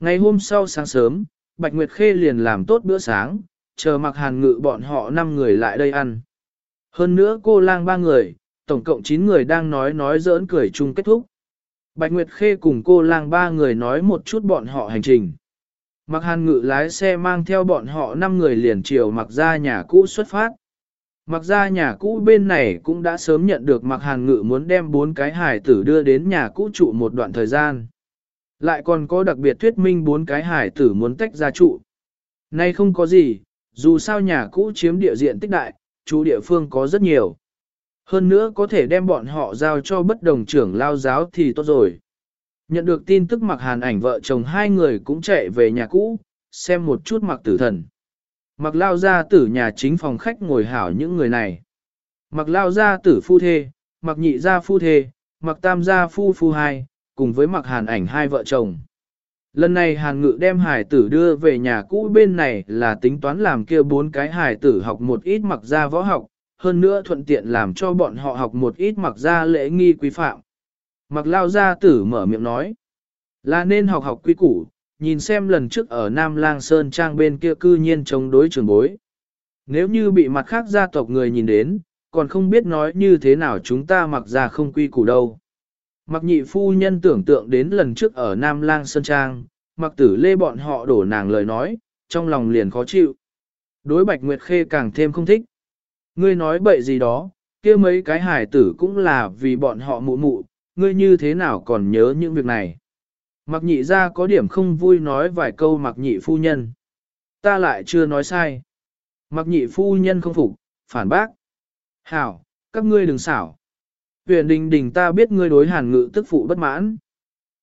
Ngày hôm sau sáng sớm, Bạch Nguyệt Khê liền làm tốt bữa sáng, chờ mặc hàn ngự bọn họ 5 người lại đây ăn. Hơn nữa cô lang ba người, tổng cộng 9 người đang nói nói giỡn cười chung kết thúc. Bạch Nguyệt Khê cùng cô lang ba người nói một chút bọn họ hành trình. Mặc hàn ngự lái xe mang theo bọn họ 5 người liền chiều mặc ra nhà cũ xuất phát. Mặc ra nhà cũ bên này cũng đã sớm nhận được mặc hàn ngự muốn đem bốn cái hải tử đưa đến nhà cũ trụ một đoạn thời gian. Lại còn có đặc biệt thuyết minh bốn cái hải tử muốn tách ra trụ. Nay không có gì, dù sao nhà cũ chiếm địa diện tích đại, chú địa phương có rất nhiều. Hơn nữa có thể đem bọn họ giao cho bất đồng trưởng lao giáo thì tốt rồi. Nhận được tin tức mặc hàn ảnh vợ chồng hai người cũng chạy về nhà cũ, xem một chút mặc tử thần. Mặc lao ra tử nhà chính phòng khách ngồi hảo những người này. Mặc lao ra tử phu thê, mặc nhị gia phu thê, mặc tam gia phu phu hai, cùng với mặc hàn ảnh hai vợ chồng. Lần này hàn ngự đem hải tử đưa về nhà cũ bên này là tính toán làm kia bốn cái hải tử học một ít mặc ra võ học, hơn nữa thuận tiện làm cho bọn họ học một ít mặc ra lễ nghi quý phạm. Mặc lao gia tử mở miệng nói, là nên học học quý củ, nhìn xem lần trước ở Nam Lang Sơn Trang bên kia cư nhiên chống đối trường bối. Nếu như bị mặt khác gia tộc người nhìn đến, còn không biết nói như thế nào chúng ta mặc ra không quy củ đâu. Mặc nhị phu nhân tưởng tượng đến lần trước ở Nam Lang Sơn Trang, mặc tử lê bọn họ đổ nàng lời nói, trong lòng liền khó chịu. Đối Bạch Nguyệt Khê càng thêm không thích. Ngươi nói bậy gì đó, kia mấy cái hải tử cũng là vì bọn họ mụ mụ, ngươi như thế nào còn nhớ những việc này. Mặc nhị ra có điểm không vui nói vài câu mặc nhị phu nhân. Ta lại chưa nói sai. Mặc nhị phu nhân không phục, phản bác. Hảo, các ngươi đừng xảo. Huyền đình đình ta biết ngươi đối hàn ngự tức phụ bất mãn.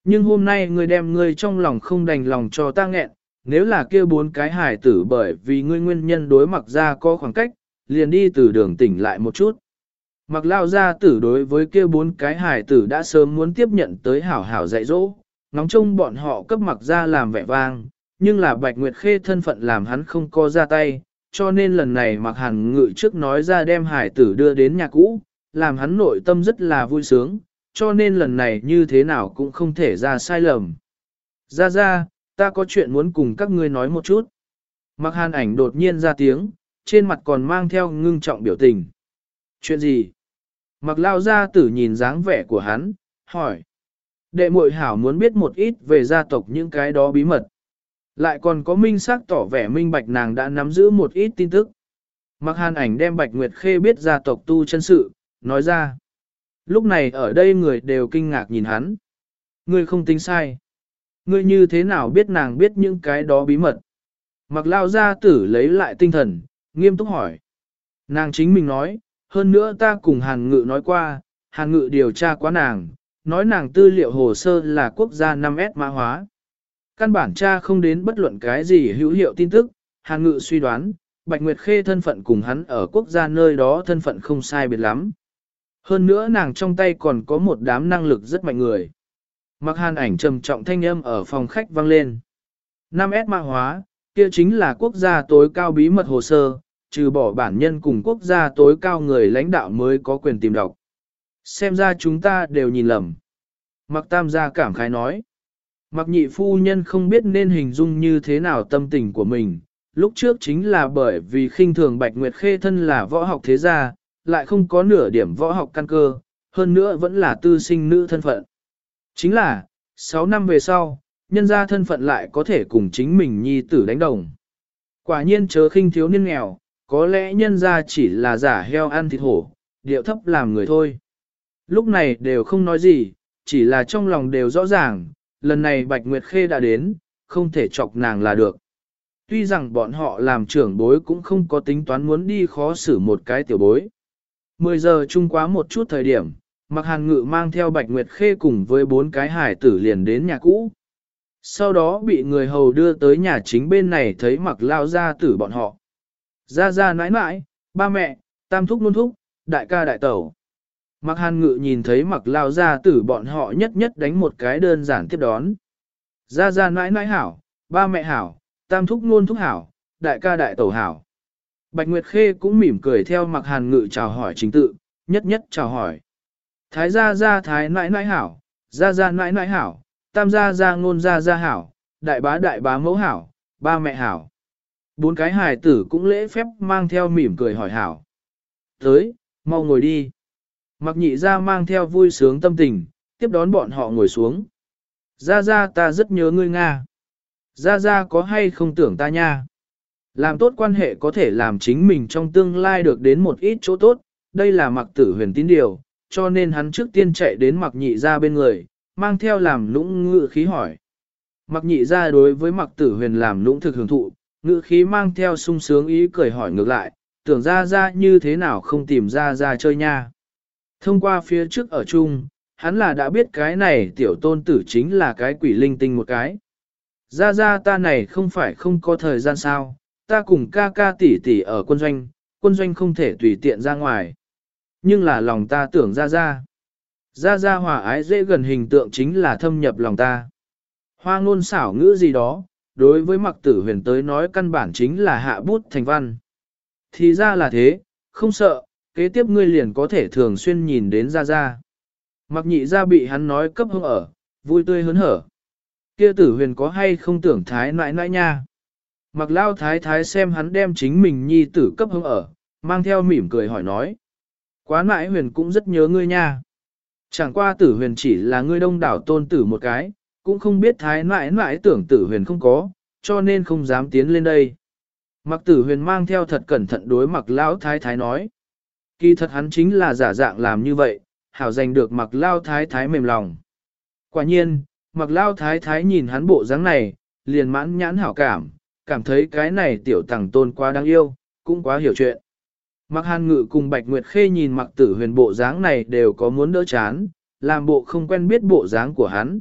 Nhưng hôm nay ngươi đem ngươi trong lòng không đành lòng cho ta nghẹn, nếu là kia bốn cái hải tử bởi vì ngươi nguyên nhân đối mặc ra có khoảng cách, liền đi từ đường tỉnh lại một chút. Mặc lao ra tử đối với kia bốn cái hải tử đã sớm muốn tiếp nhận tới hảo hảo dạy dỗ, ngóng trông bọn họ cấp mặc ra làm vẻ vang, nhưng là Bạch Nguyệt Khê thân phận làm hắn không có ra tay, cho nên lần này mặc hàn ngự trước nói ra đem hải tử đưa đến nhà cũ, làm hắn nội tâm rất là vui sướng, cho nên lần này như thế nào cũng không thể ra sai lầm. Ra ra, ta có chuyện muốn cùng các ngươi nói một chút. Mặc hàn ảnh đột nhiên ra tiếng, trên mặt còn mang theo ngưng trọng biểu tình. Chuyện gì? Mặc lao ra tử nhìn dáng vẻ của hắn, hỏi. Đệ muội hảo muốn biết một ít về gia tộc những cái đó bí mật. Lại còn có minh xác tỏ vẻ minh bạch nàng đã nắm giữ một ít tin tức. Mặc hàn ảnh đem Bạch Nguyệt Khê biết gia tộc tu chân sự, nói ra. Lúc này ở đây người đều kinh ngạc nhìn hắn. Ngươi không tính sai. Ngươi như thế nào biết nàng biết những cái đó bí mật? Mặc lao gia tử lấy lại tinh thần, nghiêm túc hỏi. Nàng chính mình nói, hơn nữa ta cùng hàn ngự nói qua, hàn ngự điều tra quá nàng, nói nàng tư liệu hồ sơ là quốc gia 5S mã hóa. Căn bản cha không đến bất luận cái gì hữu hiệu tin tức, hàn ngự suy đoán, Bạch Nguyệt Khê thân phận cùng hắn ở quốc gia nơi đó thân phận không sai biệt lắm. Hơn nữa nàng trong tay còn có một đám năng lực rất mạnh người. Mặc hàn ảnh trầm trọng thanh âm ở phòng khách vang lên. 5S mã hóa, kia chính là quốc gia tối cao bí mật hồ sơ, trừ bỏ bản nhân cùng quốc gia tối cao người lãnh đạo mới có quyền tìm đọc. Xem ra chúng ta đều nhìn lầm. Mặc tam gia cảm khái nói. Mặc nhị phu nhân không biết nên hình dung như thế nào tâm tình của mình. Lúc trước chính là bởi vì khinh thường Bạch Nguyệt Khê thân là võ học thế gia, lại không có nửa điểm võ học căn cơ, hơn nữa vẫn là tư sinh nữ thân phận. Chính là, 6 năm về sau, nhân gia thân phận lại có thể cùng chính mình nhi tử đánh đồng. Quả nhiên chớ khinh thiếu niên nghèo, có lẽ nhân gia chỉ là giả heo ăn thịt hổ, điệu thấp làm người thôi. Lúc này đều không nói gì, chỉ là trong lòng đều rõ ràng, lần này Bạch Nguyệt Khê đã đến, không thể chọc nàng là được. Tuy rằng bọn họ làm trưởng bối cũng không có tính toán muốn đi khó xử một cái tiểu bối. 10 giờ chung quá một chút thời điểm, Mặc Hàn Ngự mang theo Bạch Nguyệt Khê cùng với bốn cái hải tử liền đến nhà cũ. Sau đó bị người hầu đưa tới nhà chính bên này thấy mặc lao ra tử bọn họ. Ra ra nãi nãi, ba mẹ, tam thúc nôn thúc, đại ca đại tẩu. Mặc hàn ngự nhìn thấy mặc lao ra tử bọn họ nhất nhất đánh một cái đơn giản tiếp đón. Ra ra nãi nãi hảo, ba mẹ hảo, tam thúc nôn thúc hảo, đại ca đại tẩu hảo. Bạch Nguyệt Khê cũng mỉm cười theo mặc hàn ngự chào hỏi chính tự, nhất nhất chào hỏi. Thái gia gia thái nãi nãi hảo, gia gia nãi nãi hảo, tam gia gia ngôn gia gia hảo, đại bá đại bá mẫu hảo, ba mẹ hảo. Bốn cái hài tử cũng lễ phép mang theo mỉm cười hỏi hảo. Tới, mau ngồi đi. Mặc nhị ra mang theo vui sướng tâm tình, tiếp đón bọn họ ngồi xuống. Gia gia ta rất nhớ ngươi Nga. Gia gia có hay không tưởng ta nha. Làm tốt quan hệ có thể làm chính mình trong tương lai được đến một ít chỗ tốt, đây là mặc tử huyền tín điều, cho nên hắn trước tiên chạy đến mặc nhị ra bên người, mang theo làm lũng ngự khí hỏi. Mặc nhị ra đối với mặc tử huyền làm lũng thực hưởng thụ, ngự khí mang theo sung sướng ý cười hỏi ngược lại, tưởng ra ra như thế nào không tìm ra ra chơi nha. Thông qua phía trước ở chung, hắn là đã biết cái này tiểu tôn tử chính là cái quỷ linh tinh một cái. Ra ra ta này không phải không có thời gian sao, ta cùng ca ca tỷ tỷ ở quân doanh, quân doanh không thể tùy tiện ra ngoài. Nhưng là lòng ta tưởng ra ra. Ra ra hòa ái dễ gần hình tượng chính là thâm nhập lòng ta. Hoa ngôn xảo ngữ gì đó, đối với mặc tử huyền tới nói căn bản chính là hạ bút thành văn. Thì ra là thế, không sợ, kế tiếp ngươi liền có thể thường xuyên nhìn đến ra ra. Mặc nhị ra bị hắn nói cấp hương ở, vui tươi hớn hở. Kia tử huyền có hay không tưởng thái nãi nãi nha. Mặc lao thái thái xem hắn đem chính mình nhi tử cấp hứng ở, mang theo mỉm cười hỏi nói. Quán mãi huyền cũng rất nhớ ngươi nha. Chẳng qua tử huyền chỉ là ngươi đông đảo tôn tử một cái, cũng không biết thái mãi mãi tưởng tử huyền không có, cho nên không dám tiến lên đây. Mặc tử huyền mang theo thật cẩn thận đối mặc lão thái thái nói. Kỳ thật hắn chính là giả dạng làm như vậy, hảo giành được mặc lao thái thái mềm lòng. Quả nhiên, mặc lao thái thái nhìn hắn bộ dáng này, liền mãn nhãn hảo cảm, cảm thấy cái này tiểu tàng tôn quá đáng yêu, cũng quá hiểu chuyện. Mặc hàn ngự cùng Bạch Nguyệt Khê nhìn mặc tử huyền bộ dáng này đều có muốn đỡ chán, làm bộ không quen biết bộ dáng của hắn.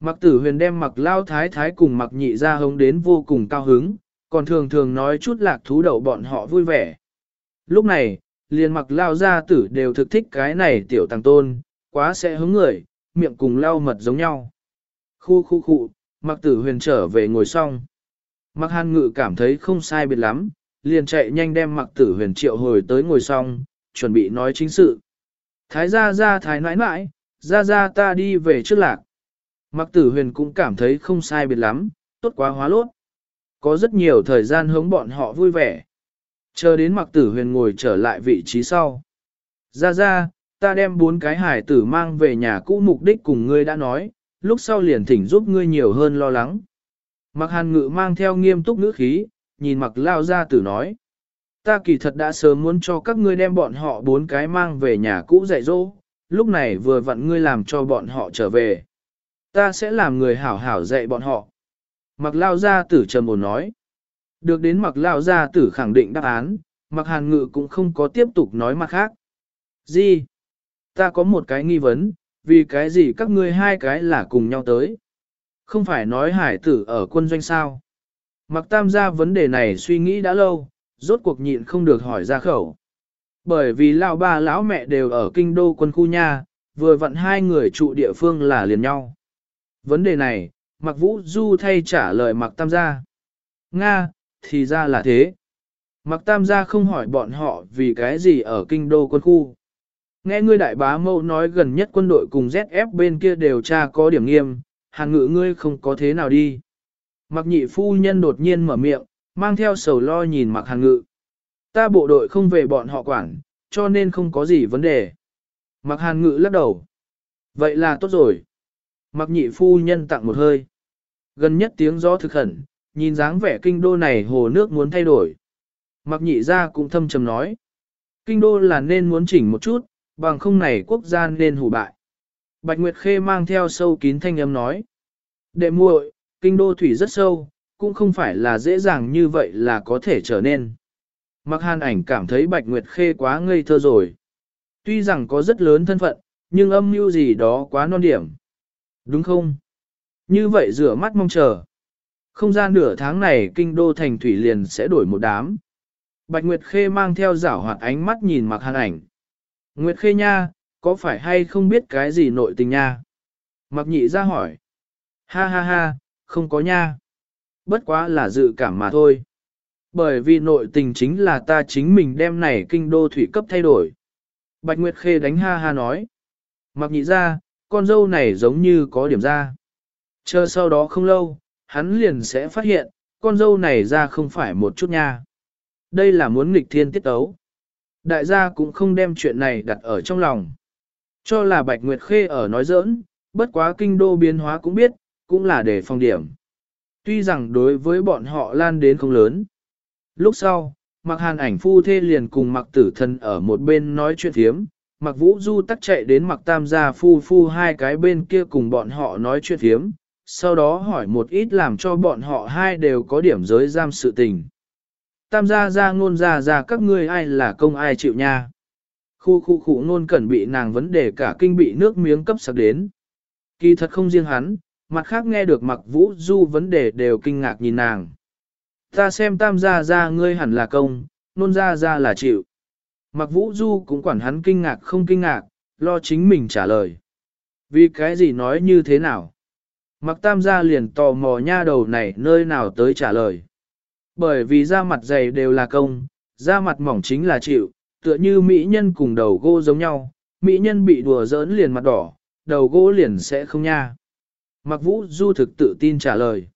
Mặc tử huyền đem mặc lao thái thái cùng mặc nhị ra hống đến vô cùng cao hứng, còn thường thường nói chút lạc thú đậu bọn họ vui vẻ. Lúc này, liền mặc lao gia tử đều thực thích cái này tiểu tàng tôn, quá sẽ hứng người, miệng cùng lao mật giống nhau. Khu khu khu, mặc tử huyền trở về ngồi xong. Mặc hàn ngự cảm thấy không sai biệt lắm, liền chạy nhanh đem mặc tử huyền triệu hồi tới ngồi xong, chuẩn bị nói chính sự. Thái gia gia thái nãi nãi, gia gia ta đi về trước lạc. Mặc tử huyền cũng cảm thấy không sai biệt lắm, tốt quá hóa lốt. Có rất nhiều thời gian hướng bọn họ vui vẻ. Chờ đến mặc tử huyền ngồi trở lại vị trí sau. gia gia, ta đem bốn cái hải tử mang về nhà cũ mục đích cùng ngươi đã nói, lúc sau liền thỉnh giúp ngươi nhiều hơn lo lắng. Mặc hàn ngự mang theo nghiêm túc ngữ khí, nhìn mặc lao ra tử nói. Ta kỳ thật đã sớm muốn cho các ngươi đem bọn họ bốn cái mang về nhà cũ dạy dỗ, lúc này vừa vặn ngươi làm cho bọn họ trở về. Ta sẽ làm người hảo hảo dạy bọn họ. Mặc lao ra tử trầm ổn nói. Được đến mặc lao gia tử khẳng định đáp án, mặc hàn ngự cũng không có tiếp tục nói mặt khác. Gì? Ta có một cái nghi vấn, vì cái gì các ngươi hai cái là cùng nhau tới? Không phải nói hải tử ở quân doanh sao? Mặc tam gia vấn đề này suy nghĩ đã lâu, rốt cuộc nhịn không được hỏi ra khẩu. Bởi vì lão ba lão mẹ đều ở kinh đô quân khu nha, vừa vặn hai người trụ địa phương là liền nhau. Vấn đề này, Mặc Vũ Du thay trả lời Mặc Tam gia. Nga, thì ra là thế. Mặc tam gia không hỏi bọn họ vì cái gì ở kinh đô quân khu. Nghe ngươi đại bá mâu nói gần nhất quân đội cùng ZF bên kia đều tra có điểm nghiêm, hàng ngự ngươi không có thế nào đi. Mặc nhị phu nhân đột nhiên mở miệng, mang theo sầu lo nhìn mặc hàng ngự. Ta bộ đội không về bọn họ quản, cho nên không có gì vấn đề. Mặc hàn ngự lắc đầu. Vậy là tốt rồi. Mặc nhị phu nhân tặng một hơi. Gần nhất tiếng gió thực khẩn, nhìn dáng vẻ kinh đô này hồ nước muốn thay đổi. Mặc nhị ra cũng thâm trầm nói. Kinh đô là nên muốn chỉnh một chút, bằng không này quốc gia nên hủ bại. Bạch Nguyệt Khê mang theo sâu kín thanh âm nói. Đệ muội, kinh đô thủy rất sâu, cũng không phải là dễ dàng như vậy là có thể trở nên. Mặc hàn ảnh cảm thấy Bạch Nguyệt Khê quá ngây thơ rồi. Tuy rằng có rất lớn thân phận, nhưng âm mưu gì đó quá non điểm. Đúng không? Như vậy rửa mắt mong chờ. Không gian nửa tháng này kinh đô thành thủy liền sẽ đổi một đám. Bạch Nguyệt Khê mang theo rảo hoạt ánh mắt nhìn mặc hàn ảnh. Nguyệt Khê nha, có phải hay không biết cái gì nội tình nha? Mặc nhị ra hỏi. Ha ha ha, không có nha. Bất quá là dự cảm mà thôi. Bởi vì nội tình chính là ta chính mình đem này kinh đô thủy cấp thay đổi. Bạch Nguyệt Khê đánh ha ha nói. Mặc nhị ra, con dâu này giống như có điểm ra. Chờ sau đó không lâu, hắn liền sẽ phát hiện, con dâu này ra không phải một chút nha. Đây là muốn nghịch thiên tiết ấu. Đại gia cũng không đem chuyện này đặt ở trong lòng. Cho là Bạch Nguyệt Khê ở nói giỡn, bất quá kinh đô biến hóa cũng biết, cũng là để phòng điểm. Tuy rằng đối với bọn họ lan đến không lớn. Lúc sau, mặc hàn ảnh phu thê liền cùng mặc tử thần ở một bên nói chuyện thiếm, mặc vũ du tắc chạy đến mặc tam gia phu phu hai cái bên kia cùng bọn họ nói chuyện thiếm, sau đó hỏi một ít làm cho bọn họ hai đều có điểm giới giam sự tình. Tam gia gia ngôn gia gia các ngươi ai là công ai chịu nha. Khu khu khu nôn cẩn bị nàng vấn đề cả kinh bị nước miếng cấp sặc đến. Kỳ thật không riêng hắn, mặt khác nghe được mặc vũ du vấn đề đều kinh ngạc nhìn nàng. Ta xem tam gia gia ngươi hẳn là công, nôn gia gia là chịu. Mặc vũ du cũng quản hắn kinh ngạc không kinh ngạc, lo chính mình trả lời. Vì cái gì nói như thế nào? Mặc tam gia liền tò mò nha đầu này nơi nào tới trả lời. Bởi vì da mặt dày đều là công, da mặt mỏng chính là chịu, tựa như mỹ nhân cùng đầu gỗ giống nhau, mỹ nhân bị đùa giỡn liền mặt đỏ, đầu gỗ liền sẽ không nha. Mặc vũ du thực tự tin trả lời.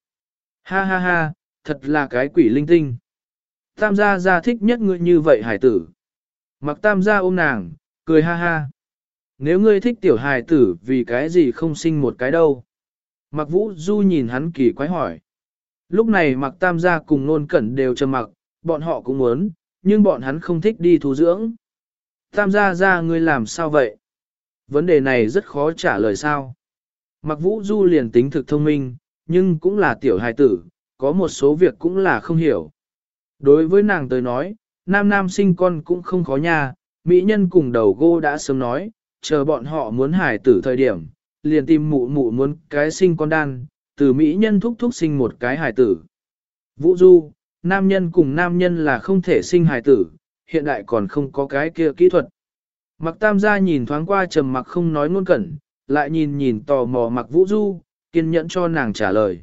Ha ha ha, thật là cái quỷ linh tinh. Tam gia gia thích nhất ngươi như vậy hải tử. Mặc tam gia ôm nàng, cười ha ha. Nếu ngươi thích tiểu hài tử vì cái gì không sinh một cái đâu? Mặc vũ du nhìn hắn kỳ quái hỏi. Lúc này mặc tam gia cùng nôn cẩn đều trầm mặc, bọn họ cũng muốn, nhưng bọn hắn không thích đi thu dưỡng. Tam gia gia ngươi làm sao vậy? Vấn đề này rất khó trả lời sao. Mặc vũ du liền tính thực thông minh, nhưng cũng là tiểu hài tử, có một số việc cũng là không hiểu. Đối với nàng tới nói, nam nam sinh con cũng không khó nha, mỹ nhân cùng đầu gô đã sớm nói, chờ bọn họ muốn hài tử thời điểm, liền tìm mụ mụ muốn cái sinh con đan, từ mỹ nhân thúc thúc sinh một cái hài tử. Vũ du, nam nhân cùng nam nhân là không thể sinh hài tử, hiện đại còn không có cái kia kỹ thuật. Mặc tam gia nhìn thoáng qua trầm mặc không nói ngôn cẩn, lại nhìn nhìn tò mò mặc vũ du, kiên nhẫn cho nàng trả lời.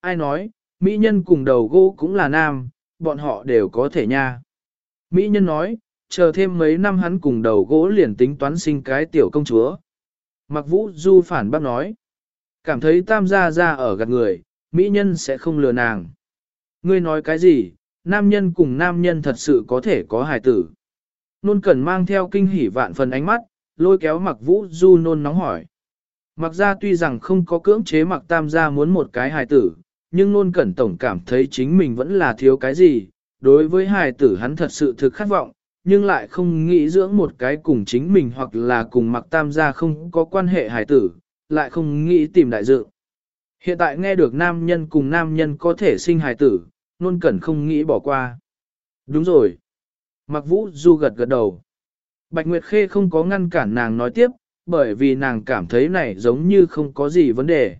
Ai nói, mỹ nhân cùng đầu gỗ cũng là nam, bọn họ đều có thể nha. Mỹ nhân nói, chờ thêm mấy năm hắn cùng đầu gỗ liền tính toán sinh cái tiểu công chúa. Mặc vũ du phản bác nói, cảm thấy tam gia ra ở gạt người, Mỹ nhân sẽ không lừa nàng. Ngươi nói cái gì, nam nhân cùng nam nhân thật sự có thể có hài tử. Nôn cẩn mang theo kinh hỉ vạn phần ánh mắt, lôi kéo mặc vũ du nôn nóng hỏi. Mặc ra tuy rằng không có cưỡng chế mặc tam gia muốn một cái hài tử, nhưng nôn cẩn tổng cảm thấy chính mình vẫn là thiếu cái gì. Đối với hài tử hắn thật sự thực khát vọng, nhưng lại không nghĩ dưỡng một cái cùng chính mình hoặc là cùng mặc tam gia không có quan hệ hài tử, lại không nghĩ tìm đại dự. Hiện tại nghe được nam nhân cùng nam nhân có thể sinh hài tử, nôn cẩn không nghĩ bỏ qua. Đúng rồi. Mặc vũ du gật gật đầu. Bạch Nguyệt Khê không có ngăn cản nàng nói tiếp, bởi vì nàng cảm thấy này giống như không có gì vấn đề.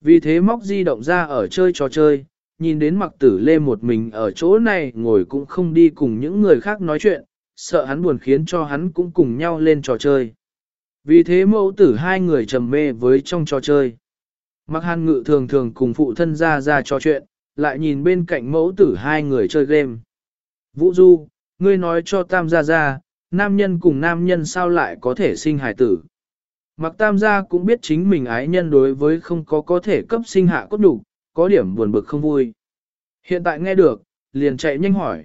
Vì thế móc di động ra ở chơi trò chơi, nhìn đến mặc tử lê một mình ở chỗ này ngồi cũng không đi cùng những người khác nói chuyện, sợ hắn buồn khiến cho hắn cũng cùng nhau lên trò chơi. Vì thế mẫu tử hai người trầm mê với trong trò chơi. Mặc hàn ngự thường thường cùng phụ thân ra ra trò chuyện, lại nhìn bên cạnh mẫu tử hai người chơi game. Vũ Du, ngươi nói cho Tam gia Gia, nam nhân cùng nam nhân sao lại có thể sinh hài tử. Mặc Tam gia cũng biết chính mình ái nhân đối với không có có thể cấp sinh hạ cốt đủ, có điểm buồn bực không vui. Hiện tại nghe được, liền chạy nhanh hỏi.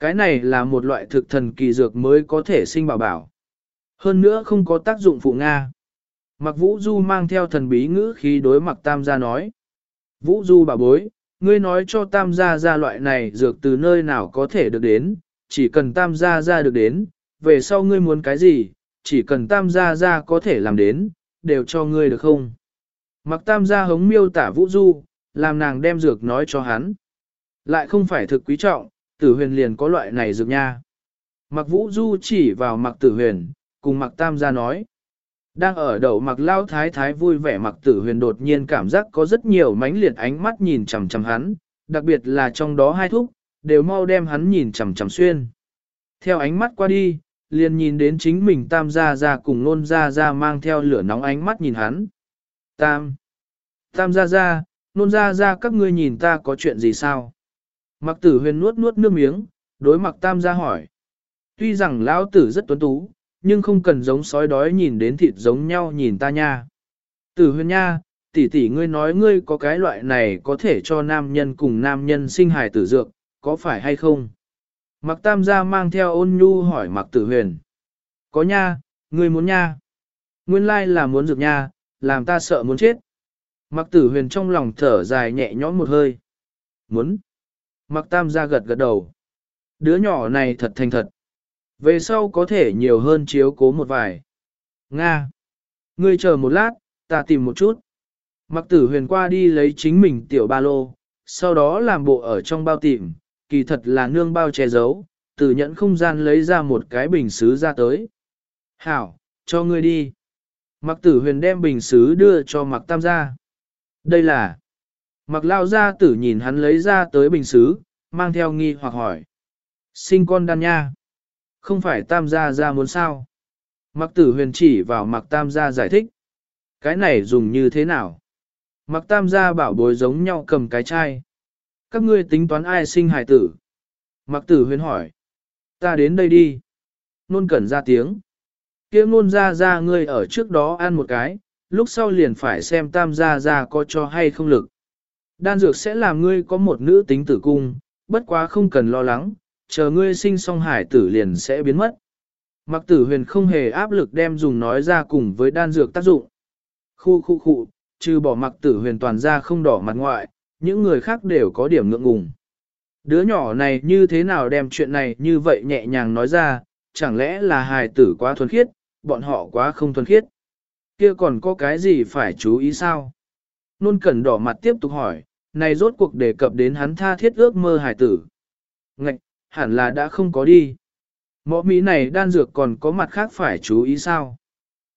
Cái này là một loại thực thần kỳ dược mới có thể sinh bảo bảo. Hơn nữa không có tác dụng phụ Nga. Mặc Vũ Du mang theo thần bí ngữ khi đối mặc Tam gia nói. Vũ Du bà bối, ngươi nói cho Tam gia gia loại này dược từ nơi nào có thể được đến, chỉ cần Tam gia gia được đến, về sau ngươi muốn cái gì, chỉ cần Tam gia gia có thể làm đến, đều cho ngươi được không? Mặc Tam gia hống miêu tả Vũ Du, làm nàng đem dược nói cho hắn. Lại không phải thực quý trọng, tử huyền liền có loại này dược nha. Mặc Vũ Du chỉ vào mặc tử huyền, cùng mặc tam gia nói. Đang ở đầu mặc lao thái thái vui vẻ mặc tử huyền đột nhiên cảm giác có rất nhiều mánh liệt ánh mắt nhìn chằm chằm hắn, đặc biệt là trong đó hai thúc, đều mau đem hắn nhìn chằm chằm xuyên. Theo ánh mắt qua đi, liền nhìn đến chính mình tam gia gia cùng nôn gia gia mang theo lửa nóng ánh mắt nhìn hắn. Tam. Tam gia gia, nôn gia gia các ngươi nhìn ta có chuyện gì sao? Mặc tử huyền nuốt nuốt nước miếng, đối mặc tam gia hỏi. Tuy rằng lão tử rất tuấn tú, nhưng không cần giống sói đói nhìn đến thịt giống nhau nhìn ta nha. Tử huyền nha, tỷ tỷ ngươi nói ngươi có cái loại này có thể cho nam nhân cùng nam nhân sinh hài tử dược, có phải hay không? Mặc tam gia mang theo ôn nhu hỏi mặc tử huyền. Có nha, ngươi muốn nha. Nguyên lai là muốn dược nha, làm ta sợ muốn chết. Mặc tử huyền trong lòng thở dài nhẹ nhõm một hơi. Muốn. Mặc tam gia gật gật đầu. Đứa nhỏ này thật thành thật. Về sau có thể nhiều hơn chiếu cố một vài. Nga. Ngươi chờ một lát, ta tìm một chút. Mặc tử huyền qua đi lấy chính mình tiểu ba lô, sau đó làm bộ ở trong bao tìm, kỳ thật là nương bao che giấu, từ nhẫn không gian lấy ra một cái bình xứ ra tới. Hảo, cho ngươi đi. Mặc tử huyền đem bình xứ đưa cho mặc tam gia. Đây là... Mặc lao gia tử nhìn hắn lấy ra tới bình xứ, mang theo nghi hoặc hỏi. Sinh con đan nha. Không phải tam gia ra muốn sao? Mặc tử huyền chỉ vào mặc tam gia giải thích. Cái này dùng như thế nào? Mặc tam gia bảo bối giống nhau cầm cái chai. Các ngươi tính toán ai sinh hài tử? Mặc tử huyền hỏi. Ta đến đây đi. Nôn cẩn ra tiếng. kia nôn ra ra ngươi ở trước đó ăn một cái, lúc sau liền phải xem tam gia ra có cho hay không lực. Đan dược sẽ làm ngươi có một nữ tính tử cung, bất quá không cần lo lắng, chờ ngươi sinh xong hải tử liền sẽ biến mất. Mặc tử huyền không hề áp lực đem dùng nói ra cùng với đan dược tác dụng. Khu khu khu, trừ bỏ mặc tử huyền toàn ra không đỏ mặt ngoại, những người khác đều có điểm ngượng ngùng. Đứa nhỏ này như thế nào đem chuyện này như vậy nhẹ nhàng nói ra, chẳng lẽ là hài tử quá thuần khiết, bọn họ quá không thuần khiết. Kia còn có cái gì phải chú ý sao? Nôn cẩn đỏ mặt tiếp tục hỏi, này rốt cuộc đề cập đến hắn tha thiết ước mơ hài tử. Ngạch, hẳn là đã không có đi. Mõ mỹ này đan dược còn có mặt khác phải chú ý sao?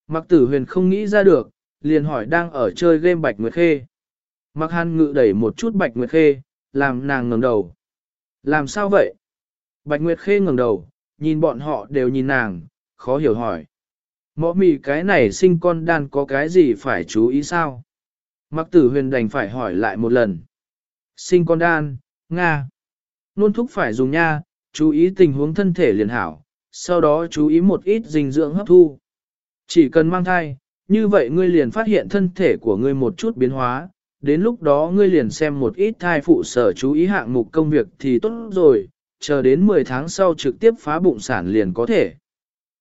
Mặc tử huyền không nghĩ ra được, liền hỏi đang ở chơi game Bạch Nguyệt Khê. Mặc hàn ngự đẩy một chút Bạch Nguyệt Khê, làm nàng ngẩng đầu. Làm sao vậy? Bạch Nguyệt Khê ngẩng đầu, nhìn bọn họ đều nhìn nàng, khó hiểu hỏi. Mõ mì cái này sinh con đan có cái gì phải chú ý sao? Mặc tử huyền đành phải hỏi lại một lần. Sinh con đan, Nga. Nôn thúc phải dùng nha, chú ý tình huống thân thể liền hảo, sau đó chú ý một ít dinh dưỡng hấp thu. Chỉ cần mang thai, như vậy ngươi liền phát hiện thân thể của ngươi một chút biến hóa, đến lúc đó ngươi liền xem một ít thai phụ sở chú ý hạng mục công việc thì tốt rồi, chờ đến 10 tháng sau trực tiếp phá bụng sản liền có thể.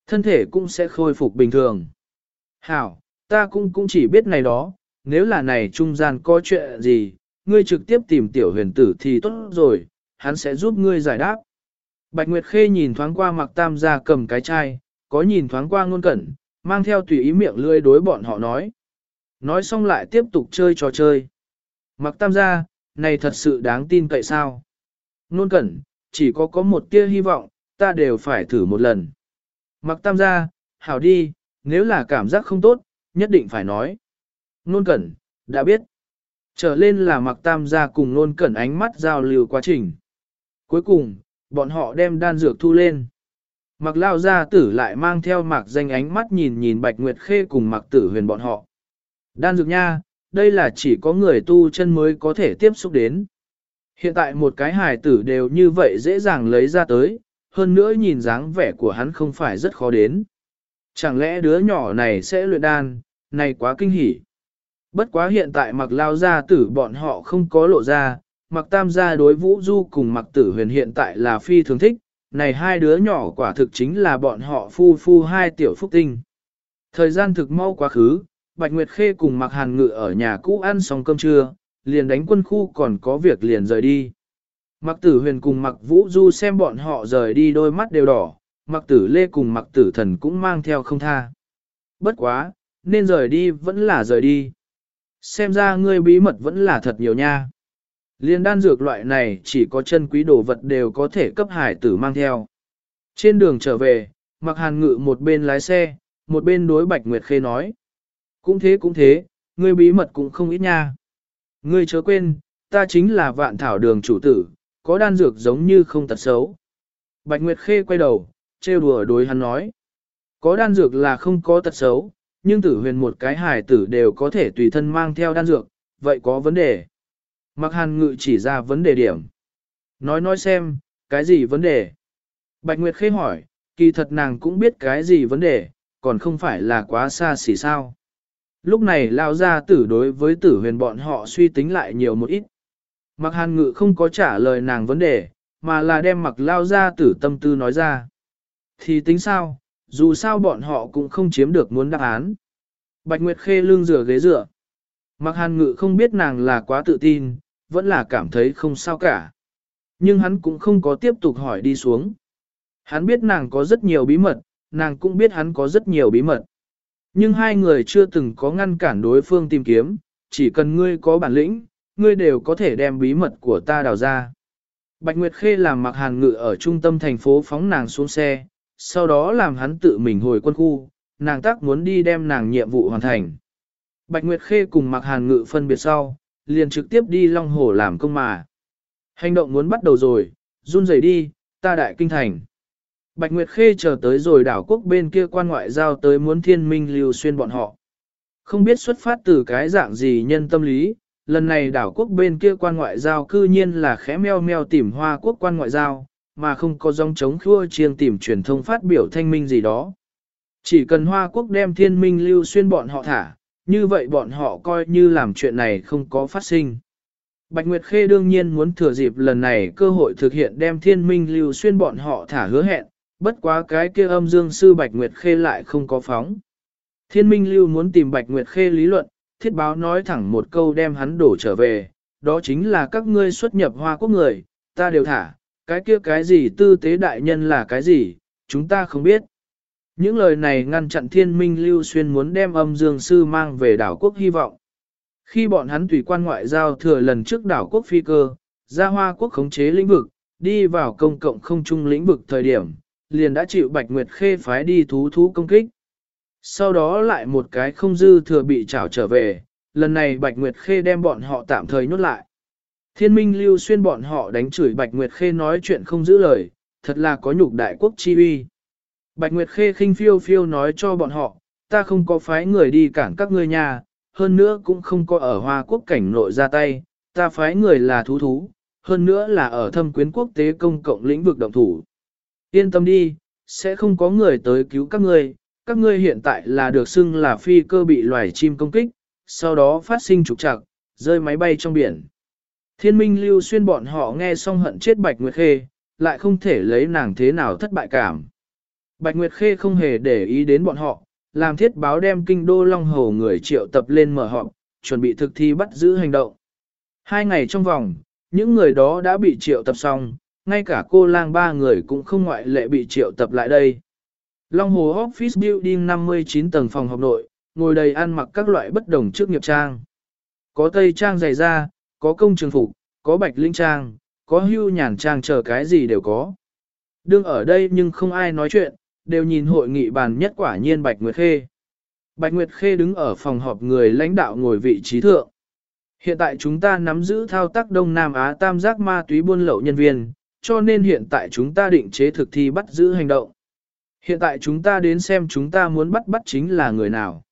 Thân thể cũng sẽ khôi phục bình thường. Hảo, ta cũng cũng chỉ biết này đó, nếu là này trung gian có chuyện gì, ngươi trực tiếp tìm tiểu huyền tử thì tốt rồi, hắn sẽ giúp ngươi giải đáp. Bạch Nguyệt Khê nhìn thoáng qua mặc tam gia cầm cái chai, có nhìn thoáng qua ngôn cẩn, mang theo tùy ý miệng lươi đối bọn họ nói. Nói xong lại tiếp tục chơi trò chơi. Mặc tam gia, này thật sự đáng tin cậy sao? Nôn cẩn, chỉ có có một tia hy vọng, ta đều phải thử một lần. Mặc tam gia, hảo đi, nếu là cảm giác không tốt, nhất định phải nói. Nôn cẩn, đã biết. Trở lên là mặc tam gia cùng nôn cẩn ánh mắt giao lưu quá trình. Cuối cùng, bọn họ đem đan dược thu lên. Mặc lao gia tử lại mang theo mạc danh ánh mắt nhìn nhìn Bạch Nguyệt Khê cùng mặc tử huyền bọn họ. Đan dược nha, đây là chỉ có người tu chân mới có thể tiếp xúc đến. Hiện tại một cái hài tử đều như vậy dễ dàng lấy ra tới, hơn nữa nhìn dáng vẻ của hắn không phải rất khó đến. Chẳng lẽ đứa nhỏ này sẽ luyện đan, này quá kinh hỉ. Bất quá hiện tại mặc lao gia tử bọn họ không có lộ ra, mặc tam gia đối vũ du cùng mặc tử huyền hiện tại là phi thường thích, này hai đứa nhỏ quả thực chính là bọn họ phu phu hai tiểu phúc tinh. Thời gian thực mau quá khứ, Bạch Nguyệt Khê cùng mặc hàn ngự ở nhà cũ ăn xong cơm trưa, liền đánh quân khu còn có việc liền rời đi. Mặc tử huyền cùng mặc vũ du xem bọn họ rời đi đôi mắt đều đỏ, mặc tử lê cùng mặc tử thần cũng mang theo không tha. Bất quá, nên rời đi vẫn là rời đi. Xem ra ngươi bí mật vẫn là thật nhiều nha. Liên đan dược loại này chỉ có chân quý đồ vật đều có thể cấp hải tử mang theo. Trên đường trở về, mặc hàn ngự một bên lái xe, một bên đối Bạch Nguyệt Khê nói. Cũng thế cũng thế, ngươi bí mật cũng không ít nha. Ngươi chớ quên, ta chính là vạn thảo đường chủ tử, có đan dược giống như không tật xấu. Bạch Nguyệt Khê quay đầu, trêu đùa đối hắn nói. Có đan dược là không có tật xấu, nhưng tử huyền một cái hài tử đều có thể tùy thân mang theo đan dược, vậy có vấn đề. Mặc hàn ngự chỉ ra vấn đề điểm. Nói nói xem, cái gì vấn đề? Bạch Nguyệt khê hỏi, kỳ thật nàng cũng biết cái gì vấn đề, còn không phải là quá xa xỉ sao. Lúc này lao ra tử đối với tử huyền bọn họ suy tính lại nhiều một ít. Mặc hàn ngự không có trả lời nàng vấn đề, mà là đem mặc lao ra tử tâm tư nói ra. Thì tính sao, dù sao bọn họ cũng không chiếm được muốn đáp án. Bạch Nguyệt Khê lưng rửa ghế rửa. Mặc hàn ngự không biết nàng là quá tự tin, vẫn là cảm thấy không sao cả. Nhưng hắn cũng không có tiếp tục hỏi đi xuống. Hắn biết nàng có rất nhiều bí mật, nàng cũng biết hắn có rất nhiều bí mật. Nhưng hai người chưa từng có ngăn cản đối phương tìm kiếm, chỉ cần ngươi có bản lĩnh, ngươi đều có thể đem bí mật của ta đào ra. Bạch Nguyệt Khê làm mặc hàn ngự ở trung tâm thành phố phóng nàng xuống xe, sau đó làm hắn tự mình hồi quân khu, nàng tác muốn đi đem nàng nhiệm vụ hoàn thành. Bạch Nguyệt Khê cùng mặc hàn ngự phân biệt sau, liền trực tiếp đi Long Hồ làm công mà. Hành động muốn bắt đầu rồi, run rẩy đi, ta đại kinh thành. Bạch Nguyệt Khê chờ tới rồi đảo quốc bên kia quan ngoại giao tới muốn thiên minh lưu xuyên bọn họ. Không biết xuất phát từ cái dạng gì nhân tâm lý, lần này đảo quốc bên kia quan ngoại giao cư nhiên là khẽ meo meo tìm hoa quốc quan ngoại giao, mà không có dòng chống khua chiêng tìm truyền thông phát biểu thanh minh gì đó. Chỉ cần hoa quốc đem thiên minh lưu xuyên bọn họ thả, như vậy bọn họ coi như làm chuyện này không có phát sinh. Bạch Nguyệt Khê đương nhiên muốn thừa dịp lần này cơ hội thực hiện đem thiên minh lưu xuyên bọn họ thả hứa hẹn, bất quá cái kia âm dương sư Bạch Nguyệt Khê lại không có phóng. Thiên minh lưu muốn tìm Bạch Nguyệt Khê lý luận, thiết báo nói thẳng một câu đem hắn đổ trở về, đó chính là các ngươi xuất nhập hoa quốc người, ta đều thả, cái kia cái gì tư tế đại nhân là cái gì, chúng ta không biết. Những lời này ngăn chặn thiên minh lưu xuyên muốn đem âm dương sư mang về đảo quốc hy vọng. Khi bọn hắn tùy quan ngoại giao thừa lần trước đảo quốc phi cơ, ra hoa quốc khống chế lĩnh vực, đi vào công cộng không trung lĩnh vực thời điểm, liền đã chịu Bạch Nguyệt Khê phái đi thú thú công kích. Sau đó lại một cái không dư thừa bị trảo trở về, lần này Bạch Nguyệt Khê đem bọn họ tạm thời nhốt lại. Thiên minh lưu xuyên bọn họ đánh chửi Bạch Nguyệt Khê nói chuyện không giữ lời, thật là có nhục đại quốc chi uy. Bạch Nguyệt Khê khinh phiêu phiêu nói cho bọn họ, ta không có phái người đi cản các ngươi nhà, hơn nữa cũng không có ở Hoa Quốc cảnh nội ra tay, ta phái người là thú thú, hơn nữa là ở thâm quyến quốc tế công cộng lĩnh vực động thủ. Yên tâm đi, sẽ không có người tới cứu các ngươi, các ngươi hiện tại là được xưng là phi cơ bị loài chim công kích, sau đó phát sinh trục trặc, rơi máy bay trong biển. Thiên minh lưu xuyên bọn họ nghe xong hận chết Bạch Nguyệt Khê, lại không thể lấy nàng thế nào thất bại cảm. Bạch Nguyệt Khê không hề để ý đến bọn họ, làm thiết báo đem kinh đô Long Hồ người triệu tập lên mở họp, chuẩn bị thực thi bắt giữ hành động. Hai ngày trong vòng, những người đó đã bị triệu tập xong, ngay cả cô lang ba người cũng không ngoại lệ bị triệu tập lại đây. Long Hồ Office Building 59 tầng phòng học nội, ngồi đầy ăn mặc các loại bất đồng trước nghiệp trang. Có tây trang dày da, có công trường phục, có bạch linh trang, có hưu nhàn trang chờ cái gì đều có. Đương ở đây nhưng không ai nói chuyện, đều nhìn hội nghị bàn nhất quả nhiên Bạch Nguyệt Khê. Bạch Nguyệt Khê đứng ở phòng họp người lãnh đạo ngồi vị trí thượng. Hiện tại chúng ta nắm giữ thao tác Đông Nam Á tam giác ma túy buôn lậu nhân viên, cho nên hiện tại chúng ta định chế thực thi bắt giữ hành động. Hiện tại chúng ta đến xem chúng ta muốn bắt bắt chính là người nào.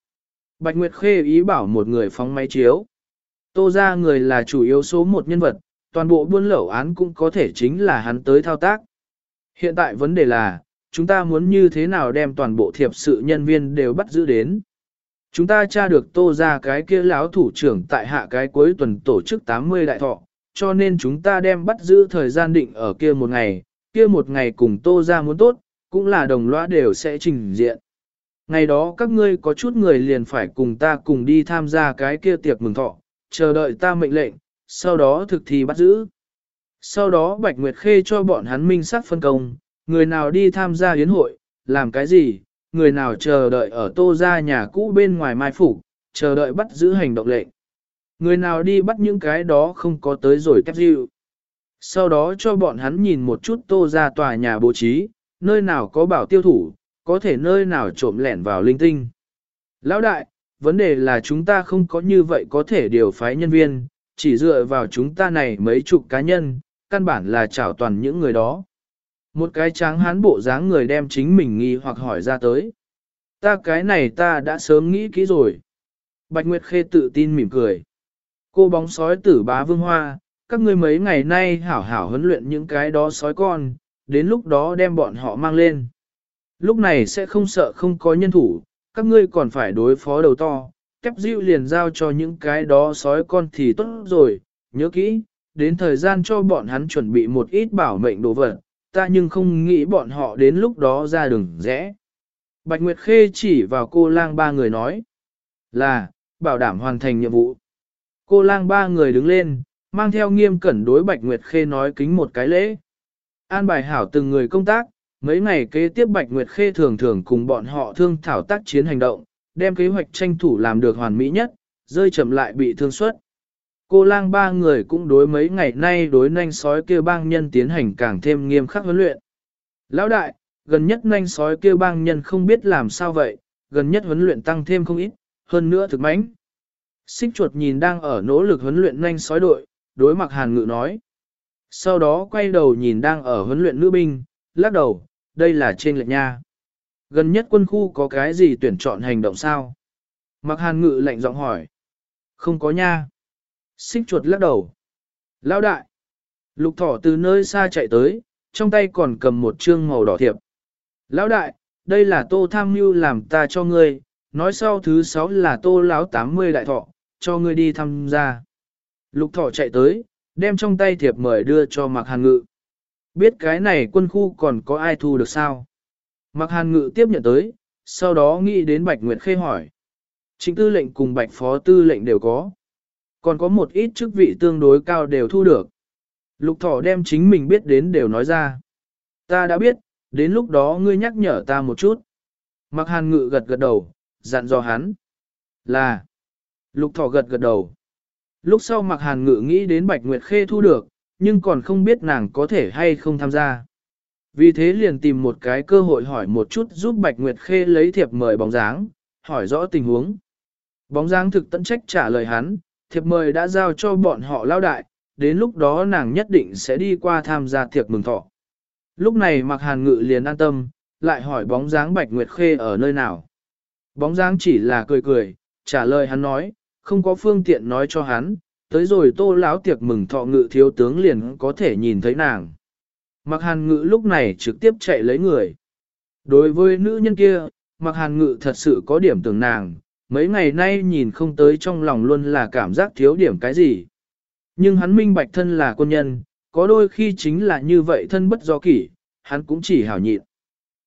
Bạch Nguyệt Khê ý bảo một người phóng máy chiếu. Tô ra người là chủ yếu số một nhân vật, toàn bộ buôn lậu án cũng có thể chính là hắn tới thao tác. Hiện tại vấn đề là, chúng ta muốn như thế nào đem toàn bộ thiệp sự nhân viên đều bắt giữ đến. Chúng ta tra được tô ra cái kia lão thủ trưởng tại hạ cái cuối tuần tổ chức 80 đại thọ, cho nên chúng ta đem bắt giữ thời gian định ở kia một ngày, kia một ngày cùng tô ra muốn tốt, cũng là đồng loa đều sẽ trình diện. Ngày đó các ngươi có chút người liền phải cùng ta cùng đi tham gia cái kia tiệc mừng thọ, chờ đợi ta mệnh lệnh, sau đó thực thi bắt giữ. Sau đó Bạch Nguyệt Khê cho bọn hắn minh sát phân công, người nào đi tham gia yến hội, làm cái gì, người nào chờ đợi ở tô ra nhà cũ bên ngoài mai phủ, chờ đợi bắt giữ hành động lệnh. Người nào đi bắt những cái đó không có tới rồi tép dịu. Sau đó cho bọn hắn nhìn một chút tô ra tòa nhà bố trí, nơi nào có bảo tiêu thủ, có thể nơi nào trộm lẻn vào linh tinh. Lão đại, vấn đề là chúng ta không có như vậy có thể điều phái nhân viên, chỉ dựa vào chúng ta này mấy chục cá nhân, căn bản là chảo toàn những người đó. Một cái tráng hán bộ dáng người đem chính mình nghi hoặc hỏi ra tới. Ta cái này ta đã sớm nghĩ kỹ rồi. Bạch Nguyệt Khê tự tin mỉm cười. Cô bóng sói tử bá vương hoa, các ngươi mấy ngày nay hảo hảo huấn luyện những cái đó sói con, đến lúc đó đem bọn họ mang lên. Lúc này sẽ không sợ không có nhân thủ, các ngươi còn phải đối phó đầu to, kép dịu liền giao cho những cái đó sói con thì tốt rồi, nhớ kỹ, đến thời gian cho bọn hắn chuẩn bị một ít bảo mệnh đồ vật, ta nhưng không nghĩ bọn họ đến lúc đó ra đường rẽ. Bạch Nguyệt Khê chỉ vào cô lang ba người nói, là, bảo đảm hoàn thành nhiệm vụ. Cô lang ba người đứng lên, mang theo nghiêm cẩn đối Bạch Nguyệt Khê nói kính một cái lễ. An bài hảo từng người công tác, mấy ngày kế tiếp Bạch Nguyệt Khê thường thường cùng bọn họ thương thảo tác chiến hành động, đem kế hoạch tranh thủ làm được hoàn mỹ nhất, rơi chậm lại bị thương suất. Cô lang ba người cũng đối mấy ngày nay đối nanh sói kêu bang nhân tiến hành càng thêm nghiêm khắc huấn luyện. Lão đại, gần nhất nanh sói kêu bang nhân không biết làm sao vậy, gần nhất huấn luyện tăng thêm không ít, hơn nữa thực mãnh. Xích chuột nhìn đang ở nỗ lực huấn luyện nanh sói đội, đối mặt hàn ngự nói. Sau đó quay đầu nhìn đang ở huấn luyện nữ binh, lắc đầu, đây là trên lệch nha. Gần nhất quân khu có cái gì tuyển chọn hành động sao? Mặc hàn ngự lạnh giọng hỏi. Không có nha. Xích chuột lắc đầu. Lão đại. Lục thỏ từ nơi xa chạy tới, trong tay còn cầm một chương màu đỏ thiệp. Lão đại, đây là tô tham mưu làm ta cho ngươi, nói sau thứ sáu là tô lão 80 đại thọ, cho ngươi đi tham gia. Lục thỏ chạy tới, đem trong tay thiệp mời đưa cho Mạc Hàn Ngự. Biết cái này quân khu còn có ai thu được sao? Mạc Hàn Ngự tiếp nhận tới, sau đó nghĩ đến Bạch Nguyệt Khê hỏi. Chính tư lệnh cùng Bạch Phó tư lệnh đều có. Còn có một ít chức vị tương đối cao đều thu được. Lục thỏ đem chính mình biết đến đều nói ra. Ta đã biết, đến lúc đó ngươi nhắc nhở ta một chút. Mặc Hàn Ngự gật gật đầu, dặn dò hắn. Là. Lục thỏ gật gật đầu. Lúc sau Mặc Hàn Ngự nghĩ đến Bạch Nguyệt Khê thu được, nhưng còn không biết nàng có thể hay không tham gia. Vì thế liền tìm một cái cơ hội hỏi một chút giúp Bạch Nguyệt Khê lấy thiệp mời bóng dáng, hỏi rõ tình huống. Bóng dáng thực tận trách trả lời hắn, thiệp mời đã giao cho bọn họ lao đại, đến lúc đó nàng nhất định sẽ đi qua tham gia tiệc mừng thọ. Lúc này Mạc Hàn Ngự liền an tâm, lại hỏi bóng dáng Bạch Nguyệt Khê ở nơi nào. Bóng dáng chỉ là cười cười, trả lời hắn nói, không có phương tiện nói cho hắn, tới rồi tô lão tiệc mừng thọ ngự thiếu tướng liền có thể nhìn thấy nàng. Mặc hàn ngự lúc này trực tiếp chạy lấy người. Đối với nữ nhân kia, mặc hàn ngự thật sự có điểm tưởng nàng, mấy ngày nay nhìn không tới trong lòng luôn là cảm giác thiếu điểm cái gì. Nhưng hắn minh bạch thân là quân nhân, có đôi khi chính là như vậy thân bất do kỷ, hắn cũng chỉ hảo nhịn.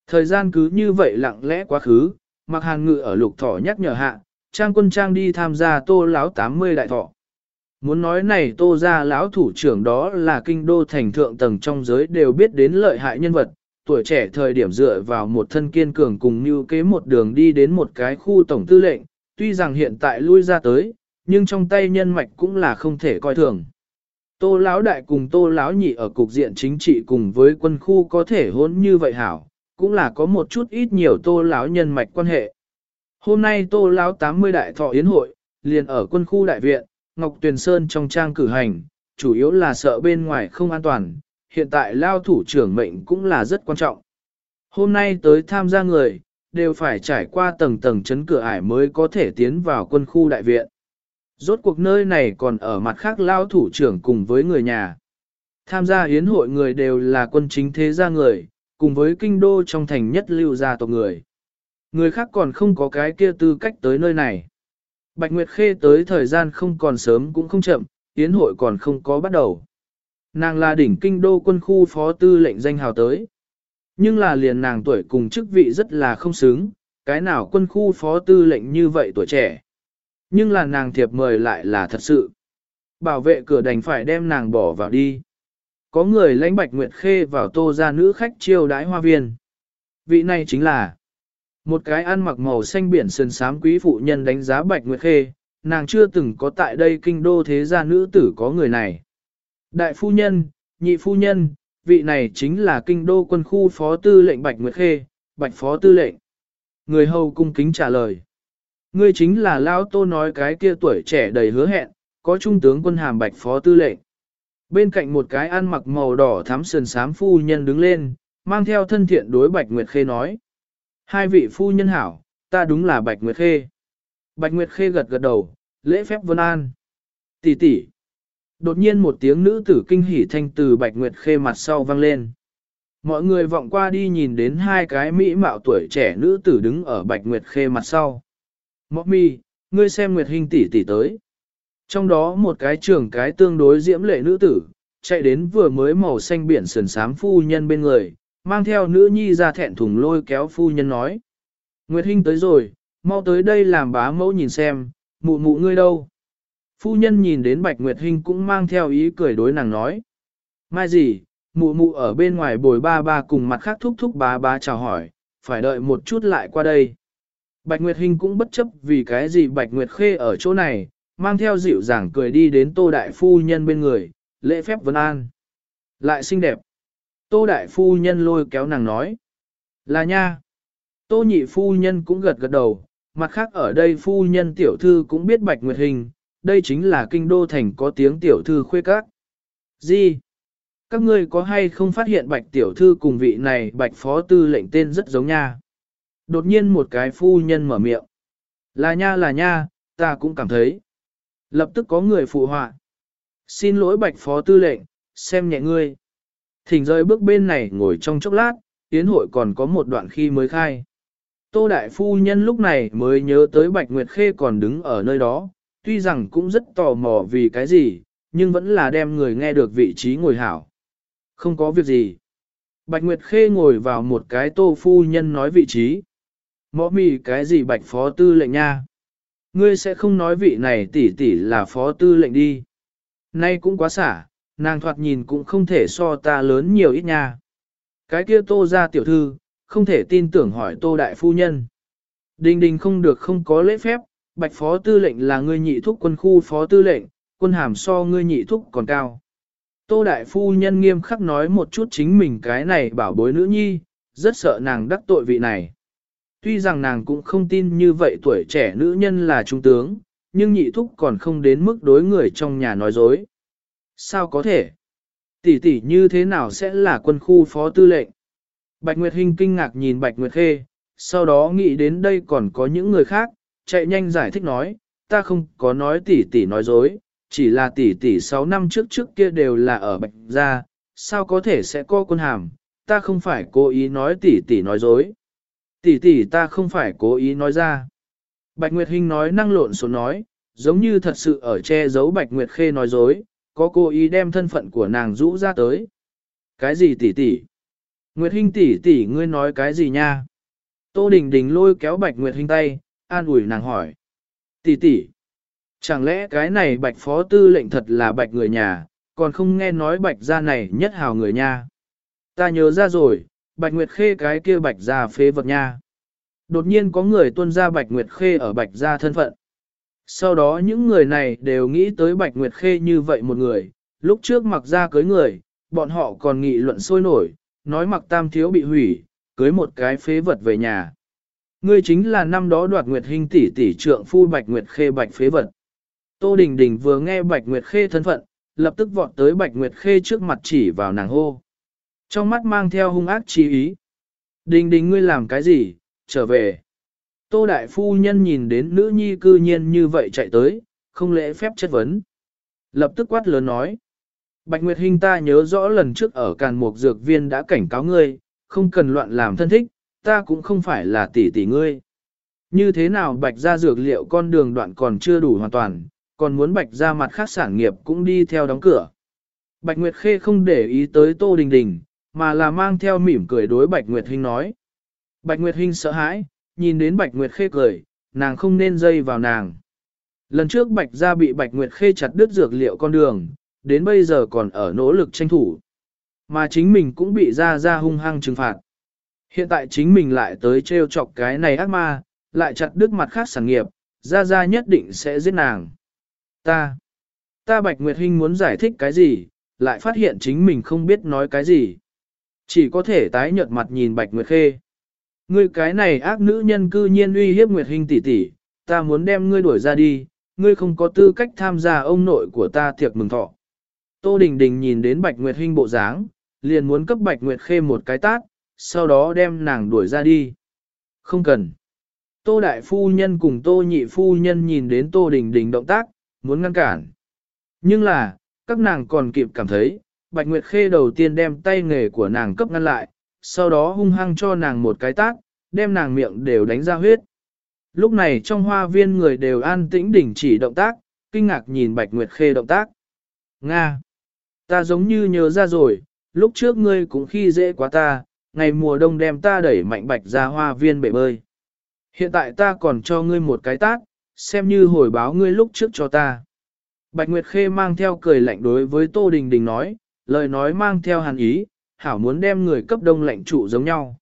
Thời gian cứ như vậy lặng lẽ quá khứ, mặc hàng ngự ở lục thỏ nhắc nhở hạ, trang quân trang đi tham gia tô láo 80 đại thọ. Muốn nói này tô ra lão thủ trưởng đó là kinh đô thành thượng tầng trong giới đều biết đến lợi hại nhân vật, tuổi trẻ thời điểm dựa vào một thân kiên cường cùng như kế một đường đi đến một cái khu tổng tư lệnh, tuy rằng hiện tại lui ra tới, nhưng trong tay nhân mạch cũng là không thể coi thường. Tô lão đại cùng tô lão nhị ở cục diện chính trị cùng với quân khu có thể hôn như vậy hảo, cũng là có một chút ít nhiều tô lão nhân mạch quan hệ. Hôm nay tô lão 80 đại thọ yến hội, liền ở quân khu đại viện, Ngọc Tuyền Sơn trong trang cử hành, chủ yếu là sợ bên ngoài không an toàn, hiện tại lao thủ trưởng mệnh cũng là rất quan trọng. Hôm nay tới tham gia người, đều phải trải qua tầng tầng chấn cửa ải mới có thể tiến vào quân khu đại viện. Rốt cuộc nơi này còn ở mặt khác lao thủ trưởng cùng với người nhà. Tham gia hiến hội người đều là quân chính thế gia người, cùng với kinh đô trong thành nhất lưu gia tộc người. Người khác còn không có cái kia tư cách tới nơi này. Bạch Nguyệt Khê tới thời gian không còn sớm cũng không chậm, hiến hội còn không có bắt đầu. Nàng là đỉnh kinh đô quân khu phó tư lệnh danh hào tới. Nhưng là liền nàng tuổi cùng chức vị rất là không xứng, cái nào quân khu phó tư lệnh như vậy tuổi trẻ. Nhưng là nàng thiệp mời lại là thật sự. Bảo vệ cửa đành phải đem nàng bỏ vào đi. Có người lãnh Bạch Nguyệt Khê vào tô ra nữ khách chiêu đái hoa viên. Vị này chính là một cái ăn mặc màu xanh biển sơn sám quý phụ nhân đánh giá Bạch Nguyệt Khê, nàng chưa từng có tại đây kinh đô thế gia nữ tử có người này. Đại phu nhân, nhị phu nhân, vị này chính là kinh đô quân khu phó tư lệnh Bạch Nguyệt Khê, Bạch phó tư lệnh. Người hầu cung kính trả lời. Ngươi chính là Lao Tô nói cái kia tuổi trẻ đầy hứa hẹn, có trung tướng quân hàm Bạch phó tư lệnh. Bên cạnh một cái ăn mặc màu đỏ thắm sườn sám phu nhân đứng lên, mang theo thân thiện đối Bạch Nguyệt Khê nói. Hai vị phu nhân hảo, ta đúng là Bạch Nguyệt Khê. Bạch Nguyệt Khê gật gật đầu, lễ phép vân an. Tỷ tỷ. Đột nhiên một tiếng nữ tử kinh hỉ thanh từ Bạch Nguyệt Khê mặt sau vang lên. Mọi người vọng qua đi nhìn đến hai cái mỹ mạo tuổi trẻ nữ tử đứng ở Bạch Nguyệt Khê mặt sau. Mọc mi, ngươi xem Nguyệt Hinh tỷ tỷ tới. Trong đó một cái trưởng cái tương đối diễm lệ nữ tử, chạy đến vừa mới màu xanh biển sườn sám phu nhân bên người, mang theo nữ nhi ra thẹn thùng lôi kéo phu nhân nói. Nguyệt Hinh tới rồi, mau tới đây làm bá mẫu nhìn xem, mụ mụ ngươi đâu. Phu nhân nhìn đến Bạch Nguyệt Hinh cũng mang theo ý cười đối nàng nói. Mai gì, mụ mụ ở bên ngoài bồi ba ba cùng mặt khác thúc thúc bá bá chào hỏi, phải đợi một chút lại qua đây. Bạch Nguyệt Hinh cũng bất chấp vì cái gì Bạch Nguyệt Khê ở chỗ này, mang theo dịu dàng cười đi đến Tô Đại Phu Nhân bên người, lễ phép vấn an. Lại xinh đẹp. Tô Đại Phu Nhân lôi kéo nàng nói. Là nha. Tô Nhị Phu Nhân cũng gật gật đầu, mặt khác ở đây Phu Nhân Tiểu Thư cũng biết Bạch Nguyệt Hinh đây chính là kinh đô thành có tiếng Tiểu Thư khuê các. Gì? Các ngươi có hay không phát hiện Bạch Tiểu Thư cùng vị này Bạch Phó Tư lệnh tên rất giống nha? Đột nhiên một cái Phu Nhân mở miệng. Là nha là nha, ta cũng cảm thấy. Lập tức có người phụ họa. Xin lỗi bạch phó tư lệnh, xem nhẹ ngươi. Thỉnh rơi bước bên này ngồi trong chốc lát, tiến hội còn có một đoạn khi mới khai. Tô Đại Phu Nhân lúc này mới nhớ tới Bạch Nguyệt Khê còn đứng ở nơi đó, tuy rằng cũng rất tò mò vì cái gì, nhưng vẫn là đem người nghe được vị trí ngồi hảo. Không có việc gì. Bạch Nguyệt Khê ngồi vào một cái Tô Phu Nhân nói vị trí. Mõ mì cái gì Bạch Phó Tư lệnh nha? Ngươi sẽ không nói vị này tỷ tỷ là Phó Tư lệnh đi. Nay cũng quá xả, nàng thoạt nhìn cũng không thể so ta lớn nhiều ít nha. Cái kia tô ra tiểu thư, không thể tin tưởng hỏi tô đại phu nhân. Đình đình không được không có lễ phép, bạch phó tư lệnh là ngươi nhị thúc quân khu phó tư lệnh, quân hàm so ngươi nhị thúc còn cao. Tô đại phu nhân nghiêm khắc nói một chút chính mình cái này bảo bối nữ nhi, rất sợ nàng đắc tội vị này. Tuy rằng nàng cũng không tin như vậy tuổi trẻ nữ nhân là trung tướng, nhưng nhị thúc còn không đến mức đối người trong nhà nói dối. Sao có thể? Tỷ tỷ như thế nào sẽ là quân khu phó tư lệnh? Bạch Nguyệt Hinh kinh ngạc nhìn Bạch Nguyệt Khê, sau đó nghĩ đến đây còn có những người khác, chạy nhanh giải thích nói, ta không có nói tỷ tỷ nói dối, chỉ là tỷ tỷ 6 năm trước trước kia đều là ở Bạch gia, sao có thể sẽ có quân hàm, ta không phải cố ý nói tỷ tỷ nói dối. Tỷ tỷ ta không phải cố ý nói ra. Bạch Nguyệt Hinh nói năng lộn xộn nói, giống như thật sự ở che giấu Bạch Nguyệt Khê nói dối, có cố ý đem thân phận của nàng rũ ra tới. Cái gì tỷ tỷ? Nguyệt Hinh tỷ tỷ ngươi nói cái gì nha? Tô Đình Đình lôi kéo Bạch Nguyệt Hinh tay, an ủi nàng hỏi. Tỷ tỷ, chẳng lẽ cái này Bạch Phó Tư lệnh thật là Bạch người nhà, còn không nghe nói Bạch gia này nhất hào người nha? Ta nhớ ra rồi, Bạch Nguyệt Khê cái kia Bạch gia phế vật nha. Đột nhiên có người tuân ra Bạch Nguyệt Khê ở Bạch gia thân phận. Sau đó những người này đều nghĩ tới Bạch Nguyệt Khê như vậy một người, lúc trước mặc ra cưới người, bọn họ còn nghị luận sôi nổi, nói mặc tam thiếu bị hủy, cưới một cái phế vật về nhà. Ngươi chính là năm đó đoạt Nguyệt Hinh tỷ tỷ trượng phu Bạch Nguyệt Khê Bạch phế vật. Tô Đình Đình vừa nghe Bạch Nguyệt Khê thân phận, lập tức vọt tới Bạch Nguyệt Khê trước mặt chỉ vào nàng hô. Trong mắt mang theo hung ác chi ý. Đình Đình ngươi làm cái gì, trở về. Tô Đại Phu Nhân nhìn đến nữ nhi cư nhiên như vậy chạy tới, không lễ phép chất vấn. Lập tức quát lớn nói. Bạch Nguyệt Hinh ta nhớ rõ lần trước ở Càn Mục Dược Viên đã cảnh cáo ngươi, không cần loạn làm thân thích, ta cũng không phải là tỷ tỷ ngươi. Như thế nào Bạch ra dược liệu con đường đoạn còn chưa đủ hoàn toàn, còn muốn Bạch ra mặt khác sản nghiệp cũng đi theo đóng cửa. Bạch Nguyệt Khê không để ý tới Tô Đình Đình, mà là mang theo mỉm cười đối Bạch Nguyệt Hinh nói. Bạch Nguyệt Hinh sợ hãi, nhìn đến Bạch Nguyệt Khê cười, nàng không nên dây vào nàng. Lần trước Bạch gia bị Bạch Nguyệt Khê chặt đứt dược liệu con đường, đến bây giờ còn ở nỗ lực tranh thủ. Mà chính mình cũng bị ra ra hung hăng trừng phạt. Hiện tại chính mình lại tới trêu chọc cái này ác ma, lại chặt đứt mặt khác sản nghiệp, ra ra nhất định sẽ giết nàng. Ta, ta Bạch Nguyệt Hinh muốn giải thích cái gì, lại phát hiện chính mình không biết nói cái gì. Chỉ có thể tái nhợt mặt nhìn Bạch Nguyệt Khê. Ngươi cái này ác nữ nhân cư nhiên uy hiếp Nguyệt Hinh tỷ tỷ, ta muốn đem ngươi đuổi ra đi, ngươi không có tư cách tham gia ông nội của ta tiệc mừng thọ. Tô Đình Đình nhìn đến Bạch Nguyệt Hinh bộ dáng, liền muốn cấp Bạch Nguyệt Khê một cái tát, sau đó đem nàng đuổi ra đi. Không cần. Tô Đại Phu Nhân cùng Tô Nhị Phu Nhân nhìn đến Tô Đình Đình động tác, muốn ngăn cản. Nhưng là, các nàng còn kịp cảm thấy, Bạch Nguyệt Khê đầu tiên đem tay nghề của nàng cấp ngăn lại, sau đó hung hăng cho nàng một cái tát, đem nàng miệng đều đánh ra huyết. Lúc này trong hoa viên người đều an tĩnh đỉnh chỉ động tác, kinh ngạc nhìn Bạch Nguyệt Khê động tác. Nga! Ta giống như nhớ ra rồi, lúc trước ngươi cũng khi dễ quá ta, ngày mùa đông đem ta đẩy mạnh bạch ra hoa viên bể bơi. Hiện tại ta còn cho ngươi một cái tát, xem như hồi báo ngươi lúc trước cho ta. Bạch Nguyệt Khê mang theo cười lạnh đối với Tô Đình Đình nói, lời nói mang theo hàn ý, hảo muốn đem người cấp đông lạnh trụ giống nhau.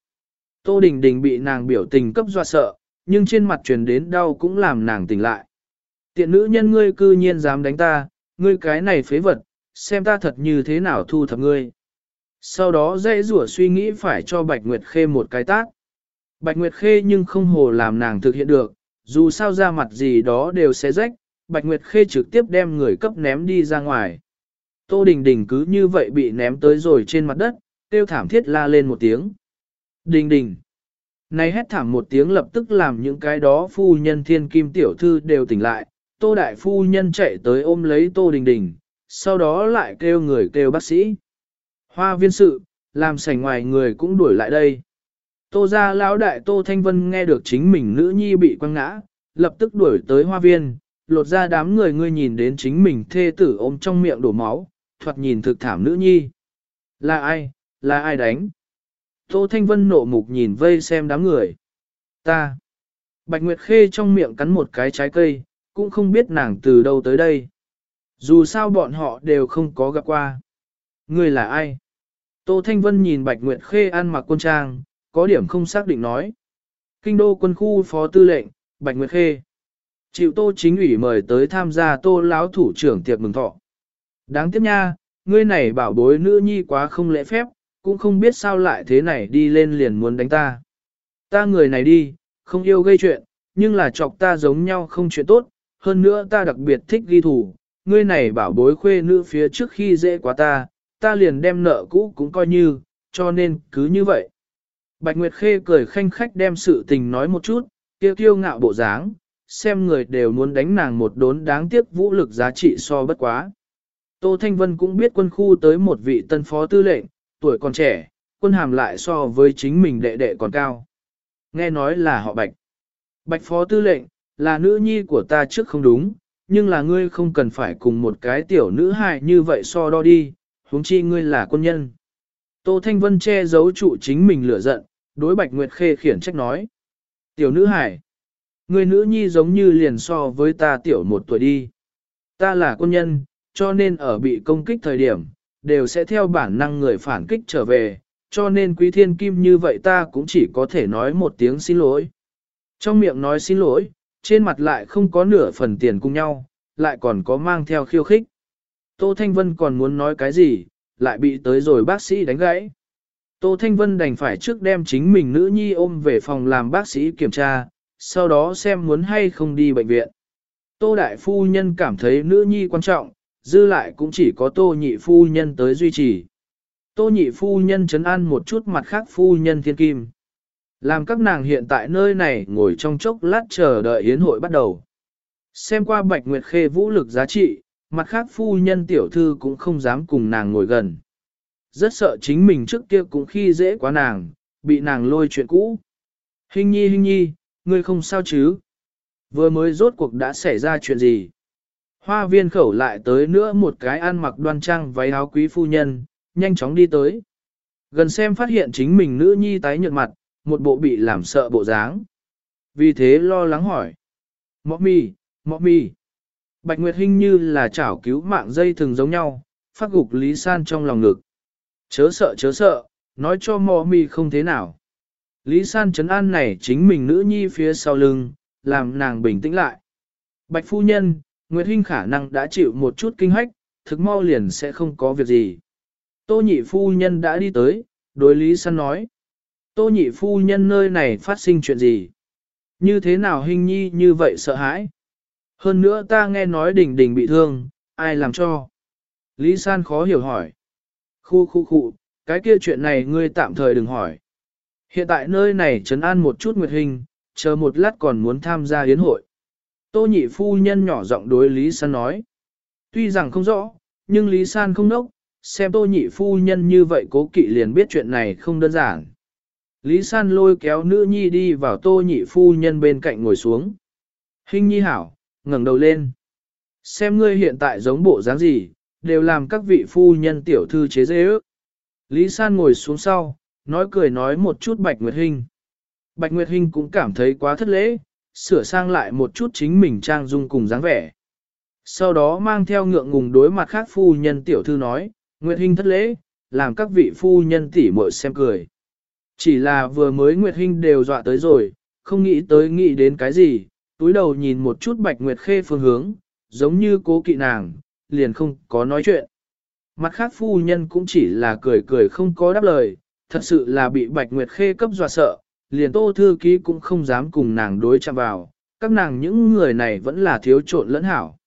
Tô Đình Đình bị nàng biểu tình cấp doa sợ, nhưng trên mặt truyền đến đau cũng làm nàng tỉnh lại. Tiện nữ nhân ngươi cư nhiên dám đánh ta, ngươi cái này phế vật, xem ta thật như thế nào thu thập ngươi. Sau đó dễ rủa suy nghĩ phải cho Bạch Nguyệt Khê một cái tác. Bạch Nguyệt Khê nhưng không hồ làm nàng thực hiện được, dù sao ra mặt gì đó đều sẽ rách, Bạch Nguyệt Khê trực tiếp đem người cấp ném đi ra ngoài. Tô Đình Đình cứ như vậy bị ném tới rồi trên mặt đất, tiêu thảm thiết la lên một tiếng. Đình Đình! Này hét thảm một tiếng lập tức làm những cái đó phu nhân thiên kim tiểu thư đều tỉnh lại, Tô Đại Phu Nhân chạy tới ôm lấy Tô Đình Đình, sau đó lại kêu người kêu bác sĩ. Hoa viên sự, làm sảnh ngoài người cũng đuổi lại đây. Tô ra lão đại Tô Thanh Vân nghe được chính mình nữ nhi bị quăng ngã, lập tức đuổi tới hoa viên, lột ra đám người ngươi nhìn đến chính mình thê tử ôm trong miệng đổ máu, thoạt nhìn thực thảm nữ nhi. Là ai, là ai đánh? Tô Thanh Vân nộ mục nhìn vây xem đám người. Ta. Bạch Nguyệt Khê trong miệng cắn một cái trái cây, cũng không biết nàng từ đâu tới đây. Dù sao bọn họ đều không có gặp qua. Người là ai? Tô Thanh Vân nhìn Bạch Nguyệt Khê ăn mặc quân trang, có điểm không xác định nói. Kinh đô quân khu phó tư lệnh, Bạch Nguyệt Khê. Chịu Tô chính ủy mời tới tham gia Tô lão thủ trưởng tiệc mừng thọ. Đáng tiếc nha, ngươi này bảo bối nữ nhi quá không lễ phép, cũng không biết sao lại thế này đi lên liền muốn đánh ta. Ta người này đi, không yêu gây chuyện, nhưng là chọc ta giống nhau không chuyện tốt, hơn nữa ta đặc biệt thích ghi thủ, ngươi này bảo bối khuê nữ phía trước khi dễ quá ta, ta liền đem nợ cũ cũng coi như, cho nên cứ như vậy. Bạch Nguyệt Khê cười khanh khách đem sự tình nói một chút, Tiêu Tiêu ngạo bộ dáng, xem người đều muốn đánh nàng một đốn đáng tiếc vũ lực giá trị so bất quá. Tô Thanh Vân cũng biết quân khu tới một vị tân phó tư lệnh, tuổi còn trẻ, quân hàm lại so với chính mình đệ đệ còn cao. Nghe nói là họ Bạch. Bạch phó tư lệnh, là nữ nhi của ta trước không đúng, nhưng là ngươi không cần phải cùng một cái tiểu nữ hài như vậy so đo đi, huống chi ngươi là quân nhân. Tô Thanh Vân che giấu trụ chính mình lửa giận, đối Bạch Nguyệt Khê khiển trách nói. Tiểu nữ hài, ngươi nữ nhi giống như liền so với ta tiểu một tuổi đi. Ta là quân nhân, cho nên ở bị công kích thời điểm, đều sẽ theo bản năng người phản kích trở về, cho nên quý thiên kim như vậy ta cũng chỉ có thể nói một tiếng xin lỗi. Trong miệng nói xin lỗi, trên mặt lại không có nửa phần tiền cùng nhau, lại còn có mang theo khiêu khích. Tô Thanh Vân còn muốn nói cái gì, lại bị tới rồi bác sĩ đánh gãy. Tô Thanh Vân đành phải trước đem chính mình nữ nhi ôm về phòng làm bác sĩ kiểm tra, sau đó xem muốn hay không đi bệnh viện. Tô Đại Phu Nhân cảm thấy nữ nhi quan trọng, dư lại cũng chỉ có Tô Nhị Phu Nhân tới duy trì. Tô Nhị Phu Nhân chấn an một chút mặt khác Phu Nhân Thiên Kim. Làm các nàng hiện tại nơi này ngồi trong chốc lát chờ đợi hiến hội bắt đầu. Xem qua Bạch Nguyệt Khê vũ lực giá trị, mặt khác phu nhân tiểu thư cũng không dám cùng nàng ngồi gần. Rất sợ chính mình trước kia cũng khi dễ quá nàng, bị nàng lôi chuyện cũ. Hình nhi hình nhi, ngươi không sao chứ? Vừa mới rốt cuộc đã xảy ra chuyện gì? Hoa viên khẩu lại tới nữa một cái ăn mặc đoan trang váy áo quý phu nhân, nhanh chóng đi tới. Gần xem phát hiện chính mình nữ nhi tái nhợt mặt, một bộ bị làm sợ bộ dáng. Vì thế lo lắng hỏi. Mọ mì, mọ mì. Bạch Nguyệt Hinh như là chảo cứu mạng dây thường giống nhau, phát gục Lý San trong lòng ngực. Chớ sợ chớ sợ, nói cho mò mì không thế nào. Lý San chấn an này chính mình nữ nhi phía sau lưng, làm nàng bình tĩnh lại. Bạch phu nhân, Nguyệt Hinh khả năng đã chịu một chút kinh hách, thực mau liền sẽ không có việc gì. Tô nhị phu nhân đã đi tới, đối Lý San nói. Tô nhị phu nhân nơi này phát sinh chuyện gì? Như thế nào Hinh nhi như vậy sợ hãi? Hơn nữa ta nghe nói đình đình bị thương, ai làm cho? Lý San khó hiểu hỏi. Khu khu khu, cái kia chuyện này ngươi tạm thời đừng hỏi. Hiện tại nơi này trấn an một chút nguyệt hình, chờ một lát còn muốn tham gia yến hội. Tô nhị phu nhân nhỏ giọng đối Lý San nói. Tuy rằng không rõ, nhưng Lý San không nốc, xem tô nhị phu nhân như vậy cố kỵ liền biết chuyện này không đơn giản. Lý San lôi kéo nữ nhi đi vào tô nhị phu nhân bên cạnh ngồi xuống. Hình nhi hảo, ngẩng đầu lên. Xem ngươi hiện tại giống bộ dáng gì, đều làm các vị phu nhân tiểu thư chế dễ ước. Lý San ngồi xuống sau, nói cười nói một chút Bạch Nguyệt Hinh. Bạch Nguyệt Hinh cũng cảm thấy quá thất lễ, sửa sang lại một chút chính mình trang dung cùng dáng vẻ. Sau đó mang theo ngượng ngùng đối mặt khác phu nhân tiểu thư nói, Nguyệt Hinh thất lễ, làm các vị phu nhân tỉ muội xem cười. Chỉ là vừa mới Nguyệt Hinh đều dọa tới rồi, không nghĩ tới nghĩ đến cái gì, túi đầu nhìn một chút Bạch Nguyệt Khê phương hướng, giống như cố kỵ nàng, liền không có nói chuyện. Mặt khác phu nhân cũng chỉ là cười cười không có đáp lời, thật sự là bị Bạch Nguyệt Khê cấp dọa sợ, liền tô thư ký cũng không dám cùng nàng đối chạm vào, các nàng những người này vẫn là thiếu trộn lẫn hảo.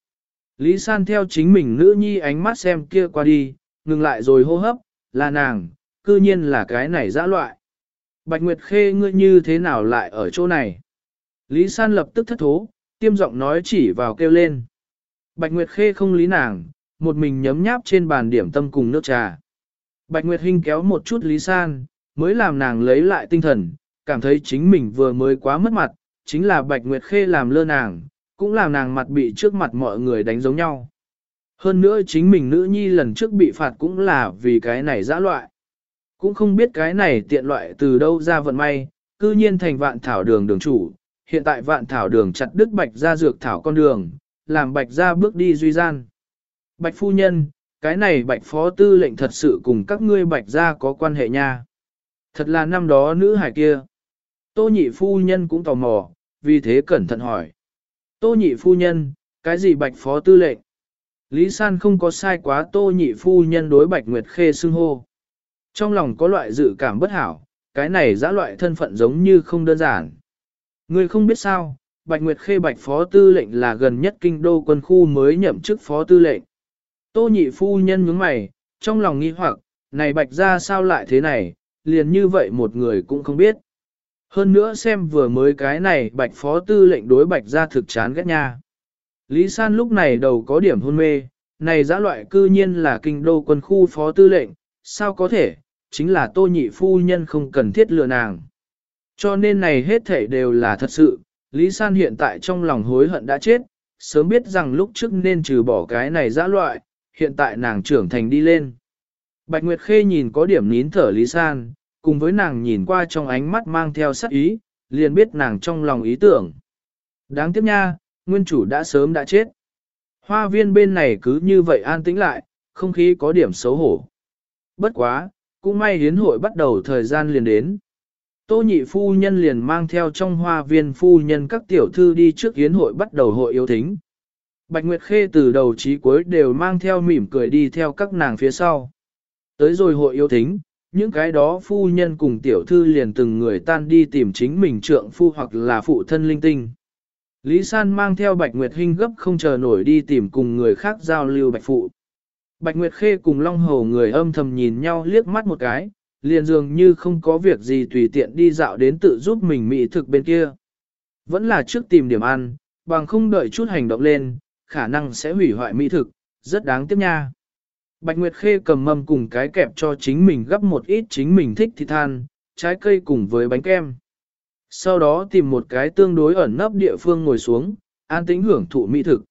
Lý San theo chính mình nữ nhi ánh mắt xem kia qua đi, ngừng lại rồi hô hấp, là nàng, cư nhiên là cái này dã loại. Bạch Nguyệt Khê ngươi như thế nào lại ở chỗ này? Lý San lập tức thất thố, tiêm giọng nói chỉ vào kêu lên. Bạch Nguyệt Khê không lý nàng, một mình nhấm nháp trên bàn điểm tâm cùng nước trà. Bạch Nguyệt Hinh kéo một chút Lý San, mới làm nàng lấy lại tinh thần, cảm thấy chính mình vừa mới quá mất mặt, chính là Bạch Nguyệt Khê làm lơ nàng, cũng làm nàng mặt bị trước mặt mọi người đánh giống nhau. Hơn nữa chính mình nữ nhi lần trước bị phạt cũng là vì cái này dã loại. Cũng không biết cái này tiện loại từ đâu ra vận may, cư nhiên thành vạn thảo đường đường chủ, hiện tại vạn thảo đường chặt đứt bạch ra dược thảo con đường, làm bạch ra bước đi duy gian. Bạch phu nhân, cái này bạch phó tư lệnh thật sự cùng các ngươi bạch ra có quan hệ nha. Thật là năm đó nữ hải kia. Tô nhị phu nhân cũng tò mò, vì thế cẩn thận hỏi. Tô nhị phu nhân, cái gì bạch phó tư lệnh? Lý San không có sai quá tô nhị phu nhân đối bạch nguyệt khê xưng hô. Trong lòng có loại dự cảm bất hảo, cái này giã loại thân phận giống như không đơn giản. Người không biết sao, Bạch Nguyệt Khê Bạch Phó Tư lệnh là gần nhất kinh đô quân khu mới nhậm chức Phó Tư lệnh. Tô nhị phu nhân nhướng mày, trong lòng nghi hoặc, này Bạch ra sao lại thế này, liền như vậy một người cũng không biết. Hơn nữa xem vừa mới cái này Bạch Phó Tư lệnh đối Bạch ra thực chán ghét nha. Lý San lúc này đầu có điểm hôn mê, này giã loại cư nhiên là kinh đô quân khu Phó Tư lệnh, sao có thể, chính là tô nhị phu nhân không cần thiết lừa nàng. Cho nên này hết thể đều là thật sự, Lý San hiện tại trong lòng hối hận đã chết, sớm biết rằng lúc trước nên trừ bỏ cái này dã loại, hiện tại nàng trưởng thành đi lên. Bạch Nguyệt Khê nhìn có điểm nín thở Lý San, cùng với nàng nhìn qua trong ánh mắt mang theo sắc ý, liền biết nàng trong lòng ý tưởng. Đáng tiếc nha, nguyên chủ đã sớm đã chết. Hoa viên bên này cứ như vậy an tĩnh lại, không khí có điểm xấu hổ. Bất quá, cũng may hiến hội bắt đầu thời gian liền đến. Tô nhị phu nhân liền mang theo trong hoa viên phu nhân các tiểu thư đi trước hiến hội bắt đầu hội yêu thính. Bạch Nguyệt Khê từ đầu chí cuối đều mang theo mỉm cười đi theo các nàng phía sau. Tới rồi hội yêu thính, những cái đó phu nhân cùng tiểu thư liền từng người tan đi tìm chính mình trượng phu hoặc là phụ thân linh tinh. Lý San mang theo Bạch Nguyệt Hinh gấp không chờ nổi đi tìm cùng người khác giao lưu Bạch Phụ. Bạch Nguyệt Khê cùng Long Hầu người âm thầm nhìn nhau liếc mắt một cái, liền dường như không có việc gì tùy tiện đi dạo đến tự giúp mình mỹ thực bên kia. Vẫn là trước tìm điểm ăn, bằng không đợi chút hành động lên, khả năng sẽ hủy hoại mỹ thực, rất đáng tiếc nha. Bạch Nguyệt Khê cầm mâm cùng cái kẹp cho chính mình gấp một ít chính mình thích thịt than, trái cây cùng với bánh kem. Sau đó tìm một cái tương đối ẩn nấp địa phương ngồi xuống, an tĩnh hưởng thụ mỹ thực.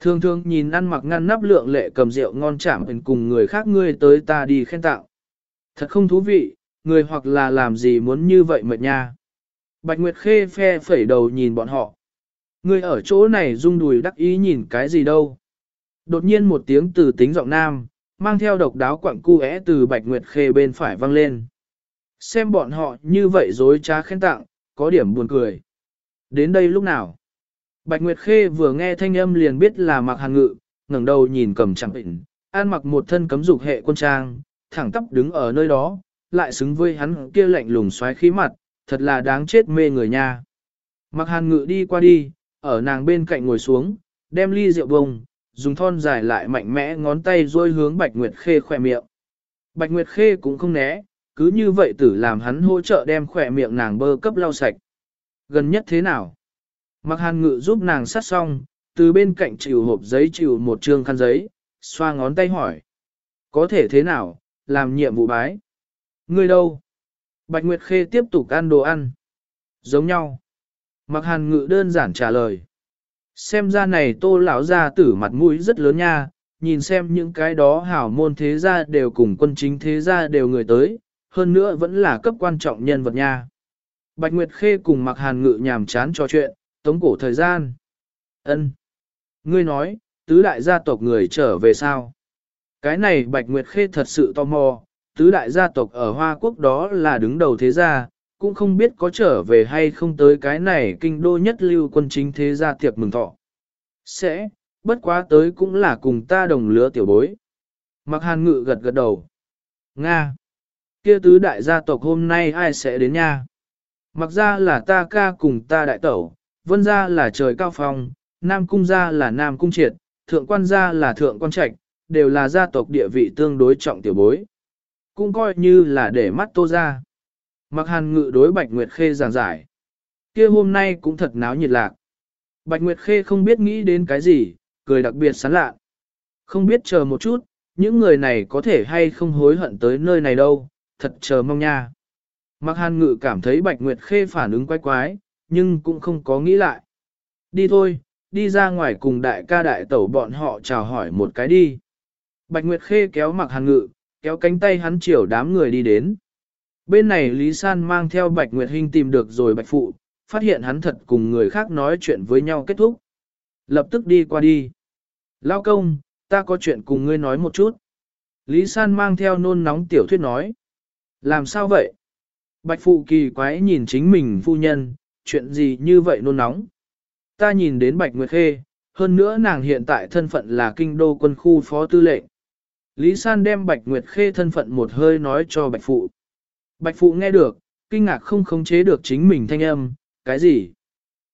Thường thường nhìn ăn mặc ngăn nắp lượng lệ cầm rượu ngon chạm cùng người khác ngươi tới ta đi khen tạo. Thật không thú vị, người hoặc là làm gì muốn như vậy mệt nha. Bạch Nguyệt Khê phe phẩy đầu nhìn bọn họ. Người ở chỗ này rung đùi đắc ý nhìn cái gì đâu. Đột nhiên một tiếng từ tính giọng nam, mang theo độc đáo quặng cu é từ Bạch Nguyệt Khê bên phải vang lên. Xem bọn họ như vậy dối trá khen tặng, có điểm buồn cười. Đến đây lúc nào? Bạch Nguyệt Khê vừa nghe thanh âm liền biết là mặc hàng ngự, ngẩng đầu nhìn cầm chẳng bệnh, an mặc một thân cấm dục hệ quân trang, thẳng tắp đứng ở nơi đó, lại xứng với hắn kia lạnh lùng xoáy khí mặt, thật là đáng chết mê người nha. Mặc hàn ngự đi qua đi, ở nàng bên cạnh ngồi xuống, đem ly rượu bông, dùng thon dài lại mạnh mẽ ngón tay rôi hướng Bạch Nguyệt Khê khỏe miệng. Bạch Nguyệt Khê cũng không né, cứ như vậy tử làm hắn hỗ trợ đem khỏe miệng nàng bơ cấp lau sạch. Gần nhất thế nào? Mặc hàn ngự giúp nàng sát xong, từ bên cạnh chịu hộp giấy chịu một trương khăn giấy, xoa ngón tay hỏi. Có thể thế nào, làm nhiệm vụ bái. Ngươi đâu? Bạch Nguyệt Khê tiếp tục ăn đồ ăn. Giống nhau. Mặc hàn ngự đơn giản trả lời. Xem ra này tô lão gia tử mặt mũi rất lớn nha, nhìn xem những cái đó hảo môn thế gia đều cùng quân chính thế gia đều người tới, hơn nữa vẫn là cấp quan trọng nhân vật nha. Bạch Nguyệt Khê cùng mặc hàn ngự nhàm chán trò chuyện, tống cổ thời gian. ân Ngươi nói, tứ đại gia tộc người trở về sao? Cái này Bạch Nguyệt Khê thật sự tò mò, tứ đại gia tộc ở Hoa Quốc đó là đứng đầu thế gia, cũng không biết có trở về hay không tới cái này kinh đô nhất lưu quân chính thế gia tiệc mừng thọ. Sẽ, bất quá tới cũng là cùng ta đồng lứa tiểu bối. Mặc hàn ngự gật gật đầu. Nga. Kia tứ đại gia tộc hôm nay ai sẽ đến nha? Mặc ra là ta ca cùng ta đại tẩu, vân ra là trời cao phong, nam cung ra là nam cung triệt, thượng quan gia là thượng quan trạch, đều là gia tộc địa vị tương đối trọng tiểu bối. Cũng coi như là để mắt tô ra. Mặc hàn ngự đối Bạch Nguyệt Khê giảng giải. kia hôm nay cũng thật náo nhiệt lạc. Bạch Nguyệt Khê không biết nghĩ đến cái gì, cười đặc biệt sán lạ. Không biết chờ một chút, những người này có thể hay không hối hận tới nơi này đâu, thật chờ mong nha. Mặc hàn ngự cảm thấy Bạch Nguyệt Khê phản ứng quái quái, nhưng cũng không có nghĩ lại. Đi thôi, đi ra ngoài cùng đại ca đại tẩu bọn họ chào hỏi một cái đi. Bạch Nguyệt Khê kéo mặc hàn ngự, kéo cánh tay hắn chiều đám người đi đến. Bên này Lý San mang theo Bạch Nguyệt Hinh tìm được rồi Bạch Phụ, phát hiện hắn thật cùng người khác nói chuyện với nhau kết thúc. Lập tức đi qua đi. Lao công, ta có chuyện cùng ngươi nói một chút. Lý San mang theo nôn nóng tiểu thuyết nói. Làm sao vậy? Bạch Phụ kỳ quái nhìn chính mình phu nhân, chuyện gì như vậy nôn nóng? Ta nhìn đến Bạch Nguyệt Khê, hơn nữa nàng hiện tại thân phận là kinh đô quân khu phó tư lệnh. Lý San đem Bạch Nguyệt Khê thân phận một hơi nói cho Bạch Phụ. Bạch Phụ nghe được, kinh ngạc không khống chế được chính mình thanh âm, cái gì?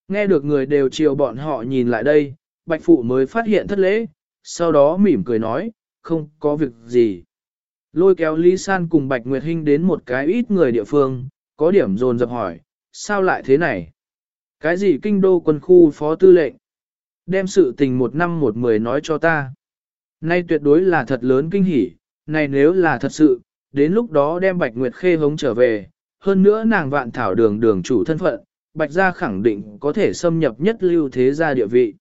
Nghe được người đều chiều bọn họ nhìn lại đây, Bạch Phụ mới phát hiện thất lễ, sau đó mỉm cười nói, không có việc gì. Lôi kéo Lý San cùng Bạch Nguyệt Hinh đến một cái ít người địa phương, có điểm dồn dập hỏi, sao lại thế này? Cái gì kinh đô quân khu phó tư lệnh? Đem sự tình một năm một mười nói cho ta. Nay tuyệt đối là thật lớn kinh hỉ, này nếu là thật sự, đến lúc đó đem Bạch Nguyệt Khê hống trở về, hơn nữa nàng vạn thảo đường đường chủ thân phận, Bạch gia khẳng định có thể xâm nhập nhất lưu thế gia địa vị.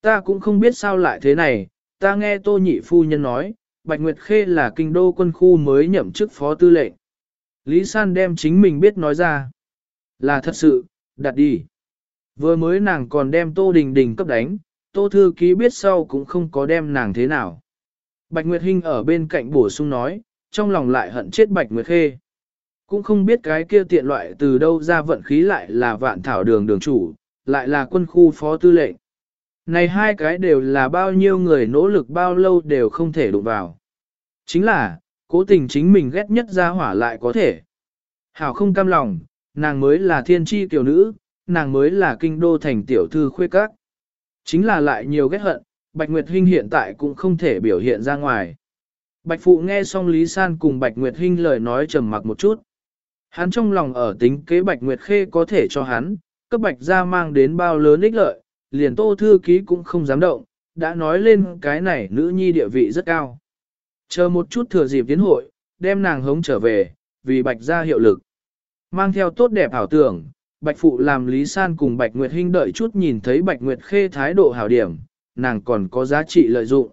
Ta cũng không biết sao lại thế này, ta nghe Tô Nhị Phu Nhân nói, Bạch Nguyệt Khê là kinh đô quân khu mới nhậm chức phó tư lệnh. Lý San đem chính mình biết nói ra. Là thật sự, đặt đi. Vừa mới nàng còn đem Tô Đình Đình cấp đánh, Tô Thư Ký biết sau cũng không có đem nàng thế nào. Bạch Nguyệt Hinh ở bên cạnh bổ sung nói, trong lòng lại hận chết Bạch Nguyệt Khê. Cũng không biết cái kia tiện loại từ đâu ra vận khí lại là vạn thảo đường đường chủ, lại là quân khu phó tư lệnh. Này hai cái đều là bao nhiêu người nỗ lực bao lâu đều không thể đụng vào. Chính là, cố tình chính mình ghét nhất ra hỏa lại có thể. Hảo không cam lòng, nàng mới là thiên tri tiểu nữ, nàng mới là kinh đô thành tiểu thư khuê các. Chính là lại nhiều ghét hận, Bạch Nguyệt Hinh hiện tại cũng không thể biểu hiện ra ngoài. Bạch Phụ nghe xong Lý San cùng Bạch Nguyệt Hinh lời nói trầm mặc một chút. Hắn trong lòng ở tính kế Bạch Nguyệt Khê có thể cho hắn, cấp Bạch ra mang đến bao lớn ích lợi, liền tô thư ký cũng không dám động, đã nói lên cái này nữ nhi địa vị rất cao. Chờ một chút thừa dịp tiến hội, đem nàng hống trở về, vì Bạch ra hiệu lực. Mang theo tốt đẹp ảo tưởng, Bạch Phụ làm Lý San cùng Bạch Nguyệt Hinh đợi chút nhìn thấy Bạch Nguyệt Khê thái độ hảo điểm, nàng còn có giá trị lợi dụng.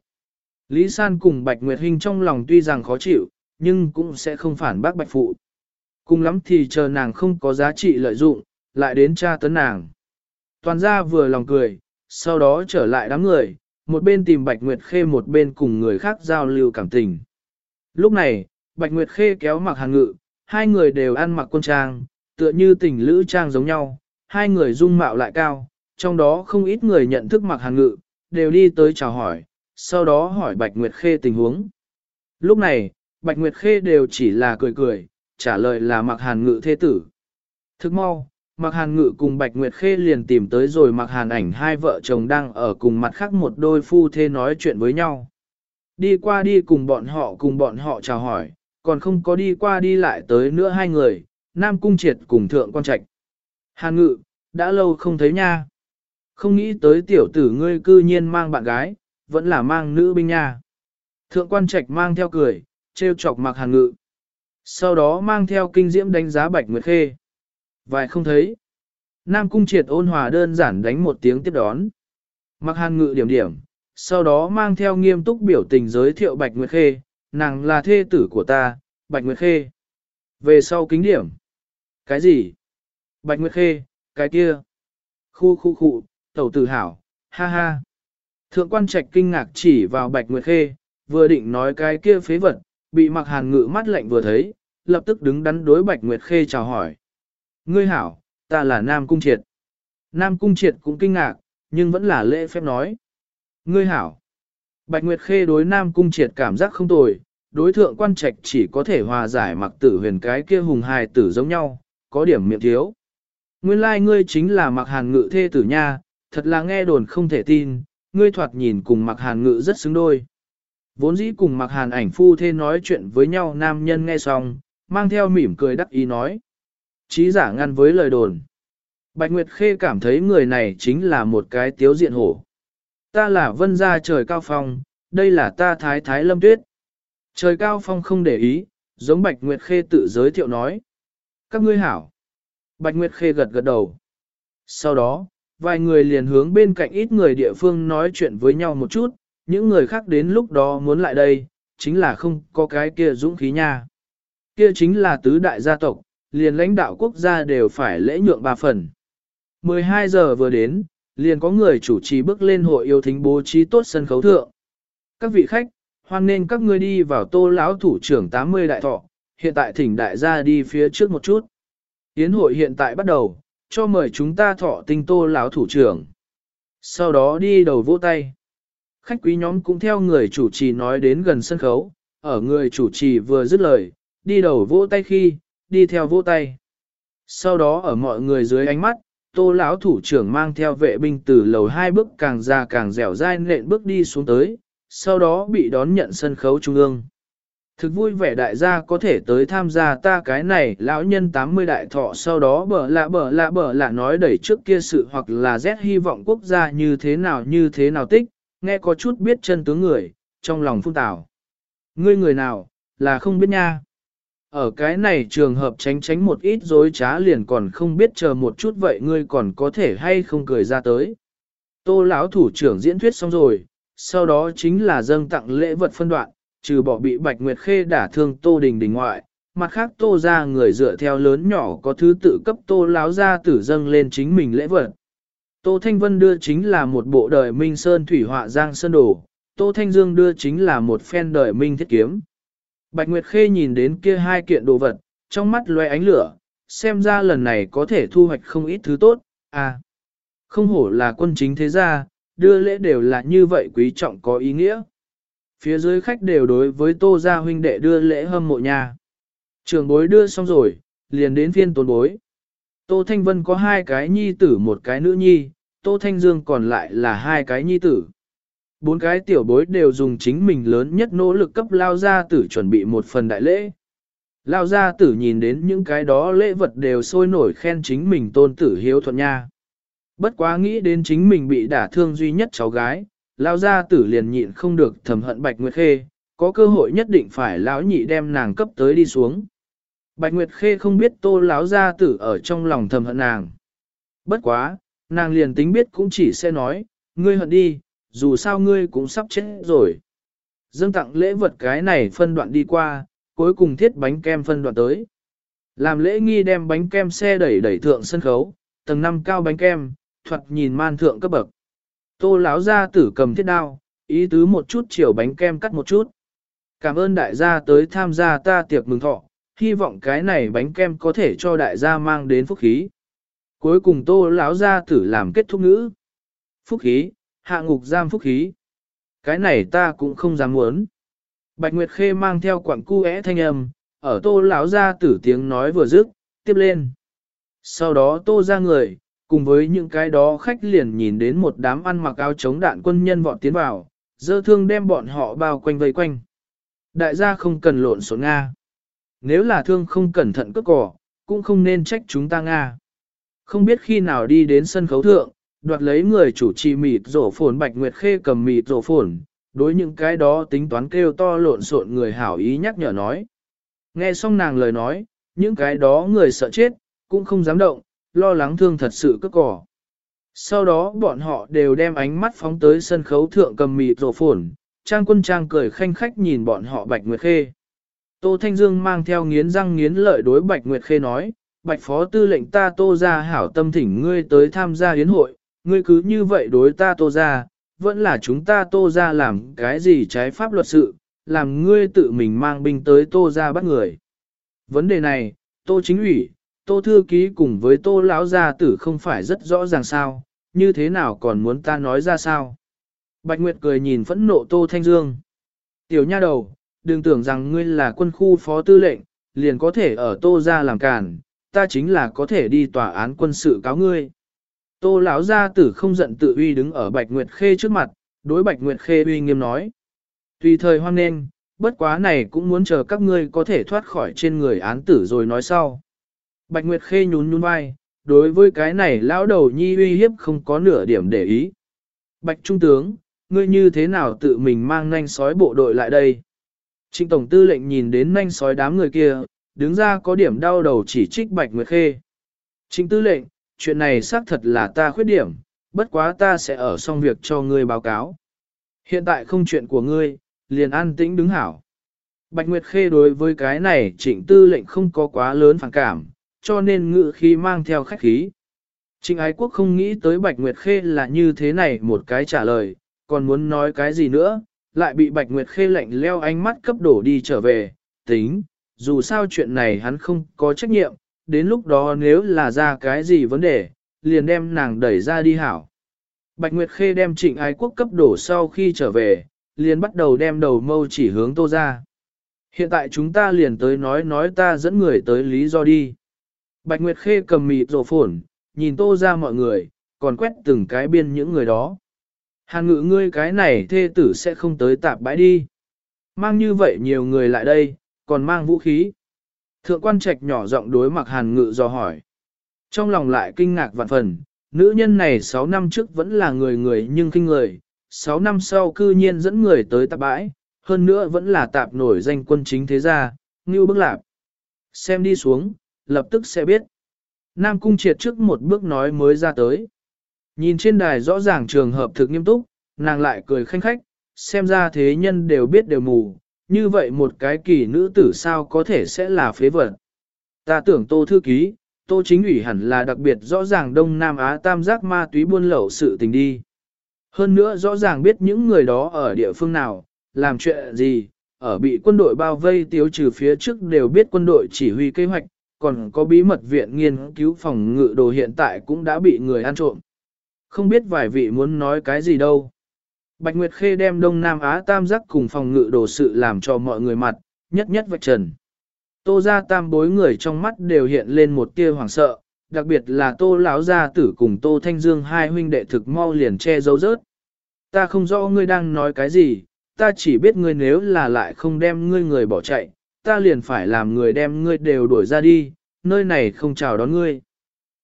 Lý San cùng Bạch Nguyệt Hinh trong lòng tuy rằng khó chịu, nhưng cũng sẽ không phản bác Bạch Phụ. Cùng lắm thì chờ nàng không có giá trị lợi dụng, lại đến tra tấn nàng. Toàn gia vừa lòng cười, sau đó trở lại đám người, một bên tìm Bạch Nguyệt Khê một bên cùng người khác giao lưu cảm tình. Lúc này, Bạch Nguyệt Khê kéo mặc hàng ngự, hai người đều ăn mặc quân trang, tựa như tình lữ trang giống nhau, hai người dung mạo lại cao, trong đó không ít người nhận thức mặc hàng ngự, đều đi tới chào hỏi, sau đó hỏi Bạch Nguyệt Khê tình huống. Lúc này, Bạch Nguyệt Khê đều chỉ là cười cười, trả lời là mặc hàn ngự thế tử. Thức mau, mặc hàn ngự cùng Bạch Nguyệt Khê liền tìm tới rồi mặc hàn ảnh hai vợ chồng đang ở cùng mặt khác một đôi phu thê nói chuyện với nhau. Đi qua đi cùng bọn họ cùng bọn họ chào hỏi, còn không có đi qua đi lại tới nữa hai người, Nam Cung Triệt cùng Thượng Quan Trạch. Hàn ngự, đã lâu không thấy nha. Không nghĩ tới tiểu tử ngươi cư nhiên mang bạn gái, vẫn là mang nữ binh nha. Thượng Quan Trạch mang theo cười, trêu chọc mặc hàn ngự. Sau đó mang theo kinh diễm đánh giá Bạch Nguyệt Khê. Vài không thấy. Nam Cung Triệt ôn hòa đơn giản đánh một tiếng tiếp đón. Mặc hàn ngự điểm điểm, sau đó mang theo nghiêm túc biểu tình giới thiệu Bạch Nguyệt Khê, nàng là thê tử của ta, Bạch Nguyệt Khê. Về sau kính điểm. Cái gì? Bạch Nguyệt Khê, cái kia. Khu khu khu, tẩu tử hảo, ha ha. Thượng quan trạch kinh ngạc chỉ vào Bạch Nguyệt Khê, vừa định nói cái kia phế vật, bị mặc hàn ngự mắt lạnh vừa thấy, lập tức đứng đắn đối Bạch Nguyệt Khê chào hỏi. Ngươi hảo, ta là Nam Cung Triệt. Nam Cung Triệt cũng kinh ngạc, nhưng vẫn là lễ phép nói. Ngươi hảo. Bạch Nguyệt Khê đối Nam Cung Triệt cảm giác không tồi, đối thượng quan trạch chỉ có thể hòa giải mặc tử huyền cái kia hùng hài tử giống nhau, có điểm miệng thiếu. Nguyên lai like ngươi chính là mặc hàn ngự thê tử nha, thật là nghe đồn không thể tin, ngươi thoạt nhìn cùng mặc hàn ngự rất xứng đôi. Vốn dĩ cùng mặc hàn ảnh phu thê nói chuyện với nhau nam nhân nghe xong, mang theo mỉm cười đắc ý nói. Chí giả ngăn với lời đồn. Bạch Nguyệt Khê cảm thấy người này chính là một cái tiếu diện hổ. Ta là vân gia trời cao phong, đây là ta thái thái lâm tuyết. Trời cao phong không để ý, giống Bạch Nguyệt Khê tự giới thiệu nói. Các ngươi hảo. Bạch Nguyệt Khê gật gật đầu. Sau đó, vài người liền hướng bên cạnh ít người địa phương nói chuyện với nhau một chút, những người khác đến lúc đó muốn lại đây, chính là không có cái kia dũng khí nha. Kia chính là tứ đại gia tộc, liền lãnh đạo quốc gia đều phải lễ nhượng ba phần. 12 giờ vừa đến, liền có người chủ trì bước lên hội yêu thính bố trí tốt sân khấu thượng. Các vị khách, hoan nên các ngươi đi vào tô lão thủ trưởng 80 đại thọ, hiện tại thỉnh đại gia đi phía trước một chút. Yến hội hiện tại bắt đầu, cho mời chúng ta thọ tinh tô lão thủ trưởng. Sau đó đi đầu vỗ tay. Khách quý nhóm cũng theo người chủ trì nói đến gần sân khấu, ở người chủ trì vừa dứt lời, đi đầu vỗ tay khi, đi theo vỗ tay. Sau đó ở mọi người dưới ánh mắt, tô lão thủ trưởng mang theo vệ binh từ lầu hai bước càng ra càng dẻo dai nện bước đi xuống tới, sau đó bị đón nhận sân khấu trung ương. Thực vui vẻ đại gia có thể tới tham gia ta cái này, lão nhân 80 đại thọ sau đó bở lạ bở lạ bở lạ nói đẩy trước kia sự hoặc là rét hy vọng quốc gia như thế nào như thế nào tích, nghe có chút biết chân tướng người, trong lòng phun tảo. Ngươi người nào, là không biết nha. Ở cái này trường hợp tránh tránh một ít dối trá liền còn không biết chờ một chút vậy ngươi còn có thể hay không cười ra tới. Tô lão thủ trưởng diễn thuyết xong rồi, sau đó chính là dâng tặng lễ vật phân đoạn, trừ bỏ bị Bạch Nguyệt Khê đả thương Tô Đình Đình ngoại, mặt khác Tô ra người dựa theo lớn nhỏ có thứ tự cấp Tô Láo ra tử dâng lên chính mình lễ vật. Tô Thanh Vân đưa chính là một bộ đời Minh Sơn thủy họa giang sơn đồ, Tô Thanh Dương đưa chính là một phen đời Minh thiết kiếm. Bạch Nguyệt Khê nhìn đến kia hai kiện đồ vật, trong mắt loe ánh lửa, xem ra lần này có thể thu hoạch không ít thứ tốt, à. Không hổ là quân chính thế gia, đưa lễ đều là như vậy quý trọng có ý nghĩa. Phía dưới khách đều đối với tô gia huynh đệ đưa lễ hâm mộ nhà. Trường bối đưa xong rồi, liền đến phiên tôn bối. Tô Thanh Vân có hai cái nhi tử một cái nữ nhi, Tô Thanh Dương còn lại là hai cái nhi tử. Bốn cái tiểu bối đều dùng chính mình lớn nhất nỗ lực cấp lao gia tử chuẩn bị một phần đại lễ. Lao gia tử nhìn đến những cái đó lễ vật đều sôi nổi khen chính mình tôn tử hiếu thuận nha. Bất quá nghĩ đến chính mình bị đả thương duy nhất cháu gái, lao gia tử liền nhịn không được thầm hận Bạch Nguyệt Khê, có cơ hội nhất định phải lão nhị đem nàng cấp tới đi xuống. Bạch Nguyệt Khê không biết tô lão gia tử ở trong lòng thầm hận nàng. Bất quá, nàng liền tính biết cũng chỉ sẽ nói, ngươi hận đi, dù sao ngươi cũng sắp chết rồi. Dâng tặng lễ vật cái này phân đoạn đi qua, cuối cùng thiết bánh kem phân đoạn tới. Làm lễ nghi đem bánh kem xe đẩy đẩy thượng sân khấu, tầng 5 cao bánh kem, thuật nhìn man thượng cấp bậc. Tô lão gia tử cầm thiết đao, ý tứ một chút chiều bánh kem cắt một chút. Cảm ơn đại gia tới tham gia ta tiệc mừng thọ, hy vọng cái này bánh kem có thể cho đại gia mang đến phúc khí. Cuối cùng tô lão gia tử làm kết thúc ngữ. Phúc khí, hạ ngục giam phúc khí. Cái này ta cũng không dám muốn. Bạch Nguyệt Khê mang theo quặng cu é thanh âm, ở tô lão gia tử tiếng nói vừa dứt, tiếp lên. Sau đó tô ra người, cùng với những cái đó khách liền nhìn đến một đám ăn mặc áo chống đạn quân nhân vọt tiến vào, dơ thương đem bọn họ bao quanh vây quanh. Đại gia không cần lộn xộn Nga. Nếu là thương không cẩn thận cướp cỏ, cũng không nên trách chúng ta Nga. Không biết khi nào đi đến sân khấu thượng, đoạt lấy người chủ trì mịt rổ phồn Bạch Nguyệt Khê cầm mịt rổ phồn, đối những cái đó tính toán kêu to lộn xộn người hảo ý nhắc nhở nói. Nghe xong nàng lời nói, những cái đó người sợ chết, cũng không dám động, lo lắng thương thật sự cất cỏ. Sau đó bọn họ đều đem ánh mắt phóng tới sân khấu thượng cầm mịt rổ phồn, trang quân trang cười khanh khách nhìn bọn họ Bạch Nguyệt Khê. Tô Thanh Dương mang theo nghiến răng nghiến lợi đối Bạch Nguyệt Khê nói, Bạch Phó Tư lệnh ta tô ra hảo tâm thỉnh ngươi tới tham gia yến hội, ngươi cứ như vậy đối ta tô ra, vẫn là chúng ta tô ra làm cái gì trái pháp luật sự, làm ngươi tự mình mang binh tới tô ra bắt người. Vấn đề này, tô chính ủy, tô thư ký cùng với tô lão gia tử không phải rất rõ ràng sao, như thế nào còn muốn ta nói ra sao. Bạch Nguyệt cười nhìn phẫn nộ tô thanh dương. Tiểu nha đầu, đừng tưởng rằng ngươi là quân khu phó tư lệnh, liền có thể ở tô ra làm cản, ta chính là có thể đi tòa án quân sự cáo ngươi. Tô lão gia tử không giận tự uy đứng ở Bạch Nguyệt Khê trước mặt, đối Bạch Nguyệt Khê uy nghiêm nói. Tùy thời hoan nghênh, bất quá này cũng muốn chờ các ngươi có thể thoát khỏi trên người án tử rồi nói sau. Bạch Nguyệt Khê nhún nhún vai, đối với cái này lão đầu nhi uy hiếp không có nửa điểm để ý. Bạch Trung tướng, ngươi như thế nào tự mình mang nhanh sói bộ đội lại đây? Trịnh Tổng Tư lệnh nhìn đến nhanh sói đám người kia, đứng ra có điểm đau đầu chỉ trích Bạch Nguyệt Khê. Trịnh Tư lệnh, chuyện này xác thật là ta khuyết điểm, bất quá ta sẽ ở xong việc cho ngươi báo cáo. Hiện tại không chuyện của ngươi, liền an tĩnh đứng hảo. Bạch Nguyệt Khê đối với cái này trịnh tư lệnh không có quá lớn phản cảm, cho nên ngự khí mang theo khách khí. Trịnh ái quốc không nghĩ tới Bạch Nguyệt Khê là như thế này một cái trả lời, còn muốn nói cái gì nữa, lại bị Bạch Nguyệt Khê lạnh leo ánh mắt cấp đổ đi trở về, tính, dù sao chuyện này hắn không có trách nhiệm, đến lúc đó nếu là ra cái gì vấn đề, liền đem nàng đẩy ra đi hảo. Bạch Nguyệt Khê đem trịnh ái quốc cấp đổ sau khi trở về, liền bắt đầu đem đầu mâu chỉ hướng tô ra. Hiện tại chúng ta liền tới nói nói ta dẫn người tới lý do đi. Bạch Nguyệt Khê cầm mịt rổ phổn, nhìn tô ra mọi người, còn quét từng cái biên những người đó. Hàn ngự ngươi cái này thê tử sẽ không tới tạp bãi đi. Mang như vậy nhiều người lại đây, còn mang vũ khí. Thượng quan trạch nhỏ giọng đối mặt hàn ngự do hỏi. Trong lòng lại kinh ngạc vạn phần, nữ nhân này 6 năm trước vẫn là người người nhưng kinh người, 6 năm sau cư nhiên dẫn người tới tạp bãi, hơn nữa vẫn là tạp nổi danh quân chính thế gia, Ngưu Bức Lạp. Xem đi xuống, lập tức sẽ biết. Nam Cung triệt trước một bước nói mới ra tới. Nhìn trên đài rõ ràng trường hợp thực nghiêm túc, nàng lại cười khanh khách, xem ra thế nhân đều biết đều mù, như vậy một cái kỳ nữ tử sao có thể sẽ là phế vật. Ta tưởng tô thư ký, tô chính ủy hẳn là đặc biệt rõ ràng Đông Nam Á tam giác ma túy buôn lậu sự tình đi. Hơn nữa rõ ràng biết những người đó ở địa phương nào, làm chuyện gì, ở bị quân đội bao vây tiêu trừ phía trước đều biết quân đội chỉ huy kế hoạch, còn có bí mật viện nghiên cứu phòng ngự đồ hiện tại cũng đã bị người ăn trộm. Không biết vài vị muốn nói cái gì đâu. Bạch Nguyệt Khê đem Đông Nam Á tam giác cùng phòng ngự đồ sự làm cho mọi người mặt, nhất nhất vạch trần. Tô ra tam bối người trong mắt đều hiện lên một tia hoảng sợ, đặc biệt là tô lão gia tử cùng tô thanh dương hai huynh đệ thực mau liền che giấu rớt. Ta không rõ ngươi đang nói cái gì, ta chỉ biết ngươi nếu là lại không đem ngươi người bỏ chạy, ta liền phải làm người đem ngươi đều đuổi ra đi, nơi này không chào đón ngươi.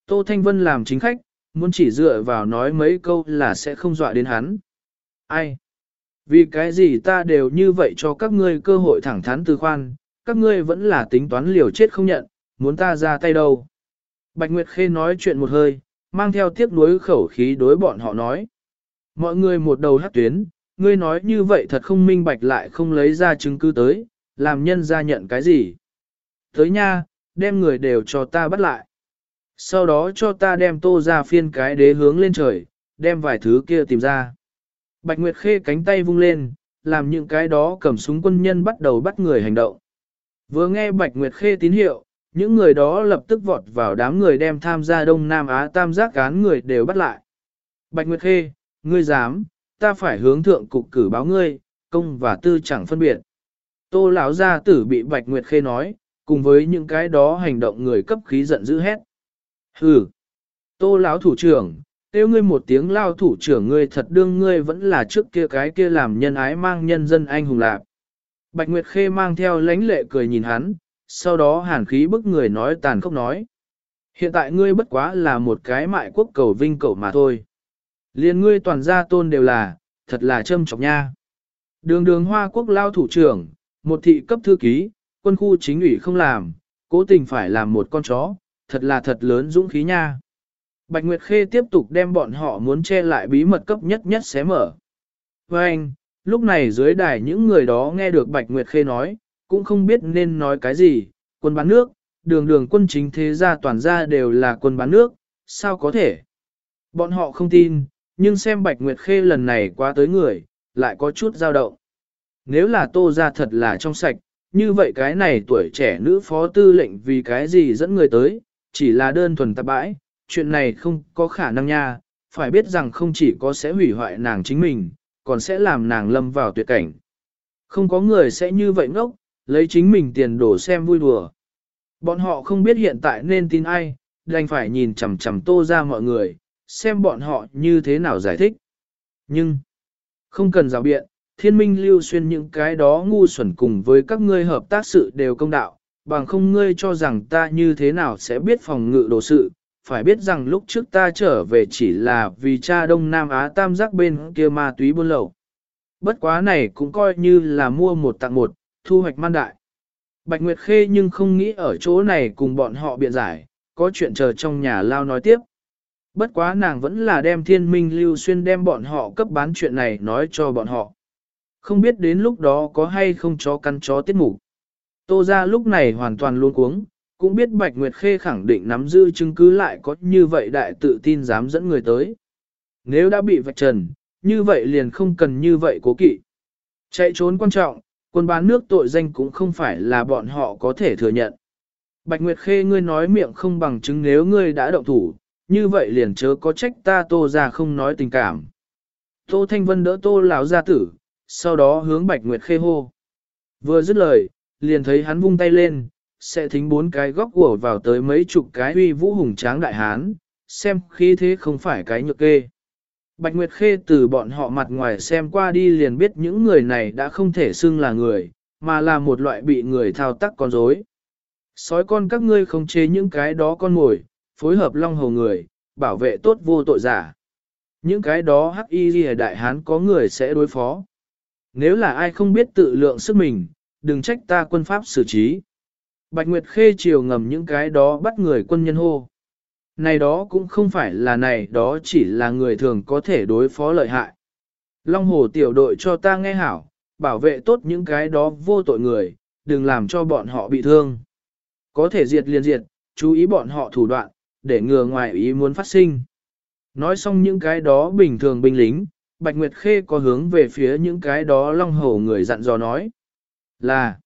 Tô Thanh Vân làm chính khách, muốn chỉ dựa vào nói mấy câu là sẽ không dọa đến hắn. Ai? Vì cái gì ta đều như vậy cho các ngươi cơ hội thẳng thắn từ khoan, các ngươi vẫn là tính toán liều chết không nhận, muốn ta ra tay đâu. Bạch Nguyệt Khê nói chuyện một hơi, mang theo tiếc nuối khẩu khí đối bọn họ nói. Mọi người một đầu hát tuyến, ngươi nói như vậy thật không minh bạch lại không lấy ra chứng cứ tới, làm nhân ra nhận cái gì. Tới nha, đem người đều cho ta bắt lại. Sau đó cho ta đem tô ra phiên cái đế hướng lên trời, đem vài thứ kia tìm ra. Bạch Nguyệt Khê cánh tay vung lên, làm những cái đó cầm súng quân nhân bắt đầu bắt người hành động. Vừa nghe Bạch Nguyệt Khê tín hiệu, những người đó lập tức vọt vào đám người đem tham gia Đông Nam Á tam giác cán người đều bắt lại. Bạch Nguyệt Khê, ngươi dám, ta phải hướng thượng cục cử báo ngươi, công và tư chẳng phân biệt. Tô lão gia tử bị Bạch Nguyệt Khê nói, cùng với những cái đó hành động người cấp khí giận dữ hét. Hừ! Tô lão thủ trưởng, Tiêu ngươi một tiếng lao thủ trưởng ngươi thật đương ngươi vẫn là trước kia cái kia làm nhân ái mang nhân dân anh hùng lạc. Bạch Nguyệt Khê mang theo lãnh lệ cười nhìn hắn, sau đó hàn khí bức người nói tàn khốc nói. Hiện tại ngươi bất quá là một cái mại quốc cầu vinh cầu mà thôi. Liên ngươi toàn gia tôn đều là, thật là châm chọc nha. Đường đường hoa quốc lao thủ trưởng, một thị cấp thư ký, quân khu chính ủy không làm, cố tình phải làm một con chó, thật là thật lớn dũng khí nha. Bạch Nguyệt Khê tiếp tục đem bọn họ muốn che lại bí mật cấp nhất nhất xé mở. Và anh, lúc này dưới đài những người đó nghe được Bạch Nguyệt Khê nói, cũng không biết nên nói cái gì, quân bán nước, đường đường quân chính thế gia toàn gia đều là quân bán nước, sao có thể? Bọn họ không tin, nhưng xem Bạch Nguyệt Khê lần này qua tới người, lại có chút dao động. Nếu là tô ra thật là trong sạch, như vậy cái này tuổi trẻ nữ phó tư lệnh vì cái gì dẫn người tới, chỉ là đơn thuần tạp bãi, chuyện này không có khả năng nha, phải biết rằng không chỉ có sẽ hủy hoại nàng chính mình, còn sẽ làm nàng lâm vào tuyệt cảnh. Không có người sẽ như vậy ngốc, lấy chính mình tiền đổ xem vui đùa. Bọn họ không biết hiện tại nên tin ai, đành phải nhìn chằm chằm tô ra mọi người, xem bọn họ như thế nào giải thích. Nhưng, không cần rào biện, thiên minh lưu xuyên những cái đó ngu xuẩn cùng với các ngươi hợp tác sự đều công đạo, bằng không ngươi cho rằng ta như thế nào sẽ biết phòng ngự đồ sự, phải biết rằng lúc trước ta trở về chỉ là vì cha Đông Nam Á tam giác bên kia ma túy buôn lậu. Bất quá này cũng coi như là mua một tặng một, thu hoạch man đại. Bạch Nguyệt Khê nhưng không nghĩ ở chỗ này cùng bọn họ biện giải, có chuyện chờ trong nhà lao nói tiếp. Bất quá nàng vẫn là đem thiên minh lưu xuyên đem bọn họ cấp bán chuyện này nói cho bọn họ. Không biết đến lúc đó có hay không cho căn chó tiết mục. Tô ra lúc này hoàn toàn luôn cuống, cũng biết Bạch Nguyệt Khê khẳng định nắm giữ chứng cứ lại có như vậy đại tự tin dám dẫn người tới. Nếu đã bị vạch trần, như vậy liền không cần như vậy cố kỵ. Chạy trốn quan trọng, quân bán nước tội danh cũng không phải là bọn họ có thể thừa nhận. Bạch Nguyệt Khê ngươi nói miệng không bằng chứng nếu ngươi đã động thủ, như vậy liền chớ có trách ta tô ra không nói tình cảm. Tô Thanh Vân đỡ tô lão gia tử, sau đó hướng Bạch Nguyệt Khê hô. Vừa dứt lời, liền thấy hắn vung tay lên, sẽ thính bốn cái góc của vào tới mấy chục cái uy vũ hùng tráng đại hán, xem khí thế không phải cái nhược kê. Bạch Nguyệt Khê từ bọn họ mặt ngoài xem qua đi liền biết những người này đã không thể xưng là người, mà là một loại bị người thao tác con rối. Sói con các ngươi không chế những cái đó con mồi, phối hợp long hầu người, bảo vệ tốt vô tội giả. Những cái đó hắc y ghi đại hán có người sẽ đối phó. Nếu là ai không biết tự lượng sức mình, đừng trách ta quân pháp xử trí. Bạch Nguyệt Khê chiều ngầm những cái đó bắt người quân nhân hô. Này đó cũng không phải là này đó chỉ là người thường có thể đối phó lợi hại. Long hồ tiểu đội cho ta nghe hảo, bảo vệ tốt những cái đó vô tội người, đừng làm cho bọn họ bị thương. Có thể diệt liền diệt, chú ý bọn họ thủ đoạn, để ngừa ngoài ý muốn phát sinh. Nói xong những cái đó bình thường binh lính, Bạch Nguyệt Khê có hướng về phía những cái đó long hổ người dặn dò nói. Là,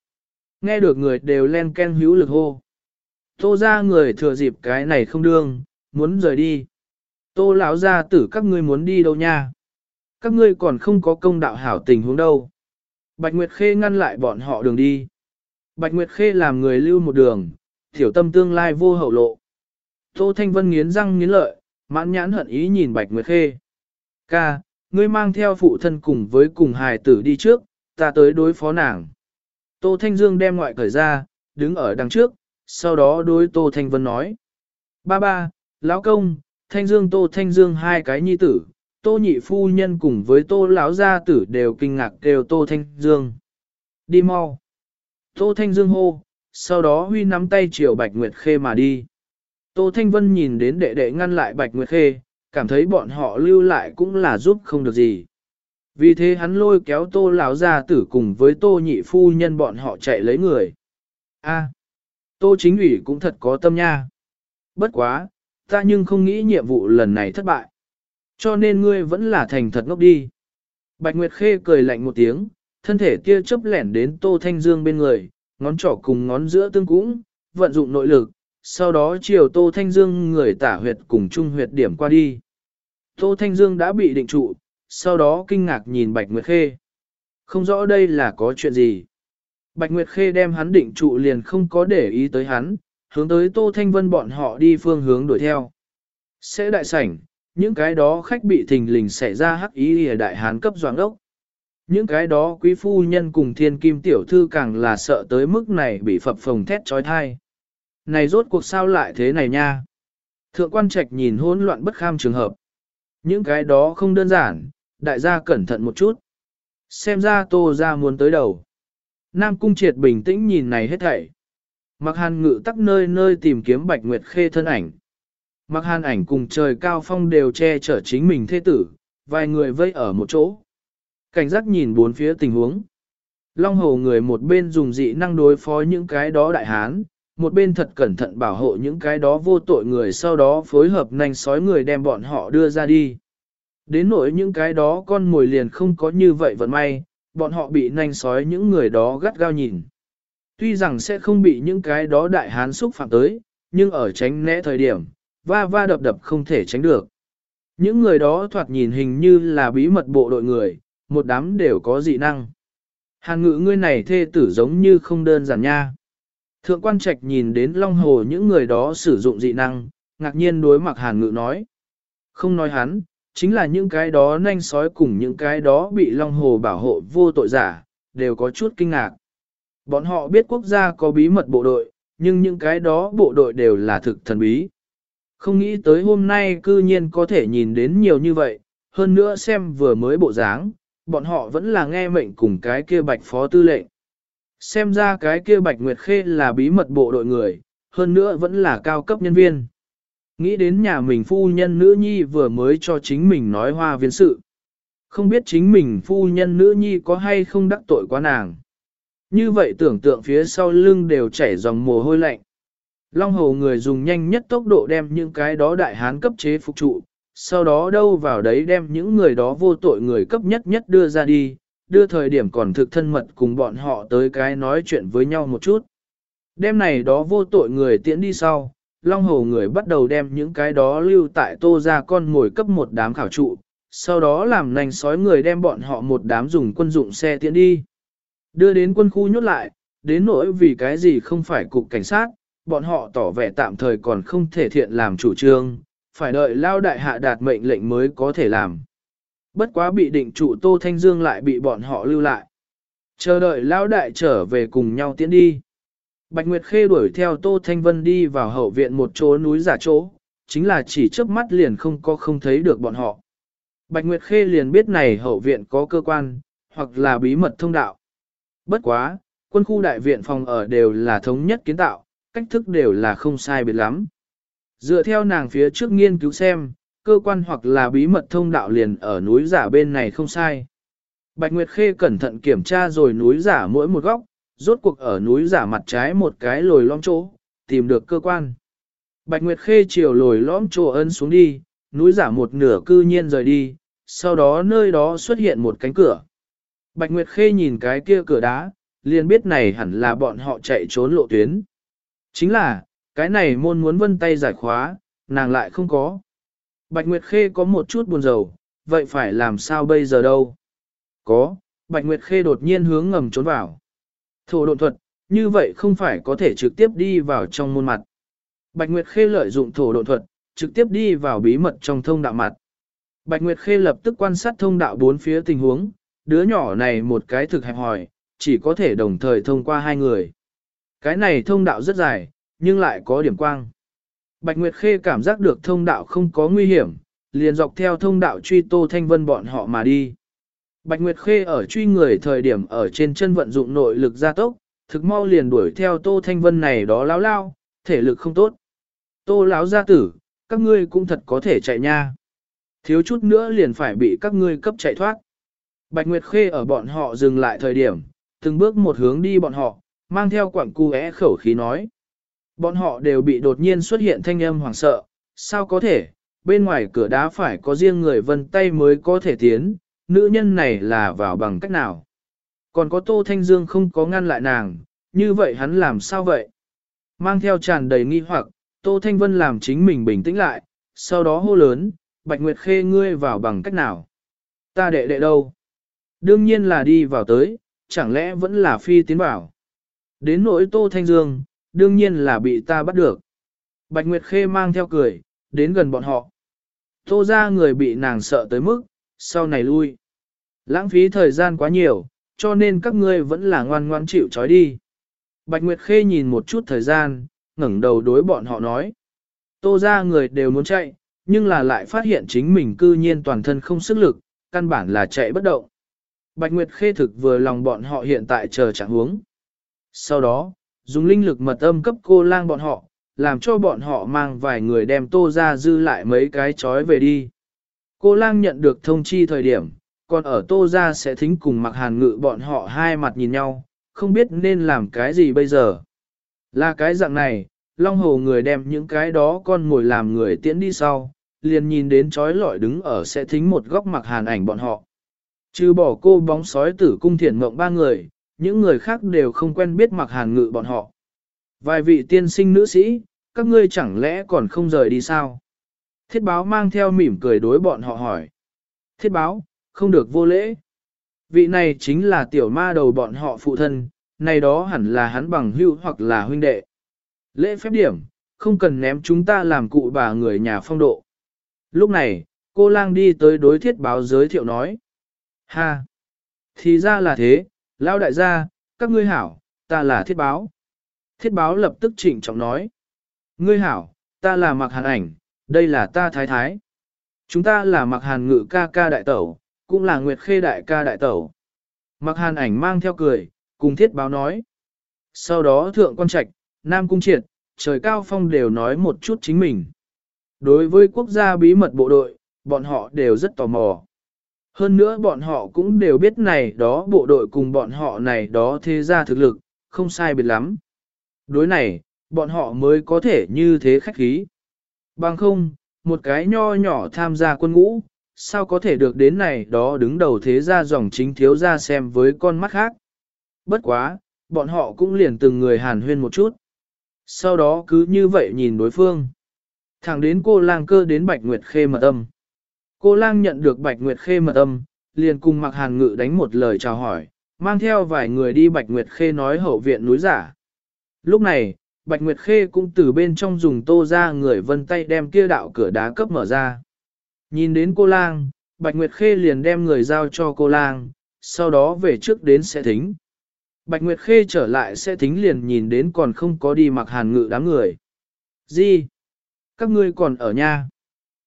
nghe được người đều len ken hữu lực hô. Tô ra người thừa dịp cái này không đương, muốn rời đi. Tô lão ra tử các ngươi muốn đi đâu nha? Các ngươi còn không có công đạo hảo tình huống đâu. Bạch Nguyệt Khê ngăn lại bọn họ đường đi. Bạch Nguyệt Khê làm người lưu một đường, thiểu tâm tương lai vô hậu lộ. Tô Thanh Vân nghiến răng nghiến lợi, mãn nhãn hận ý nhìn Bạch Nguyệt Khê. Ca, ngươi mang theo phụ thân cùng với cùng hài tử đi trước, ta tới đối phó nàng. Tô Thanh Dương đem ngoại cởi ra, đứng ở đằng trước, sau đó đối Tô Thanh Vân nói. Ba ba, lão công, Thanh Dương Tô Thanh Dương hai cái nhi tử, Tô nhị phu nhân cùng với Tô lão gia tử đều kinh ngạc kêu Tô Thanh Dương. Đi mau. Tô Thanh Dương hô, sau đó huy nắm tay chiều Bạch Nguyệt Khê mà đi. Tô Thanh Vân nhìn đến đệ đệ ngăn lại Bạch Nguyệt Khê, cảm thấy bọn họ lưu lại cũng là giúp không được gì. Vì thế hắn lôi kéo tô lão gia tử cùng với tô nhị phu nhân bọn họ chạy lấy người. A, tô chính ủy cũng thật có tâm nha. Bất quá, ta nhưng không nghĩ nhiệm vụ lần này thất bại. Cho nên ngươi vẫn là thành thật ngốc đi. Bạch Nguyệt Khê cười lạnh một tiếng, thân thể kia chớp lẻn đến Tô Thanh Dương bên người, ngón trỏ cùng ngón giữa tương cũng, vận dụng nội lực, sau đó chiều Tô Thanh Dương người tả huyệt cùng chung huyệt điểm qua đi. Tô Thanh Dương đã bị định trụ, sau đó kinh ngạc nhìn Bạch Nguyệt Khê. Không rõ đây là có chuyện gì. Bạch Nguyệt Khê đem hắn định trụ liền không có để ý tới hắn, hướng tới Tô Thanh Vân bọn họ đi phương hướng đuổi theo. Sẽ đại sảnh, những cái đó khách bị thình lình xảy ra hắc ý ở đại hán cấp doáng ốc. Những cái đó quý phu nhân cùng thiên kim tiểu thư càng là sợ tới mức này bị phập phồng thét trói thai. Này rốt cuộc sao lại thế này nha? Thượng quan trạch nhìn hỗn loạn bất kham trường hợp. Những cái đó không đơn giản, đại gia cẩn thận một chút. Xem ra tô ra muốn tới đầu. Nam Cung Triệt bình tĩnh nhìn này hết thảy. Mặc hàn ngự tắc nơi nơi tìm kiếm Bạch Nguyệt Khê thân ảnh. Mặc hàn ảnh cùng trời cao phong đều che chở chính mình thế tử, vài người vây ở một chỗ. Cảnh giác nhìn bốn phía tình huống. Long hồ người một bên dùng dị năng đối phó những cái đó đại hán, một bên thật cẩn thận bảo hộ những cái đó vô tội người sau đó phối hợp nhanh sói người đem bọn họ đưa ra đi. Đến nỗi những cái đó con mồi liền không có như vậy vận may, bọn họ bị nhanh sói những người đó gắt gao nhìn. Tuy rằng sẽ không bị những cái đó đại hán xúc phạm tới, nhưng ở tránh né thời điểm, va va đập đập không thể tránh được. Những người đó thoạt nhìn hình như là bí mật bộ đội người, một đám đều có dị năng. Hàn ngự ngươi này thê tử giống như không đơn giản nha. Thượng quan trạch nhìn đến long hồ những người đó sử dụng dị năng, ngạc nhiên đối mặt hàn ngự nói. Không nói hắn, chính là những cái đó nanh sói cùng những cái đó bị long hồ bảo hộ vô tội giả, đều có chút kinh ngạc. Bọn họ biết quốc gia có bí mật bộ đội, nhưng những cái đó bộ đội đều là thực thần bí. Không nghĩ tới hôm nay cư nhiên có thể nhìn đến nhiều như vậy, hơn nữa xem vừa mới bộ dáng, bọn họ vẫn là nghe mệnh cùng cái kia bạch phó tư lệnh. Xem ra cái kia bạch nguyệt khê là bí mật bộ đội người, hơn nữa vẫn là cao cấp nhân viên. Nghĩ đến nhà mình phu nhân nữ nhi vừa mới cho chính mình nói hoa viên sự. Không biết chính mình phu nhân nữ nhi có hay không đắc tội quá nàng. Như vậy tưởng tượng phía sau lưng đều chảy dòng mồ hôi lạnh. Long hồ người dùng nhanh nhất tốc độ đem những cái đó đại hán cấp chế phục trụ, sau đó đâu vào đấy đem những người đó vô tội người cấp nhất nhất đưa ra đi, đưa thời điểm còn thực thân mật cùng bọn họ tới cái nói chuyện với nhau một chút. Đêm này đó vô tội người tiễn đi sau, Long Hồ người bắt đầu đem những cái đó lưu tại tô ra con ngồi cấp một đám khảo trụ, sau đó làm nành sói người đem bọn họ một đám dùng quân dụng xe tiễn đi. Đưa đến quân khu nhốt lại, đến nỗi vì cái gì không phải cục cảnh sát, bọn họ tỏ vẻ tạm thời còn không thể thiện làm chủ trương, phải đợi lao đại hạ đạt mệnh lệnh mới có thể làm. Bất quá bị định trụ Tô Thanh Dương lại bị bọn họ lưu lại. Chờ đợi lão đại trở về cùng nhau tiến đi. Bạch Nguyệt Khê đuổi theo Tô Thanh Vân đi vào hậu viện một chỗ núi giả chỗ, chính là chỉ chớp mắt liền không có không thấy được bọn họ. Bạch Nguyệt Khê liền biết này hậu viện có cơ quan, hoặc là bí mật thông đạo. Bất quá, quân khu đại viện phòng ở đều là thống nhất kiến tạo, cách thức đều là không sai biệt lắm. Dựa theo nàng phía trước nghiên cứu xem, cơ quan hoặc là bí mật thông đạo liền ở núi giả bên này không sai. Bạch Nguyệt Khê cẩn thận kiểm tra rồi núi giả mỗi một góc, rốt cuộc ở núi giả mặt trái một cái lồi lõm chỗ, tìm được cơ quan. Bạch Nguyệt Khê chiều lồi lõm chỗ ân xuống đi, núi giả một nửa cư nhiên rời đi, sau đó nơi đó xuất hiện một cánh cửa. Bạch Nguyệt Khê nhìn cái kia cửa đá, liền biết này hẳn là bọn họ chạy trốn lộ tuyến. Chính là, cái này môn muốn vân tay giải khóa, nàng lại không có. Bạch Nguyệt Khê có một chút buồn rầu, vậy phải làm sao bây giờ đâu? Có, Bạch Nguyệt Khê đột nhiên hướng ngầm trốn vào. Thổ độn thuật, như vậy không phải có thể trực tiếp đi vào trong môn mặt. Bạch Nguyệt Khê lợi dụng thổ độn thuật, trực tiếp đi vào bí mật trong thông đạo mặt. Bạch Nguyệt Khê lập tức quan sát thông đạo bốn phía tình huống, đứa nhỏ này một cái thực hẹp hỏi, chỉ có thể đồng thời thông qua hai người. Cái này thông đạo rất dài, nhưng lại có điểm quang. Bạch Nguyệt Khê cảm giác được thông đạo không có nguy hiểm, liền dọc theo thông đạo truy Tô Thanh Vân bọn họ mà đi. Bạch Nguyệt Khê ở truy người thời điểm ở trên chân vận dụng nội lực gia tốc, thực mau liền đuổi theo Tô Thanh Vân này đó lao lao, thể lực không tốt. Tô lão gia tử, các ngươi cũng thật có thể chạy nha. Thiếu chút nữa liền phải bị các ngươi cấp chạy thoát. Bạch Nguyệt Khê ở bọn họ dừng lại thời điểm, từng bước một hướng đi bọn họ, mang theo quảng cu é khẩu khí nói. Bọn họ đều bị đột nhiên xuất hiện thanh âm hoảng sợ, sao có thể, bên ngoài cửa đá phải có riêng người vân tay mới có thể tiến, nữ nhân này là vào bằng cách nào. Còn có Tô Thanh Dương không có ngăn lại nàng, như vậy hắn làm sao vậy? Mang theo tràn đầy nghi hoặc, Tô Thanh Vân làm chính mình bình tĩnh lại, sau đó hô lớn, Bạch Nguyệt Khê ngươi vào bằng cách nào? Ta đệ đệ đâu? Đương nhiên là đi vào tới, chẳng lẽ vẫn là phi tiến vào? Đến nỗi Tô Thanh Dương, đương nhiên là bị ta bắt được. Bạch Nguyệt Khê mang theo cười, đến gần bọn họ. Tô ra người bị nàng sợ tới mức, sau này lui. Lãng phí thời gian quá nhiều, cho nên các ngươi vẫn là ngoan ngoan chịu trói đi. Bạch Nguyệt Khê nhìn một chút thời gian, ngẩng đầu đối bọn họ nói. Tô ra người đều muốn chạy, nhưng là lại phát hiện chính mình cư nhiên toàn thân không sức lực, căn bản là chạy bất động. Bạch Nguyệt Khê thực vừa lòng bọn họ hiện tại chờ chẳng huống. Sau đó, dùng linh lực mật âm cấp cô lang bọn họ, làm cho bọn họ mang vài người đem tô ra dư lại mấy cái chói về đi. Cô lang nhận được thông chi thời điểm, còn ở tô ra sẽ thính cùng mặc hàn ngự bọn họ hai mặt nhìn nhau, không biết nên làm cái gì bây giờ. Là cái dạng này, Long Hồ người đem những cái đó con ngồi làm người tiễn đi sau, liền nhìn đến chói lọi đứng ở sẽ thính một góc mặc hàn ảnh bọn họ. Trừ bỏ cô bóng sói tử cung thiện mộng ba người, những người khác đều không quen biết mặc hàn ngự bọn họ. Vài vị tiên sinh nữ sĩ, các ngươi chẳng lẽ còn không rời đi sao? Thiết báo mang theo mỉm cười đối bọn họ hỏi. Thiết báo, không được vô lễ. Vị này chính là tiểu ma đầu bọn họ phụ thân, này đó hẳn là hắn bằng hưu hoặc là huynh đệ. Lễ phép điểm, không cần ném chúng ta làm cụ bà người nhà phong độ. Lúc này, cô lang đi tới đối thiết báo giới thiệu nói. Ha! Thì ra là thế, lao đại gia, các ngươi hảo, ta là thiết báo. Thiết báo lập tức trịnh trọng nói. Ngươi hảo, ta là mặc hàn ảnh, đây là ta thái thái. Chúng ta là mặc hàn ngự ca ca đại tẩu, cũng là nguyệt khê đại ca đại tẩu. Mặc hàn ảnh mang theo cười, cùng thiết báo nói. Sau đó thượng quan trạch, nam cung triệt, trời cao phong đều nói một chút chính mình. Đối với quốc gia bí mật bộ đội, bọn họ đều rất tò mò. Hơn nữa bọn họ cũng đều biết này đó bộ đội cùng bọn họ này đó thế ra thực lực, không sai biệt lắm. Đối này, bọn họ mới có thể như thế khách khí. Bằng không, một cái nho nhỏ tham gia quân ngũ, sao có thể được đến này đó đứng đầu thế ra dòng chính thiếu ra xem với con mắt khác. Bất quá, bọn họ cũng liền từng người hàn huyên một chút. Sau đó cứ như vậy nhìn đối phương. Thẳng đến cô lang cơ đến Bạch Nguyệt Khê mật âm. Cô lang nhận được Bạch Nguyệt Khê mật âm, liền cùng mặc hàn ngự đánh một lời chào hỏi, mang theo vài người đi Bạch Nguyệt Khê nói hậu viện núi giả. Lúc này, Bạch Nguyệt Khê cũng từ bên trong dùng tô ra người vân tay đem kia đạo cửa đá cấp mở ra. Nhìn đến cô lang, Bạch Nguyệt Khê liền đem người giao cho cô lang, sau đó về trước đến sẽ thính. Bạch Nguyệt Khê trở lại sẽ thính liền nhìn đến còn không có đi mặc hàn ngự đám người. Gì? Các ngươi còn ở nhà?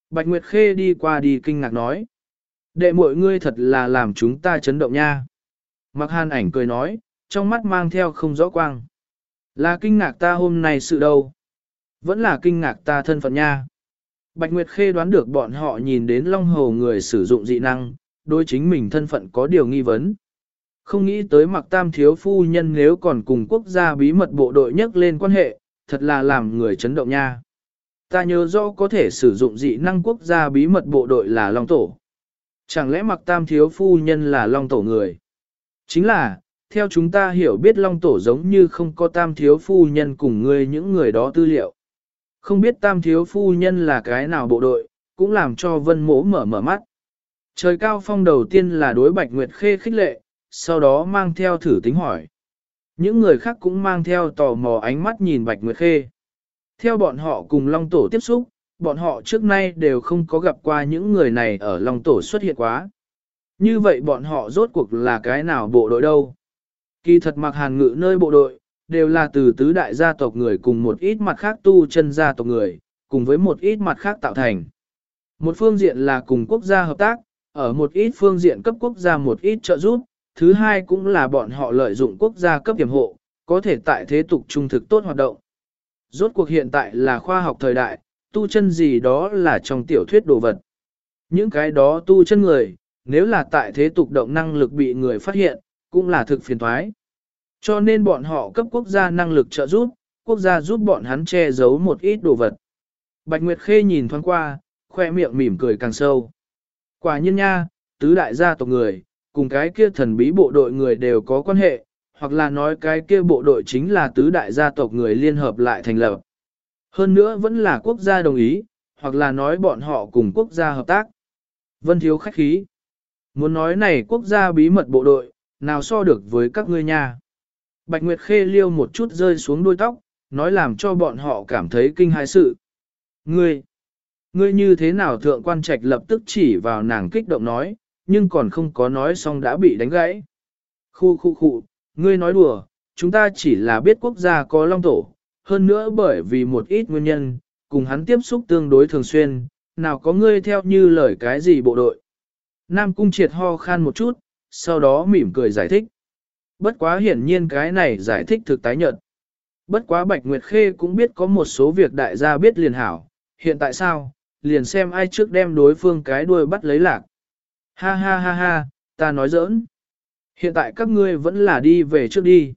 Bạch Nguyệt Khê đi qua đi kinh ngạc nói. Đệ mọi ngươi thật là làm chúng ta chấn động nha. Mặc hàn ảnh cười nói, trong mắt mang theo không rõ quang. Là kinh ngạc ta hôm nay sự đâu? Vẫn là kinh ngạc ta thân phận nha. Bạch Nguyệt Khê đoán được bọn họ nhìn đến Long Hồ người sử dụng dị năng, đối chính mình thân phận có điều nghi vấn. Không nghĩ tới mặc tam thiếu phu nhân nếu còn cùng quốc gia bí mật bộ đội nhắc lên quan hệ, thật là làm người chấn động nha. Ta nhớ rõ có thể sử dụng dị năng quốc gia bí mật bộ đội là Long Tổ. Chẳng lẽ mặc tam thiếu phu nhân là Long Tổ người? Chính là, theo chúng ta hiểu biết Long Tổ giống như không có tam thiếu phu nhân cùng ngươi những người đó tư liệu. Không biết tam thiếu phu nhân là cái nào bộ đội, cũng làm cho vân mỗ mở mở mắt. Trời cao phong đầu tiên là đối bạch nguyệt khê khích lệ, sau đó mang theo thử tính hỏi. Những người khác cũng mang theo tò mò ánh mắt nhìn bạch nguyệt khê. Theo bọn họ cùng Long Tổ tiếp xúc, bọn họ trước nay đều không có gặp qua những người này ở Long Tổ xuất hiện quá. Như vậy bọn họ rốt cuộc là cái nào bộ đội đâu? Kỳ thật mặc hàn ngự nơi bộ đội, đều là từ tứ đại gia tộc người cùng một ít mặt khác tu chân gia tộc người, cùng với một ít mặt khác tạo thành. Một phương diện là cùng quốc gia hợp tác, ở một ít phương diện cấp quốc gia một ít trợ giúp, thứ hai cũng là bọn họ lợi dụng quốc gia cấp hiểm hộ, có thể tại thế tục trung thực tốt hoạt động. Rốt cuộc hiện tại là khoa học thời đại, tu chân gì đó là trong tiểu thuyết đồ vật. Những cái đó tu chân người, nếu là tại thế tục động năng lực bị người phát hiện, cũng là thực phiền thoái. Cho nên bọn họ cấp quốc gia năng lực trợ giúp, quốc gia giúp bọn hắn che giấu một ít đồ vật. Bạch Nguyệt Khê nhìn thoáng qua, khoe miệng mỉm cười càng sâu. Quả nhiên nha, tứ đại gia tộc người, cùng cái kia thần bí bộ đội người đều có quan hệ, hoặc là nói cái kia bộ đội chính là tứ đại gia tộc người liên hợp lại thành lập. Hơn nữa vẫn là quốc gia đồng ý, hoặc là nói bọn họ cùng quốc gia hợp tác. Vân thiếu khách khí. Muốn nói này quốc gia bí mật bộ đội, nào so được với các ngươi nha. Bạch Nguyệt Khê liêu một chút rơi xuống đuôi tóc, nói làm cho bọn họ cảm thấy kinh hãi sự. Ngươi, ngươi như thế nào thượng quan trạch lập tức chỉ vào nàng kích động nói, nhưng còn không có nói xong đã bị đánh gãy. Khu khu khu, ngươi nói đùa, chúng ta chỉ là biết quốc gia có long tổ, hơn nữa bởi vì một ít nguyên nhân, cùng hắn tiếp xúc tương đối thường xuyên, nào có ngươi theo như lời cái gì bộ đội. Nam cung triệt ho khan một chút, sau đó mỉm cười giải thích. Bất quá hiển nhiên cái này giải thích thực tái nhận. Bất quá Bạch Nguyệt Khê cũng biết có một số việc đại gia biết liền hảo, hiện tại sao, liền xem ai trước đem đối phương cái đuôi bắt lấy lạc. Ha ha ha ha, ta nói giỡn. Hiện tại các ngươi vẫn là đi về trước đi.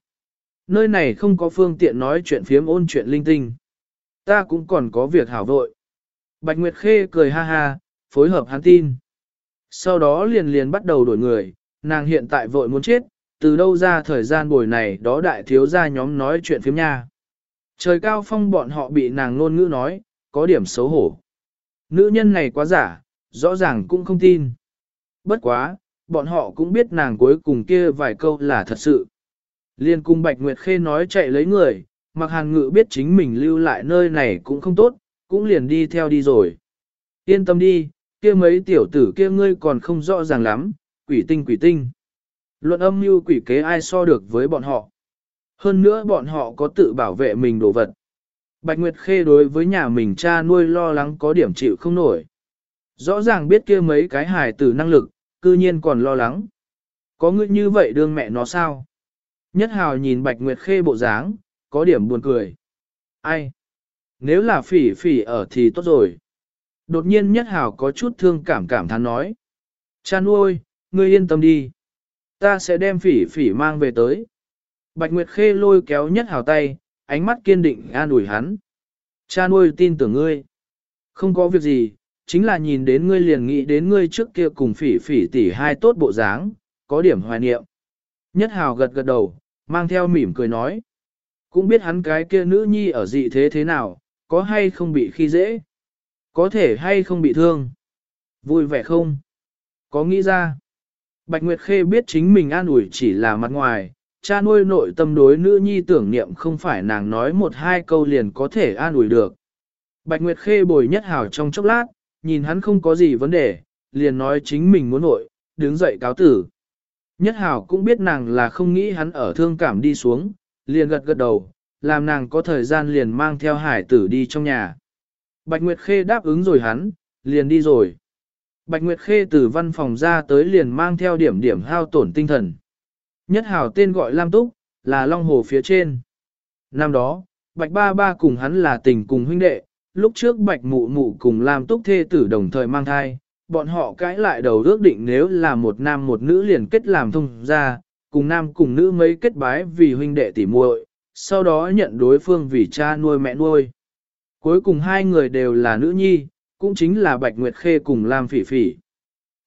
Nơi này không có phương tiện nói chuyện phiếm ôn chuyện linh tinh. Ta cũng còn có việc hảo vội. Bạch Nguyệt Khê cười ha ha, phối hợp hắn tin. Sau đó liền liền bắt đầu đổi người, nàng hiện tại vội muốn chết, từ đâu ra thời gian buổi này đó đại thiếu gia nhóm nói chuyện phiếm nha. Trời cao phong bọn họ bị nàng ngôn ngữ nói, có điểm xấu hổ. Nữ nhân này quá giả, rõ ràng cũng không tin. Bất quá, bọn họ cũng biết nàng cuối cùng kia vài câu là thật sự. Liên cung Bạch Nguyệt Khê nói chạy lấy người, mặc hàn ngự biết chính mình lưu lại nơi này cũng không tốt, cũng liền đi theo đi rồi. Yên tâm đi, kia mấy tiểu tử kia ngươi còn không rõ ràng lắm, quỷ tinh quỷ tinh. Luận âm mưu quỷ kế ai so được với bọn họ. Hơn nữa bọn họ có tự bảo vệ mình đồ vật. Bạch Nguyệt Khê đối với nhà mình cha nuôi lo lắng có điểm chịu không nổi. Rõ ràng biết kia mấy cái hài tử năng lực, cư nhiên còn lo lắng. Có ngươi như vậy đương mẹ nó sao? Nhất hào nhìn Bạch Nguyệt Khê bộ dáng, có điểm buồn cười. Ai? Nếu là phỉ phỉ ở thì tốt rồi. Đột nhiên Nhất hào có chút thương cảm cảm thán nói. Cha nuôi, ngươi yên tâm đi. Ta sẽ đem phỉ phỉ mang về tới. Bạch Nguyệt Khê lôi kéo Nhất hào tay, ánh mắt kiên định an ủi hắn. Cha nuôi tin tưởng ngươi. Không có việc gì, chính là nhìn đến ngươi liền nghĩ đến ngươi trước kia cùng phỉ phỉ tỉ hai tốt bộ dáng, có điểm hoài niệm. Nhất hào gật gật đầu, mang theo mỉm cười nói. Cũng biết hắn cái kia nữ nhi ở dị thế thế nào, có hay không bị khi dễ, có thể hay không bị thương. Vui vẻ không? Có nghĩ ra. Bạch Nguyệt Khê biết chính mình an ủi chỉ là mặt ngoài, cha nuôi nội tâm đối nữ nhi tưởng niệm không phải nàng nói một hai câu liền có thể an ủi được. Bạch Nguyệt Khê bồi nhất hào trong chốc lát, nhìn hắn không có gì vấn đề, liền nói chính mình muốn nội, đứng dậy cáo tử. Nhất hào cũng biết nàng là không nghĩ hắn ở thương cảm đi xuống, liền gật gật đầu, làm nàng có thời gian liền mang theo hải tử đi trong nhà. Bạch Nguyệt Khê đáp ứng rồi hắn, liền đi rồi. Bạch Nguyệt Khê từ văn phòng ra tới liền mang theo điểm điểm hao tổn tinh thần. Nhất hào tên gọi Lam Túc, là Long Hồ phía trên. Năm đó, Bạch Ba Ba cùng hắn là tình cùng huynh đệ, lúc trước Bạch Mụ Mụ cùng Lam Túc thê tử đồng thời mang thai, bọn họ cãi lại đầu ước định nếu là một nam một nữ liền kết làm thông ra, cùng nam cùng nữ mấy kết bái vì huynh đệ tỉ muội, sau đó nhận đối phương vì cha nuôi mẹ nuôi. Cuối cùng hai người đều là nữ nhi, cũng chính là Bạch Nguyệt Khê cùng Lam Phỉ Phỉ.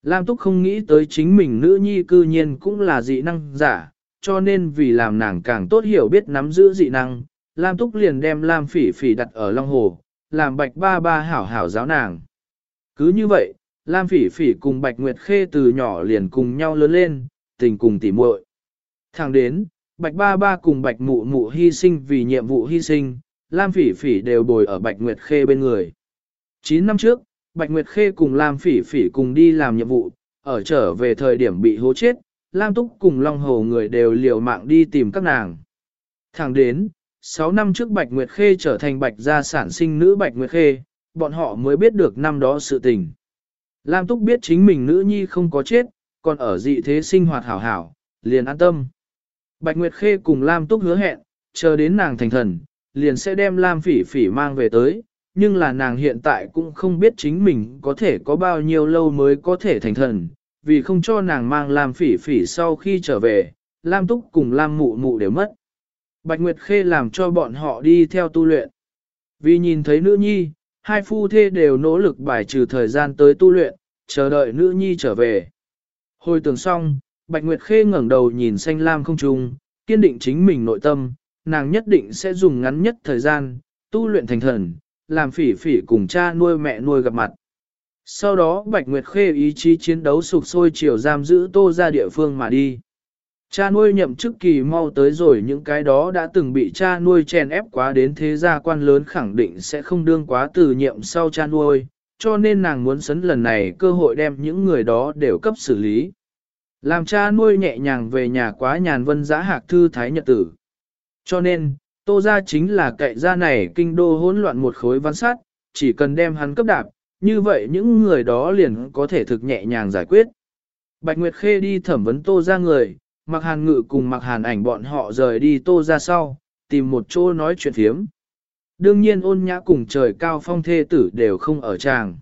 Lam Túc không nghĩ tới chính mình nữ nhi cư nhiên cũng là dị năng giả, cho nên vì làm nàng càng tốt hiểu biết nắm giữ dị năng, Lam Túc liền đem Lam Phỉ Phỉ đặt ở Long Hồ, làm Bạch Ba Ba hảo hảo giáo nàng. Cứ như vậy, Lam Phỉ Phỉ cùng Bạch Nguyệt Khê từ nhỏ liền cùng nhau lớn lên, tình cùng tỉ muội. Thẳng đến, Bạch Ba Ba cùng Bạch Mụ Mụ hy sinh vì nhiệm vụ hy sinh, Lam Phỉ Phỉ đều bồi ở Bạch Nguyệt Khê bên người. 9 năm trước, Bạch Nguyệt Khê cùng Lam Phỉ Phỉ cùng đi làm nhiệm vụ, ở trở về thời điểm bị hố chết, Lam Túc cùng Long Hồ người đều liều mạng đi tìm các nàng. Thẳng đến, 6 năm trước Bạch Nguyệt Khê trở thành Bạch gia sản sinh nữ Bạch Nguyệt Khê, bọn họ mới biết được năm đó sự tình. Lam Túc biết chính mình nữ nhi không có chết, còn ở dị thế sinh hoạt hảo hảo, liền an tâm. Bạch Nguyệt Khê cùng Lam Túc hứa hẹn, chờ đến nàng thành thần, liền sẽ đem Lam Phỉ Phỉ mang về tới, nhưng là nàng hiện tại cũng không biết chính mình có thể có bao nhiêu lâu mới có thể thành thần, vì không cho nàng mang Lam Phỉ Phỉ sau khi trở về, Lam Túc cùng Lam Mụ Mụ đều mất. Bạch Nguyệt Khê làm cho bọn họ đi theo tu luyện. Vì nhìn thấy nữ nhi, hai phu thê đều nỗ lực bài trừ thời gian tới tu luyện, chờ đợi nữ nhi trở về. Hồi tưởng xong, Bạch Nguyệt Khê ngẩng đầu nhìn xanh lam không trung, kiên định chính mình nội tâm, nàng nhất định sẽ dùng ngắn nhất thời gian, tu luyện thành thần, làm phỉ phỉ cùng cha nuôi mẹ nuôi gặp mặt. Sau đó Bạch Nguyệt Khê ý chí chiến đấu sục sôi chiều giam giữ tô ra địa phương mà đi. Cha nuôi nhậm chức kỳ mau tới rồi những cái đó đã từng bị cha nuôi chèn ép quá đến thế gia quan lớn khẳng định sẽ không đương quá từ nhiệm sau cha nuôi, cho nên nàng muốn sấn lần này cơ hội đem những người đó đều cấp xử lý. Làm cha nuôi nhẹ nhàng về nhà quá nhàn vân giã hạc thư thái nhật tử. Cho nên, tô ra chính là cậy ra này kinh đô hỗn loạn một khối văn sát, chỉ cần đem hắn cấp đạp, như vậy những người đó liền có thể thực nhẹ nhàng giải quyết. Bạch Nguyệt Khê đi thẩm vấn tô ra người, mặc hàn ngự cùng mặc hàn ảnh bọn họ rời đi tô ra sau, tìm một chỗ nói chuyện phiếm. Đương nhiên ôn nhã cùng trời cao phong thê tử đều không ở tràng.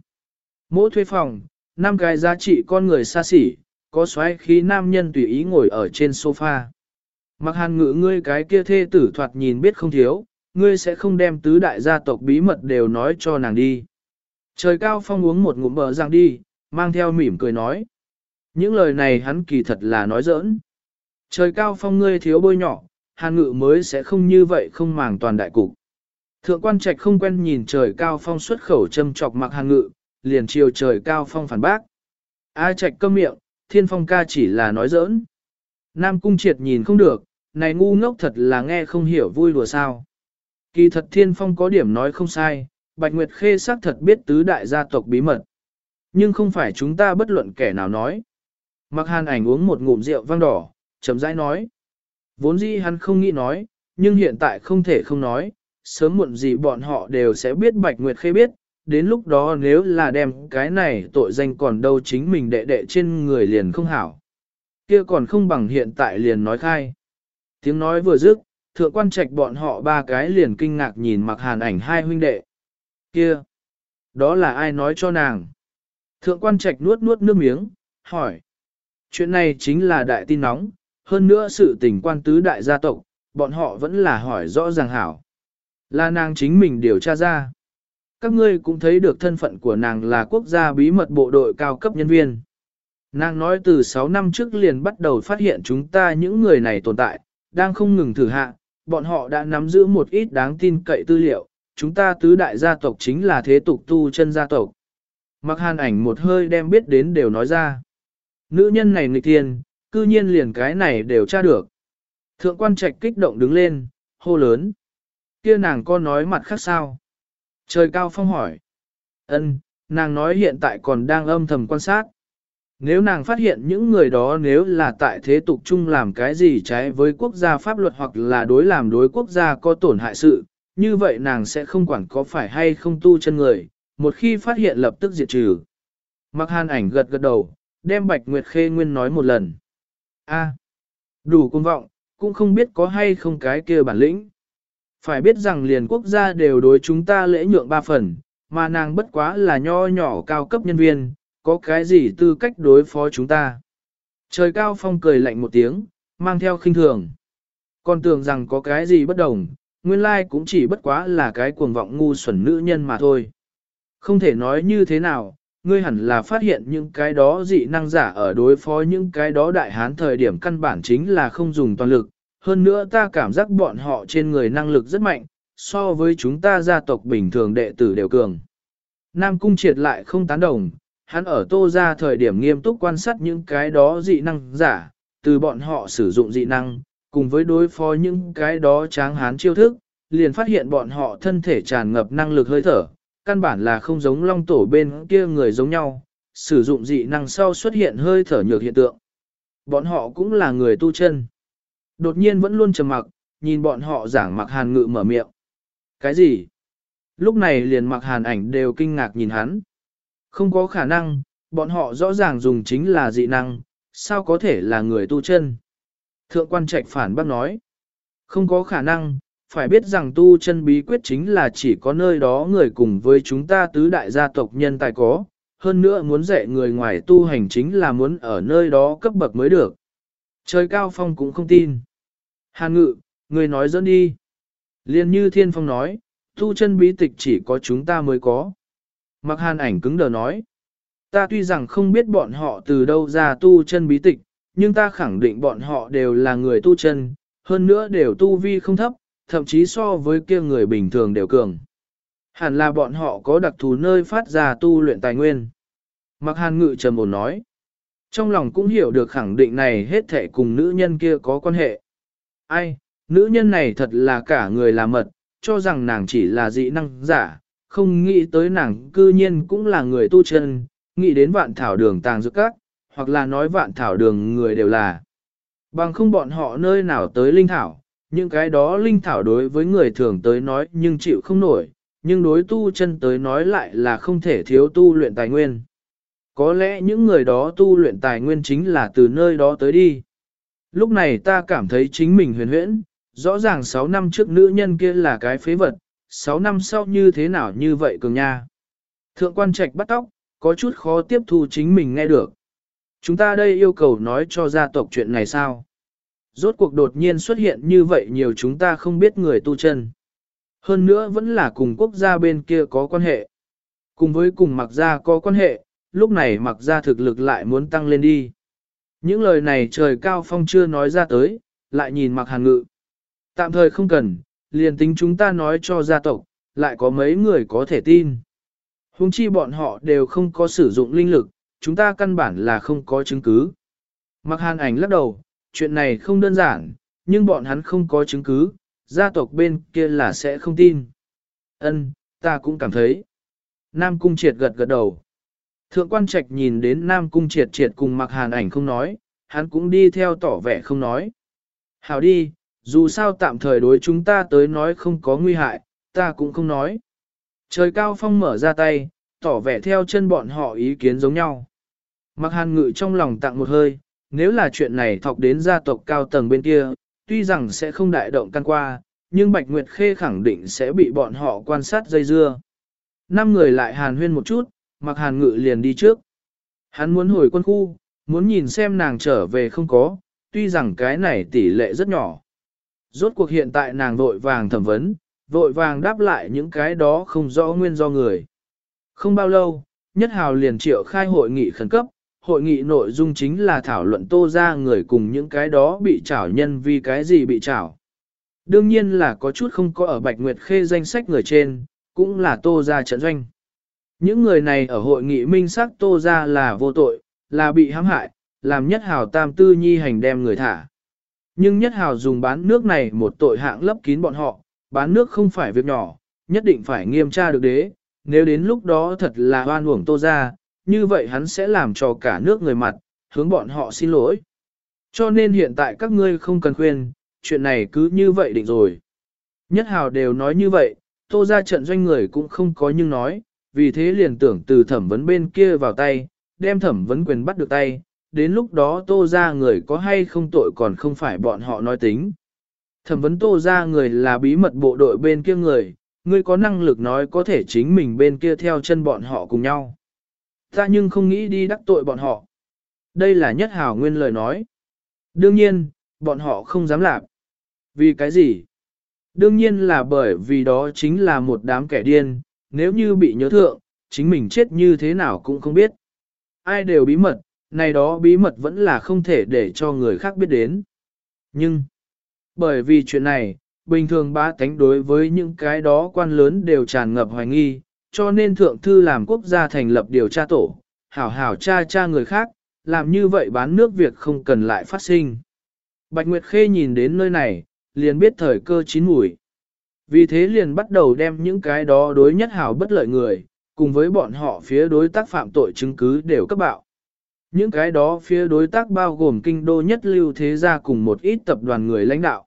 Mỗi thuê phòng, năm cái giá trị con người xa xỉ, có xoáy khí nam nhân tùy ý ngồi ở trên sofa. Mặc hàn ngự ngươi cái kia thê tử thoạt nhìn biết không thiếu, ngươi sẽ không đem tứ đại gia tộc bí mật đều nói cho nàng đi. Trời cao phong uống một ngụm bờ răng đi, mang theo mỉm cười nói. Những lời này hắn kỳ thật là nói giỡn. Trời cao phong ngươi thiếu bôi nhỏ, hàn ngự mới sẽ không như vậy không màng toàn đại cục. Thượng quan trạch không quen nhìn trời cao phong xuất khẩu châm chọc mặc hàn ngự, liền chiều trời cao phong phản bác. A trạch câm miệng, thiên phong ca chỉ là nói giỡn. Nam cung triệt nhìn không được, này ngu ngốc thật là nghe không hiểu vui đùa sao. Kỳ thật thiên phong có điểm nói không sai, Bạch Nguyệt Khê xác thật biết tứ đại gia tộc bí mật. Nhưng không phải chúng ta bất luận kẻ nào nói. Mặc hàn ảnh uống một ngụm rượu vang đỏ, chậm rãi nói. Vốn dĩ hắn không nghĩ nói, nhưng hiện tại không thể không nói, sớm muộn gì bọn họ đều sẽ biết Bạch Nguyệt Khê biết, đến lúc đó nếu là đem cái này tội danh còn đâu chính mình đệ đệ trên người liền không hảo. Kia còn không bằng hiện tại liền nói khai. Tiếng nói vừa dứt, thượng quan trạch bọn họ ba cái liền kinh ngạc nhìn mặc hàn ảnh hai huynh đệ. Kia! Đó là ai nói cho nàng? Thượng quan trạch nuốt nuốt nước miếng, hỏi. Chuyện này chính là đại tin nóng, hơn nữa sự tình quan tứ đại gia tộc, bọn họ vẫn là hỏi rõ ràng hảo. Là nàng chính mình điều tra ra. Các ngươi cũng thấy được thân phận của nàng là quốc gia bí mật bộ đội cao cấp nhân viên. Nàng nói từ 6 năm trước liền bắt đầu phát hiện chúng ta những người này tồn tại, đang không ngừng thử hạ, bọn họ đã nắm giữ một ít đáng tin cậy tư liệu, chúng ta tứ đại gia tộc chính là thế tục tu chân gia tộc. Mặc hàn ảnh một hơi đem biết đến đều nói ra. Nữ nhân này nghịch thiên, cư nhiên liền cái này đều tra được. Thượng quan trạch kích động đứng lên, hô lớn. Kia nàng có nói mặt khác sao? Trời cao phong hỏi. Ân, nàng nói hiện tại còn đang âm thầm quan sát. Nếu nàng phát hiện những người đó nếu là tại thế tục chung làm cái gì trái với quốc gia pháp luật hoặc là đối làm đối quốc gia có tổn hại sự, như vậy nàng sẽ không quản có phải hay không tu chân người, một khi phát hiện lập tức diệt trừ. Mặc hàn ảnh gật gật đầu, đem Bạch Nguyệt Khê Nguyên nói một lần. A, đủ công vọng, cũng không biết có hay không cái kia bản lĩnh. Phải biết rằng liền quốc gia đều đối chúng ta lễ nhượng ba phần, mà nàng bất quá là nho nhỏ cao cấp nhân viên, có cái gì tư cách đối phó chúng ta. Trời cao phong cười lạnh một tiếng, mang theo khinh thường. Còn tưởng rằng có cái gì bất đồng, nguyên lai cũng chỉ bất quá là cái cuồng vọng ngu xuẩn nữ nhân mà thôi. Không thể nói như thế nào, ngươi hẳn là phát hiện những cái đó dị năng giả ở đối phó những cái đó đại hán thời điểm căn bản chính là không dùng toàn lực. Hơn nữa ta cảm giác bọn họ trên người năng lực rất mạnh, so với chúng ta gia tộc bình thường đệ tử đều cường. Nam Cung triệt lại không tán đồng, hắn ở tô ra thời điểm nghiêm túc quan sát những cái đó dị năng giả, từ bọn họ sử dụng dị năng, cùng với đối phó những cái đó tráng hán chiêu thức, liền phát hiện bọn họ thân thể tràn ngập năng lực hơi thở, căn bản là không giống long tổ bên kia người giống nhau, sử dụng dị năng sau xuất hiện hơi thở nhược hiện tượng. Bọn họ cũng là người tu chân. Đột nhiên vẫn luôn trầm mặc, nhìn bọn họ giảng mặc hàn ngự mở miệng. Cái gì? Lúc này liền mặc hàn ảnh đều kinh ngạc nhìn hắn. Không có khả năng, bọn họ rõ ràng dùng chính là dị năng, sao có thể là người tu chân? Thượng quan trạch phản bác nói. Không có khả năng, phải biết rằng tu chân bí quyết chính là chỉ có nơi đó người cùng với chúng ta tứ đại gia tộc nhân tài có, hơn nữa muốn dạy người ngoài tu hành chính là muốn ở nơi đó cấp bậc mới được. Trời cao phong cũng không tin. Hàn ngự, người nói dẫn đi. Liên như thiên phong nói, tu chân bí tịch chỉ có chúng ta mới có. Mặc hàn ảnh cứng đờ nói. Ta tuy rằng không biết bọn họ từ đâu ra tu chân bí tịch, nhưng ta khẳng định bọn họ đều là người tu chân, hơn nữa đều tu vi không thấp, thậm chí so với kia người bình thường đều cường. Hẳn là bọn họ có đặc thù nơi phát ra tu luyện tài nguyên. Mặc hàn ngự trầm ổn nói. Trong lòng cũng hiểu được khẳng định này hết thể cùng nữ nhân kia có quan hệ. Ai, nữ nhân này thật là cả người là mật, cho rằng nàng chỉ là dị năng giả, không nghĩ tới nàng cư nhiên cũng là người tu chân, nghĩ đến vạn thảo đường tàng dược các, hoặc là nói vạn thảo đường người đều là. Bằng không bọn họ nơi nào tới linh thảo, những cái đó linh thảo đối với người thường tới nói nhưng chịu không nổi, nhưng đối tu chân tới nói lại là không thể thiếu tu luyện tài nguyên. Có lẽ những người đó tu luyện tài nguyên chính là từ nơi đó tới đi. Lúc này ta cảm thấy chính mình huyền huyễn, rõ ràng 6 năm trước nữ nhân kia là cái phế vật, 6 năm sau như thế nào như vậy cường nha. Thượng quan trạch bắt tóc, có chút khó tiếp thu chính mình nghe được. Chúng ta đây yêu cầu nói cho gia tộc chuyện này sao? Rốt cuộc đột nhiên xuất hiện như vậy nhiều chúng ta không biết người tu chân. Hơn nữa vẫn là cùng quốc gia bên kia có quan hệ. Cùng với cùng mặc gia có quan hệ, lúc này mặc gia thực lực lại muốn tăng lên đi. Những lời này trời cao phong chưa nói ra tới, lại nhìn mặc hàn ngự. Tạm thời không cần, liền tính chúng ta nói cho gia tộc, lại có mấy người có thể tin. Hùng chi bọn họ đều không có sử dụng linh lực, chúng ta căn bản là không có chứng cứ. Mặc hàn ảnh lắc đầu, chuyện này không đơn giản, nhưng bọn hắn không có chứng cứ, gia tộc bên kia là sẽ không tin. Ân, ta cũng cảm thấy. Nam Cung Triệt gật gật đầu. Thượng quan trạch nhìn đến Nam Cung Triệt Triệt cùng mặc hàn ảnh không nói, hắn cũng đi theo tỏ vẻ không nói. Hảo đi, dù sao tạm thời đối chúng ta tới nói không có nguy hại, ta cũng không nói. Trời cao phong mở ra tay, tỏ vẻ theo chân bọn họ ý kiến giống nhau. Mặc hàn ngự trong lòng tặng một hơi, nếu là chuyện này thọc đến gia tộc cao tầng bên kia, tuy rằng sẽ không đại động căn qua, nhưng Bạch Nguyệt Khê khẳng định sẽ bị bọn họ quan sát dây dưa. Năm người lại hàn huyên một chút, mặc hàn ngự liền đi trước. Hắn muốn hồi quân khu, muốn nhìn xem nàng trở về không có, tuy rằng cái này tỷ lệ rất nhỏ. Rốt cuộc hiện tại nàng vội vàng thẩm vấn, vội vàng đáp lại những cái đó không rõ nguyên do người. Không bao lâu, Nhất Hào liền triệu khai hội nghị khẩn cấp, hội nghị nội dung chính là thảo luận tô ra người cùng những cái đó bị trảo nhân vì cái gì bị trảo. Đương nhiên là có chút không có ở Bạch Nguyệt Khê danh sách người trên, cũng là tô ra trận doanh. Những người này ở hội nghị minh sắc tô ra là vô tội, là bị hãm hại, làm nhất hào tam tư nhi hành đem người thả. Nhưng nhất hào dùng bán nước này một tội hạng lấp kín bọn họ, bán nước không phải việc nhỏ, nhất định phải nghiêm tra được đế, nếu đến lúc đó thật là hoan uổng tô ra, như vậy hắn sẽ làm cho cả nước người mặt, hướng bọn họ xin lỗi. Cho nên hiện tại các ngươi không cần khuyên, chuyện này cứ như vậy định rồi. Nhất hào đều nói như vậy, tô ra trận doanh người cũng không có nhưng nói, vì thế liền tưởng từ thẩm vấn bên kia vào tay, đem thẩm vấn quyền bắt được tay, đến lúc đó tô ra người có hay không tội còn không phải bọn họ nói tính. Thẩm vấn tô ra người là bí mật bộ đội bên kia người, ngươi có năng lực nói có thể chính mình bên kia theo chân bọn họ cùng nhau. Ta nhưng không nghĩ đi đắc tội bọn họ. Đây là nhất hảo nguyên lời nói. Đương nhiên, bọn họ không dám làm. Vì cái gì? Đương nhiên là bởi vì đó chính là một đám kẻ điên, nếu như bị nhớ thượng, chính mình chết như thế nào cũng không biết. Ai đều bí mật, này đó bí mật vẫn là không thể để cho người khác biết đến. Nhưng, bởi vì chuyện này, bình thường ba tánh đối với những cái đó quan lớn đều tràn ngập hoài nghi, cho nên thượng thư làm quốc gia thành lập điều tra tổ, hảo hảo tra tra người khác, làm như vậy bán nước việc không cần lại phát sinh. Bạch Nguyệt Khê nhìn đến nơi này, liền biết thời cơ chín mùi. Vì thế liền bắt đầu đem những cái đó đối nhất hảo bất lợi người, cùng với bọn họ phía đối tác phạm tội chứng cứ đều cấp bạo. Những cái đó phía đối tác bao gồm kinh đô nhất lưu thế gia cùng một ít tập đoàn người lãnh đạo.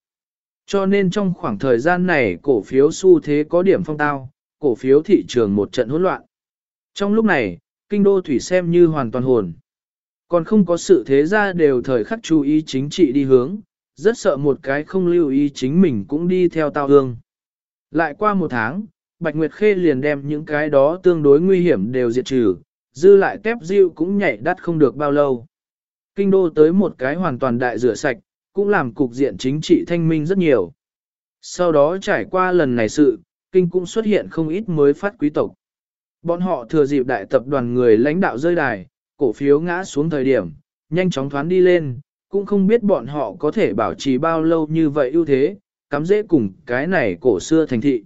Cho nên trong khoảng thời gian này cổ phiếu xu thế có điểm phong tao, cổ phiếu thị trường một trận hỗn loạn. Trong lúc này, kinh đô thủy xem như hoàn toàn hồn. Còn không có sự thế gia đều thời khắc chú ý chính trị đi hướng, rất sợ một cái không lưu ý chính mình cũng đi theo tao hương. Lại qua một tháng, Bạch Nguyệt Khê liền đem những cái đó tương đối nguy hiểm đều diệt trừ, dư lại tép diêu cũng nhảy đắt không được bao lâu. Kinh đô tới một cái hoàn toàn đại rửa sạch, cũng làm cục diện chính trị thanh minh rất nhiều. Sau đó trải qua lần này sự, kinh cũng xuất hiện không ít mới phát quý tộc. Bọn họ thừa dịp đại tập đoàn người lãnh đạo rơi đài, cổ phiếu ngã xuống thời điểm, nhanh chóng thoán đi lên, cũng không biết bọn họ có thể bảo trì bao lâu như vậy ưu thế, cắm dễ cùng cái này cổ xưa thành thị.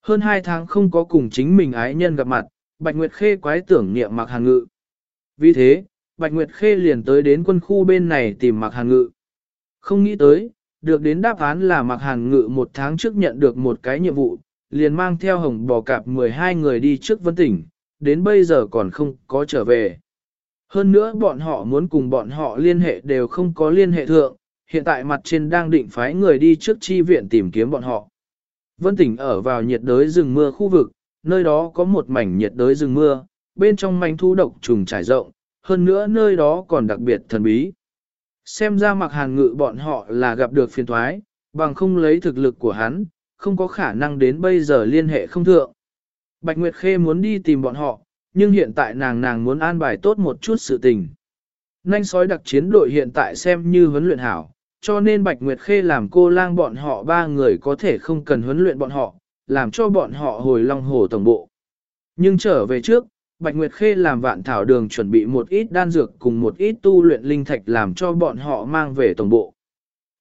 Hơn hai tháng không có cùng chính mình ái nhân gặp mặt, Bạch Nguyệt Khê quái tưởng niệm mặc hàn ngự. Vì thế, Bạch Nguyệt Khê liền tới đến quân khu bên này tìm mặc hàn ngự. Không nghĩ tới, được đến đáp án là mặc hàn ngự một tháng trước nhận được một cái nhiệm vụ, liền mang theo hồng bò cạp 12 người đi trước vân tỉnh, đến bây giờ còn không có trở về. Hơn nữa bọn họ muốn cùng bọn họ liên hệ đều không có liên hệ thượng, hiện tại mặt trên đang định phái người đi trước chi viện tìm kiếm bọn họ. Vân tỉnh ở vào nhiệt đới rừng mưa khu vực, nơi đó có một mảnh nhiệt đới rừng mưa, bên trong manh thu độc trùng trải rộng, hơn nữa nơi đó còn đặc biệt thần bí. Xem ra mặc hàn ngự bọn họ là gặp được phiền thoái, bằng không lấy thực lực của hắn, không có khả năng đến bây giờ liên hệ không thượng. Bạch Nguyệt Khê muốn đi tìm bọn họ, nhưng hiện tại nàng nàng muốn an bài tốt một chút sự tình. Nanh sói đặc chiến đội hiện tại xem như huấn luyện hảo, cho nên Bạch Nguyệt Khê làm cô lang bọn họ ba người có thể không cần huấn luyện bọn họ, làm cho bọn họ hồi long hồ tổng bộ. Nhưng trở về trước, Bạch Nguyệt Khê làm vạn thảo đường chuẩn bị một ít đan dược cùng một ít tu luyện linh thạch làm cho bọn họ mang về tổng bộ.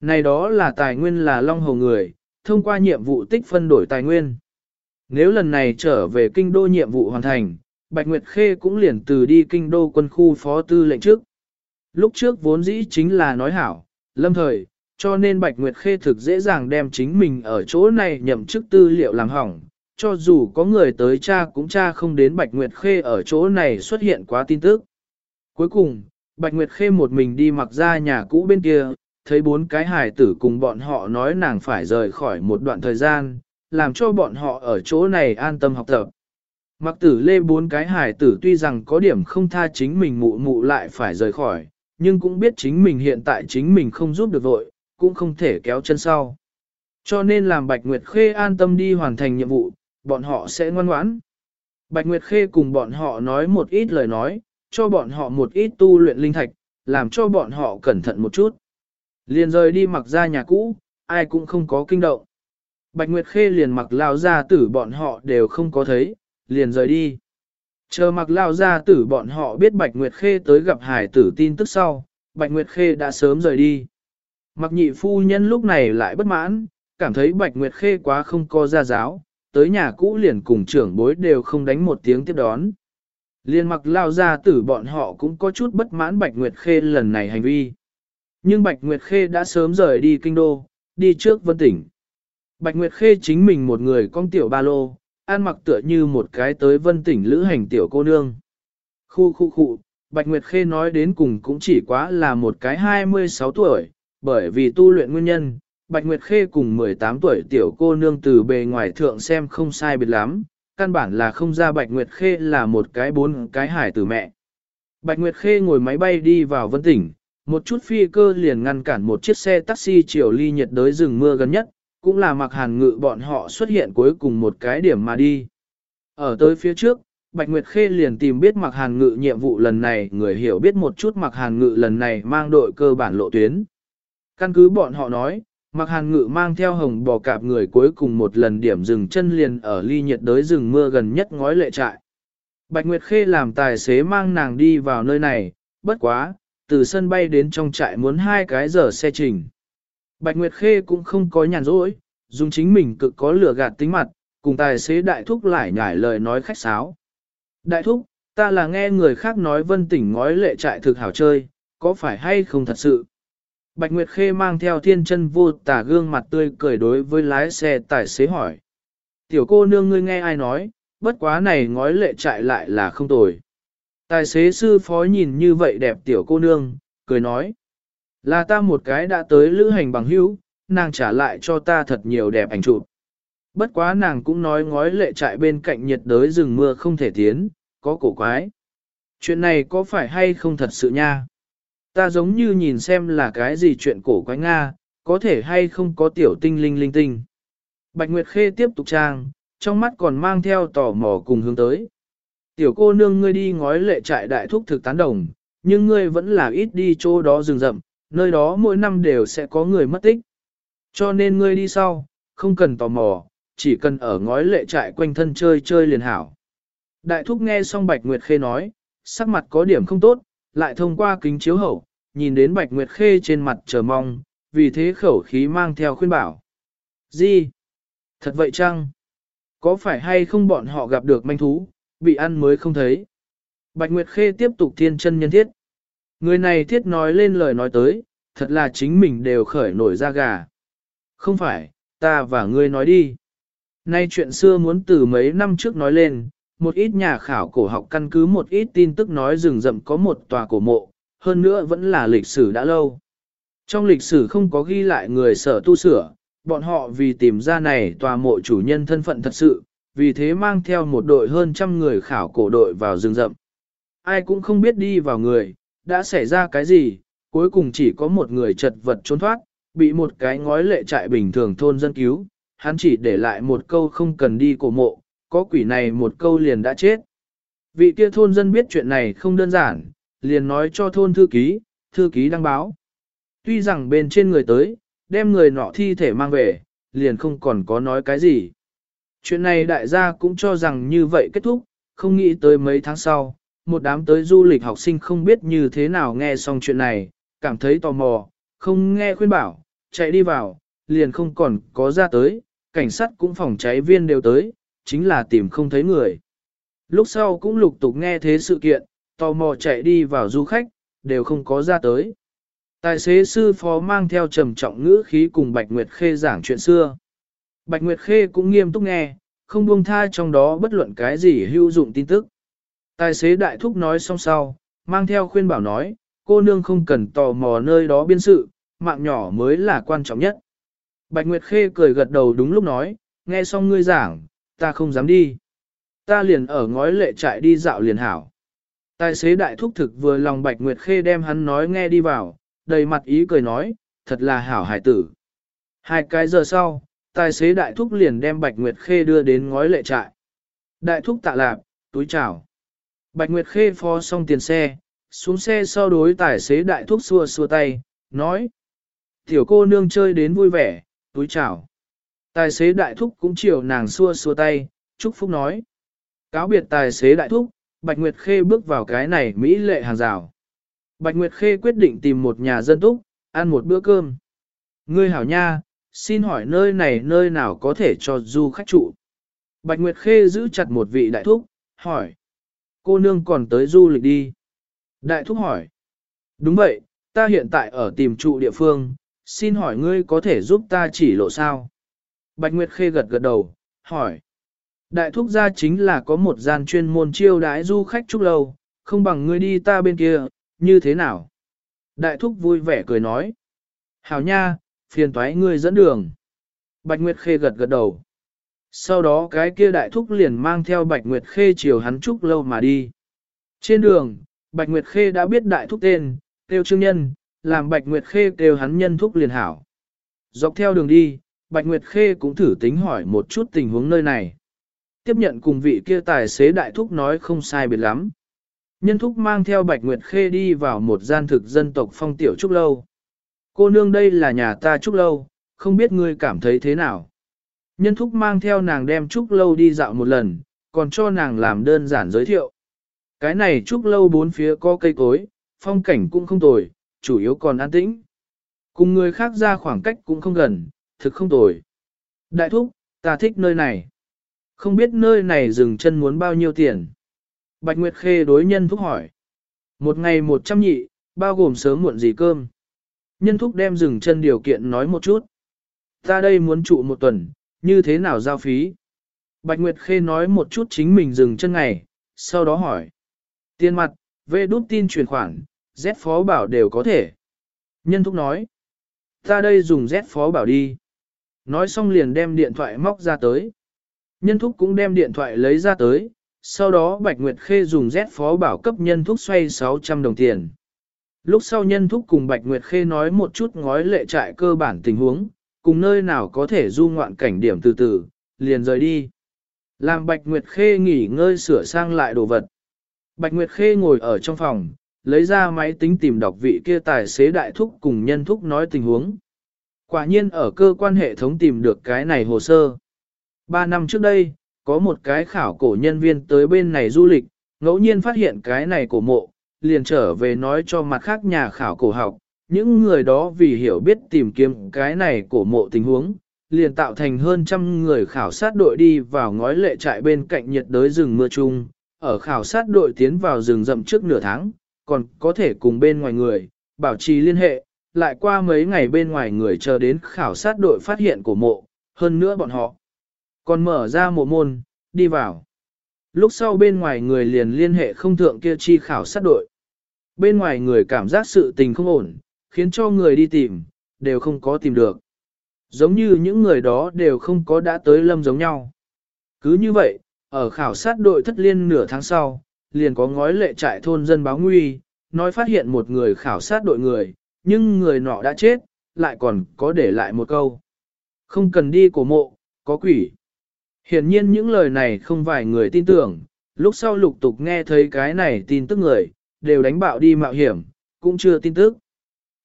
Này đó là tài nguyên là long hồ người, thông qua nhiệm vụ tích phân đổi tài nguyên. Nếu lần này trở về kinh đô nhiệm vụ hoàn thành, Bạch Nguyệt Khê cũng liền từ đi kinh đô quân khu phó tư lệnh trước. Lúc trước vốn dĩ chính là nói hảo, lâm thời, cho nên Bạch Nguyệt Khê thực dễ dàng đem chính mình ở chỗ này nhậm chức tư liệu làm hỏng, cho dù có người tới cha cũng cha không đến Bạch Nguyệt Khê ở chỗ này xuất hiện quá tin tức. Cuối cùng, Bạch Nguyệt Khê một mình đi mặc ra nhà cũ bên kia, thấy bốn cái hài tử cùng bọn họ nói nàng phải rời khỏi một đoạn thời gian, làm cho bọn họ ở chỗ này an tâm học tập. Mặc tử lê bốn cái hài tử tuy rằng có điểm không tha chính mình mụ mụ lại phải rời khỏi, nhưng cũng biết chính mình hiện tại chính mình không giúp được vội, cũng không thể kéo chân sau. Cho nên làm Bạch Nguyệt Khê an tâm đi hoàn thành nhiệm vụ, bọn họ sẽ ngoan ngoãn. Bạch Nguyệt Khê cùng bọn họ nói một ít lời nói, cho bọn họ một ít tu luyện linh thạch, làm cho bọn họ cẩn thận một chút. Liền rời đi mặc ra nhà cũ, ai cũng không có kinh động. Bạch Nguyệt Khê liền mặc lao ra tử bọn họ đều không có thấy, liền rời đi. Chờ mặc lao ra tử bọn họ biết Bạch Nguyệt Khê tới gặp hải tử tin tức sau, Bạch Nguyệt Khê đã sớm rời đi. Mặc nhị phu nhân lúc này lại bất mãn, cảm thấy Bạch Nguyệt Khê quá không có gia giáo, tới nhà cũ liền cùng trưởng bối đều không đánh một tiếng tiếp đón. Liên mặc lao ra tử bọn họ cũng có chút bất mãn Bạch Nguyệt Khê lần này hành vi. Nhưng Bạch Nguyệt Khê đã sớm rời đi kinh đô, đi trước vân tỉnh. Bạch Nguyệt Khê chính mình một người con tiểu ba lô, ăn mặc tựa như một cái tới vân tỉnh lữ hành tiểu cô nương. Khu khu khu, Bạch Nguyệt Khê nói đến cùng cũng chỉ quá là một cái 26 tuổi, bởi vì tu luyện nguyên nhân, Bạch Nguyệt Khê cùng 18 tuổi tiểu cô nương từ bề ngoài thượng xem không sai biệt lắm, căn bản là không ra Bạch Nguyệt Khê là một cái bốn cái hải tử mẹ. Bạch Nguyệt Khê ngồi máy bay đi vào vân tỉnh, một chút phi cơ liền ngăn cản một chiếc xe taxi chiều ly nhiệt đới rừng mưa gần nhất, cũng là mặc hàn ngự bọn họ xuất hiện cuối cùng một cái điểm mà đi. Ở tới phía trước, Bạch Nguyệt Khê liền tìm biết mặc hàn ngự nhiệm vụ lần này người hiểu biết một chút mặc hàn ngự lần này mang đội cơ bản lộ tuyến. Căn cứ bọn họ nói, mặc hàn ngự mang theo hồng bò cạp người cuối cùng một lần điểm dừng chân liền ở ly nhiệt đới rừng mưa gần nhất ngói lệ trại. Bạch Nguyệt Khê làm tài xế mang nàng đi vào nơi này, bất quá, từ sân bay đến trong trại muốn hai cái giờ xe trình. Bạch Nguyệt Khê cũng không có nhàn rỗi, dùng chính mình cực có lửa gạt tính mặt, cùng tài xế đại thúc lại nhải lời nói khách sáo. Đại thúc, ta là nghe người khác nói vân tỉnh ngói lệ trại thực hảo chơi, có phải hay không thật sự? Bạch Nguyệt Khê mang theo thiên chân vô tả gương mặt tươi cười đối với lái xe tài xế hỏi. Tiểu cô nương ngươi nghe ai nói, bất quá này ngói lệ trại lại là không tồi. Tài xế sư phó nhìn như vậy đẹp tiểu cô nương, cười nói. Là ta một cái đã tới lữ hành bằng hữu, nàng trả lại cho ta thật nhiều đẹp ảnh chụp. Bất quá nàng cũng nói ngói lệ trại bên cạnh nhiệt đới rừng mưa không thể tiến, có cổ quái. Chuyện này có phải hay không thật sự nha? Ta giống như nhìn xem là cái gì chuyện cổ quái Nga, có thể hay không có tiểu tinh linh linh tinh. Bạch Nguyệt Khê tiếp tục trang, trong mắt còn mang theo tò mò cùng hướng tới. Tiểu cô nương ngươi đi ngói lệ trại đại thúc thực tán đồng, nhưng ngươi vẫn là ít đi chỗ đó rừng rậm, nơi đó mỗi năm đều sẽ có người mất tích. Cho nên ngươi đi sau, không cần tò mò, chỉ cần ở ngói lệ trại quanh thân chơi chơi liền hảo. Đại thúc nghe xong Bạch Nguyệt Khê nói, sắc mặt có điểm không tốt, lại thông qua kính chiếu hậu, nhìn đến Bạch Nguyệt Khê trên mặt chờ mong, vì thế khẩu khí mang theo khuyên bảo. Gì? Thật vậy chăng? Có phải hay không bọn họ gặp được manh thú, bị ăn mới không thấy? Bạch Nguyệt Khê tiếp tục thiên chân nhân thiết. Người này thiết nói lên lời nói tới, thật là chính mình đều khởi nổi ra gà. Không phải, ta và ngươi nói đi. Nay chuyện xưa muốn từ mấy năm trước nói lên, một ít nhà khảo cổ học căn cứ một ít tin tức nói rừng rậm có một tòa cổ mộ, hơn nữa vẫn là lịch sử đã lâu. Trong lịch sử không có ghi lại người sở tu sửa, bọn họ vì tìm ra này tòa mộ chủ nhân thân phận thật sự, vì thế mang theo một đội hơn trăm người khảo cổ đội vào rừng rậm. Ai cũng không biết đi vào người, đã xảy ra cái gì, cuối cùng chỉ có một người chật vật trốn thoát, bị một cái ngói lệ trại bình thường thôn dân cứu, hắn chỉ để lại một câu không cần đi cổ mộ, có quỷ này một câu liền đã chết. Vị kia thôn dân biết chuyện này không đơn giản, liền nói cho thôn thư ký, thư ký đăng báo. Tuy rằng bên trên người tới, đem người nọ thi thể mang về, liền không còn có nói cái gì. Chuyện này đại gia cũng cho rằng như vậy kết thúc, không nghĩ tới mấy tháng sau, một đám tới du lịch học sinh không biết như thế nào nghe xong chuyện này, cảm thấy tò mò, không nghe khuyên bảo, chạy đi vào, liền không còn có ra tới, cảnh sát cũng phòng cháy viên đều tới, chính là tìm không thấy người. Lúc sau cũng lục tục nghe thế sự kiện, tò mò chạy đi vào du khách, đều không có ra tới. Tài xế sư phó mang theo trầm trọng ngữ khí cùng Bạch Nguyệt Khê giảng chuyện xưa. Bạch Nguyệt Khê cũng nghiêm túc nghe, không buông tha trong đó bất luận cái gì hữu dụng tin tức. Tài xế đại thúc nói xong sau, mang theo khuyên bảo nói, cô nương không cần tò mò nơi đó biên sự, mạng nhỏ mới là quan trọng nhất. Bạch Nguyệt Khê cười gật đầu đúng lúc nói, nghe xong ngươi giảng, ta không dám đi. Ta liền ở ngói lệ trại đi dạo liền hảo. Tài xế đại thúc thực vừa lòng Bạch Nguyệt Khê đem hắn nói nghe đi vào, đầy mặt ý cười nói, thật là hảo hải tử. Hai cái giờ sau, tài xế đại thúc liền đem Bạch Nguyệt Khê đưa đến ngói lệ trại. Đại thúc tạ lạp, túi chào. Bạch Nguyệt Khê phó xong tiền xe, xuống xe sau đối tài xế đại thúc xua xua tay, nói. Tiểu cô nương chơi đến vui vẻ, túi chào. Tài xế đại thúc cũng chiều nàng xua xua tay, chúc phúc nói. Cáo biệt tài xế đại thúc, Bạch Nguyệt Khê bước vào cái này Mỹ lệ hàng rào. Bạch Nguyệt Khê quyết định tìm một nhà dân túc, ăn một bữa cơm. Ngươi hảo nha, xin hỏi nơi này nơi nào có thể cho du khách trụ. Bạch Nguyệt Khê giữ chặt một vị đại thúc, hỏi. Cô nương còn tới du lịch đi. Đại thúc hỏi. Đúng vậy, ta hiện tại ở tìm trụ địa phương, xin hỏi ngươi có thể giúp ta chỉ lộ sao? Bạch Nguyệt Khê gật gật đầu, hỏi. Đại thúc gia chính là có một gian chuyên môn chiêu đãi du khách trúc lâu, không bằng ngươi đi ta bên kia, như thế nào? Đại thúc vui vẻ cười nói. Hảo nha, phiền toái ngươi dẫn đường. Bạch Nguyệt Khê gật gật đầu. Sau đó cái kia đại thúc liền mang theo Bạch Nguyệt Khê chiều hắn trúc lâu mà đi. Trên đường, Bạch Nguyệt Khê đã biết đại thúc tên, tiêu trương nhân, làm Bạch Nguyệt Khê kêu hắn nhân thúc liền hảo. Dọc theo đường đi, Bạch Nguyệt Khê cũng thử tính hỏi một chút tình huống nơi này. Tiếp nhận cùng vị kia tài xế đại thúc nói không sai biệt lắm. Nhân thúc mang theo Bạch Nguyệt Khê đi vào một gian thực dân tộc phong tiểu trúc lâu. Cô nương đây là nhà ta trúc lâu, không biết ngươi cảm thấy thế nào. Nhân thúc mang theo nàng đem trúc lâu đi dạo một lần, còn cho nàng làm đơn giản giới thiệu. Cái này trúc lâu bốn phía có cây cối, phong cảnh cũng không tồi, chủ yếu còn an tĩnh. Cùng người khác ra khoảng cách cũng không gần, thực không tồi. Đại thúc, ta thích nơi này. Không biết nơi này dừng chân muốn bao nhiêu tiền. Bạch Nguyệt Khê đối nhân thúc hỏi. Một ngày một trăm nhị, bao gồm sớm muộn gì cơm. Nhân thúc đem dừng chân điều kiện nói một chút. Ta đây muốn trụ một tuần, như thế nào giao phí? Bạch Nguyệt Khê nói một chút chính mình dừng chân ngày, sau đó hỏi. Tiền mặt, về đút tin chuyển khoản, Z phó bảo đều có thể. Nhân thúc nói. Ta đây dùng Z phó bảo đi. Nói xong liền đem điện thoại móc ra tới. Nhân thúc cũng đem điện thoại lấy ra tới, sau đó Bạch Nguyệt Khê dùng Z phó bảo cấp nhân thúc xoay 600 đồng tiền. Lúc sau nhân thúc cùng Bạch Nguyệt Khê nói một chút ngói lệ trại cơ bản tình huống, cùng nơi nào có thể du ngoạn cảnh điểm từ từ, liền rời đi. Làm Bạch Nguyệt Khê nghỉ ngơi sửa sang lại đồ vật. Bạch Nguyệt Khê ngồi ở trong phòng, lấy ra máy tính tìm đọc vị kia tài xế đại thúc cùng nhân thúc nói tình huống. Quả nhiên ở cơ quan hệ thống tìm được cái này hồ sơ. Ba năm trước đây, có một cái khảo cổ nhân viên tới bên này du lịch, ngẫu nhiên phát hiện cái này cổ mộ, liền trở về nói cho mặt khác nhà khảo cổ học. Những người đó vì hiểu biết tìm kiếm cái này cổ mộ tình huống, liền tạo thành hơn trăm người khảo sát đội đi vào ngói lệ trại bên cạnh nhiệt đới rừng mưa chung, ở khảo sát đội tiến vào rừng rậm trước nửa tháng, còn có thể cùng bên ngoài người, bảo trì liên hệ, lại qua mấy ngày bên ngoài người chờ đến khảo sát đội phát hiện cổ mộ, hơn nữa bọn họ còn mở ra mộ môn, đi vào. Lúc sau bên ngoài người liền liên hệ không thượng kia chi khảo sát đội. Bên ngoài người cảm giác sự tình không ổn, khiến cho người đi tìm, đều không có tìm được. Giống như những người đó đều không có đã tới lâm giống nhau. Cứ như vậy, ở khảo sát đội thất liên nửa tháng sau, liền có ngói lệ trại thôn dân báo nguy, nói phát hiện một người khảo sát đội người, nhưng người nọ đã chết, lại còn có để lại một câu. Không cần đi cổ mộ, có quỷ. Hiển nhiên những lời này không vài người tin tưởng, lúc sau lục tục nghe thấy cái này tin tức người, đều đánh bạo đi mạo hiểm, cũng chưa tin tức.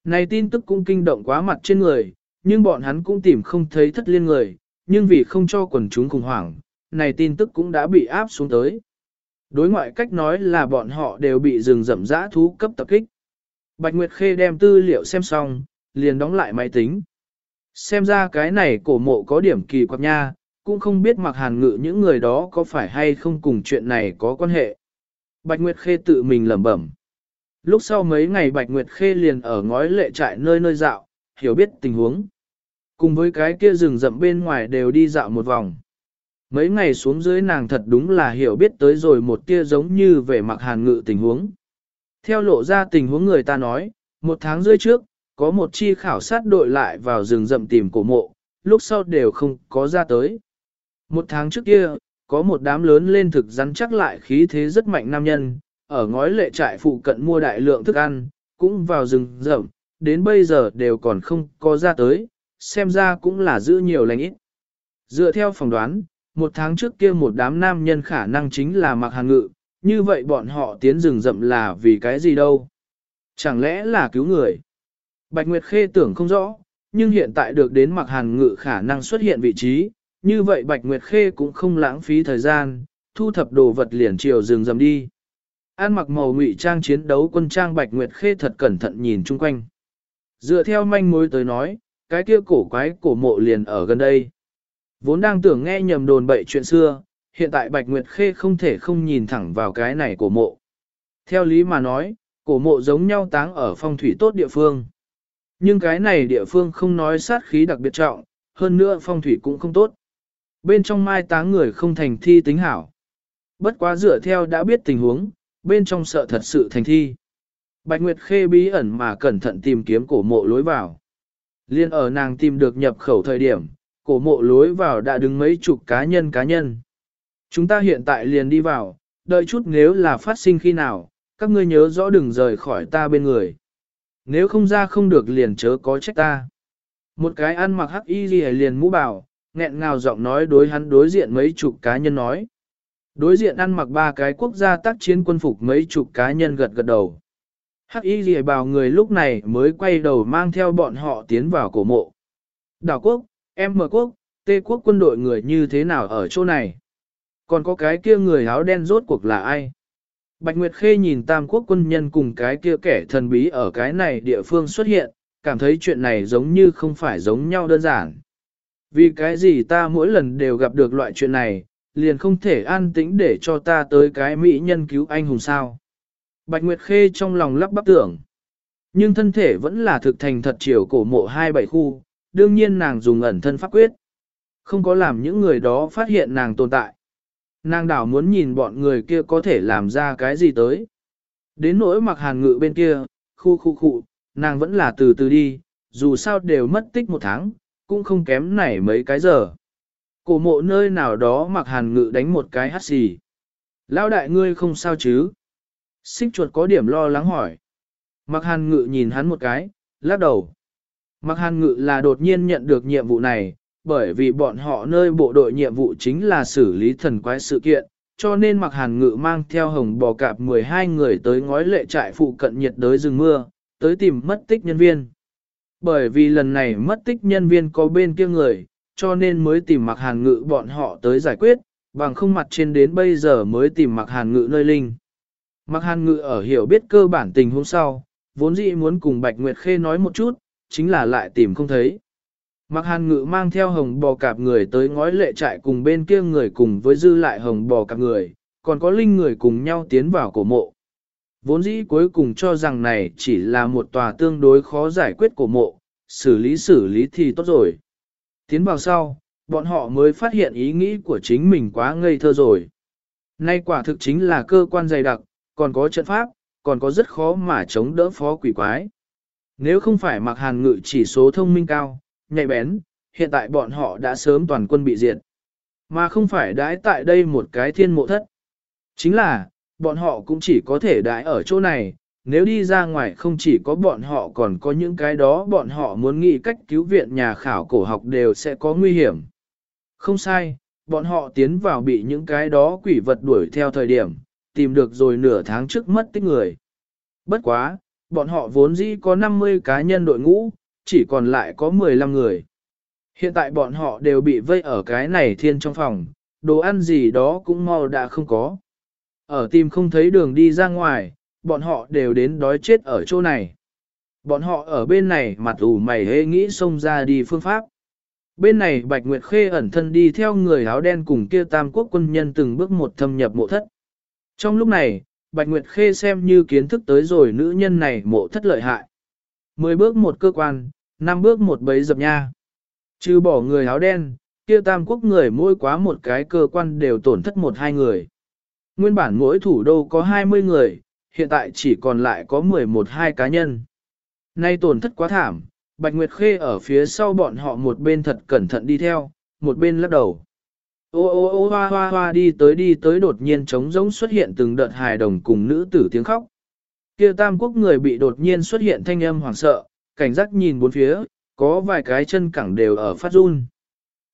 Này tin tức cũng kinh động quá mặt trên người, nhưng bọn hắn cũng tìm không thấy thất liên người, nhưng vì không cho quần chúng khủng hoảng, này tin tức cũng đã bị áp xuống tới. Đối ngoại cách nói là bọn họ đều bị rừng rậm rã thú cấp tập kích. Bạch Nguyệt Khê đem tư liệu xem xong, liền đóng lại máy tính. Xem ra cái này cổ mộ có điểm kỳ quặc nha, cũng không biết mặc hàn ngự những người đó có phải hay không cùng chuyện này có quan hệ. Bạch Nguyệt Khê tự mình lẩm bẩm. Lúc sau mấy ngày Bạch Nguyệt Khê liền ở ngói lệ trại nơi nơi dạo, hiểu biết tình huống. Cùng với cái kia rừng rậm bên ngoài đều đi dạo một vòng. Mấy ngày xuống dưới nàng thật đúng là hiểu biết tới rồi một kia giống như về mặc hàn ngự tình huống. Theo lộ ra tình huống người ta nói, một tháng rưỡi trước, có một chi khảo sát đội lại vào rừng rậm tìm cổ mộ, lúc sau đều không có ra tới. Một tháng trước kia, có một đám lớn lên thực rắn chắc lại khí thế rất mạnh nam nhân, ở ngói lệ trại phụ cận mua đại lượng thức ăn, cũng vào rừng rậm, đến bây giờ đều còn không có ra tới, xem ra cũng là giữ nhiều lành ít. Dựa theo phỏng đoán, một tháng trước kia một đám nam nhân khả năng chính là mặc hàng ngự, như vậy bọn họ tiến rừng rậm là vì cái gì đâu? Chẳng lẽ là cứu người? Bạch Nguyệt Khê tưởng không rõ, nhưng hiện tại được đến mặc hàn ngự khả năng xuất hiện vị trí, như vậy Bạch Nguyệt Khê cũng không lãng phí thời gian, thu thập đồ vật liền chiều rừng rầm đi. An mặc màu ngụy trang chiến đấu quân trang Bạch Nguyệt Khê thật cẩn thận nhìn chung quanh. Dựa theo manh mối tới nói, cái kia cổ quái cổ mộ liền ở gần đây. Vốn đang tưởng nghe nhầm đồn bậy chuyện xưa, hiện tại Bạch Nguyệt Khê không thể không nhìn thẳng vào cái này cổ mộ. Theo lý mà nói, cổ mộ giống nhau táng ở phong thủy tốt địa phương. Nhưng cái này địa phương không nói sát khí đặc biệt trọng, hơn nữa phong thủy cũng không tốt. Bên trong mai táng người không thành thi tính hảo. Bất quá dựa theo đã biết tình huống, bên trong sợ thật sự thành thi. Bạch Nguyệt Khê bí ẩn mà cẩn thận tìm kiếm cổ mộ lối vào. Liên ở nàng tìm được nhập khẩu thời điểm, cổ mộ lối vào đã đứng mấy chục cá nhân cá nhân. Chúng ta hiện tại liền đi vào, đợi chút nếu là phát sinh khi nào, các ngươi nhớ rõ đừng rời khỏi ta bên người. Nếu không ra không được liền chớ có trách ta. Một cái ăn mặc hắc y gì liền mũ bảo, nghẹn ngào giọng nói đối hắn đối diện mấy chục cá nhân nói. Đối diện ăn mặc ba cái quốc gia tác chiến quân phục mấy chục cá nhân gật gật đầu. Hắc y gì bảo người lúc này mới quay đầu mang theo bọn họ tiến vào cổ mộ. Đảo quốc, em mở quốc, tê quốc quân đội người như thế nào ở chỗ này? Còn có cái kia người áo đen rốt cuộc là ai? Bạch Nguyệt Khê nhìn tam quốc quân nhân cùng cái kia kẻ thần bí ở cái này địa phương xuất hiện, cảm thấy chuyện này giống như không phải giống nhau đơn giản. Vì cái gì ta mỗi lần đều gặp được loại chuyện này, liền không thể an tĩnh để cho ta tới cái mỹ nhân cứu anh hùng sao. Bạch Nguyệt Khê trong lòng lắp bắp tưởng. Nhưng thân thể vẫn là thực thành thật chiều cổ mộ hai bảy khu, đương nhiên nàng dùng ẩn thân pháp quyết. Không có làm những người đó phát hiện nàng tồn tại. Nàng đảo muốn nhìn bọn người kia có thể làm ra cái gì tới. Đến nỗi mặc hàn ngự bên kia, khu khu khu, nàng vẫn là từ từ đi, dù sao đều mất tích một tháng, cũng không kém nảy mấy cái giờ. Cổ mộ nơi nào đó mặc hàn ngự đánh một cái hát xì. Lão đại ngươi không sao chứ? Xích chuột có điểm lo lắng hỏi. Mặc hàn ngự nhìn hắn một cái, lắc đầu. Mặc hàn ngự là đột nhiên nhận được nhiệm vụ này, bởi vì bọn họ nơi bộ đội nhiệm vụ chính là xử lý thần quái sự kiện, cho nên mặc hàn ngự mang theo hồng bò cạp 12 người tới ngói lệ trại phụ cận nhiệt đới rừng mưa, tới tìm mất tích nhân viên. Bởi vì lần này mất tích nhân viên có bên kia người, cho nên mới tìm mặc hàn ngự bọn họ tới giải quyết, bằng không mặt trên đến bây giờ mới tìm mặc hàn ngự nơi linh. Mặc hàn ngự ở hiểu biết cơ bản tình hôm sau, vốn dĩ muốn cùng Bạch Nguyệt Khê nói một chút, chính là lại tìm không thấy. Mặc hàn ngự mang theo hồng bò cạp người tới ngói lệ trại cùng bên kia người cùng với dư lại hồng bò cạp người, còn có linh người cùng nhau tiến vào cổ mộ. Vốn dĩ cuối cùng cho rằng này chỉ là một tòa tương đối khó giải quyết của mộ, xử lý xử lý thì tốt rồi. Tiến vào sau, bọn họ mới phát hiện ý nghĩ của chính mình quá ngây thơ rồi. Nay quả thực chính là cơ quan dày đặc, còn có trận pháp, còn có rất khó mà chống đỡ phó quỷ quái. Nếu không phải mặc hàn ngự chỉ số thông minh cao, nhạy bén, hiện tại bọn họ đã sớm toàn quân bị diệt. Mà không phải đãi tại đây một cái thiên mộ thất. Chính là, bọn họ cũng chỉ có thể đãi ở chỗ này, nếu đi ra ngoài không chỉ có bọn họ còn có những cái đó bọn họ muốn nghĩ cách cứu viện nhà khảo cổ học đều sẽ có nguy hiểm. Không sai, bọn họ tiến vào bị những cái đó quỷ vật đuổi theo thời điểm, tìm được rồi nửa tháng trước mất tích người. Bất quá, bọn họ vốn dĩ có 50 cá nhân đội ngũ, chỉ còn lại có 15 người. Hiện tại bọn họ đều bị vây ở cái này thiên trong phòng, đồ ăn gì đó cũng mau đã không có. Ở tìm không thấy đường đi ra ngoài, bọn họ đều đến đói chết ở chỗ này. Bọn họ ở bên này mặt ủ mày hê nghĩ xông ra đi phương pháp. Bên này Bạch Nguyệt Khê ẩn thân đi theo người áo đen cùng kia tam quốc quân nhân từng bước một thâm nhập mộ thất. Trong lúc này, Bạch Nguyệt Khê xem như kiến thức tới rồi nữ nhân này mộ thất lợi hại. Mười bước một cơ quan, năm bước một bấy dập nha. Trừ bỏ người áo đen, kia tam quốc người mỗi quá một cái cơ quan đều tổn thất một hai người. Nguyên bản mỗi thủ đô có 20 người, hiện tại chỉ còn lại có 11 hai cá nhân. Nay tổn thất quá thảm, Bạch Nguyệt Khê ở phía sau bọn họ một bên thật cẩn thận đi theo, một bên lắc đầu. Ô ô ô hoa hoa hoa đi tới đi tới đột nhiên trống rỗng xuất hiện từng đợt hài đồng cùng nữ tử tiếng khóc. Kia tam quốc người bị đột nhiên xuất hiện thanh âm hoảng sợ, cảnh giác nhìn bốn phía, có vài cái chân cẳng đều ở phát run.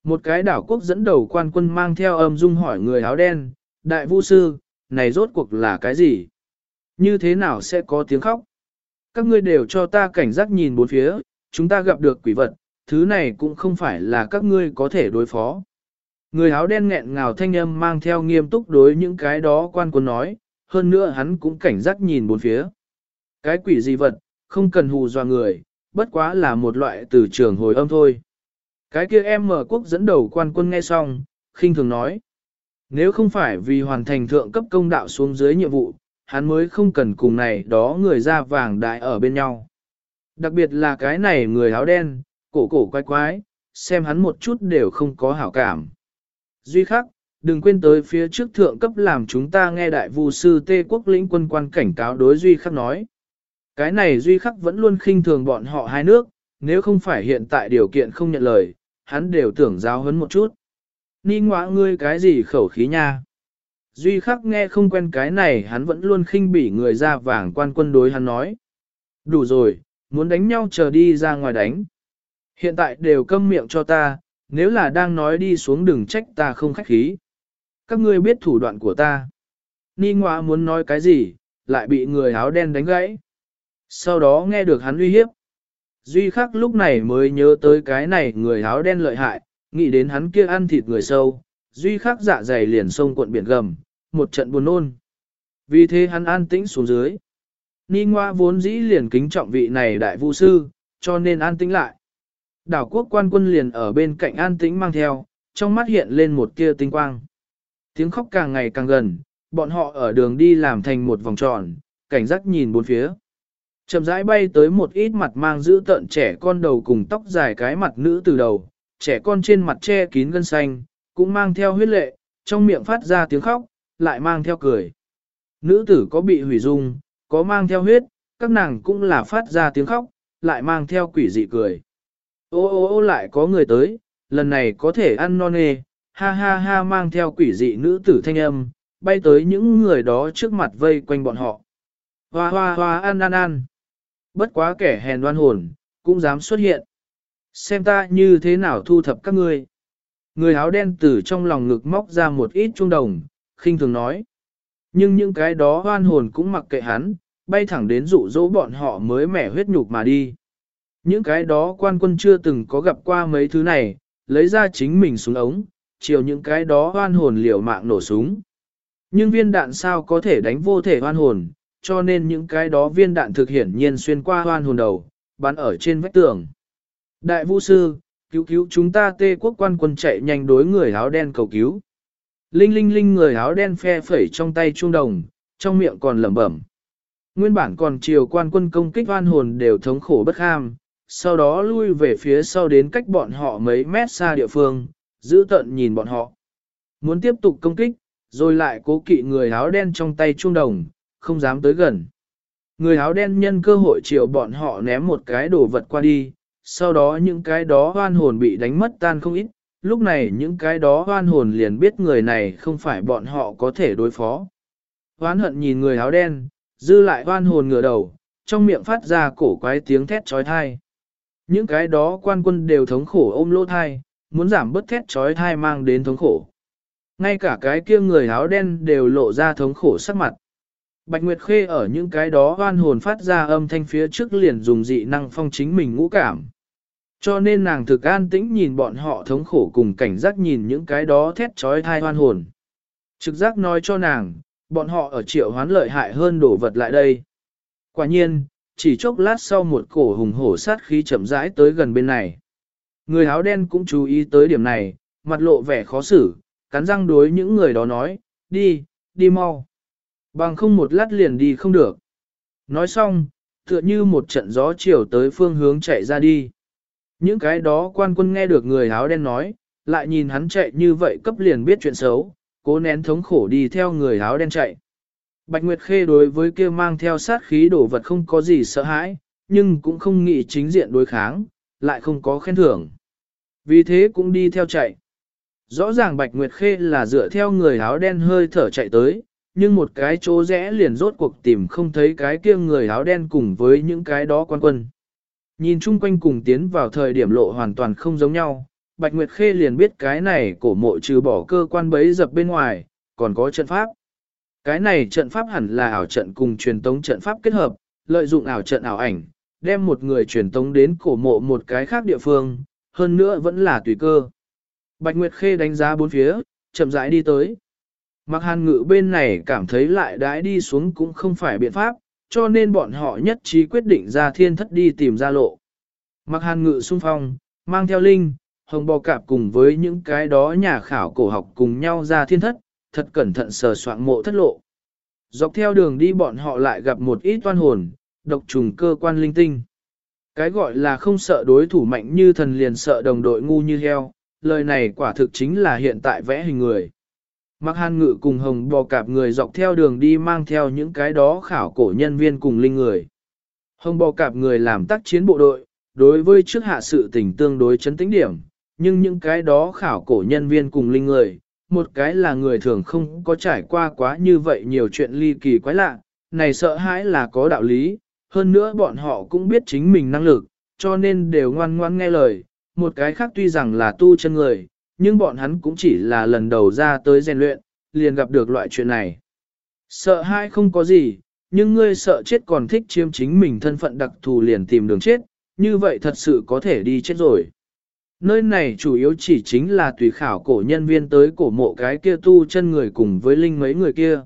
Một cái đảo quốc dẫn đầu quan quân mang theo âm dung hỏi người áo đen, đại vu sư, này rốt cuộc là cái gì? Như thế nào sẽ có tiếng khóc? Các ngươi đều cho ta cảnh giác nhìn bốn phía, chúng ta gặp được quỷ vật, thứ này cũng không phải là các ngươi có thể đối phó. Người áo đen nghẹn ngào thanh âm mang theo nghiêm túc đối những cái đó quan quân nói, hơn nữa hắn cũng cảnh giác nhìn bốn phía. Cái quỷ gì vật, không cần hù dọa người, bất quá là một loại từ trường hồi âm thôi. Cái kia em mở quốc dẫn đầu quan quân nghe xong, khinh thường nói. Nếu không phải vì hoàn thành thượng cấp công đạo xuống dưới nhiệm vụ, hắn mới không cần cùng này đó người da vàng đại ở bên nhau. Đặc biệt là cái này người áo đen, cổ cổ quái quái, xem hắn một chút đều không có hảo cảm. Duy khắc, đừng quên tới phía trước thượng cấp làm chúng ta nghe đại vu sư Tê quốc lĩnh quân quan cảnh cáo đối Duy khắc nói. Cái này Duy khắc vẫn luôn khinh thường bọn họ hai nước, nếu không phải hiện tại điều kiện không nhận lời, hắn đều tưởng giáo hấn một chút. Ni ngoạ ngươi cái gì khẩu khí nha? Duy khắc nghe không quen cái này hắn vẫn luôn khinh bỉ người ra vàng quan quân đối hắn nói. Đủ rồi, muốn đánh nhau chờ đi ra ngoài đánh. Hiện tại đều câm miệng cho ta, nếu là đang nói đi xuống đừng trách ta không khách khí. Các ngươi biết thủ đoạn của ta. Ni ngoạ muốn nói cái gì, lại bị người áo đen đánh gãy. Sau đó nghe được hắn uy hiếp. Duy khắc lúc này mới nhớ tới cái này người áo đen lợi hại, nghĩ đến hắn kia ăn thịt người sâu, duy khắc dạ dày liền sông cuộn biển gầm, một trận buồn nôn. Vì thế hắn an tĩnh xuống dưới. Ni Ngoa vốn dĩ liền kính trọng vị này đại vũ sư, cho nên an tĩnh lại. Đảo quốc quan quân liền ở bên cạnh an tĩnh mang theo, trong mắt hiện lên một tia tinh quang. Tiếng khóc càng ngày càng gần, bọn họ ở đường đi làm thành một vòng tròn, cảnh giác nhìn bốn phía. Chậm rãi bay tới một ít mặt mang giữ tợn trẻ con đầu cùng tóc dài cái mặt nữ từ đầu, trẻ con trên mặt che kín gân xanh, cũng mang theo huyết lệ, trong miệng phát ra tiếng khóc, lại mang theo cười. Nữ tử có bị hủy dung, có mang theo huyết, các nàng cũng là phát ra tiếng khóc, lại mang theo quỷ dị cười. Ô ô ô lại có người tới, lần này có thể ăn non nê, ha ha ha mang theo quỷ dị nữ tử thanh âm, bay tới những người đó trước mặt vây quanh bọn họ. Hoa hoa hoa ăn ăn ăn. Bất quá kẻ hèn đoan hồn, cũng dám xuất hiện. Xem ta như thế nào thu thập các ngươi. Người áo đen từ trong lòng ngực móc ra một ít trung đồng, khinh thường nói. Nhưng những cái đó hoan hồn cũng mặc kệ hắn, bay thẳng đến dụ dỗ bọn họ mới mẻ huyết nhục mà đi. Những cái đó quan quân chưa từng có gặp qua mấy thứ này, lấy ra chính mình súng ống, chiều những cái đó hoan hồn liều mạng nổ súng. Nhưng viên đạn sao có thể đánh vô thể hoan hồn, cho nên những cái đó viên đạn thực hiển nhiên xuyên qua hoan hồn đầu, bắn ở trên vách tường. Đại vũ sư, cứu cứu chúng ta tê quốc quan quân chạy nhanh đối người áo đen cầu cứu. Linh linh linh người áo đen phe phẩy trong tay trung đồng, trong miệng còn lẩm bẩm. Nguyên bản còn chiều quan quân công kích oan hồn đều thống khổ bất ham, sau đó lui về phía sau đến cách bọn họ mấy mét xa địa phương, giữ tận nhìn bọn họ. Muốn tiếp tục công kích, rồi lại cố kỵ người áo đen trong tay trung đồng, không dám tới gần. Người áo đen nhân cơ hội chiều bọn họ ném một cái đồ vật qua đi, sau đó những cái đó hoan hồn bị đánh mất tan không ít, lúc này những cái đó hoan hồn liền biết người này không phải bọn họ có thể đối phó. Hoán hận nhìn người áo đen, dư lại hoan hồn ngửa đầu, trong miệng phát ra cổ quái tiếng thét trói thai. Những cái đó quan quân đều thống khổ ôm lỗ thai, muốn giảm bớt thét trói thai mang đến thống khổ. Ngay cả cái kia người áo đen đều lộ ra thống khổ sắc mặt. Bạch Nguyệt Khê ở những cái đó hoan hồn phát ra âm thanh phía trước liền dùng dị năng phong chính mình ngũ cảm. Cho nên nàng thực an tĩnh nhìn bọn họ thống khổ cùng cảnh giác nhìn những cái đó thét trói thai hoan hồn. Trực giác nói cho nàng, bọn họ ở triệu hoán lợi hại hơn đổ vật lại đây. Quả nhiên, chỉ chốc lát sau một cổ hùng hổ sát khí chậm rãi tới gần bên này. Người áo đen cũng chú ý tới điểm này, mặt lộ vẻ khó xử, cắn răng đối những người đó nói, đi, đi mau. Bằng không một lát liền đi không được. Nói xong, tựa như một trận gió chiều tới phương hướng chạy ra đi. Những cái đó quan quân nghe được người áo đen nói, lại nhìn hắn chạy như vậy cấp liền biết chuyện xấu, cố nén thống khổ đi theo người áo đen chạy. Bạch Nguyệt Khê đối với kia mang theo sát khí đổ vật không có gì sợ hãi, nhưng cũng không nghĩ chính diện đối kháng, lại không có khen thưởng. Vì thế cũng đi theo chạy. Rõ ràng Bạch Nguyệt Khê là dựa theo người áo đen hơi thở chạy tới, nhưng một cái chỗ rẽ liền rốt cuộc tìm không thấy cái kia người áo đen cùng với những cái đó quan quân. Nhìn chung quanh cùng tiến vào thời điểm lộ hoàn toàn không giống nhau, Bạch Nguyệt Khê liền biết cái này cổ mộ trừ bỏ cơ quan bấy dập bên ngoài, còn có trận pháp. Cái này trận pháp hẳn là ảo trận cùng truyền tống trận pháp kết hợp, lợi dụng ảo trận ảo ảnh, đem một người truyền tống đến cổ mộ một cái khác địa phương, hơn nữa vẫn là tùy cơ. Bạch Nguyệt Khê đánh giá bốn phía, chậm rãi đi tới. Mặc hàn ngự bên này cảm thấy lại đãi đi xuống cũng không phải biện pháp, cho nên bọn họ nhất trí quyết định ra thiên thất đi tìm ra lộ. Mặc hàn ngự xung phong, mang theo linh, hồng bò cạp cùng với những cái đó nhà khảo cổ học cùng nhau ra thiên thất, thật cẩn thận sờ soạn mộ thất lộ. Dọc theo đường đi bọn họ lại gặp một ít toan hồn, độc trùng cơ quan linh tinh. Cái gọi là không sợ đối thủ mạnh như thần liền sợ đồng đội ngu như heo, lời này quả thực chính là hiện tại vẽ hình người. Mặc hàn ngự cùng hồng bò cạp người dọc theo đường đi mang theo những cái đó khảo cổ nhân viên cùng linh người. Hồng bò cạp người làm tác chiến bộ đội, đối với trước hạ sự tình tương đối chấn tĩnh điểm, nhưng những cái đó khảo cổ nhân viên cùng linh người, một cái là người thường không có trải qua quá như vậy nhiều chuyện ly kỳ quái lạ, này sợ hãi là có đạo lý, hơn nữa bọn họ cũng biết chính mình năng lực, cho nên đều ngoan ngoan nghe lời, một cái khác tuy rằng là tu chân người, nhưng bọn hắn cũng chỉ là lần đầu ra tới rèn luyện, liền gặp được loại chuyện này. Sợ hai không có gì, nhưng ngươi sợ chết còn thích chiếm chính mình thân phận đặc thù liền tìm đường chết, như vậy thật sự có thể đi chết rồi. Nơi này chủ yếu chỉ chính là tùy khảo cổ nhân viên tới cổ mộ cái kia tu chân người cùng với linh mấy người kia.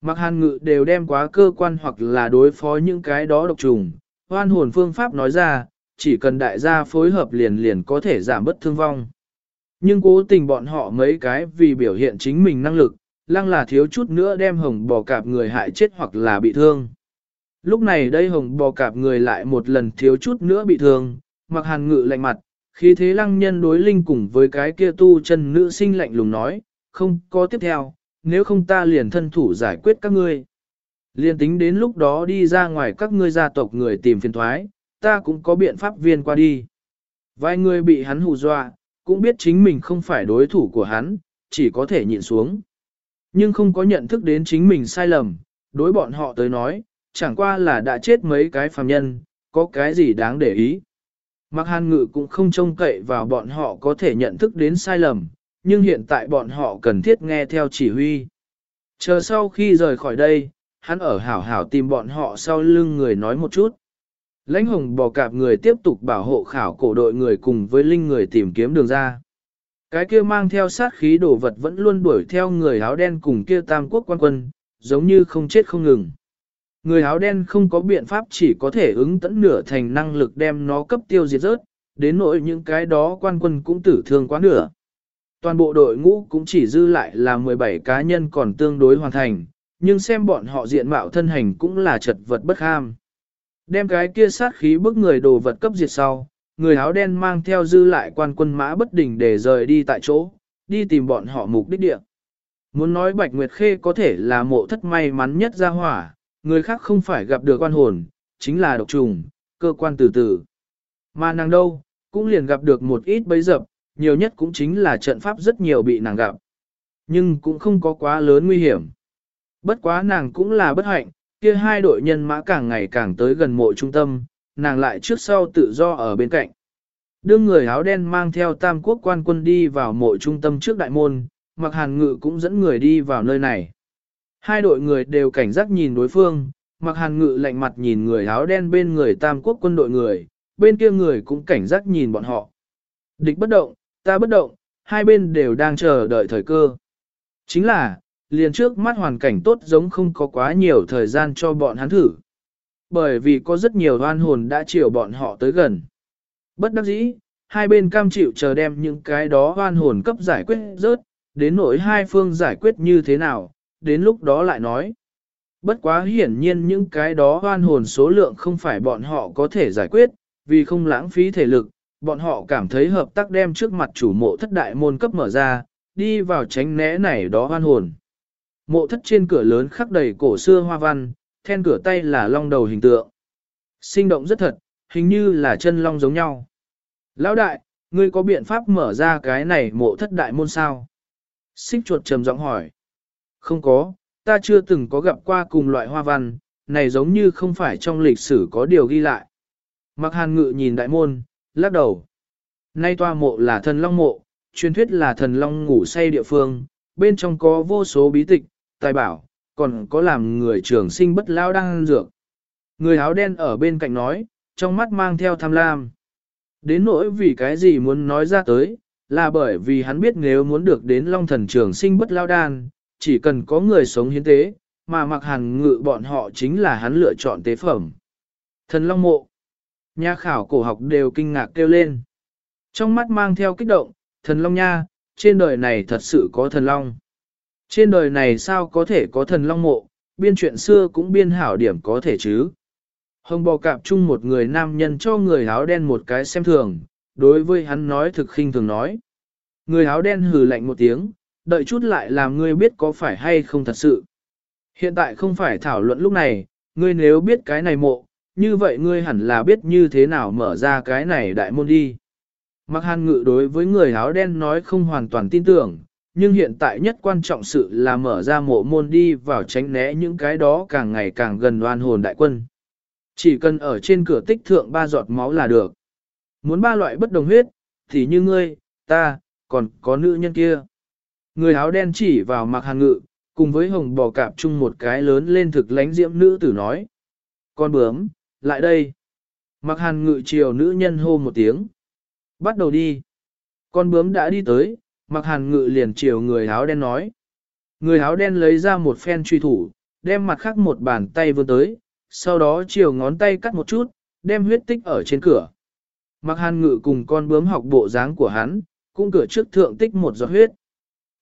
Mặc hàn ngự đều đem quá cơ quan hoặc là đối phó những cái đó độc trùng. Hoan hồn phương pháp nói ra, chỉ cần đại gia phối hợp liền liền có thể giảm bất thương vong. Nhưng cố tình bọn họ mấy cái vì biểu hiện chính mình năng lực, lăng là thiếu chút nữa đem hồng bò cạp người hại chết hoặc là bị thương. Lúc này đây hồng bò cạp người lại một lần thiếu chút nữa bị thương, mặc hàn ngự lạnh mặt, khi thế lăng nhân đối linh cùng với cái kia tu chân nữ sinh lạnh lùng nói, không có tiếp theo, nếu không ta liền thân thủ giải quyết các ngươi. Liên tính đến lúc đó đi ra ngoài các ngươi gia tộc người tìm phiền thoái, ta cũng có biện pháp viên qua đi. Vài người bị hắn hù dọa, cũng biết chính mình không phải đối thủ của hắn, chỉ có thể nhịn xuống. Nhưng không có nhận thức đến chính mình sai lầm, đối bọn họ tới nói, chẳng qua là đã chết mấy cái phàm nhân, có cái gì đáng để ý. Mặc hàn ngự cũng không trông cậy vào bọn họ có thể nhận thức đến sai lầm, nhưng hiện tại bọn họ cần thiết nghe theo chỉ huy. Chờ sau khi rời khỏi đây, hắn ở hảo hảo tìm bọn họ sau lưng người nói một chút. Lãnh hồng bò cạp người tiếp tục bảo hộ khảo cổ đội người cùng với linh người tìm kiếm đường ra. Cái kia mang theo sát khí đồ vật vẫn luôn đuổi theo người áo đen cùng kia tam quốc quan quân, giống như không chết không ngừng. Người áo đen không có biện pháp chỉ có thể ứng tẫn nửa thành năng lực đem nó cấp tiêu diệt rớt, đến nỗi những cái đó quan quân cũng tử thương quá nửa. Toàn bộ đội ngũ cũng chỉ dư lại là 17 cá nhân còn tương đối hoàn thành, nhưng xem bọn họ diện mạo thân hành cũng là chật vật bất ham. Đem cái kia sát khí bức người đồ vật cấp diệt sau, người áo đen mang theo dư lại quan quân mã bất đỉnh để rời đi tại chỗ, đi tìm bọn họ mục đích địa. Muốn nói Bạch Nguyệt Khê có thể là mộ thất may mắn nhất ra hỏa, người khác không phải gặp được quan hồn, chính là độc trùng, cơ quan từ từ. Mà nàng đâu, cũng liền gặp được một ít bấy dập, nhiều nhất cũng chính là trận pháp rất nhiều bị nàng gặp. Nhưng cũng không có quá lớn nguy hiểm. Bất quá nàng cũng là bất hạnh, kia hai đội nhân mã càng ngày càng tới gần mộ trung tâm, nàng lại trước sau tự do ở bên cạnh. Đương người áo đen mang theo tam quốc quan quân đi vào mộ trung tâm trước đại môn, mặc hàn ngự cũng dẫn người đi vào nơi này. Hai đội người đều cảnh giác nhìn đối phương, mặc hàn ngự lạnh mặt nhìn người áo đen bên người tam quốc quân đội người, bên kia người cũng cảnh giác nhìn bọn họ. Địch bất động, ta bất động, hai bên đều đang chờ đợi thời cơ. Chính là, liền trước mắt hoàn cảnh tốt giống không có quá nhiều thời gian cho bọn hắn thử. Bởi vì có rất nhiều oan hồn đã chiều bọn họ tới gần. Bất đắc dĩ, hai bên cam chịu chờ đem những cái đó oan hồn cấp giải quyết rớt, đến nỗi hai phương giải quyết như thế nào, đến lúc đó lại nói. Bất quá hiển nhiên những cái đó oan hồn số lượng không phải bọn họ có thể giải quyết, vì không lãng phí thể lực, bọn họ cảm thấy hợp tác đem trước mặt chủ mộ thất đại môn cấp mở ra, đi vào tránh né này đó oan hồn. Mộ thất trên cửa lớn khắc đầy cổ xưa hoa văn, then cửa tay là long đầu hình tượng. Sinh động rất thật, hình như là chân long giống nhau. Lão đại, ngươi có biện pháp mở ra cái này mộ thất đại môn sao? Xích chuột trầm giọng hỏi. Không có, ta chưa từng có gặp qua cùng loại hoa văn, này giống như không phải trong lịch sử có điều ghi lại. Mặc hàn ngự nhìn đại môn, lắc đầu. Nay toa mộ là thần long mộ, truyền thuyết là thần long ngủ say địa phương, bên trong có vô số bí tịch, tài bảo, còn có làm người trường sinh bất lao đang dược. Người áo đen ở bên cạnh nói, trong mắt mang theo tham lam. Đến nỗi vì cái gì muốn nói ra tới, là bởi vì hắn biết nếu muốn được đến long thần trường sinh bất lao đan, chỉ cần có người sống hiến tế, mà mặc hàn ngự bọn họ chính là hắn lựa chọn tế phẩm. Thần long mộ. Nhà khảo cổ học đều kinh ngạc kêu lên. Trong mắt mang theo kích động, thần long nha, trên đời này thật sự có thần long. Trên đời này sao có thể có thần long mộ, biên chuyện xưa cũng biên hảo điểm có thể chứ. Hồng bò cạp chung một người nam nhân cho người áo đen một cái xem thường, đối với hắn nói thực khinh thường nói. Người áo đen hừ lạnh một tiếng, đợi chút lại làm ngươi biết có phải hay không thật sự. Hiện tại không phải thảo luận lúc này, ngươi nếu biết cái này mộ, như vậy ngươi hẳn là biết như thế nào mở ra cái này đại môn đi. Mặc hàn ngự đối với người áo đen nói không hoàn toàn tin tưởng, nhưng hiện tại nhất quan trọng sự là mở ra mộ môn đi vào tránh né những cái đó càng ngày càng gần oan hồn đại quân. Chỉ cần ở trên cửa tích thượng ba giọt máu là được. Muốn ba loại bất đồng huyết, thì như ngươi, ta, còn có nữ nhân kia. Người áo đen chỉ vào mặc hàng ngự, cùng với hồng bò cạp chung một cái lớn lên thực lánh diễm nữ tử nói. Con bướm, lại đây. Mặc hàn ngự chiều nữ nhân hô một tiếng. Bắt đầu đi. Con bướm đã đi tới, mặc hàn ngự liền chiều người áo đen nói. Người áo đen lấy ra một phen truy thủ, đem mặt khác một bàn tay vươn tới, sau đó chiều ngón tay cắt một chút, đem huyết tích ở trên cửa. Mặc hàn ngự cùng con bướm học bộ dáng của hắn, cũng cửa trước thượng tích một giọt huyết.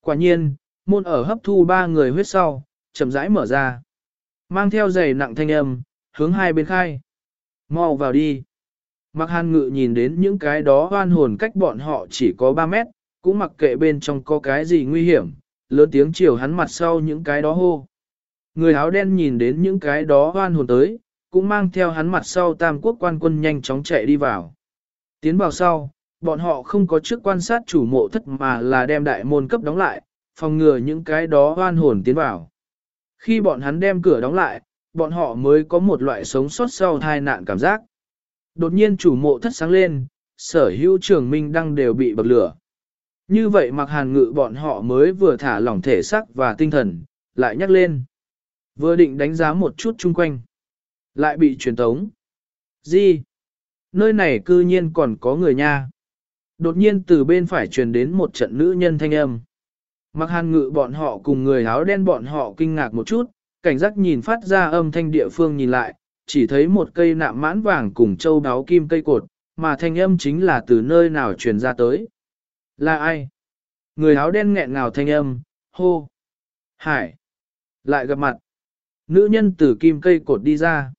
Quả nhiên, môn ở hấp thu ba người huyết sau, chậm rãi mở ra. Mang theo giày nặng thanh âm, hướng hai bên khai. Mau vào đi. Mặc hàn ngự nhìn đến những cái đó hoan hồn cách bọn họ chỉ có 3 mét, cũng mặc kệ bên trong có cái gì nguy hiểm, lớn tiếng chiều hắn mặt sau những cái đó hô. Người áo đen nhìn đến những cái đó hoan hồn tới, cũng mang theo hắn mặt sau tam quốc quan quân nhanh chóng chạy đi vào. Tiến vào sau, bọn họ không có trước quan sát chủ mộ thất mà là đem đại môn cấp đóng lại, phòng ngừa những cái đó hoan hồn tiến vào. Khi bọn hắn đem cửa đóng lại, bọn họ mới có một loại sống sót sau tai nạn cảm giác. Đột nhiên chủ mộ thất sáng lên, sở hữu trưởng minh đăng đều bị bậc lửa. Như vậy mặc hàn ngự bọn họ mới vừa thả lỏng thể sắc và tinh thần, lại nhắc lên. Vừa định đánh giá một chút chung quanh. Lại bị truyền tống. Gì? Nơi này cư nhiên còn có người nha. Đột nhiên từ bên phải truyền đến một trận nữ nhân thanh âm. Mặc hàn ngự bọn họ cùng người áo đen bọn họ kinh ngạc một chút, cảnh giác nhìn phát ra âm thanh địa phương nhìn lại, chỉ thấy một cây nạm mãn vàng cùng châu đáo kim cây cột, mà thanh âm chính là từ nơi nào truyền ra tới. Là ai? Người áo đen nghẹn ngào thanh âm, hô. Hải. Lại gặp mặt. Nữ nhân từ kim cây cột đi ra.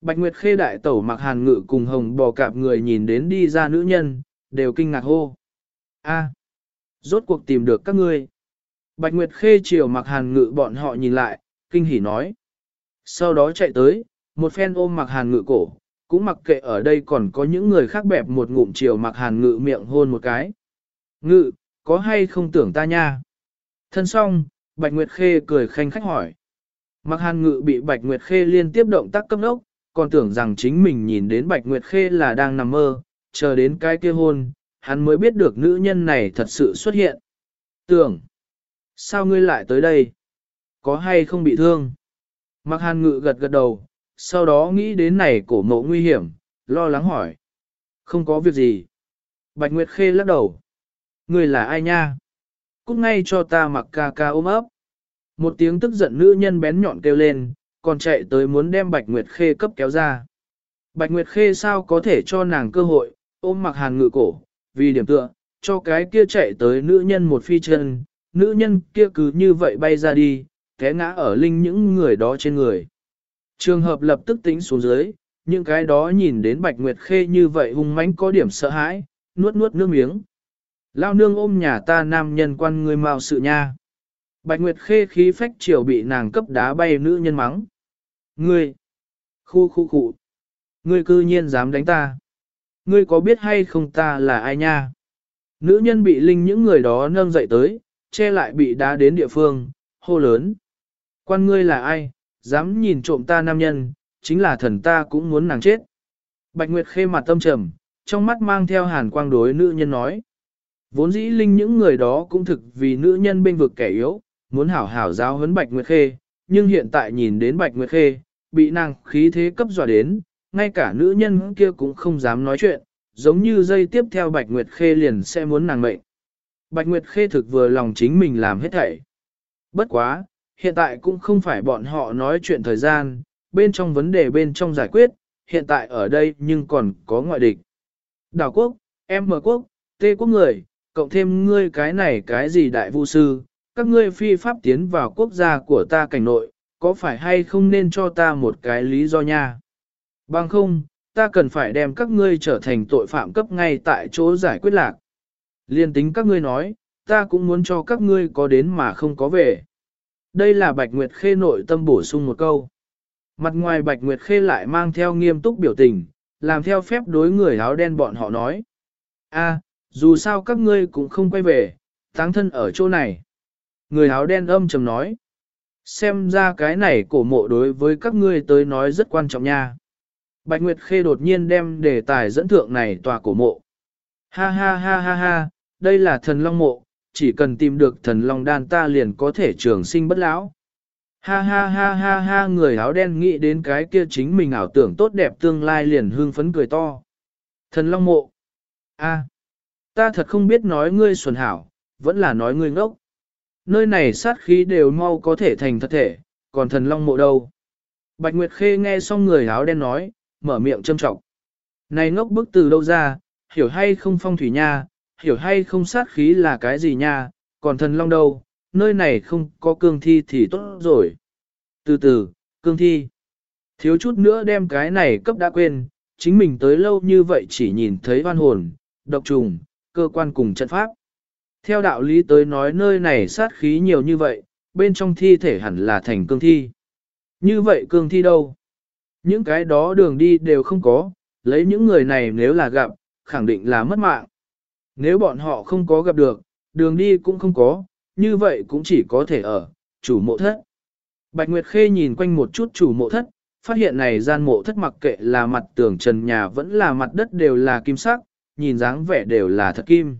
Bạch Nguyệt Khê đại tẩu mặc hàn ngự cùng hồng bò cạp người nhìn đến đi ra nữ nhân, đều kinh ngạc hô. A, rốt cuộc tìm được các ngươi. Bạch Nguyệt Khê chiều mặc hàn ngự bọn họ nhìn lại, kinh hỉ nói. Sau đó chạy tới, một phen ôm mặc hàn ngự cổ, cũng mặc kệ ở đây còn có những người khác bẹp một ngụm chiều mặc hàn ngự miệng hôn một cái. Ngự, có hay không tưởng ta nha? Thân xong, Bạch Nguyệt Khê cười khanh khách hỏi. Mặc hàn ngự bị Bạch Nguyệt Khê liên tiếp động tác cấp đốc, còn tưởng rằng chính mình nhìn đến Bạch Nguyệt Khê là đang nằm mơ, chờ đến cái kia hôn, hắn mới biết được nữ nhân này thật sự xuất hiện. Tưởng, sao ngươi lại tới đây? Có hay không bị thương? Mặc hàn ngự gật gật đầu, sau đó nghĩ đến này cổ mộ nguy hiểm, lo lắng hỏi. Không có việc gì. Bạch Nguyệt Khê lắc đầu. Ngươi là ai nha? Cút ngay cho ta mặc ca ca ôm ấp. Một tiếng tức giận nữ nhân bén nhọn kêu lên, còn chạy tới muốn đem Bạch Nguyệt Khê cấp kéo ra. Bạch Nguyệt Khê sao có thể cho nàng cơ hội, ôm mặc hàn ngự cổ, vì điểm tựa, cho cái kia chạy tới nữ nhân một phi chân, nữ nhân kia cứ như vậy bay ra đi, té ngã ở linh những người đó trên người. Trường hợp lập tức tính xuống dưới, những cái đó nhìn đến Bạch Nguyệt Khê như vậy hung mãnh có điểm sợ hãi, nuốt nuốt nước miếng. Lao nương ôm nhà ta nam nhân quan ngươi mạo sự nha. Bạch Nguyệt Khê khí phách chiều bị nàng cấp đá bay nữ nhân mắng. Ngươi! Khu khu khu! Ngươi cư nhiên dám đánh ta! Ngươi có biết hay không ta là ai nha? Nữ nhân bị linh những người đó nâng dậy tới, che lại bị đá đến địa phương, hô lớn. Quan ngươi là ai, dám nhìn trộm ta nam nhân, chính là thần ta cũng muốn nàng chết. Bạch Nguyệt khê mặt tâm trầm, trong mắt mang theo hàn quang đối nữ nhân nói. Vốn dĩ linh những người đó cũng thực vì nữ nhân bên vực kẻ yếu, muốn hảo hảo giáo huấn Bạch Nguyệt khê, nhưng hiện tại nhìn đến Bạch Nguyệt khê, bị nàng khí thế cấp dọa đến, ngay cả nữ nhân kia cũng không dám nói chuyện, giống như dây tiếp theo Bạch Nguyệt khê liền sẽ muốn nàng mệnh. Bạch Nguyệt khê thực vừa lòng chính mình làm hết thảy. Bất quá, hiện tại cũng không phải bọn họ nói chuyện thời gian, bên trong vấn đề bên trong giải quyết, hiện tại ở đây nhưng còn có ngoại địch. Đảo quốc, em mở quốc, tê quốc người, cộng thêm ngươi cái này cái gì đại vu sư, các ngươi phi pháp tiến vào quốc gia của ta cảnh nội, có phải hay không nên cho ta một cái lý do nha? Bằng không, ta cần phải đem các ngươi trở thành tội phạm cấp ngay tại chỗ giải quyết lạc. Liên tính các ngươi nói, ta cũng muốn cho các ngươi có đến mà không có về. Đây là Bạch Nguyệt Khê nội tâm bổ sung một câu. Mặt ngoài Bạch Nguyệt Khê lại mang theo nghiêm túc biểu tình, làm theo phép đối người áo đen bọn họ nói. a dù sao các ngươi cũng không quay về, táng thân ở chỗ này. Người áo đen âm trầm nói. Xem ra cái này cổ mộ đối với các ngươi tới nói rất quan trọng nha. Bạch Nguyệt Khê đột nhiên đem đề tài dẫn thượng này tòa cổ mộ. Ha ha ha ha ha, đây là thần long mộ, chỉ cần tìm được thần long đan ta liền có thể trường sinh bất lão. Ha ha ha ha ha người áo đen nghĩ đến cái kia chính mình ảo tưởng tốt đẹp tương lai liền hương phấn cười to. Thần long mộ. a ta thật không biết nói ngươi xuẩn hảo, vẫn là nói ngươi ngốc. Nơi này sát khí đều mau có thể thành thật thể, còn thần long mộ đâu. Bạch Nguyệt Khê nghe xong người áo đen nói, mở miệng châm trọng. Này ngốc bức từ đâu ra, hiểu hay không phong thủy nha, hiểu hay không sát khí là cái gì nha, còn thần long đâu, nơi này không có cương thi thì tốt rồi. Từ từ, cương thi. Thiếu chút nữa đem cái này cấp đã quên, chính mình tới lâu như vậy chỉ nhìn thấy oan hồn, độc trùng, cơ quan cùng trận pháp. Theo đạo lý tới nói nơi này sát khí nhiều như vậy, bên trong thi thể hẳn là thành cương thi. Như vậy cương thi đâu? Những cái đó đường đi đều không có, lấy những người này nếu là gặp, khẳng định là mất mạng. Nếu bọn họ không có gặp được, đường đi cũng không có, như vậy cũng chỉ có thể ở, chủ mộ thất. Bạch Nguyệt Khê nhìn quanh một chút chủ mộ thất, phát hiện này gian mộ thất mặc kệ là mặt tường trần nhà vẫn là mặt đất đều là kim sắc, nhìn dáng vẻ đều là thật kim.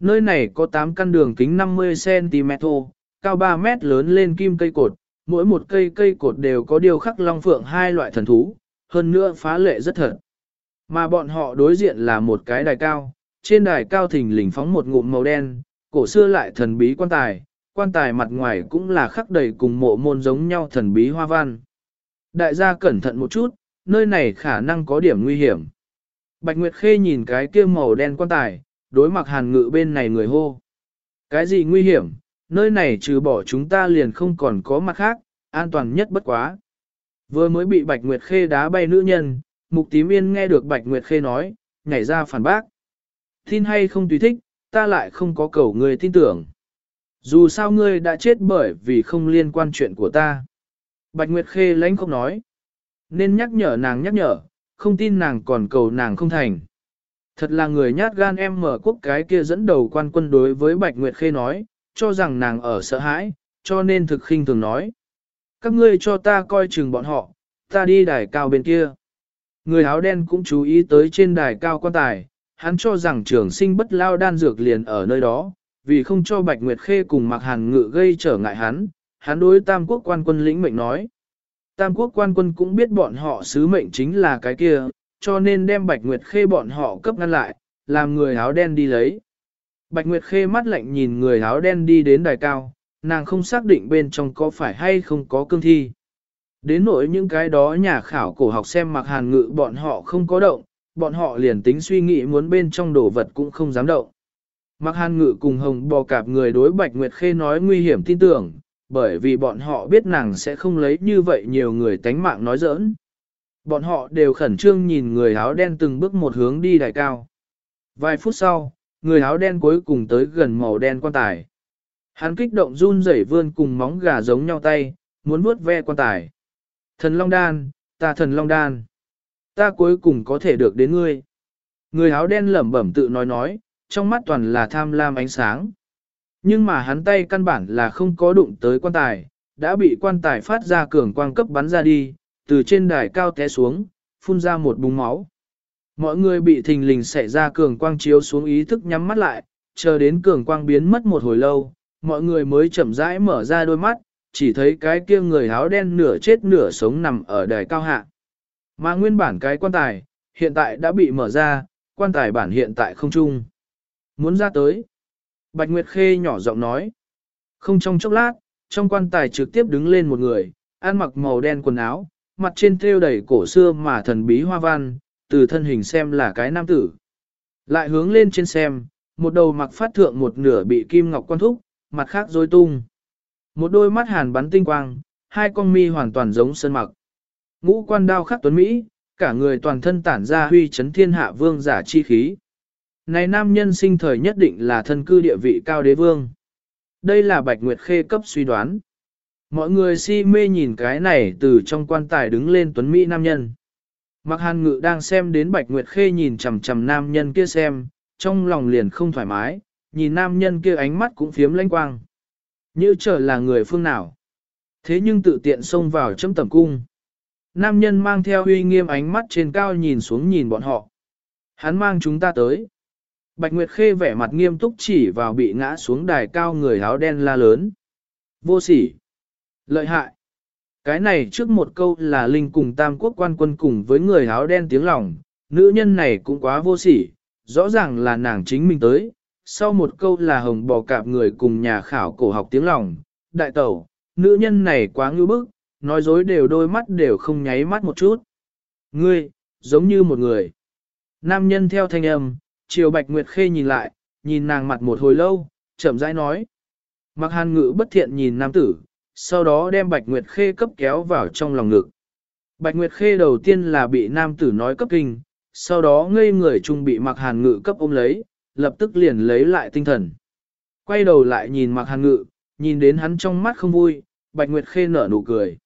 Nơi này có 8 căn đường kính 50cm thô, cao 3 mét lớn lên kim cây cột, mỗi một cây cây cột đều có điều khắc long phượng hai loại thần thú, hơn nữa phá lệ rất thật. Mà bọn họ đối diện là một cái đài cao, trên đài cao thỉnh lình phóng một ngụm màu đen, cổ xưa lại thần bí quan tài, quan tài mặt ngoài cũng là khắc đầy cùng mộ môn giống nhau thần bí hoa văn. Đại gia cẩn thận một chút, nơi này khả năng có điểm nguy hiểm. Bạch Nguyệt Khê nhìn cái kia màu đen quan tài, đối mặt hàn ngự bên này người hô. Cái gì nguy hiểm, nơi này trừ bỏ chúng ta liền không còn có mặt khác, an toàn nhất bất quá. Vừa mới bị Bạch Nguyệt Khê đá bay nữ nhân, Mục Tím Yên nghe được Bạch Nguyệt Khê nói, nhảy ra phản bác. Tin hay không tùy thích, ta lại không có cầu người tin tưởng. Dù sao ngươi đã chết bởi vì không liên quan chuyện của ta. Bạch Nguyệt Khê lãnh không nói. Nên nhắc nhở nàng nhắc nhở, không tin nàng còn cầu nàng không thành. Thật là người nhát gan em mở quốc cái kia dẫn đầu quan quân đối với Bạch Nguyệt Khê nói, cho rằng nàng ở sợ hãi, cho nên thực khinh thường nói. Các ngươi cho ta coi chừng bọn họ, ta đi đài cao bên kia. Người áo đen cũng chú ý tới trên đài cao quan tài, hắn cho rằng trường sinh bất lao đan dược liền ở nơi đó, vì không cho Bạch Nguyệt Khê cùng mặc hàn ngự gây trở ngại hắn, hắn đối tam quốc quan quân lĩnh mệnh nói. Tam quốc quan quân cũng biết bọn họ sứ mệnh chính là cái kia, cho nên đem Bạch Nguyệt Khê bọn họ cấp ngăn lại, làm người áo đen đi lấy. Bạch Nguyệt Khê mắt lạnh nhìn người áo đen đi đến đài cao, nàng không xác định bên trong có phải hay không có cương thi. Đến nỗi những cái đó nhà khảo cổ học xem mặc hàn ngự bọn họ không có động, bọn họ liền tính suy nghĩ muốn bên trong đồ vật cũng không dám động. Mặc hàn ngự cùng hồng bò cạp người đối Bạch Nguyệt Khê nói nguy hiểm tin tưởng, bởi vì bọn họ biết nàng sẽ không lấy như vậy nhiều người tánh mạng nói giỡn. Bọn họ đều khẩn trương nhìn người áo đen từng bước một hướng đi đại cao. Vài phút sau, người áo đen cuối cùng tới gần màu đen quan tài. Hắn kích động run rẩy vươn cùng móng gà giống nhau tay, muốn vuốt ve quan tài. Thần Long Đan, ta thần Long Đan. Ta cuối cùng có thể được đến ngươi. Người áo đen lẩm bẩm tự nói nói, trong mắt toàn là tham lam ánh sáng. Nhưng mà hắn tay căn bản là không có đụng tới quan tài, đã bị quan tài phát ra cường quang cấp bắn ra đi, từ trên đài cao té xuống, phun ra một búng máu. Mọi người bị thình lình xảy ra cường quang chiếu xuống ý thức nhắm mắt lại, chờ đến cường quang biến mất một hồi lâu, mọi người mới chậm rãi mở ra đôi mắt, chỉ thấy cái kia người áo đen nửa chết nửa sống nằm ở đài cao hạ. Mà nguyên bản cái quan tài, hiện tại đã bị mở ra, quan tài bản hiện tại không trung. Muốn ra tới. Bạch Nguyệt Khê nhỏ giọng nói. Không trong chốc lát, trong quan tài trực tiếp đứng lên một người, ăn mặc màu đen quần áo, mặt trên thêu đầy cổ xưa mà thần bí hoa văn, từ thân hình xem là cái nam tử. Lại hướng lên trên xem, một đầu mặc phát thượng một nửa bị kim ngọc quan thúc, mặt khác rối tung. Một đôi mắt hàn bắn tinh quang, hai con mi hoàn toàn giống sơn mặc. Ngũ quan đao khắc tuấn Mỹ, cả người toàn thân tản ra huy chấn thiên hạ vương giả chi khí. Này nam nhân sinh thời nhất định là thân cư địa vị cao đế vương. Đây là Bạch Nguyệt Khê cấp suy đoán. Mọi người si mê nhìn cái này từ trong quan tài đứng lên tuấn Mỹ nam nhân. Mặc hàn ngự đang xem đến Bạch Nguyệt Khê nhìn chằm chằm nam nhân kia xem, trong lòng liền không thoải mái, nhìn nam nhân kia ánh mắt cũng phiếm lanh quang. Như trở là người phương nào. Thế nhưng tự tiện xông vào chấm tầm cung. Nam nhân mang theo uy nghiêm ánh mắt trên cao nhìn xuống nhìn bọn họ. Hắn mang chúng ta tới. Bạch Nguyệt Khê vẻ mặt nghiêm túc chỉ vào bị ngã xuống đài cao người áo đen la lớn. Vô sỉ. Lợi hại. Cái này trước một câu là Linh cùng Tam Quốc quan quân cùng với người áo đen tiếng lòng, nữ nhân này cũng quá vô sỉ, rõ ràng là nàng chính mình tới. Sau một câu là hồng bò cạp người cùng nhà khảo cổ học tiếng lòng, đại tẩu, nữ nhân này quá ngưu bức, nói dối đều đôi mắt đều không nháy mắt một chút. Ngươi, giống như một người. Nam nhân theo thanh âm, chiều Bạch Nguyệt Khê nhìn lại, nhìn nàng mặt một hồi lâu, chậm rãi nói. Mặc hàn ngữ bất thiện nhìn nam tử, sau đó đem Bạch Nguyệt Khê cấp kéo vào trong lòng ngực. Bạch Nguyệt Khê đầu tiên là bị nam tử nói cấp kinh, sau đó ngây người chung bị mặc hàn ngự cấp ôm lấy, lập tức liền lấy lại tinh thần. Quay đầu lại nhìn mặc hàn ngự, nhìn đến hắn trong mắt không vui, Bạch Nguyệt Khê nở nụ cười.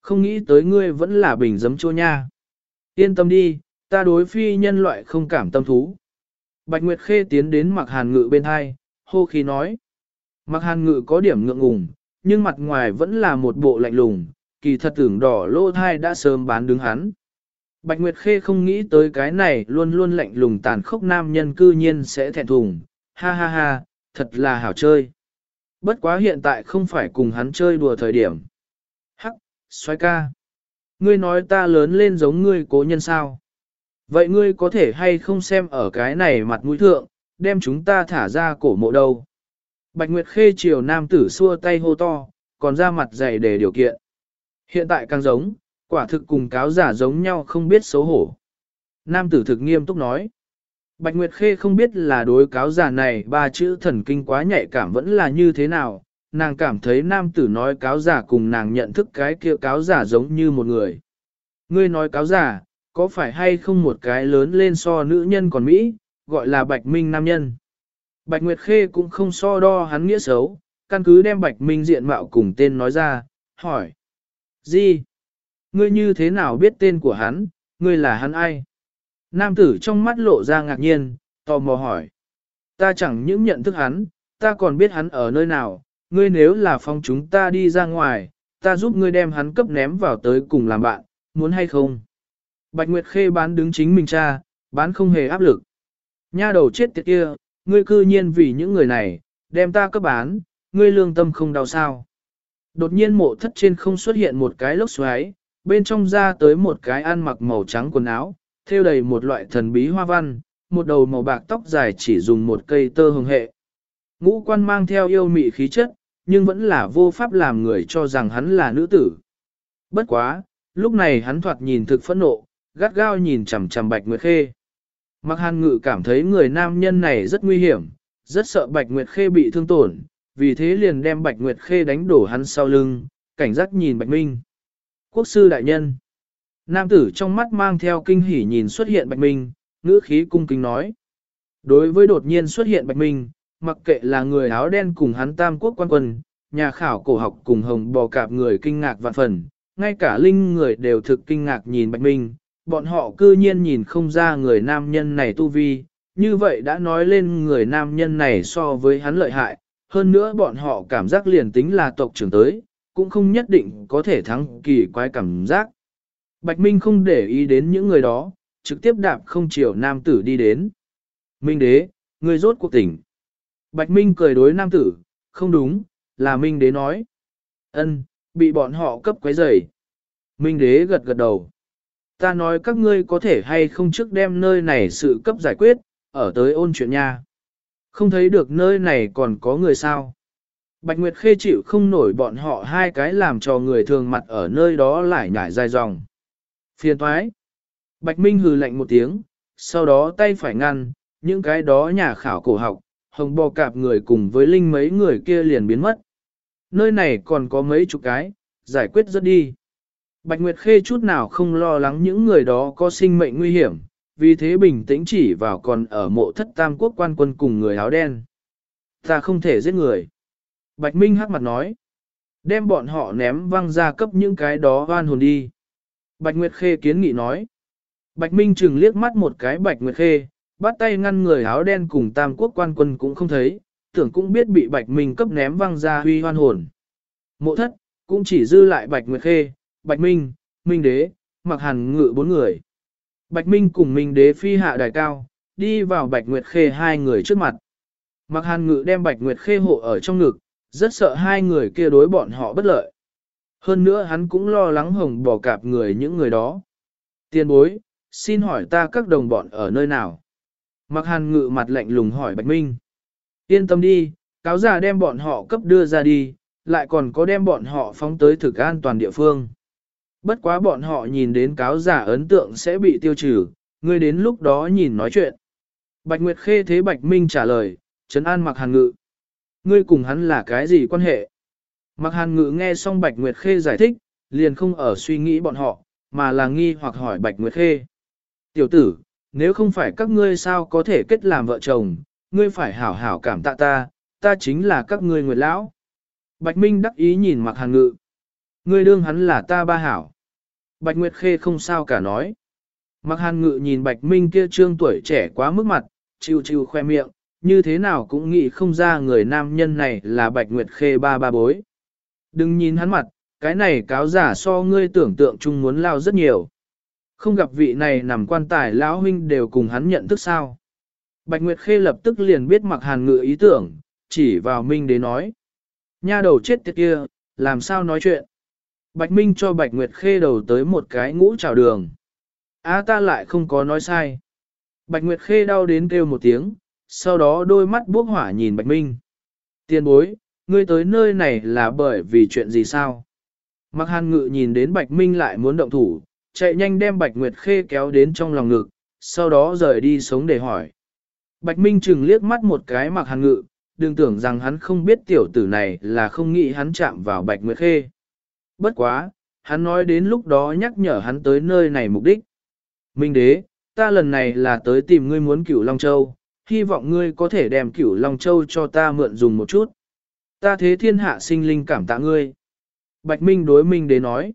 Không nghĩ tới ngươi vẫn là bình giấm chua nha. Yên tâm đi, ta đối phi nhân loại không cảm tâm thú. Bạch Nguyệt Khê tiến đến mặc hàn ngự bên hai, hô khí nói. Mặc hàn ngự có điểm ngượng ngùng, nhưng mặt ngoài vẫn là một bộ lạnh lùng, kỳ thật tưởng đỏ lô thai đã sớm bán đứng hắn. Bạch Nguyệt Khê không nghĩ tới cái này luôn luôn lạnh lùng tàn khốc nam nhân cư nhiên sẽ thẹn thùng, ha ha ha, thật là hảo chơi. Bất quá hiện tại không phải cùng hắn chơi đùa thời điểm. Hắc, xoay ca. Ngươi nói ta lớn lên giống ngươi cố nhân sao? Vậy ngươi có thể hay không xem ở cái này mặt mũi thượng, đem chúng ta thả ra cổ mộ đâu? Bạch Nguyệt Khê chiều nam tử xua tay hô to, còn ra mặt dày để điều kiện. Hiện tại càng giống, quả thực cùng cáo giả giống nhau không biết xấu hổ. Nam tử thực nghiêm túc nói. Bạch Nguyệt Khê không biết là đối cáo giả này ba chữ thần kinh quá nhạy cảm vẫn là như thế nào, nàng cảm thấy nam tử nói cáo giả cùng nàng nhận thức cái kia cáo giả giống như một người. Ngươi nói cáo giả, có phải hay không một cái lớn lên so nữ nhân còn Mỹ, gọi là Bạch Minh nam nhân. Bạch Nguyệt Khê cũng không so đo hắn nghĩa xấu, căn cứ đem Bạch Minh diện mạo cùng tên nói ra, hỏi. Gì? Ngươi như thế nào biết tên của hắn, ngươi là hắn ai? Nam tử trong mắt lộ ra ngạc nhiên, tò mò hỏi. Ta chẳng những nhận thức hắn, ta còn biết hắn ở nơi nào, ngươi nếu là phong chúng ta đi ra ngoài, ta giúp ngươi đem hắn cấp ném vào tới cùng làm bạn, muốn hay không? Bạch Nguyệt Khê bán đứng chính mình cha, bán không hề áp lực. Nha đầu chết tiệt kia, ngươi cư nhiên vì những người này, đem ta cấp bán, ngươi lương tâm không đau sao. Đột nhiên mộ thất trên không xuất hiện một cái lốc xoáy, bên trong ra tới một cái ăn mặc màu trắng quần áo, thêu đầy một loại thần bí hoa văn, một đầu màu bạc tóc dài chỉ dùng một cây tơ hồng hệ. Ngũ quan mang theo yêu mị khí chất, nhưng vẫn là vô pháp làm người cho rằng hắn là nữ tử. Bất quá, lúc này hắn thoạt nhìn thực phẫn nộ, gắt gao nhìn chằm chằm Bạch Nguyệt Khê. Mặc hàn ngự cảm thấy người nam nhân này rất nguy hiểm, rất sợ Bạch Nguyệt Khê bị thương tổn, vì thế liền đem Bạch Nguyệt Khê đánh đổ hắn sau lưng, cảnh giác nhìn Bạch Minh. Quốc sư đại nhân. Nam tử trong mắt mang theo kinh hỉ nhìn xuất hiện Bạch Minh, ngữ khí cung kính nói. Đối với đột nhiên xuất hiện Bạch Minh, mặc kệ là người áo đen cùng hắn tam quốc quan quân, nhà khảo cổ học cùng hồng bò cạp người kinh ngạc vạn phần, ngay cả linh người đều thực kinh ngạc nhìn Bạch Minh, bọn họ cư nhiên nhìn không ra người nam nhân này tu vi, như vậy đã nói lên người nam nhân này so với hắn lợi hại, hơn nữa bọn họ cảm giác liền tính là tộc trưởng tới, cũng không nhất định có thể thắng kỳ quái cảm giác. Bạch Minh không để ý đến những người đó, trực tiếp đạp không chiều nam tử đi đến. Minh đế, người rốt cuộc tỉnh. Bạch Minh cười đối nam tử, không đúng, là Minh đế nói. ân bị bọn họ cấp quấy rầy. Minh đế gật gật đầu. Ta nói các ngươi có thể hay không trước đem nơi này sự cấp giải quyết, ở tới ôn chuyện nha. Không thấy được nơi này còn có người sao. Bạch Nguyệt Khê chịu không nổi bọn họ hai cái làm cho người thường mặt ở nơi đó lại nhảy dài dòng. Phiền thoái. Bạch Minh hừ lạnh một tiếng, sau đó tay phải ngăn, những cái đó nhà khảo cổ học, hồng bò cạp người cùng với linh mấy người kia liền biến mất. Nơi này còn có mấy chục cái, giải quyết rất đi. Bạch Nguyệt Khê chút nào không lo lắng những người đó có sinh mệnh nguy hiểm, vì thế bình tĩnh chỉ vào còn ở mộ thất tam quốc quan quân cùng người áo đen. Ta không thể giết người. Bạch Minh hắc mặt nói. Đem bọn họ ném văng ra cấp những cái đó hoan hồn đi. Bạch Nguyệt Khê kiến nghị nói. Bạch Minh chừng liếc mắt một cái Bạch Nguyệt Khê, bắt tay ngăn người áo đen cùng tam quốc quan quân cũng không thấy, tưởng cũng biết bị Bạch Minh cấp ném văng ra huy hoan hồn. Mộ thất, cũng chỉ dư lại Bạch Nguyệt Khê, Bạch Minh, Minh Đế, mặc hàn ngự bốn người. Bạch Minh cùng Minh Đế phi hạ đài cao, đi vào Bạch Nguyệt Khê hai người trước mặt. Mặc hàn ngự đem Bạch Nguyệt Khê hộ ở trong ngực, rất sợ hai người kia đối bọn họ bất lợi. Hơn nữa hắn cũng lo lắng hồng bỏ cạp người những người đó. Tiên bối, xin hỏi ta các đồng bọn ở nơi nào? Mặc hàn ngự mặt lạnh lùng hỏi Bạch Minh. Yên tâm đi, cáo già đem bọn họ cấp đưa ra đi, lại còn có đem bọn họ phóng tới thực an toàn địa phương. Bất quá bọn họ nhìn đến cáo giả ấn tượng sẽ bị tiêu trừ, ngươi đến lúc đó nhìn nói chuyện. Bạch Nguyệt Khê thế Bạch Minh trả lời, Trấn An mặc hàn ngự. Ngươi cùng hắn là cái gì quan hệ? Mặc hàn ngự nghe xong Bạch Nguyệt Khê giải thích, liền không ở suy nghĩ bọn họ, mà là nghi hoặc hỏi Bạch Nguyệt Khê. Tiểu tử, nếu không phải các ngươi sao có thể kết làm vợ chồng, ngươi phải hảo hảo cảm tạ ta, ta chính là các ngươi nguyệt lão. Bạch Minh đắc ý nhìn mặc hàn ngự. Ngươi đương hắn là ta ba hảo. Bạch Nguyệt Khê không sao cả nói. Mặc hàn ngự nhìn Bạch Minh kia trương tuổi trẻ quá mức mặt, chiêu chiêu khoe miệng, như thế nào cũng nghĩ không ra người nam nhân này là Bạch Nguyệt Khê ba ba bối. Đừng nhìn hắn mặt, cái này cáo giả so ngươi tưởng tượng chung muốn lao rất nhiều. Không gặp vị này nằm quan tài lão huynh đều cùng hắn nhận thức sao. Bạch Nguyệt Khê lập tức liền biết mặc hàn ngự ý tưởng, chỉ vào Minh để nói. Nha đầu chết tiệt kia, làm sao nói chuyện. Bạch Minh cho Bạch Nguyệt Khê đầu tới một cái ngũ trào đường. Á ta lại không có nói sai. Bạch Nguyệt Khê đau đến kêu một tiếng, sau đó đôi mắt bốc hỏa nhìn Bạch Minh. Tiên bối, ngươi tới nơi này là bởi vì chuyện gì sao? Mặc hàn ngự nhìn đến Bạch Minh lại muốn động thủ, chạy nhanh đem Bạch Nguyệt Khê kéo đến trong lòng ngực, sau đó rời đi sống để hỏi. Bạch Minh chừng liếc mắt một cái mặc hàn ngự, đừng tưởng rằng hắn không biết tiểu tử này là không nghĩ hắn chạm vào Bạch Nguyệt Khê. Bất quá, hắn nói đến lúc đó nhắc nhở hắn tới nơi này mục đích. Minh đế, ta lần này là tới tìm ngươi muốn cửu Long Châu, hy vọng ngươi có thể đem cửu Long Châu cho ta mượn dùng một chút. Ta thế thiên hạ sinh linh cảm tạ ngươi. Bạch Minh đối Minh đế nói.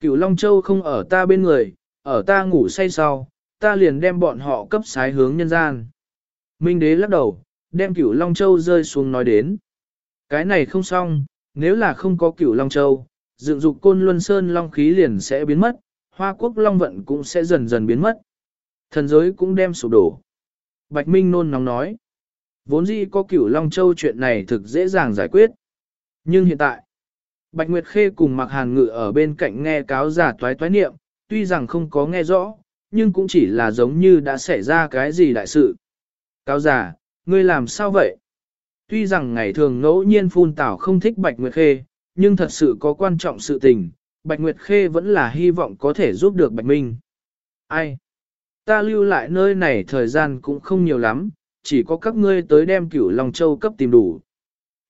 Cửu Long Châu không ở ta bên người, ở ta ngủ say sau, ta liền đem bọn họ cấp sái hướng nhân gian. Minh đế lắc đầu, đem cửu Long Châu rơi xuống nói đến. Cái này không xong, nếu là không có cửu Long Châu, dựng dục côn luân sơn long khí liền sẽ biến mất, hoa quốc long vận cũng sẽ dần dần biến mất. Thần giới cũng đem sụp đổ. Bạch Minh nôn nóng nói. Vốn dĩ có cửu Long Châu chuyện này thực dễ dàng giải quyết. Nhưng hiện tại, Bạch Nguyệt Khê cùng Mạc Hàn Ngự ở bên cạnh nghe cáo giả toái toái niệm, tuy rằng không có nghe rõ, nhưng cũng chỉ là giống như đã xảy ra cái gì đại sự. Cáo giả, ngươi làm sao vậy? Tuy rằng ngày thường ngẫu nhiên phun tảo không thích Bạch Nguyệt Khê, nhưng thật sự có quan trọng sự tình, Bạch Nguyệt Khê vẫn là hy vọng có thể giúp được Bạch Minh. Ai? Ta lưu lại nơi này thời gian cũng không nhiều lắm, chỉ có các ngươi tới đem cửu Long Châu cấp tìm đủ.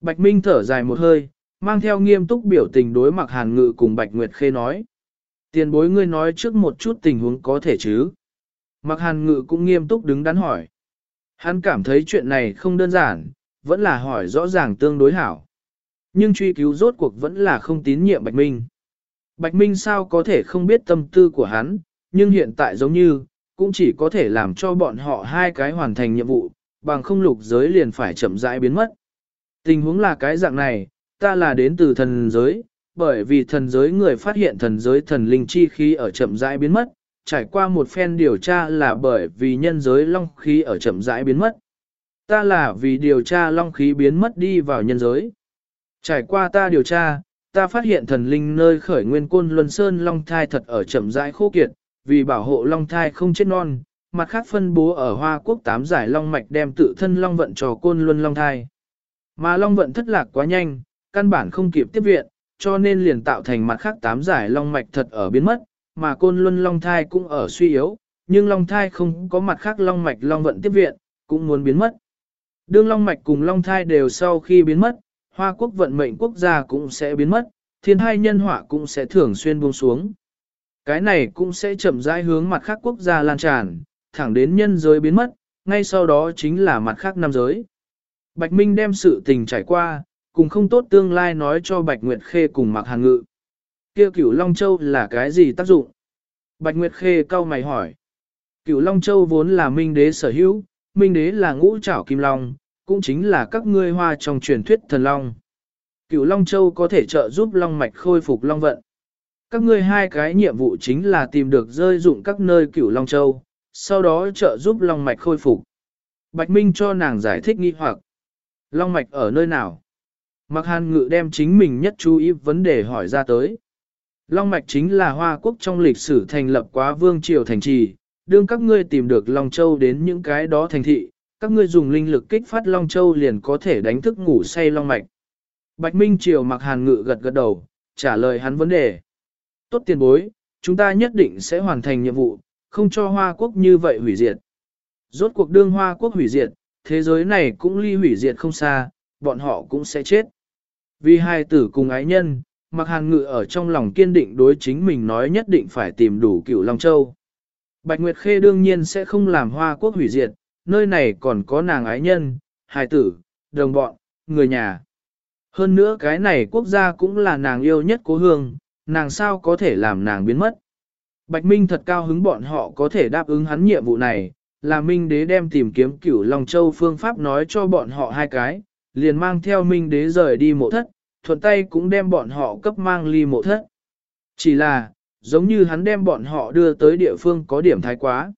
Bạch Minh thở dài một hơi, mang theo nghiêm túc biểu tình đối mặt Hàn Ngự cùng Bạch Nguyệt Khê nói. Tiền bối ngươi nói trước một chút tình huống có thể chứ. Mặc Hàn Ngự cũng nghiêm túc đứng đắn hỏi. Hắn cảm thấy chuyện này không đơn giản, vẫn là hỏi rõ ràng tương đối hảo. Nhưng truy cứu rốt cuộc vẫn là không tín nhiệm Bạch Minh. Bạch Minh sao có thể không biết tâm tư của hắn, nhưng hiện tại giống như, cũng chỉ có thể làm cho bọn họ hai cái hoàn thành nhiệm vụ, bằng không lục giới liền phải chậm rãi biến mất. Tình huống là cái dạng này, ta là đến từ thần giới, bởi vì thần giới người phát hiện thần giới thần linh chi khí ở chậm rãi biến mất, trải qua một phen điều tra là bởi vì nhân giới long khí ở chậm rãi biến mất. Ta là vì điều tra long khí biến mất đi vào nhân giới. Trải qua ta điều tra, ta phát hiện thần linh nơi khởi nguyên côn luân sơn long thai thật ở chậm rãi khô kiệt, vì bảo hộ long thai không chết non, mặt khác phân bố ở Hoa Quốc tám giải long mạch đem tự thân long vận cho côn luân long thai. Mà long vận thất lạc quá nhanh, căn bản không kịp tiếp viện, cho nên liền tạo thành mặt khác tám giải long mạch thật ở biến mất, mà côn luân long thai cũng ở suy yếu, nhưng long thai không có mặt khác long mạch long vận tiếp viện, cũng muốn biến mất. Đương long mạch cùng long thai đều sau khi biến mất, hoa quốc vận mệnh quốc gia cũng sẽ biến mất, thiên hai nhân họa cũng sẽ thường xuyên buông xuống. Cái này cũng sẽ chậm rãi hướng mặt khác quốc gia lan tràn, thẳng đến nhân giới biến mất, ngay sau đó chính là mặt khác nam giới. Bạch Minh đem sự tình trải qua, cùng không tốt tương lai nói cho Bạch Nguyệt Khê cùng Mạc Hàn Ngự. Kia cửu Long Châu là cái gì tác dụng? Bạch Nguyệt Khê cau mày hỏi. Cửu Long Châu vốn là Minh Đế sở hữu, Minh Đế là ngũ trảo kim long, cũng chính là các ngươi hoa trong truyền thuyết thần long. Cửu Long Châu có thể trợ giúp Long Mạch khôi phục Long Vận. Các ngươi hai cái nhiệm vụ chính là tìm được rơi dụng các nơi Cửu Long Châu, sau đó trợ giúp Long Mạch khôi phục. Bạch Minh cho nàng giải thích nghi hoặc. Long Mạch ở nơi nào? Mặc hàn ngự đem chính mình nhất chú ý vấn đề hỏi ra tới. Long Mạch chính là Hoa Quốc trong lịch sử thành lập quá vương triều thành trì, đương các ngươi tìm được Long Châu đến những cái đó thành thị, các ngươi dùng linh lực kích phát Long Châu liền có thể đánh thức ngủ say Long Mạch. Bạch Minh Triều mặc hàn ngự gật gật đầu, trả lời hắn vấn đề. Tốt tiền bối, chúng ta nhất định sẽ hoàn thành nhiệm vụ, không cho Hoa Quốc như vậy hủy diệt. Rốt cuộc đương Hoa Quốc hủy diệt, thế giới này cũng ly hủy diệt không xa, bọn họ cũng sẽ chết. Vì hai tử cùng ái nhân, mặc hàn ngự ở trong lòng kiên định đối chính mình nói nhất định phải tìm đủ cửu Long Châu. Bạch Nguyệt Khê đương nhiên sẽ không làm hoa quốc hủy diệt, nơi này còn có nàng ái nhân, hài tử, đồng bọn, người nhà. Hơn nữa cái này quốc gia cũng là nàng yêu nhất cố hương, nàng sao có thể làm nàng biến mất. Bạch Minh thật cao hứng bọn họ có thể đáp ứng hắn nhiệm vụ này, là Minh đế đem tìm kiếm cửu Long Châu phương pháp nói cho bọn họ hai cái, liền mang theo Minh đế rời đi mộ thất, thuận tay cũng đem bọn họ cấp mang ly mộ thất. Chỉ là, giống như hắn đem bọn họ đưa tới địa phương có điểm thái quá.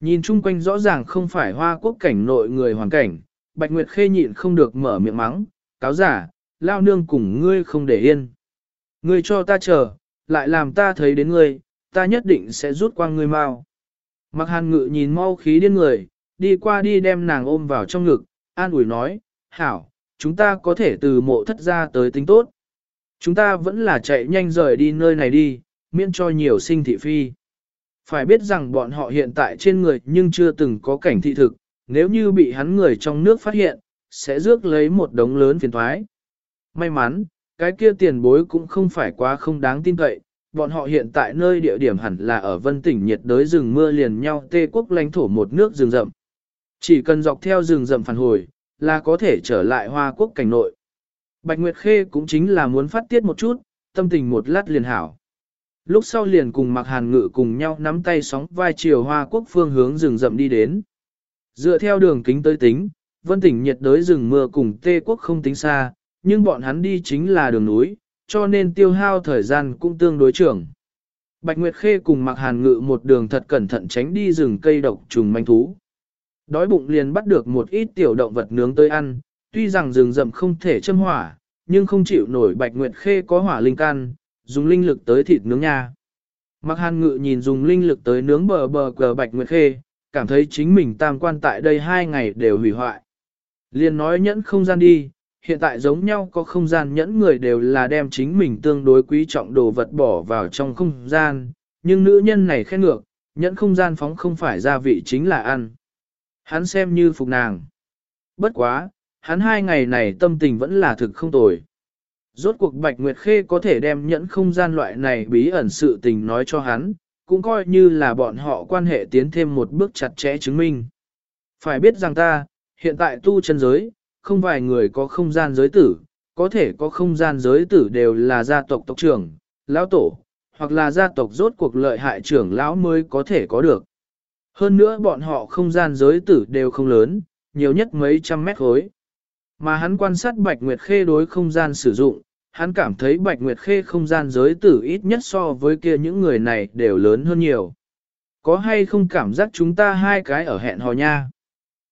Nhìn chung quanh rõ ràng không phải hoa quốc cảnh nội người hoàn cảnh, Bạch Nguyệt Khê nhịn không được mở miệng mắng, cáo giả, lao nương cùng ngươi không để yên. Ngươi cho ta chờ, lại làm ta thấy đến ngươi, ta nhất định sẽ rút qua ngươi mau. Mặc hàn ngự nhìn mau khí điên người, đi qua đi đem nàng ôm vào trong ngực, an ủi nói, hảo, chúng ta có thể từ mộ thất ra tới tính tốt. Chúng ta vẫn là chạy nhanh rời đi nơi này đi, miễn cho nhiều sinh thị phi. Phải biết rằng bọn họ hiện tại trên người nhưng chưa từng có cảnh thị thực, nếu như bị hắn người trong nước phát hiện, sẽ rước lấy một đống lớn phiền thoái. May mắn, cái kia tiền bối cũng không phải quá không đáng tin cậy, bọn họ hiện tại nơi địa điểm hẳn là ở vân tỉnh nhiệt đới rừng mưa liền nhau tê quốc lãnh thổ một nước rừng rậm. Chỉ cần dọc theo rừng rậm phản hồi, là có thể trở lại hoa quốc cảnh nội. Bạch Nguyệt Khê cũng chính là muốn phát tiết một chút, tâm tình một lát liền hảo. Lúc sau liền cùng mặc hàn ngự cùng nhau nắm tay sóng vai chiều hoa quốc phương hướng rừng rậm đi đến. Dựa theo đường kính tới tính, vân tỉnh nhiệt đới rừng mưa cùng tê quốc không tính xa, nhưng bọn hắn đi chính là đường núi, cho nên tiêu hao thời gian cũng tương đối trưởng. Bạch Nguyệt Khê cùng Mạc Hàn Ngự một đường thật cẩn thận tránh đi rừng cây độc trùng manh thú. Đói bụng liền bắt được một ít tiểu động vật nướng tới ăn, tuy rằng rừng rậm không thể châm hỏa, nhưng không chịu nổi Bạch Nguyệt Khê có hỏa linh can, dùng linh lực tới thịt nướng nha. Mặc Hàn Ngự nhìn dùng linh lực tới nướng bờ bờ cờ Bạch Nguyệt Khê, cảm thấy chính mình tam quan tại đây hai ngày đều hủy hoại. Liền nói nhẫn không gian đi, hiện tại giống nhau có không gian nhẫn người đều là đem chính mình tương đối quý trọng đồ vật bỏ vào trong không gian, nhưng nữ nhân này khét ngược, nhẫn không gian phóng không phải gia vị chính là ăn. Hắn xem như phục nàng. Bất quá, hắn hai ngày này tâm tình vẫn là thực không tồi. Rốt cuộc Bạch Nguyệt Khê có thể đem nhẫn không gian loại này bí ẩn sự tình nói cho hắn, cũng coi như là bọn họ quan hệ tiến thêm một bước chặt chẽ chứng minh. Phải biết rằng ta, hiện tại tu chân giới, không vài người có không gian giới tử, có thể có không gian giới tử đều là gia tộc tộc trưởng, lão tổ, hoặc là gia tộc rốt cuộc lợi hại trưởng lão mới có thể có được. Hơn nữa bọn họ không gian giới tử đều không lớn, nhiều nhất mấy trăm mét khối. Mà hắn quan sát Bạch Nguyệt Khê đối không gian sử dụng, hắn cảm thấy Bạch Nguyệt Khê không gian giới tử ít nhất so với kia những người này đều lớn hơn nhiều. Có hay không cảm giác chúng ta hai cái ở hẹn hò nha?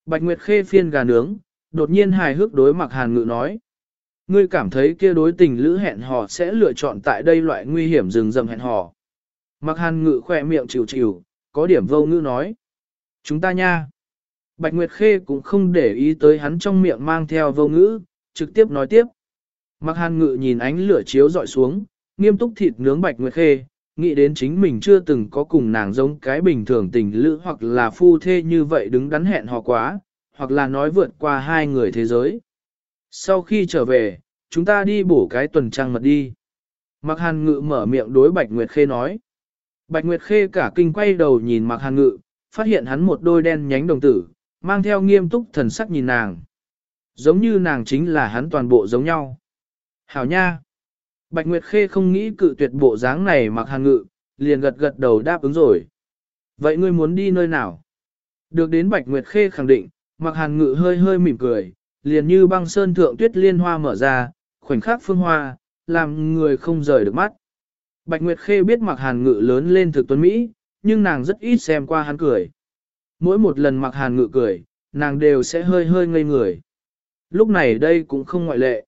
Bạch Nguyệt Khê phiên gà nướng, đột nhiên hài hước đối mặc hàn ngự nói. Ngươi cảm thấy kia đối tình lữ hẹn hò sẽ lựa chọn tại đây loại nguy hiểm rừng rậm hẹn hò. Mặc hàn ngự khỏe miệng chịu chịu, có điểm vô ngữ nói. Chúng ta nha. Bạch Nguyệt Khê cũng không để ý tới hắn trong miệng mang theo vô ngữ, trực tiếp nói tiếp. Mặc hàn ngự nhìn ánh lửa chiếu dọi xuống, nghiêm túc thịt nướng Bạch Nguyệt Khê, nghĩ đến chính mình chưa từng có cùng nàng giống cái bình thường tình lữ hoặc là phu thê như vậy đứng đắn hẹn hò quá, hoặc là nói vượt qua hai người thế giới. Sau khi trở về, chúng ta đi bổ cái tuần trăng mật đi. Mạc Hàn Ngự mở miệng đối Bạch Nguyệt Khê nói. Bạch Nguyệt Khê cả kinh quay đầu nhìn Mạc Hàn Ngự, phát hiện hắn một đôi đen nhánh đồng tử, mang theo nghiêm túc thần sắc nhìn nàng. Giống như nàng chính là hắn toàn bộ giống nhau. Hảo nha! Bạch Nguyệt Khê không nghĩ cự tuyệt bộ dáng này mặc Hàn Ngự, liền gật gật đầu đáp ứng rồi. Vậy ngươi muốn đi nơi nào? Được đến Bạch Nguyệt Khê khẳng định, Mặc hàn ngự hơi hơi mỉm cười, liền như băng sơn thượng tuyết liên hoa mở ra, khoảnh khắc phương hoa, làm người không rời được mắt. Bạch Nguyệt Khê biết mặc hàn ngự lớn lên thực tuấn Mỹ, nhưng nàng rất ít xem qua hắn cười. Mỗi một lần mặc hàn ngự cười, nàng đều sẽ hơi hơi ngây người. Lúc này đây cũng không ngoại lệ.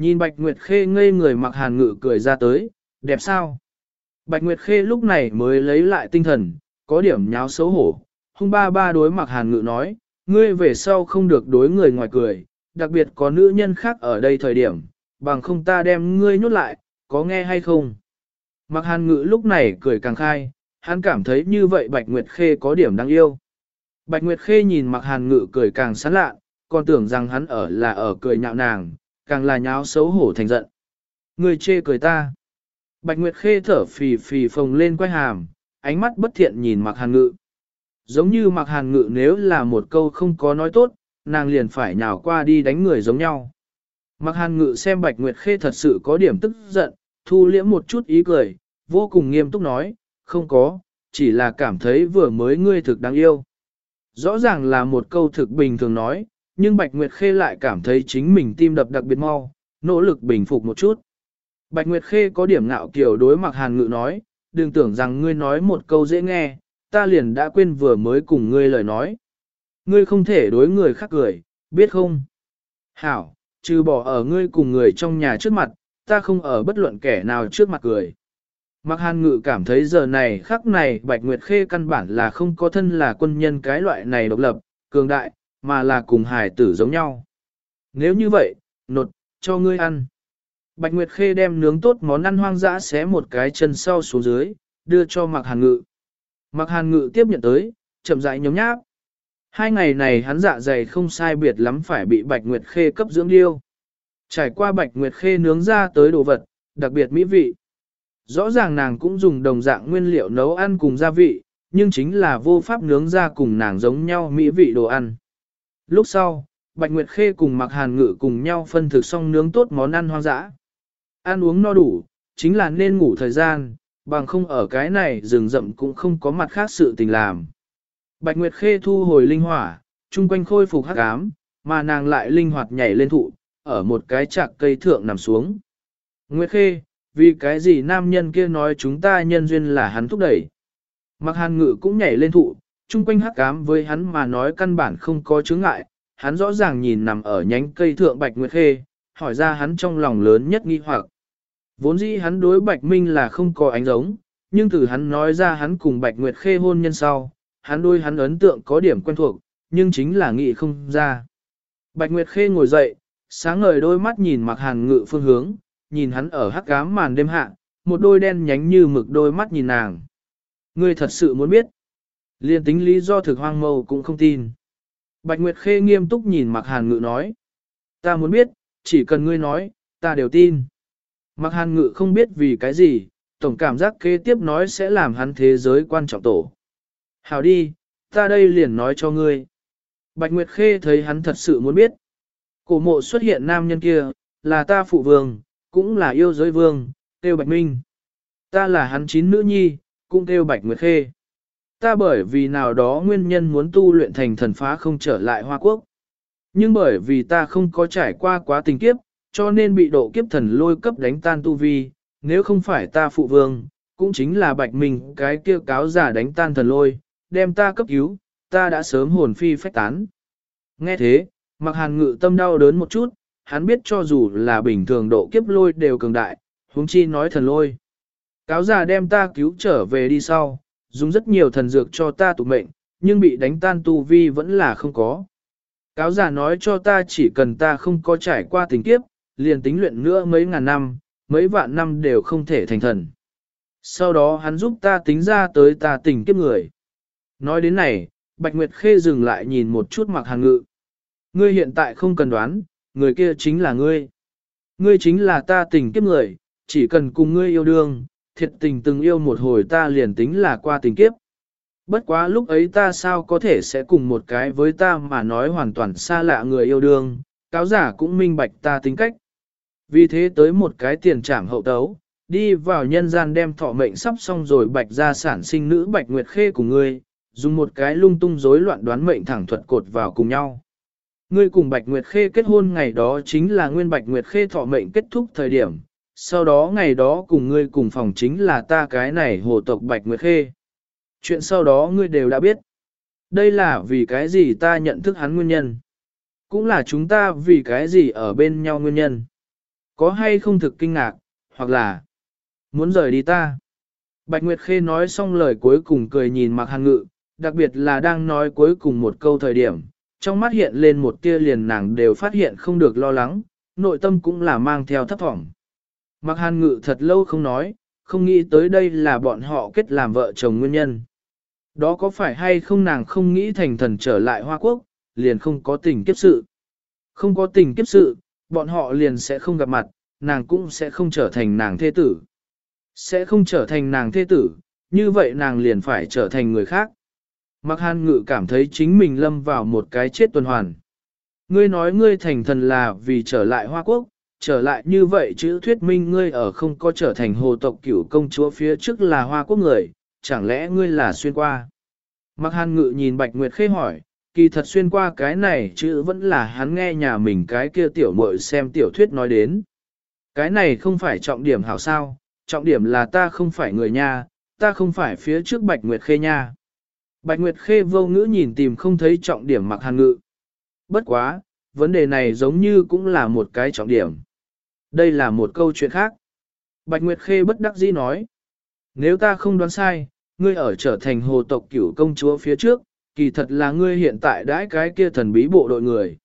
Nhìn Bạch Nguyệt Khê ngây người mặc hàn ngự cười ra tới, đẹp sao? Bạch Nguyệt Khê lúc này mới lấy lại tinh thần, có điểm nháo xấu hổ. Hung ba ba đối mặc hàn ngự nói, Ngươi về sau không được đối người ngoài cười, đặc biệt có nữ nhân khác ở đây thời điểm, bằng không ta đem ngươi nhốt lại, có nghe hay không? Mặc hàn ngự lúc này cười càng khai, hắn cảm thấy như vậy Bạch Nguyệt Khê có điểm đáng yêu. Bạch Nguyệt Khê nhìn mặc hàn ngự cười càng sán lạ, còn tưởng rằng hắn ở là ở cười nhạo nàng, càng là nháo xấu hổ thành giận. người chê cười ta. Bạch Nguyệt Khê thở phì phì phồng lên quay hàm, ánh mắt bất thiện nhìn mặc hàn Ngự, Giống như mặc hàn ngự nếu là một câu không có nói tốt, nàng liền phải nhào qua đi đánh người giống nhau. Mặc hàn ngự xem Bạch Nguyệt Khê thật sự có điểm tức giận, thu liễm một chút ý cười, vô cùng nghiêm túc nói, không có, chỉ là cảm thấy vừa mới ngươi thực đáng yêu. Rõ ràng là một câu thực bình thường nói, nhưng Bạch Nguyệt Khê lại cảm thấy chính mình tim đập đặc biệt mau, nỗ lực bình phục một chút. Bạch Nguyệt Khê có điểm ngạo kiểu đối mặc hàn ngự nói, đừng tưởng rằng ngươi nói một câu dễ nghe, ta liền đã quên vừa mới cùng ngươi lời nói. Ngươi không thể đối người khác cười, biết không? Hảo, trừ bỏ ở ngươi cùng người trong nhà trước mặt, ta không ở bất luận kẻ nào trước mặt cười. Mặc hàn ngự cảm thấy giờ này khắc này Bạch Nguyệt Khê căn bản là không có thân là quân nhân cái loại này độc lập, cường đại, mà là cùng hài tử giống nhau. Nếu như vậy, nột, cho ngươi ăn. Bạch Nguyệt Khê đem nướng tốt món ăn hoang dã xé một cái chân sau xuống dưới, đưa cho Mặc Hàn Ngự. Mặc hàn ngự tiếp nhận tới, chậm rãi nhóm nháp. Hai ngày này hắn dạ dày không sai biệt lắm phải bị Bạch Nguyệt Khê cấp dưỡng điêu. Trải qua Bạch Nguyệt Khê nướng ra tới đồ vật, đặc biệt mỹ vị. Rõ ràng nàng cũng dùng đồng dạng nguyên liệu nấu ăn cùng gia vị, nhưng chính là vô pháp nướng ra cùng nàng giống nhau mỹ vị đồ ăn. Lúc sau, Bạch Nguyệt Khê cùng Mặc Hàn Ngự cùng nhau phân thực xong nướng tốt món ăn hoang dã. Ăn uống no đủ, chính là nên ngủ thời gian, bằng không ở cái này rừng rậm cũng không có mặt khác sự tình làm. Bạch Nguyệt Khê thu hồi linh hỏa, chung quanh khôi phục hắc ám, mà nàng lại linh hoạt nhảy lên thụ, ở một cái chạc cây thượng nằm xuống. Nguyệt Khê, vì cái gì nam nhân kia nói chúng ta nhân duyên là hắn thúc đẩy. Mặc hàn ngự cũng nhảy lên thụ, chung quanh hắc ám với hắn mà nói căn bản không có chướng ngại, hắn rõ ràng nhìn nằm ở nhánh cây thượng Bạch Nguyệt Khê, hỏi ra hắn trong lòng lớn nhất nghi hoặc. Vốn dĩ hắn đối Bạch Minh là không có ánh giống, nhưng từ hắn nói ra hắn cùng Bạch Nguyệt Khê hôn nhân sau, hắn đôi hắn ấn tượng có điểm quen thuộc, nhưng chính là nghĩ không ra. Bạch Nguyệt Khê ngồi dậy, sáng ngời đôi mắt nhìn mặc hàn ngự phương hướng, nhìn hắn ở hắc ám màn đêm hạ, một đôi đen nhánh như mực đôi mắt nhìn nàng. Ngươi thật sự muốn biết. Liên tính lý do thực hoang mâu cũng không tin. Bạch Nguyệt Khê nghiêm túc nhìn mặc hàn ngự nói. Ta muốn biết, chỉ cần ngươi nói, ta đều tin. Mặc hàn ngự không biết vì cái gì, tổng cảm giác kế tiếp nói sẽ làm hắn thế giới quan trọng tổ. Hào đi, ta đây liền nói cho ngươi. Bạch Nguyệt Khê thấy hắn thật sự muốn biết. Cổ mộ xuất hiện nam nhân kia, là ta phụ vương, cũng là yêu giới vương, tiêu Bạch Minh. Ta là hắn chín nữ nhi, cũng tiêu Bạch Nguyệt Khê. Ta bởi vì nào đó nguyên nhân muốn tu luyện thành thần phá không trở lại Hoa Quốc. Nhưng bởi vì ta không có trải qua quá tình kiếp, cho nên bị độ kiếp thần lôi cấp đánh tan tu vi, nếu không phải ta phụ vương, cũng chính là Bạch Minh cái kia cáo giả đánh tan thần lôi, đem ta cấp cứu, ta đã sớm hồn phi phách tán. Nghe thế, mặc hàn ngự tâm đau đớn một chút, hắn biết cho dù là bình thường độ kiếp lôi đều cường đại, huống chi nói thần lôi. Cáo già đem ta cứu trở về đi sau, dùng rất nhiều thần dược cho ta tụ mệnh, nhưng bị đánh tan tu vi vẫn là không có. Cáo giả nói cho ta chỉ cần ta không có trải qua tình kiếp, liền tính luyện nữa mấy ngàn năm, mấy vạn năm đều không thể thành thần. Sau đó hắn giúp ta tính ra tới ta tình kiếp người. Nói đến này, Bạch Nguyệt Khê dừng lại nhìn một chút mặc hàng ngự. Ngươi hiện tại không cần đoán, người kia chính là ngươi. Ngươi chính là ta tình kiếp người, chỉ cần cùng ngươi yêu đương, thiệt tình từng yêu một hồi ta liền tính là qua tình kiếp. Bất quá lúc ấy ta sao có thể sẽ cùng một cái với ta mà nói hoàn toàn xa lạ người yêu đương, cáo giả cũng minh bạch ta tính cách. Vì thế tới một cái tiền trảm hậu tấu, đi vào nhân gian đem thọ mệnh sắp xong rồi bạch ra sản sinh nữ bạch nguyệt khê của ngươi, dùng một cái lung tung rối loạn đoán mệnh thẳng thuật cột vào cùng nhau. Ngươi cùng Bạch Nguyệt Khê kết hôn ngày đó chính là nguyên Bạch Nguyệt Khê thọ mệnh kết thúc thời điểm, sau đó ngày đó cùng ngươi cùng phòng chính là ta cái này hồ tộc Bạch Nguyệt Khê. Chuyện sau đó ngươi đều đã biết. Đây là vì cái gì ta nhận thức hắn nguyên nhân. Cũng là chúng ta vì cái gì ở bên nhau nguyên nhân. Có hay không thực kinh ngạc, hoặc là muốn rời đi ta. Bạch Nguyệt Khê nói xong lời cuối cùng cười nhìn Mạc Hàn Ngự, đặc biệt là đang nói cuối cùng một câu thời điểm, trong mắt hiện lên một tia liền nàng đều phát hiện không được lo lắng, nội tâm cũng là mang theo thấp thỏm. Mặc hàn ngự thật lâu không nói, không nghĩ tới đây là bọn họ kết làm vợ chồng nguyên nhân. Đó có phải hay không nàng không nghĩ thành thần trở lại Hoa Quốc, liền không có tình kiếp sự. Không có tình kiếp sự, bọn họ liền sẽ không gặp mặt, nàng cũng sẽ không trở thành nàng thê tử. Sẽ không trở thành nàng thê tử, như vậy nàng liền phải trở thành người khác. Mặc hàn ngự cảm thấy chính mình lâm vào một cái chết tuần hoàn. Ngươi nói ngươi thành thần là vì trở lại Hoa Quốc, trở lại như vậy chữ thuyết minh ngươi ở không có trở thành hồ tộc cửu công chúa phía trước là Hoa Quốc người, chẳng lẽ ngươi là xuyên qua. Mặc hàn ngự nhìn Bạch Nguyệt khê hỏi, kỳ thật xuyên qua cái này chữ vẫn là hắn nghe nhà mình cái kia tiểu muội xem tiểu thuyết nói đến. Cái này không phải trọng điểm hảo sao, trọng điểm là ta không phải người nha, ta không phải phía trước Bạch Nguyệt khê nha. Bạch Nguyệt Khê vô ngữ nhìn tìm không thấy trọng điểm mặc hàn ngự. Bất quá, vấn đề này giống như cũng là một cái trọng điểm. Đây là một câu chuyện khác. Bạch Nguyệt Khê bất đắc dĩ nói. Nếu ta không đoán sai, ngươi ở trở thành hồ tộc cửu công chúa phía trước, kỳ thật là ngươi hiện tại đãi cái kia thần bí bộ đội người.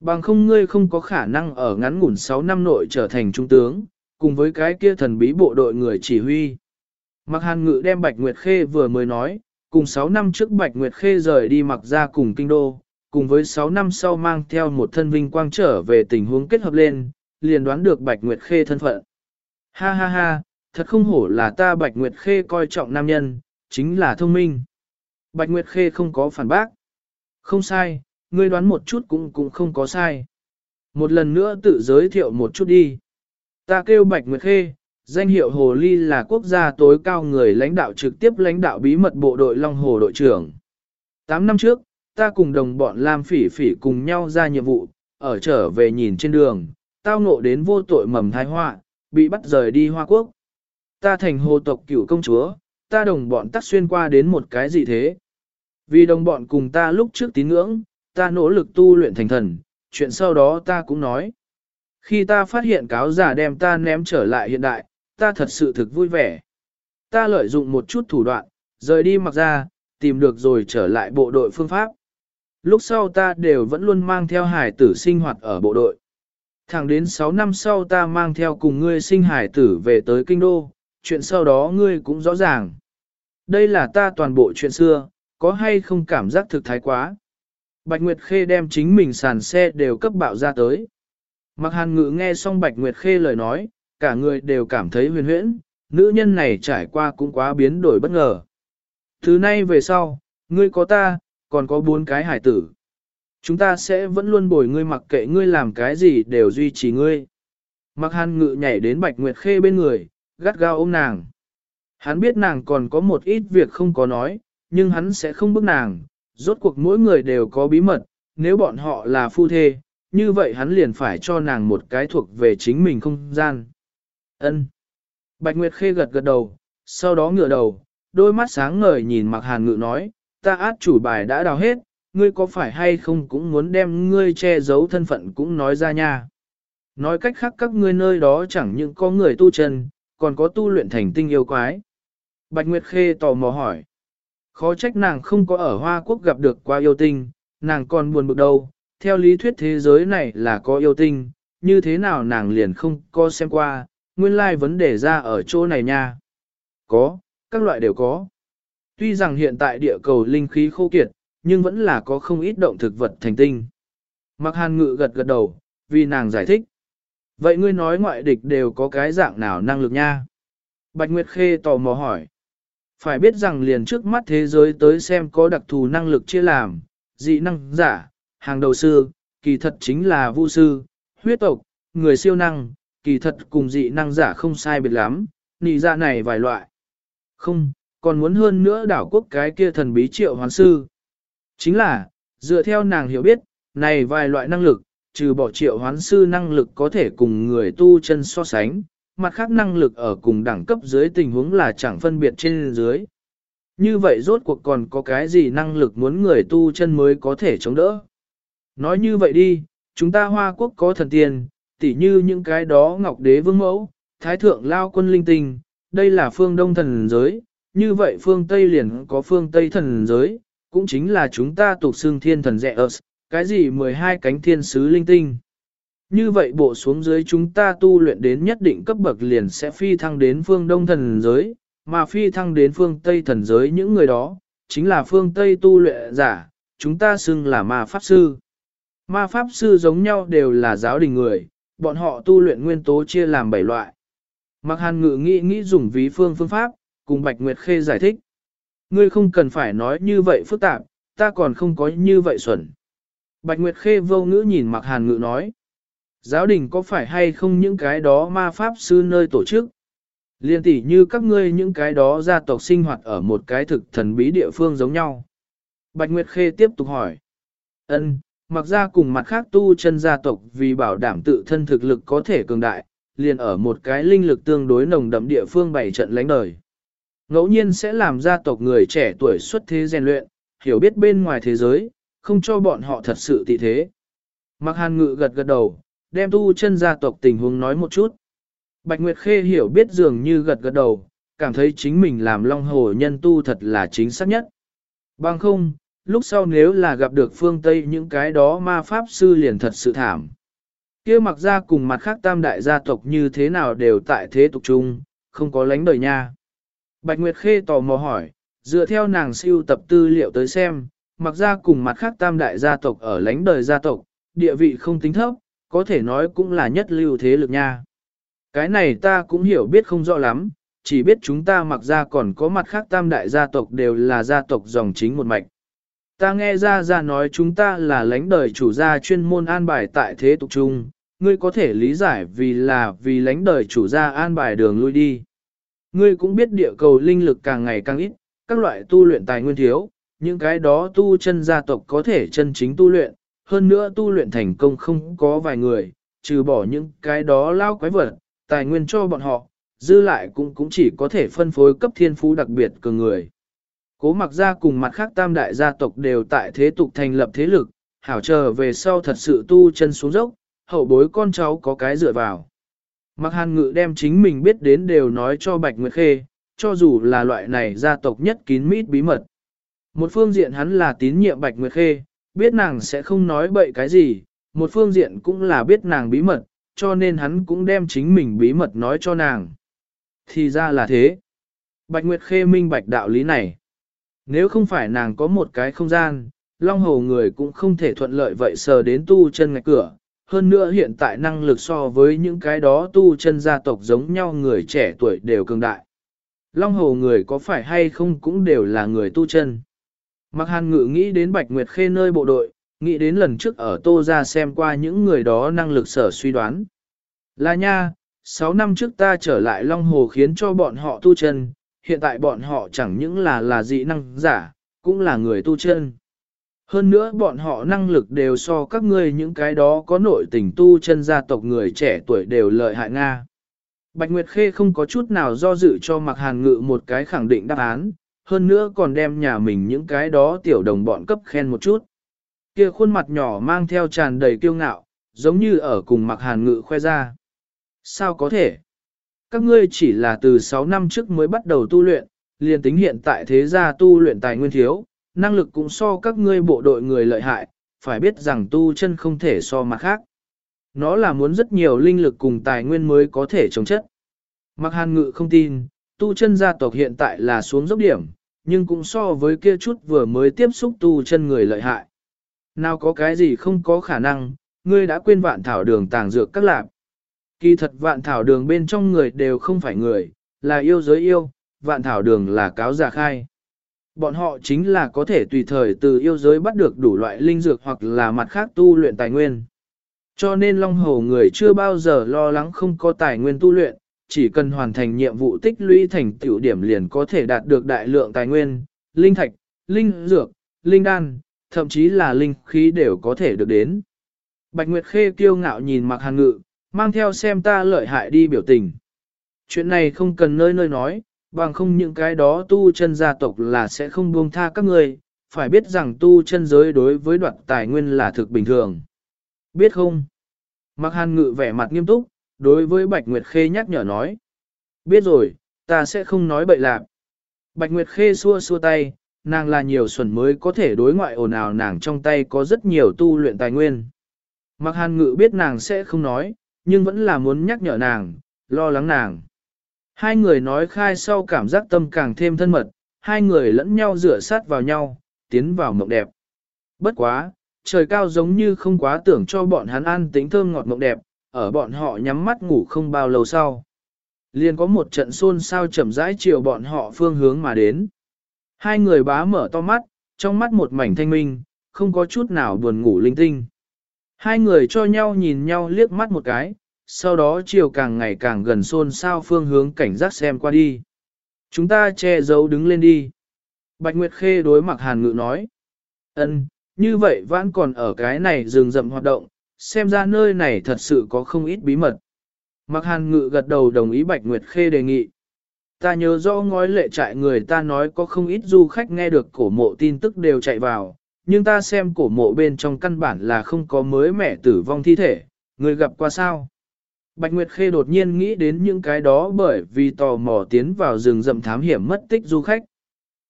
Bằng không ngươi không có khả năng ở ngắn ngủn 6 năm nội trở thành trung tướng, cùng với cái kia thần bí bộ đội người chỉ huy. Mặc hàn ngự đem Bạch Nguyệt Khê vừa mới nói, cùng 6 năm trước Bạch Nguyệt Khê rời đi mặc ra cùng kinh đô, cùng với 6 năm sau mang theo một thân vinh quang trở về tình huống kết hợp lên, liền đoán được Bạch Nguyệt Khê thân phận. Ha ha ha, thật không hổ là ta Bạch Nguyệt Khê coi trọng nam nhân, chính là thông minh. Bạch Nguyệt Khê không có phản bác. Không sai, ngươi đoán một chút cũng cũng không có sai. Một lần nữa tự giới thiệu một chút đi. Ta kêu Bạch Nguyệt Khê, Danh hiệu Hồ Ly là quốc gia tối cao người lãnh đạo trực tiếp lãnh đạo bí mật bộ đội Long Hồ đội trưởng. 8 năm trước, ta cùng đồng bọn Lam Phỉ Phỉ cùng nhau ra nhiệm vụ, ở trở về nhìn trên đường, tao ngộ đến vô tội mầm thai họa, bị bắt rời đi Hoa Quốc. Ta thành hồ tộc cựu công chúa, ta đồng bọn tắt xuyên qua đến một cái gì thế? Vì đồng bọn cùng ta lúc trước tín ngưỡng, ta nỗ lực tu luyện thành thần, chuyện sau đó ta cũng nói. Khi ta phát hiện cáo giả đem ta ném trở lại hiện đại, ta thật sự thực vui vẻ. Ta lợi dụng một chút thủ đoạn, rời đi mặc ra, tìm được rồi trở lại bộ đội phương pháp. Lúc sau ta đều vẫn luôn mang theo hải tử sinh hoạt ở bộ đội. Thẳng đến 6 năm sau ta mang theo cùng ngươi sinh hải tử về tới kinh đô, chuyện sau đó ngươi cũng rõ ràng. Đây là ta toàn bộ chuyện xưa, có hay không cảm giác thực thái quá. Bạch Nguyệt Khê đem chính mình sàn xe đều cấp bạo ra tới. Mặc hàn ngự nghe xong Bạch Nguyệt Khê lời nói, cả người đều cảm thấy huyền huyễn, nữ nhân này trải qua cũng quá biến đổi bất ngờ. Thứ nay về sau, ngươi có ta, còn có bốn cái hải tử. Chúng ta sẽ vẫn luôn bồi ngươi mặc kệ ngươi làm cái gì đều duy trì ngươi. Mặc hàn ngự nhảy đến Bạch Nguyệt Khê bên người, gắt gao ôm nàng. Hắn biết nàng còn có một ít việc không có nói, nhưng hắn sẽ không bức nàng, rốt cuộc mỗi người đều có bí mật, nếu bọn họ là phu thê, như vậy hắn liền phải cho nàng một cái thuộc về chính mình không gian. Ân. Bạch Nguyệt Khê gật gật đầu, sau đó ngửa đầu, đôi mắt sáng ngời nhìn Mạc Hàn Ngự nói, ta át chủ bài đã đào hết, ngươi có phải hay không cũng muốn đem ngươi che giấu thân phận cũng nói ra nha. Nói cách khác các ngươi nơi đó chẳng những có người tu chân, còn có tu luyện thành tinh yêu quái. Bạch Nguyệt Khê tò mò hỏi. Khó trách nàng không có ở Hoa Quốc gặp được qua yêu tinh, nàng còn buồn bực đâu. Theo lý thuyết thế giới này là có yêu tinh, như thế nào nàng liền không có xem qua, nguyên lai vấn đề ra ở chỗ này nha. Có, các loại đều có. Tuy rằng hiện tại địa cầu linh khí khô kiệt, nhưng vẫn là có không ít động thực vật thành tinh. Mặc hàn ngự gật gật đầu, vì nàng giải thích. Vậy ngươi nói ngoại địch đều có cái dạng nào năng lực nha? Bạch Nguyệt Khê tò mò hỏi. Phải biết rằng liền trước mắt thế giới tới xem có đặc thù năng lực chia làm, dị năng giả, hàng đầu sư, kỳ thật chính là vu sư, huyết tộc, người siêu năng, kỳ thật cùng dị năng giả không sai biệt lắm, nị ra này vài loại. Không, còn muốn hơn nữa đảo quốc cái kia thần bí triệu hoàn sư. Chính là, dựa theo nàng hiểu biết, này vài loại năng lực, trừ bỏ triệu hoán sư năng lực có thể cùng người tu chân so sánh, mặt khác năng lực ở cùng đẳng cấp dưới tình huống là chẳng phân biệt trên dưới. Như vậy rốt cuộc còn có cái gì năng lực muốn người tu chân mới có thể chống đỡ. Nói như vậy đi, chúng ta Hoa Quốc có thần tiên, tỉ như những cái đó Ngọc Đế Vương Mẫu, Thái Thượng Lao Quân Linh Tinh, đây là phương Đông thần giới, như vậy phương Tây liền có phương Tây thần giới, cũng chính là chúng ta tục xương thiên thần rẻ ớt, cái gì 12 cánh thiên sứ linh tinh. Như vậy bộ xuống dưới chúng ta tu luyện đến nhất định cấp bậc liền sẽ phi thăng đến phương Đông thần giới, mà phi thăng đến phương Tây thần giới những người đó, chính là phương Tây tu luyện giả, chúng ta xưng là ma pháp sư. Ma pháp sư giống nhau đều là giáo đình người, bọn họ tu luyện nguyên tố chia làm 7 loại. Mặc hàn ngự nghĩ nghĩ dùng ví phương phương pháp, cùng Bạch Nguyệt Khê giải thích. Ngươi không cần phải nói như vậy phức tạp, ta còn không có như vậy xuẩn. Bạch Nguyệt Khê vô ngữ nhìn Mặc hàn ngự nói. Giáo đình có phải hay không những cái đó ma pháp sư nơi tổ chức? Liên tỷ như các ngươi những cái đó gia tộc sinh hoạt ở một cái thực thần bí địa phương giống nhau. Bạch Nguyệt Khê tiếp tục hỏi. Ân, mặc ra cùng mặt khác tu chân gia tộc vì bảo đảm tự thân thực lực có thể cường đại, liền ở một cái linh lực tương đối nồng đậm địa phương bảy trận lãnh đời. Ngẫu nhiên sẽ làm gia tộc người trẻ tuổi xuất thế rèn luyện, hiểu biết bên ngoài thế giới, không cho bọn họ thật sự tị thế. Mặc hàn ngự gật gật đầu, đem tu chân gia tộc tình huống nói một chút. Bạch Nguyệt Khê hiểu biết dường như gật gật đầu, cảm thấy chính mình làm long hồ nhân tu thật là chính xác nhất. Bằng không, lúc sau nếu là gặp được phương Tây những cái đó ma pháp sư liền thật sự thảm. kia mặc ra cùng mặt khác tam đại gia tộc như thế nào đều tại thế tục chung, không có lánh đời nha. Bạch Nguyệt Khê tò mò hỏi, dựa theo nàng siêu tập tư liệu tới xem, mặc ra cùng mặt khác tam đại gia tộc ở lãnh đời gia tộc, địa vị không tính thấp, có thể nói cũng là nhất lưu thế lực nha. Cái này ta cũng hiểu biết không rõ lắm, chỉ biết chúng ta mặc ra còn có mặt khác tam đại gia tộc đều là gia tộc dòng chính một mạch. Ta nghe ra ra nói chúng ta là lãnh đời chủ gia chuyên môn an bài tại thế tục trung, ngươi có thể lý giải vì là vì lãnh đời chủ gia an bài đường lui đi. Ngươi cũng biết địa cầu linh lực càng ngày càng ít, các loại tu luyện tài nguyên thiếu, những cái đó tu chân gia tộc có thể chân chính tu luyện, hơn nữa tu luyện thành công không có vài người, trừ bỏ những cái đó lao quái vật, tài nguyên cho bọn họ, dư lại cũng cũng chỉ có thể phân phối cấp thiên phú đặc biệt cường người. Cố mặc ra cùng mặt khác tam đại gia tộc đều tại thế tục thành lập thế lực, hảo chờ về sau thật sự tu chân xuống dốc, hậu bối con cháu có cái dựa vào. Mặc hàn ngự đem chính mình biết đến đều nói cho Bạch Nguyệt Khê, cho dù là loại này gia tộc nhất kín mít bí mật. Một phương diện hắn là tín nhiệm Bạch Nguyệt Khê, biết nàng sẽ không nói bậy cái gì, một phương diện cũng là biết nàng bí mật, cho nên hắn cũng đem chính mình bí mật nói cho nàng. Thì ra là thế. Bạch Nguyệt Khê minh bạch đạo lý này. Nếu không phải nàng có một cái không gian, Long Hồ người cũng không thể thuận lợi vậy sờ đến tu chân ngạch cửa. Hơn nữa hiện tại năng lực so với những cái đó tu chân gia tộc giống nhau người trẻ tuổi đều cường đại. Long Hồ người có phải hay không cũng đều là người tu chân. Mặc hàn ngự nghĩ đến Bạch Nguyệt Khê nơi bộ đội, nghĩ đến lần trước ở Tô ra xem qua những người đó năng lực sở suy đoán. Là nha, 6 năm trước ta trở lại Long Hồ khiến cho bọn họ tu chân, hiện tại bọn họ chẳng những là là dị năng giả, cũng là người tu chân. Hơn nữa bọn họ năng lực đều so các ngươi những cái đó có nội tình tu chân gia tộc người trẻ tuổi đều lợi hại Nga. Bạch Nguyệt Khê không có chút nào do dự cho Mạc Hàn Ngự một cái khẳng định đáp án, hơn nữa còn đem nhà mình những cái đó tiểu đồng bọn cấp khen một chút. Kia khuôn mặt nhỏ mang theo tràn đầy kiêu ngạo, giống như ở cùng Mạc Hàn Ngự khoe ra. Sao có thể? Các ngươi chỉ là từ 6 năm trước mới bắt đầu tu luyện, liền tính hiện tại thế gia tu luyện tài nguyên thiếu, năng lực cũng so các ngươi bộ đội người lợi hại, phải biết rằng tu chân không thể so mặt khác. Nó là muốn rất nhiều linh lực cùng tài nguyên mới có thể chống chất. Mặc hàn ngự không tin, tu chân gia tộc hiện tại là xuống dốc điểm, nhưng cũng so với kia chút vừa mới tiếp xúc tu chân người lợi hại. Nào có cái gì không có khả năng, ngươi đã quên vạn thảo đường tàng dược các lạc. Kỳ thật vạn thảo đường bên trong người đều không phải người, là yêu giới yêu, vạn thảo đường là cáo giả khai. Bọn họ chính là có thể tùy thời từ yêu giới bắt được đủ loại linh dược hoặc là mặt khác tu luyện tài nguyên. Cho nên Long Hầu người chưa bao giờ lo lắng không có tài nguyên tu luyện, chỉ cần hoàn thành nhiệm vụ tích lũy thành tiểu điểm liền có thể đạt được đại lượng tài nguyên, linh thạch, linh dược, linh đan, thậm chí là linh khí đều có thể được đến. Bạch Nguyệt Khê kiêu ngạo nhìn Mạc Hàn Ngự, mang theo xem ta lợi hại đi biểu tình. Chuyện này không cần nơi nơi nói, bằng không những cái đó tu chân gia tộc là sẽ không buông tha các người, phải biết rằng tu chân giới đối với đoạt tài nguyên là thực bình thường. Biết không? Mạc Hàn Ngự vẻ mặt nghiêm túc, đối với Bạch Nguyệt Khê nhắc nhở nói. Biết rồi, ta sẽ không nói bậy lạc. Bạch Nguyệt Khê xua xua tay, nàng là nhiều xuẩn mới có thể đối ngoại ồn ào nàng trong tay có rất nhiều tu luyện tài nguyên. Mạc Hàn Ngự biết nàng sẽ không nói, nhưng vẫn là muốn nhắc nhở nàng, lo lắng nàng. Hai người nói khai sau cảm giác tâm càng thêm thân mật, hai người lẫn nhau rửa sát vào nhau, tiến vào mộng đẹp. Bất quá, trời cao giống như không quá tưởng cho bọn hắn ăn tính thơm ngọt mộng đẹp, ở bọn họ nhắm mắt ngủ không bao lâu sau. Liền có một trận xôn sao chậm rãi chiều bọn họ phương hướng mà đến. Hai người bá mở to mắt, trong mắt một mảnh thanh minh, không có chút nào buồn ngủ linh tinh. Hai người cho nhau nhìn nhau liếc mắt một cái, sau đó chiều càng ngày càng gần xôn sao phương hướng cảnh giác xem qua đi. Chúng ta che giấu đứng lên đi. Bạch Nguyệt Khê đối mặt Hàn Ngự nói. ân như vậy vẫn còn ở cái này rừng rậm hoạt động, xem ra nơi này thật sự có không ít bí mật. Mặc Hàn Ngự gật đầu đồng ý Bạch Nguyệt Khê đề nghị. Ta nhớ rõ ngói lệ trại người ta nói có không ít du khách nghe được cổ mộ tin tức đều chạy vào, nhưng ta xem cổ mộ bên trong căn bản là không có mới mẹ tử vong thi thể, người gặp qua sao? Bạch Nguyệt Khê đột nhiên nghĩ đến những cái đó bởi vì tò mò tiến vào rừng rậm thám hiểm mất tích du khách.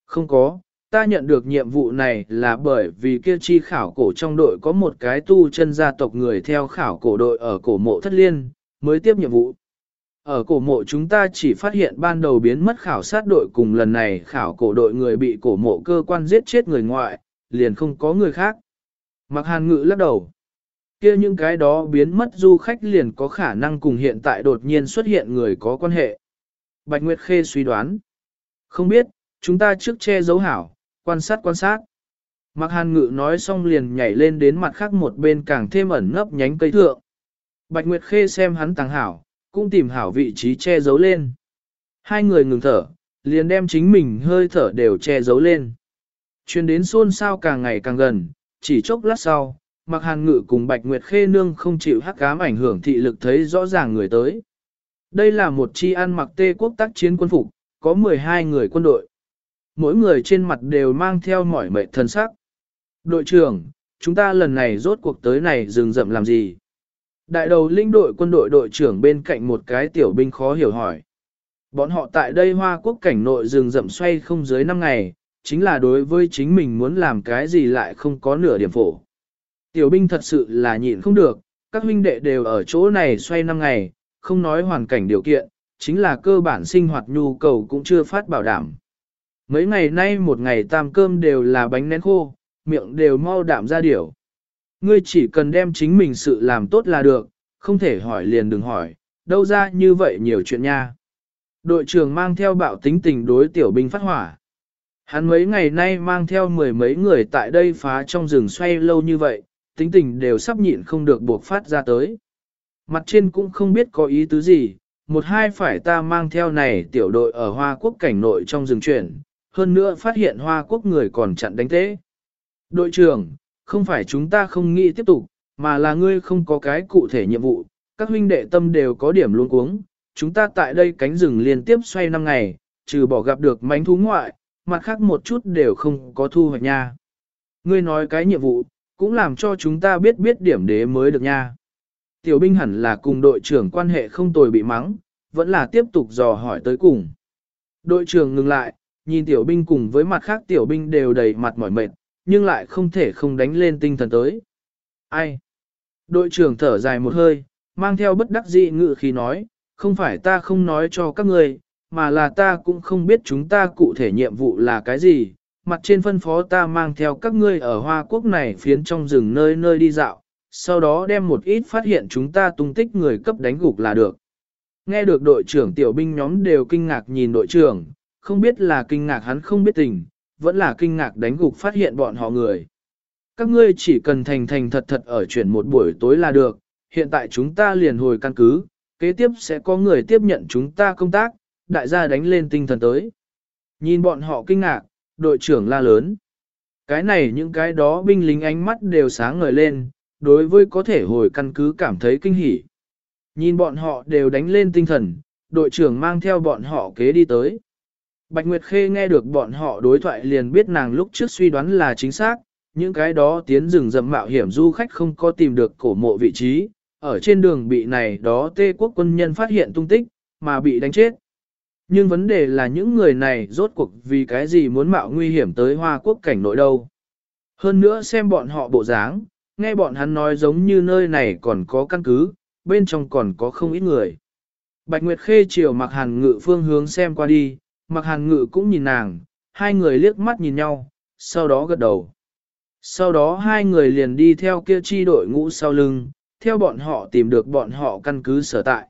Không có, ta nhận được nhiệm vụ này là bởi vì kia chi khảo cổ trong đội có một cái tu chân gia tộc người theo khảo cổ đội ở cổ mộ thất liên, mới tiếp nhiệm vụ. Ở cổ mộ chúng ta chỉ phát hiện ban đầu biến mất khảo sát đội cùng lần này khảo cổ đội người bị cổ mộ cơ quan giết chết người ngoại, liền không có người khác. Mặc hàn ngự lắc đầu kia những cái đó biến mất du khách liền có khả năng cùng hiện tại đột nhiên xuất hiện người có quan hệ. Bạch Nguyệt Khê suy đoán. Không biết, chúng ta trước che giấu hảo, quan sát quan sát. Mạc hàn ngự nói xong liền nhảy lên đến mặt khác một bên càng thêm ẩn nấp nhánh cây thượng. Bạch Nguyệt Khê xem hắn tăng hảo, cũng tìm hảo vị trí che giấu lên. Hai người ngừng thở, liền đem chính mình hơi thở đều che giấu lên. Chuyên đến xôn xao càng ngày càng gần, chỉ chốc lát sau, mặc hàn ngự cùng Bạch Nguyệt Khê nương không chịu hắc ám ảnh hưởng thị lực thấy rõ ràng người tới. Đây là một chi ăn mặc tê quốc tác chiến quân phục, có 12 người quân đội. Mỗi người trên mặt đều mang theo mỏi mệt thân sắc. Đội trưởng, chúng ta lần này rốt cuộc tới này dừng rậm làm gì? Đại đầu linh đội quân đội đội trưởng bên cạnh một cái tiểu binh khó hiểu hỏi. Bọn họ tại đây hoa quốc cảnh nội rừng rậm xoay không dưới 5 ngày, chính là đối với chính mình muốn làm cái gì lại không có nửa điểm phổ. Tiểu binh thật sự là nhịn không được, các huynh đệ đều ở chỗ này xoay 5 ngày, không nói hoàn cảnh điều kiện, chính là cơ bản sinh hoạt nhu cầu cũng chưa phát bảo đảm. Mấy ngày nay một ngày tam cơm đều là bánh nén khô, miệng đều mau đạm ra điểu. Ngươi chỉ cần đem chính mình sự làm tốt là được, không thể hỏi liền đừng hỏi, đâu ra như vậy nhiều chuyện nha. Đội trưởng mang theo bạo tính tình đối tiểu binh phát hỏa. Hắn mấy ngày nay mang theo mười mấy người tại đây phá trong rừng xoay lâu như vậy, tính tình đều sắp nhịn không được buộc phát ra tới. Mặt trên cũng không biết có ý tứ gì, một hai phải ta mang theo này tiểu đội ở Hoa Quốc cảnh nội trong rừng chuyển, hơn nữa phát hiện Hoa Quốc người còn chặn đánh tế. Đội trưởng, không phải chúng ta không nghĩ tiếp tục, mà là ngươi không có cái cụ thể nhiệm vụ, các huynh đệ tâm đều có điểm luôn cuống. Chúng ta tại đây cánh rừng liên tiếp xoay 5 ngày, trừ bỏ gặp được mánh thú ngoại, mặt khác một chút đều không có thu hoạch nha. Ngươi nói cái nhiệm vụ, cũng làm cho chúng ta biết biết điểm đế mới được nha. Tiểu binh hẳn là cùng đội trưởng quan hệ không tồi bị mắng, vẫn là tiếp tục dò hỏi tới cùng. Đội trưởng ngừng lại, nhìn tiểu binh cùng với mặt khác tiểu binh đều đầy mặt mỏi mệt, nhưng lại không thể không đánh lên tinh thần tới. Ai? Đội trưởng thở dài một hơi, mang theo bất đắc dĩ ngự khi nói, không phải ta không nói cho các người, mà là ta cũng không biết chúng ta cụ thể nhiệm vụ là cái gì. Mặt trên phân phó ta mang theo các ngươi ở Hoa Quốc này phiến trong rừng nơi nơi đi dạo, sau đó đem một ít phát hiện chúng ta tung tích người cấp đánh gục là được. Nghe được đội trưởng tiểu binh nhóm đều kinh ngạc nhìn đội trưởng, không biết là kinh ngạc hắn không biết tình, vẫn là kinh ngạc đánh gục phát hiện bọn họ người. Các ngươi chỉ cần thành thành thật thật ở chuyển một buổi tối là được, hiện tại chúng ta liền hồi căn cứ, kế tiếp sẽ có người tiếp nhận chúng ta công tác, đại gia đánh lên tinh thần tới. Nhìn bọn họ kinh ngạc, đội trưởng la lớn. Cái này những cái đó binh lính ánh mắt đều sáng ngời lên, đối với có thể hồi căn cứ cảm thấy kinh hỉ. Nhìn bọn họ đều đánh lên tinh thần, đội trưởng mang theo bọn họ kế đi tới. Bạch Nguyệt Khê nghe được bọn họ đối thoại liền biết nàng lúc trước suy đoán là chính xác, những cái đó tiến rừng rậm mạo hiểm du khách không có tìm được cổ mộ vị trí, ở trên đường bị này đó tê quốc quân nhân phát hiện tung tích, mà bị đánh chết. Nhưng vấn đề là những người này rốt cuộc vì cái gì muốn mạo nguy hiểm tới hoa quốc cảnh nội đâu. Hơn nữa xem bọn họ bộ dáng, nghe bọn hắn nói giống như nơi này còn có căn cứ, bên trong còn có không ít người. Bạch Nguyệt Khê chiều mặc hàn ngự phương hướng xem qua đi, mặc hàn ngự cũng nhìn nàng, hai người liếc mắt nhìn nhau, sau đó gật đầu. Sau đó hai người liền đi theo kia chi đội ngũ sau lưng, theo bọn họ tìm được bọn họ căn cứ sở tại.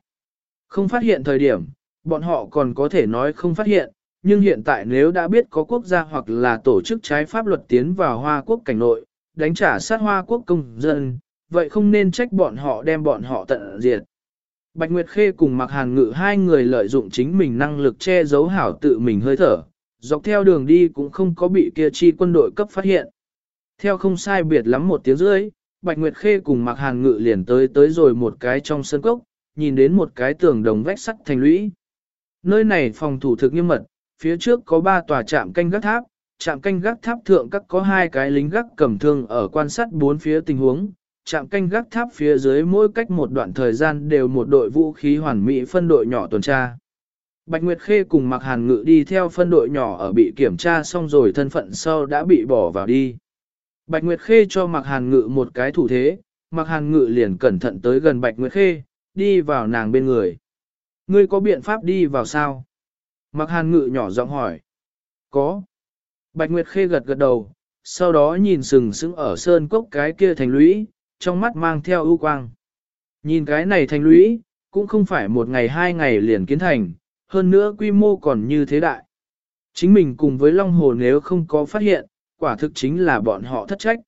Không phát hiện thời điểm, bọn họ còn có thể nói không phát hiện, nhưng hiện tại nếu đã biết có quốc gia hoặc là tổ chức trái pháp luật tiến vào Hoa Quốc cảnh nội, đánh trả sát Hoa Quốc công dân, vậy không nên trách bọn họ đem bọn họ tận diệt. Bạch Nguyệt Khê cùng Mạc Hàn Ngự hai người lợi dụng chính mình năng lực che giấu hảo tự mình hơi thở, dọc theo đường đi cũng không có bị kia chi quân đội cấp phát hiện. Theo không sai biệt lắm một tiếng rưỡi, Bạch Nguyệt Khê cùng Mạc Hàn Ngự liền tới tới rồi một cái trong sân cốc, nhìn đến một cái tường đồng vách sắt thành lũy. Nơi này phòng thủ thực nghiêm mật, phía trước có ba tòa trạm canh gác tháp, trạm canh gác tháp thượng các có hai cái lính gác cầm thương ở quan sát bốn phía tình huống, trạm canh gác tháp phía dưới mỗi cách một đoạn thời gian đều một đội vũ khí hoàn mỹ phân đội nhỏ tuần tra. Bạch Nguyệt Khê cùng Mạc Hàn Ngự đi theo phân đội nhỏ ở bị kiểm tra xong rồi thân phận sau đã bị bỏ vào đi. Bạch Nguyệt Khê cho Mạc Hàn Ngự một cái thủ thế, Mạc Hàn Ngự liền cẩn thận tới gần Bạch Nguyệt Khê, đi vào nàng bên người. Ngươi có biện pháp đi vào sao? Mặc Hàn Ngự nhỏ giọng hỏi. Có. Bạch Nguyệt Khê gật gật đầu, sau đó nhìn sừng sững ở sơn cốc cái kia thành lũy, trong mắt mang theo ưu quang. Nhìn cái này thành lũy, cũng không phải một ngày hai ngày liền kiến thành, hơn nữa quy mô còn như thế đại. Chính mình cùng với Long Hồ nếu không có phát hiện, quả thực chính là bọn họ thất trách.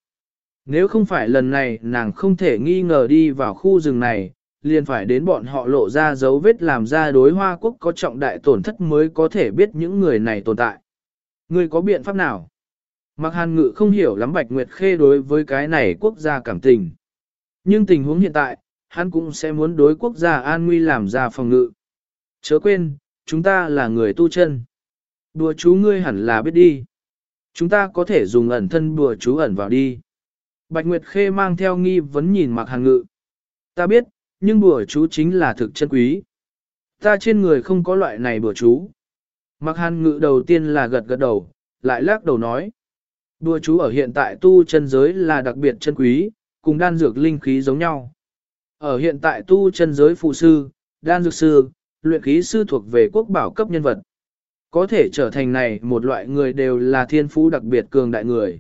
Nếu không phải lần này nàng không thể nghi ngờ đi vào khu rừng này, liền phải đến bọn họ lộ ra dấu vết làm ra đối Hoa Quốc có trọng đại tổn thất mới có thể biết những người này tồn tại. Ngươi có biện pháp nào? Mặc hàn ngự không hiểu lắm Bạch Nguyệt Khê đối với cái này quốc gia cảm tình. Nhưng tình huống hiện tại, hắn cũng sẽ muốn đối quốc gia an nguy làm ra phòng ngự. Chớ quên, chúng ta là người tu chân. Đùa chú ngươi hẳn là biết đi. Chúng ta có thể dùng ẩn thân đùa chú ẩn vào đi. Bạch Nguyệt Khê mang theo nghi vấn nhìn mặc hàn ngự. Ta biết, nhưng bùa chú chính là thực chân quý. Ta trên người không có loại này bùa chú. Mặc hàn ngự đầu tiên là gật gật đầu, lại lắc đầu nói. Bùa chú ở hiện tại tu chân giới là đặc biệt chân quý, cùng đan dược linh khí giống nhau. Ở hiện tại tu chân giới phụ sư, đan dược sư, luyện khí sư thuộc về quốc bảo cấp nhân vật. Có thể trở thành này một loại người đều là thiên phú đặc biệt cường đại người.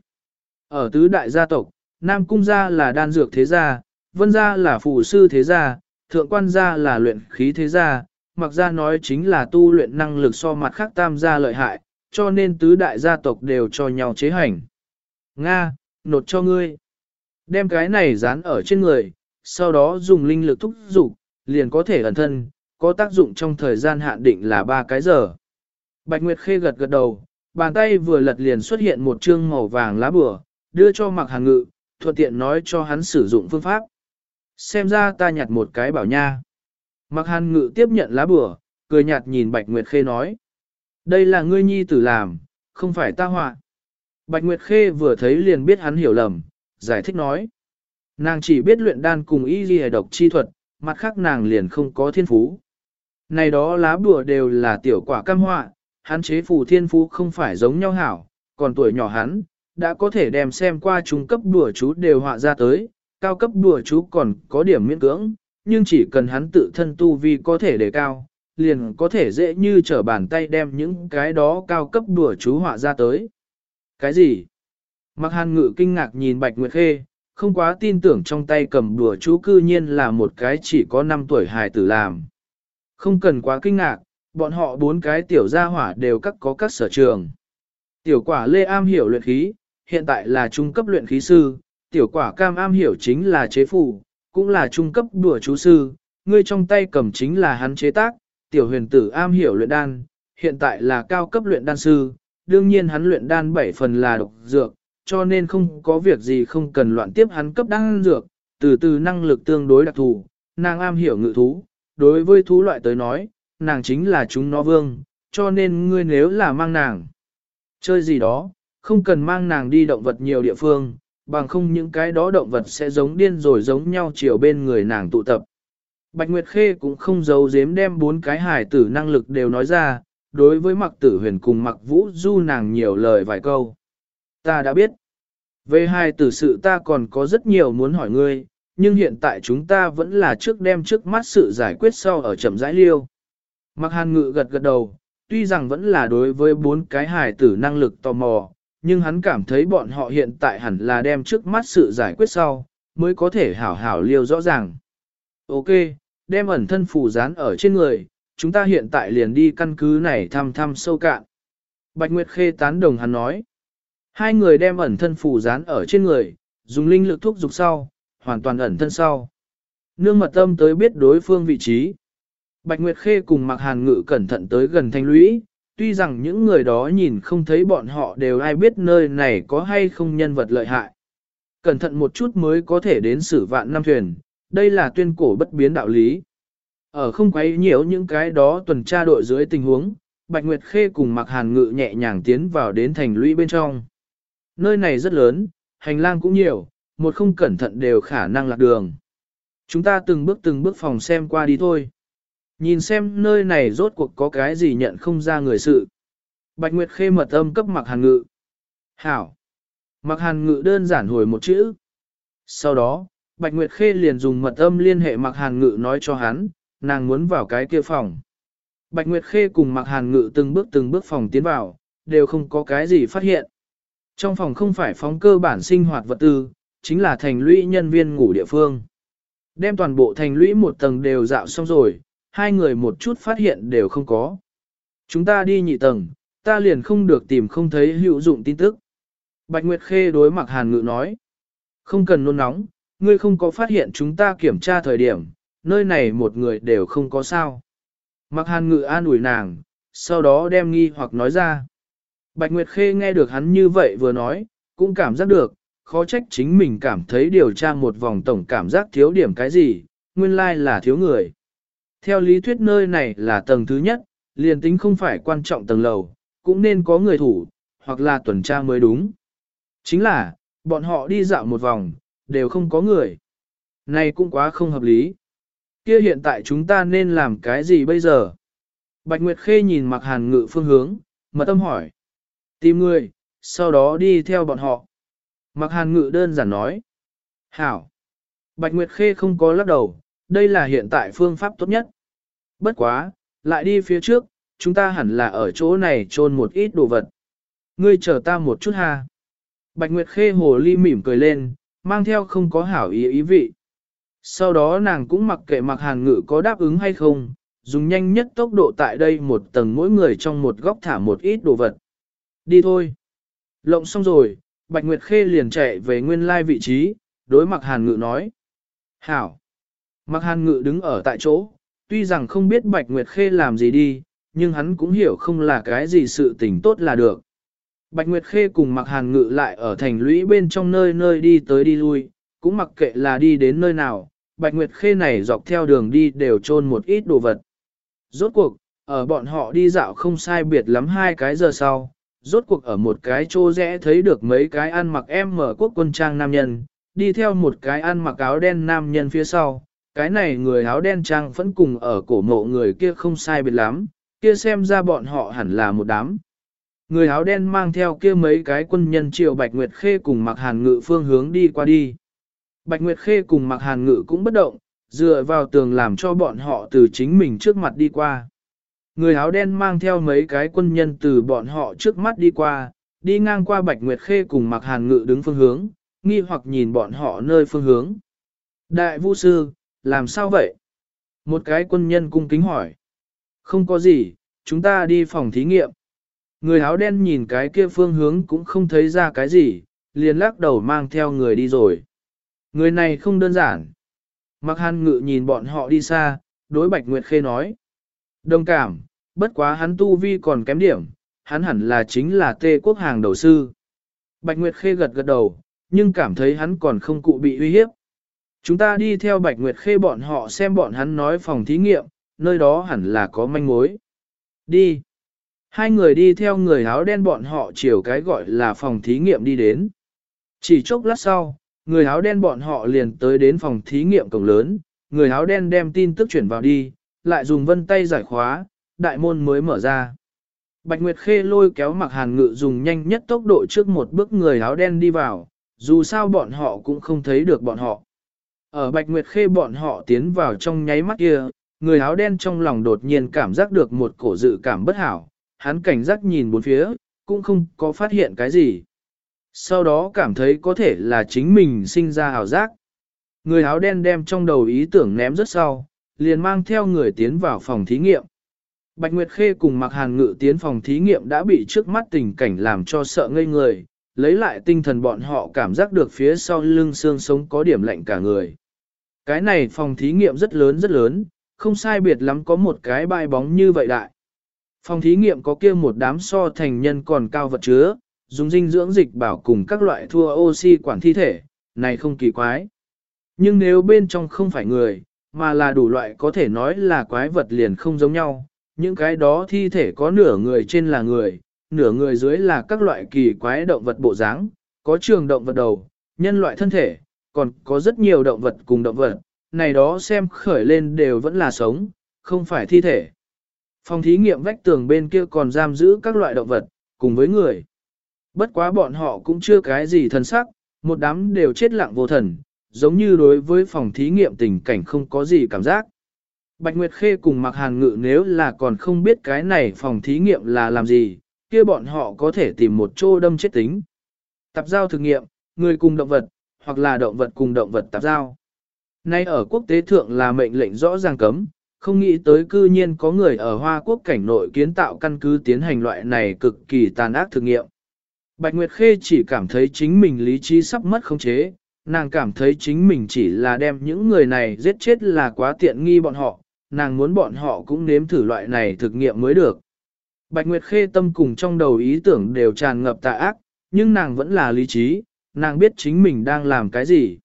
Ở tứ đại gia tộc, Nam Cung gia là đan dược thế gia, Vân gia là phụ sư thế gia, Thượng quan gia là luyện khí thế gia, mặc gia nói chính là tu luyện năng lực so mặt khác tam gia lợi hại, cho nên tứ đại gia tộc đều cho nhau chế hành. Nga, nột cho ngươi. Đem cái này dán ở trên người, sau đó dùng linh lực thúc dục liền có thể ẩn thân, có tác dụng trong thời gian hạn định là 3 cái giờ. Bạch Nguyệt Khê gật gật đầu, bàn tay vừa lật liền xuất hiện một chương màu vàng lá bửa, đưa cho mặc hàng ngự, thuận tiện nói cho hắn sử dụng phương pháp. Xem ra ta nhặt một cái bảo nha. Mặc hàn ngự tiếp nhận lá bửa, cười nhạt nhìn Bạch Nguyệt Khê nói. Đây là ngươi nhi tử làm, không phải ta họa. Bạch Nguyệt Khê vừa thấy liền biết hắn hiểu lầm, giải thích nói. Nàng chỉ biết luyện đan cùng y ghi độc chi thuật, mặt khác nàng liền không có thiên phú. Này đó lá bùa đều là tiểu quả cam họa, hắn chế phù thiên phú không phải giống nhau hảo, còn tuổi nhỏ hắn, đã có thể đem xem qua trung cấp bùa chú đều họa ra tới, cao cấp đùa chú còn có điểm miễn cưỡng, nhưng chỉ cần hắn tự thân tu vi có thể đề cao, liền có thể dễ như trở bàn tay đem những cái đó cao cấp đùa chú họa ra tới. Cái gì? Mặc hàn ngự kinh ngạc nhìn Bạch Nguyệt Khê, không quá tin tưởng trong tay cầm đùa chú cư nhiên là một cái chỉ có 5 tuổi hài tử làm. Không cần quá kinh ngạc, bọn họ bốn cái tiểu gia hỏa đều các có các sở trường. Tiểu quả lê am hiểu luyện khí, hiện tại là trung cấp luyện khí sư, tiểu quả cam am hiểu chính là chế phù, cũng là trung cấp đùa chú sư, ngươi trong tay cầm chính là hắn chế tác, tiểu huyền tử am hiểu luyện đan, hiện tại là cao cấp luyện đan sư, đương nhiên hắn luyện đan bảy phần là độc dược, cho nên không có việc gì không cần loạn tiếp hắn cấp đan dược, từ từ năng lực tương đối đặc thù, nàng am hiểu ngự thú, đối với thú loại tới nói, nàng chính là chúng nó vương, cho nên ngươi nếu là mang nàng chơi gì đó, không cần mang nàng đi động vật nhiều địa phương, bằng không những cái đó động vật sẽ giống điên rồi giống nhau chiều bên người nàng tụ tập. Bạch Nguyệt Khê cũng không giấu giếm đem bốn cái hải tử năng lực đều nói ra, đối với mặc tử huyền cùng mặc vũ du nàng nhiều lời vài câu. Ta đã biết. Về hai tử sự ta còn có rất nhiều muốn hỏi ngươi, nhưng hiện tại chúng ta vẫn là trước đem trước mắt sự giải quyết sau ở chậm rãi liêu. Mặc hàn ngự gật gật đầu, tuy rằng vẫn là đối với bốn cái hài tử năng lực tò mò, nhưng hắn cảm thấy bọn họ hiện tại hẳn là đem trước mắt sự giải quyết sau, mới có thể hảo hảo liêu rõ ràng. Ok, đem ẩn thân phù dán ở trên người, chúng ta hiện tại liền đi căn cứ này thăm thăm sâu cạn. Bạch Nguyệt Khê tán đồng hắn nói. Hai người đem ẩn thân phù dán ở trên người, dùng linh lực thuốc dục sau, hoàn toàn ẩn thân sau. Nương mật tâm tới biết đối phương vị trí. Bạch Nguyệt Khê cùng Mạc Hàn Ngự cẩn thận tới gần thanh lũy, tuy rằng những người đó nhìn không thấy bọn họ đều ai biết nơi này có hay không nhân vật lợi hại. Cẩn thận một chút mới có thể đến xử vạn năm thuyền, đây là tuyên cổ bất biến đạo lý. Ở không quấy nhiễu những cái đó tuần tra đội dưới tình huống, Bạch Nguyệt Khê cùng Mạc Hàn Ngự nhẹ nhàng tiến vào đến thành lũy bên trong. Nơi này rất lớn, hành lang cũng nhiều, một không cẩn thận đều khả năng lạc đường. Chúng ta từng bước từng bước phòng xem qua đi thôi. Nhìn xem nơi này rốt cuộc có cái gì nhận không ra người sự. Bạch Nguyệt Khê mật âm cấp mặc hàn ngự. Hảo. Mặc hàn ngự đơn giản hồi một chữ. Sau đó, Bạch Nguyệt Khê liền dùng mật âm liên hệ mặc hàn ngự nói cho hắn, nàng muốn vào cái kia phòng. Bạch Nguyệt Khê cùng mặc hàn ngự từng bước từng bước phòng tiến vào, đều không có cái gì phát hiện. Trong phòng không phải phóng cơ bản sinh hoạt vật tư, chính là thành lũy nhân viên ngủ địa phương. Đem toàn bộ thành lũy một tầng đều dạo xong rồi, hai người một chút phát hiện đều không có. Chúng ta đi nhị tầng, ta liền không được tìm không thấy hữu dụng tin tức. Bạch Nguyệt Khê đối mặt Hàn Ngự nói. Không cần nôn nóng, ngươi không có phát hiện chúng ta kiểm tra thời điểm, nơi này một người đều không có sao. Mặc hàn ngự an ủi nàng, sau đó đem nghi hoặc nói ra. Bạch Nguyệt Khê nghe được hắn như vậy vừa nói, cũng cảm giác được, khó trách chính mình cảm thấy điều tra một vòng tổng cảm giác thiếu điểm cái gì, nguyên lai là thiếu người. Theo lý thuyết nơi này là tầng thứ nhất, liền tính không phải quan trọng tầng lầu, cũng nên có người thủ, hoặc là tuần tra mới đúng. Chính là, bọn họ đi dạo một vòng, đều không có người. Này cũng quá không hợp lý. Kia hiện tại chúng ta nên làm cái gì bây giờ? Bạch Nguyệt Khê nhìn mặc hàn ngự phương hướng, mật tâm hỏi. Tìm người, sau đó đi theo bọn họ. Mặc hàn ngự đơn giản nói. Hảo. Bạch Nguyệt Khê không có lắc đầu, đây là hiện tại phương pháp tốt nhất. Bất quá, lại đi phía trước, chúng ta hẳn là ở chỗ này trôn một ít đồ vật. Ngươi chờ ta một chút ha. Bạch Nguyệt Khê hồ ly mỉm cười lên, mang theo không có hảo ý ý vị. Sau đó nàng cũng mặc kệ mặc hàn ngự có đáp ứng hay không, dùng nhanh nhất tốc độ tại đây một tầng mỗi người trong một góc thả một ít đồ vật. Đi thôi. Lộng xong rồi, Bạch Nguyệt Khê liền chạy về nguyên lai vị trí, đối mặc hàn ngự nói. Hảo. Mặc hàn ngự đứng ở tại chỗ, tuy rằng không biết Bạch Nguyệt Khê làm gì đi, nhưng hắn cũng hiểu không là cái gì sự tình tốt là được. Bạch Nguyệt Khê cùng mặc hàn ngự lại ở thành lũy bên trong nơi nơi đi tới đi lui, cũng mặc kệ là đi đến nơi nào, Bạch Nguyệt Khê này dọc theo đường đi đều trôn một ít đồ vật. Rốt cuộc, ở bọn họ đi dạo không sai biệt lắm hai cái giờ sau, rốt cuộc ở một cái chỗ rẽ thấy được mấy cái ăn mặc em mở quốc quân trang nam nhân, đi theo một cái ăn mặc áo đen nam nhân phía sau, cái này người áo đen trang vẫn cùng ở cổ mộ người kia không sai biệt lắm, kia xem ra bọn họ hẳn là một đám. Người áo đen mang theo kia mấy cái quân nhân triệu Bạch Nguyệt Khê cùng mặc hàn ngự phương hướng đi qua đi. Bạch Nguyệt Khê cùng mặc hàn ngự cũng bất động, dựa vào tường làm cho bọn họ từ chính mình trước mặt đi qua. Người áo đen mang theo mấy cái quân nhân từ bọn họ trước mắt đi qua, đi ngang qua Bạch Nguyệt Khê cùng mặc hàn ngự đứng phương hướng, nghi hoặc nhìn bọn họ nơi phương hướng. Đại vũ sư, làm sao vậy? Một cái quân nhân cung kính hỏi. Không có gì, chúng ta đi phòng thí nghiệm. Người áo đen nhìn cái kia phương hướng cũng không thấy ra cái gì, liền lắc đầu mang theo người đi rồi. Người này không đơn giản. Mặc hàn ngự nhìn bọn họ đi xa, đối Bạch Nguyệt Khê nói. Đồng cảm, bất quá hắn tu vi còn kém điểm, hắn hẳn là chính là tê quốc hàng đầu sư. Bạch Nguyệt Khê gật gật đầu, nhưng cảm thấy hắn còn không cụ bị uy hiếp. Chúng ta đi theo Bạch Nguyệt Khê bọn họ xem bọn hắn nói phòng thí nghiệm, nơi đó hẳn là có manh mối. Đi. Hai người đi theo người áo đen bọn họ chiều cái gọi là phòng thí nghiệm đi đến. Chỉ chốc lát sau, người áo đen bọn họ liền tới đến phòng thí nghiệm cổng lớn, người áo đen đem tin tức chuyển vào đi, lại dùng vân tay giải khóa, đại môn mới mở ra. Bạch Nguyệt Khê lôi kéo mặc hàn ngự dùng nhanh nhất tốc độ trước một bước người áo đen đi vào, dù sao bọn họ cũng không thấy được bọn họ. Ở Bạch Nguyệt Khê bọn họ tiến vào trong nháy mắt kia, người áo đen trong lòng đột nhiên cảm giác được một cổ dự cảm bất hảo, hắn cảnh giác nhìn bốn phía, cũng không có phát hiện cái gì. Sau đó cảm thấy có thể là chính mình sinh ra hào giác. Người áo đen đem trong đầu ý tưởng ném rất sau, liền mang theo người tiến vào phòng thí nghiệm. Bạch Nguyệt Khê cùng Mạc Hàn Ngự tiến phòng thí nghiệm đã bị trước mắt tình cảnh làm cho sợ ngây người, lấy lại tinh thần bọn họ cảm giác được phía sau lưng xương sống có điểm lạnh cả người. Cái này phòng thí nghiệm rất lớn rất lớn, không sai biệt lắm có một cái bãi bóng như vậy đại. Phòng thí nghiệm có kia một đám so thành nhân còn cao vật chứa, dùng dinh dưỡng dịch bảo cùng các loại thua oxy quản thi thể, này không kỳ quái. Nhưng nếu bên trong không phải người, mà là đủ loại có thể nói là quái vật liền không giống nhau, những cái đó thi thể có nửa người trên là người, nửa người dưới là các loại kỳ quái động vật bộ dáng, có trường động vật đầu, nhân loại thân thể, còn có rất nhiều động vật cùng động vật, này đó xem khởi lên đều vẫn là sống, không phải thi thể. Phòng thí nghiệm vách tường bên kia còn giam giữ các loại động vật, cùng với người. Bất quá bọn họ cũng chưa cái gì thần sắc, một đám đều chết lặng vô thần, giống như đối với phòng thí nghiệm tình cảnh không có gì cảm giác. Bạch Nguyệt Khê cùng Mạc Hàn Ngự nếu là còn không biết cái này phòng thí nghiệm là làm gì, kia bọn họ có thể tìm một chỗ đâm chết tính. Tạp giao thực nghiệm, người cùng động vật, hoặc là động vật cùng động vật tạp giao. Nay ở quốc tế thượng là mệnh lệnh rõ ràng cấm, không nghĩ tới cư nhiên có người ở Hoa Quốc cảnh nội kiến tạo căn cứ tiến hành loại này cực kỳ tàn ác thực nghiệm. Bạch Nguyệt Khê chỉ cảm thấy chính mình lý trí sắp mất khống chế, nàng cảm thấy chính mình chỉ là đem những người này giết chết là quá tiện nghi bọn họ, nàng muốn bọn họ cũng nếm thử loại này thực nghiệm mới được. Bạch Nguyệt Khê tâm cùng trong đầu ý tưởng đều tràn ngập tà ác, nhưng nàng vẫn là lý trí, nàng biết chính mình đang làm cái gì.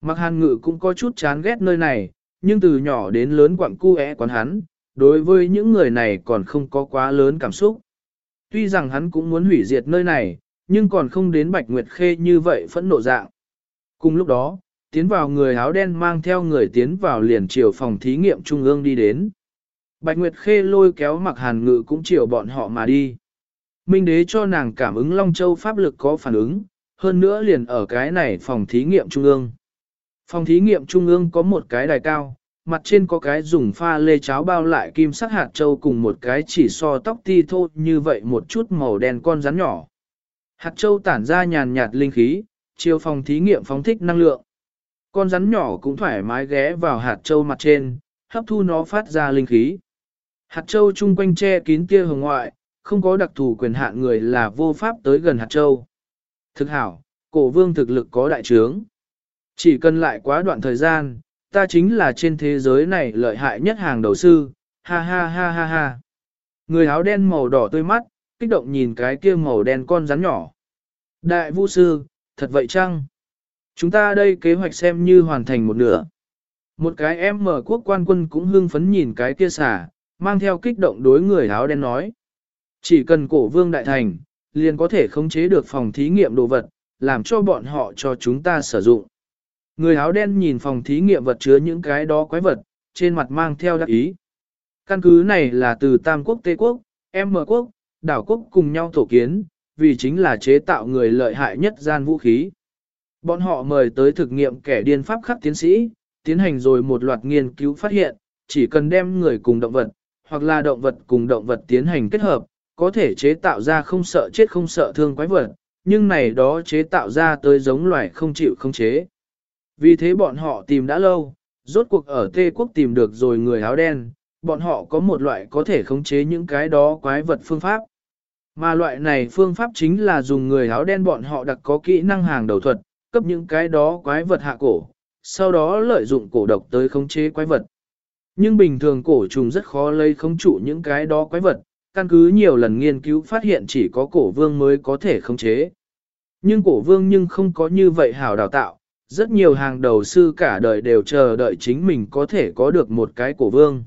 Mặc hàn ngự cũng có chút chán ghét nơi này, nhưng từ nhỏ đến lớn quặng cu é quán hắn, đối với những người này còn không có quá lớn cảm xúc. Tuy rằng hắn cũng muốn hủy diệt nơi này, nhưng còn không đến Bạch Nguyệt Khê như vậy phẫn nộ dạng. Cùng lúc đó, tiến vào người áo đen mang theo người tiến vào liền chiều phòng thí nghiệm trung ương đi đến. Bạch Nguyệt Khê lôi kéo mặc hàn ngự cũng chiều bọn họ mà đi. Minh đế cho nàng cảm ứng Long Châu pháp lực có phản ứng, hơn nữa liền ở cái này phòng thí nghiệm trung ương. Phòng thí nghiệm trung ương có một cái đài cao, mặt trên có cái dùng pha lê cháo bao lại kim sắc hạt châu cùng một cái chỉ so tóc ti thô như vậy một chút màu đen con rắn nhỏ. Hạt châu tản ra nhàn nhạt linh khí, chiều phòng thí nghiệm phóng thích năng lượng. Con rắn nhỏ cũng thoải mái ghé vào hạt châu mặt trên, hấp thu nó phát ra linh khí. Hạt châu chung quanh che kín tia hồng ngoại, không có đặc thù quyền hạn người là vô pháp tới gần hạt châu. Thực hảo, cổ vương thực lực có đại trướng. Chỉ cần lại quá đoạn thời gian, ta chính là trên thế giới này lợi hại nhất hàng đầu sư, ha ha ha ha ha. Người áo đen màu đỏ tươi mắt, kích động nhìn cái kia màu đen con rắn nhỏ. Đại vũ sư, thật vậy chăng? Chúng ta đây kế hoạch xem như hoàn thành một nửa. Một cái em mở quốc quan quân cũng hưng phấn nhìn cái kia xả, mang theo kích động đối người áo đen nói. Chỉ cần cổ vương đại thành, liền có thể khống chế được phòng thí nghiệm đồ vật, làm cho bọn họ cho chúng ta sử dụng. Người áo đen nhìn phòng thí nghiệm vật chứa những cái đó quái vật, trên mặt mang theo đắc ý. Căn cứ này là từ Tam Quốc Tây Quốc, M Quốc, đảo quốc cùng nhau tổ kiến, vì chính là chế tạo người lợi hại nhất gian vũ khí. Bọn họ mời tới thực nghiệm kẻ điên pháp khắc tiến sĩ, tiến hành rồi một loạt nghiên cứu phát hiện, chỉ cần đem người cùng động vật, hoặc là động vật cùng động vật tiến hành kết hợp, có thể chế tạo ra không sợ chết không sợ thương quái vật, nhưng này đó chế tạo ra tới giống loài không chịu không chế. Vì thế bọn họ tìm đã lâu, rốt cuộc ở Tê Quốc tìm được rồi người áo đen, bọn họ có một loại có thể khống chế những cái đó quái vật phương pháp. Mà loại này phương pháp chính là dùng người áo đen bọn họ đặc có kỹ năng hàng đầu thuật, cấp những cái đó quái vật hạ cổ, sau đó lợi dụng cổ độc tới khống chế quái vật. Nhưng bình thường cổ trùng rất khó lấy khống trụ những cái đó quái vật, căn cứ nhiều lần nghiên cứu phát hiện chỉ có cổ vương mới có thể khống chế. Nhưng cổ vương nhưng không có như vậy hảo đào tạo, rất nhiều hàng đầu sư cả đời đều chờ đợi chính mình có thể có được một cái cổ vương.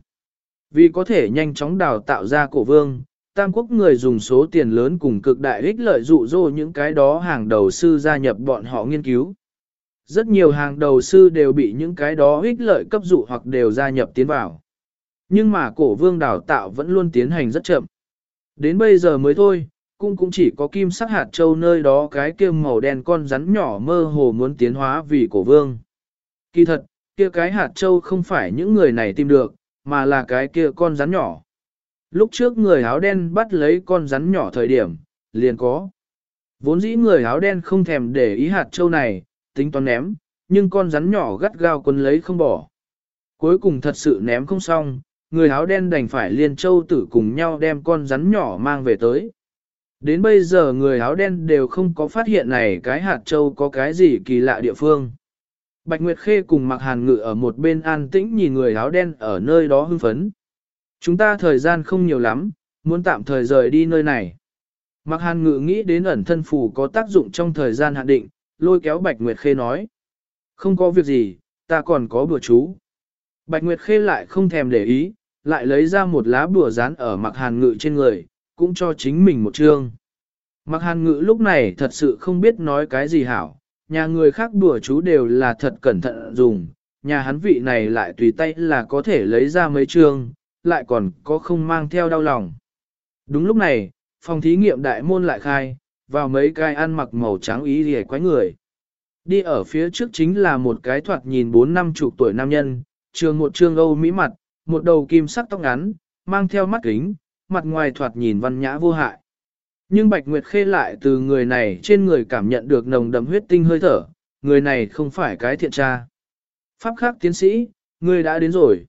Vì có thể nhanh chóng đào tạo ra cổ vương, Tam quốc người dùng số tiền lớn cùng cực đại ích lợi dụ dỗ những cái đó hàng đầu sư gia nhập bọn họ nghiên cứu. Rất nhiều hàng đầu sư đều bị những cái đó ích lợi cấp dụ hoặc đều gia nhập tiến vào. Nhưng mà cổ vương đào tạo vẫn luôn tiến hành rất chậm. Đến bây giờ mới thôi, cũng cũng chỉ có kim sắc hạt châu nơi đó cái kia màu đen con rắn nhỏ mơ hồ muốn tiến hóa vì cổ vương. Kỳ thật, kia cái hạt châu không phải những người này tìm được, mà là cái kia con rắn nhỏ. Lúc trước người áo đen bắt lấy con rắn nhỏ thời điểm, liền có. Vốn dĩ người áo đen không thèm để ý hạt châu này, tính toán ném, nhưng con rắn nhỏ gắt gao quấn lấy không bỏ. Cuối cùng thật sự ném không xong, người áo đen đành phải liên châu tử cùng nhau đem con rắn nhỏ mang về tới. Đến bây giờ người áo đen đều không có phát hiện này cái hạt châu có cái gì kỳ lạ địa phương. Bạch Nguyệt Khê cùng Mạc Hàn Ngự ở một bên an tĩnh nhìn người áo đen ở nơi đó hưng phấn. Chúng ta thời gian không nhiều lắm, muốn tạm thời rời đi nơi này. Mạc Hàn Ngự nghĩ đến ẩn thân phù có tác dụng trong thời gian hạn định, lôi kéo Bạch Nguyệt Khê nói. Không có việc gì, ta còn có bữa chú. Bạch Nguyệt Khê lại không thèm để ý, lại lấy ra một lá bùa dán ở mặt Hàn Ngự trên người, cũng cho chính mình một chương. Mặc Hàn Ngự lúc này thật sự không biết nói cái gì hảo, nhà người khác bùa chú đều là thật cẩn thận dùng, nhà hắn vị này lại tùy tay là có thể lấy ra mấy chương, lại còn có không mang theo đau lòng. Đúng lúc này, phòng thí nghiệm đại môn lại khai, vào mấy cái ăn mặc màu trắng ý rìa quái người. Đi ở phía trước chính là một cái thoạt nhìn bốn năm chục tuổi nam nhân, trường một trương âu mỹ mặt, một đầu kim sắc tóc ngắn, mang theo mắt kính, mặt ngoài thoạt nhìn văn nhã vô hại. Nhưng Bạch Nguyệt Khê lại từ người này trên người cảm nhận được nồng đậm huyết tinh hơi thở, người này không phải cái thiện tra. Pháp khắc tiến sĩ, người đã đến rồi.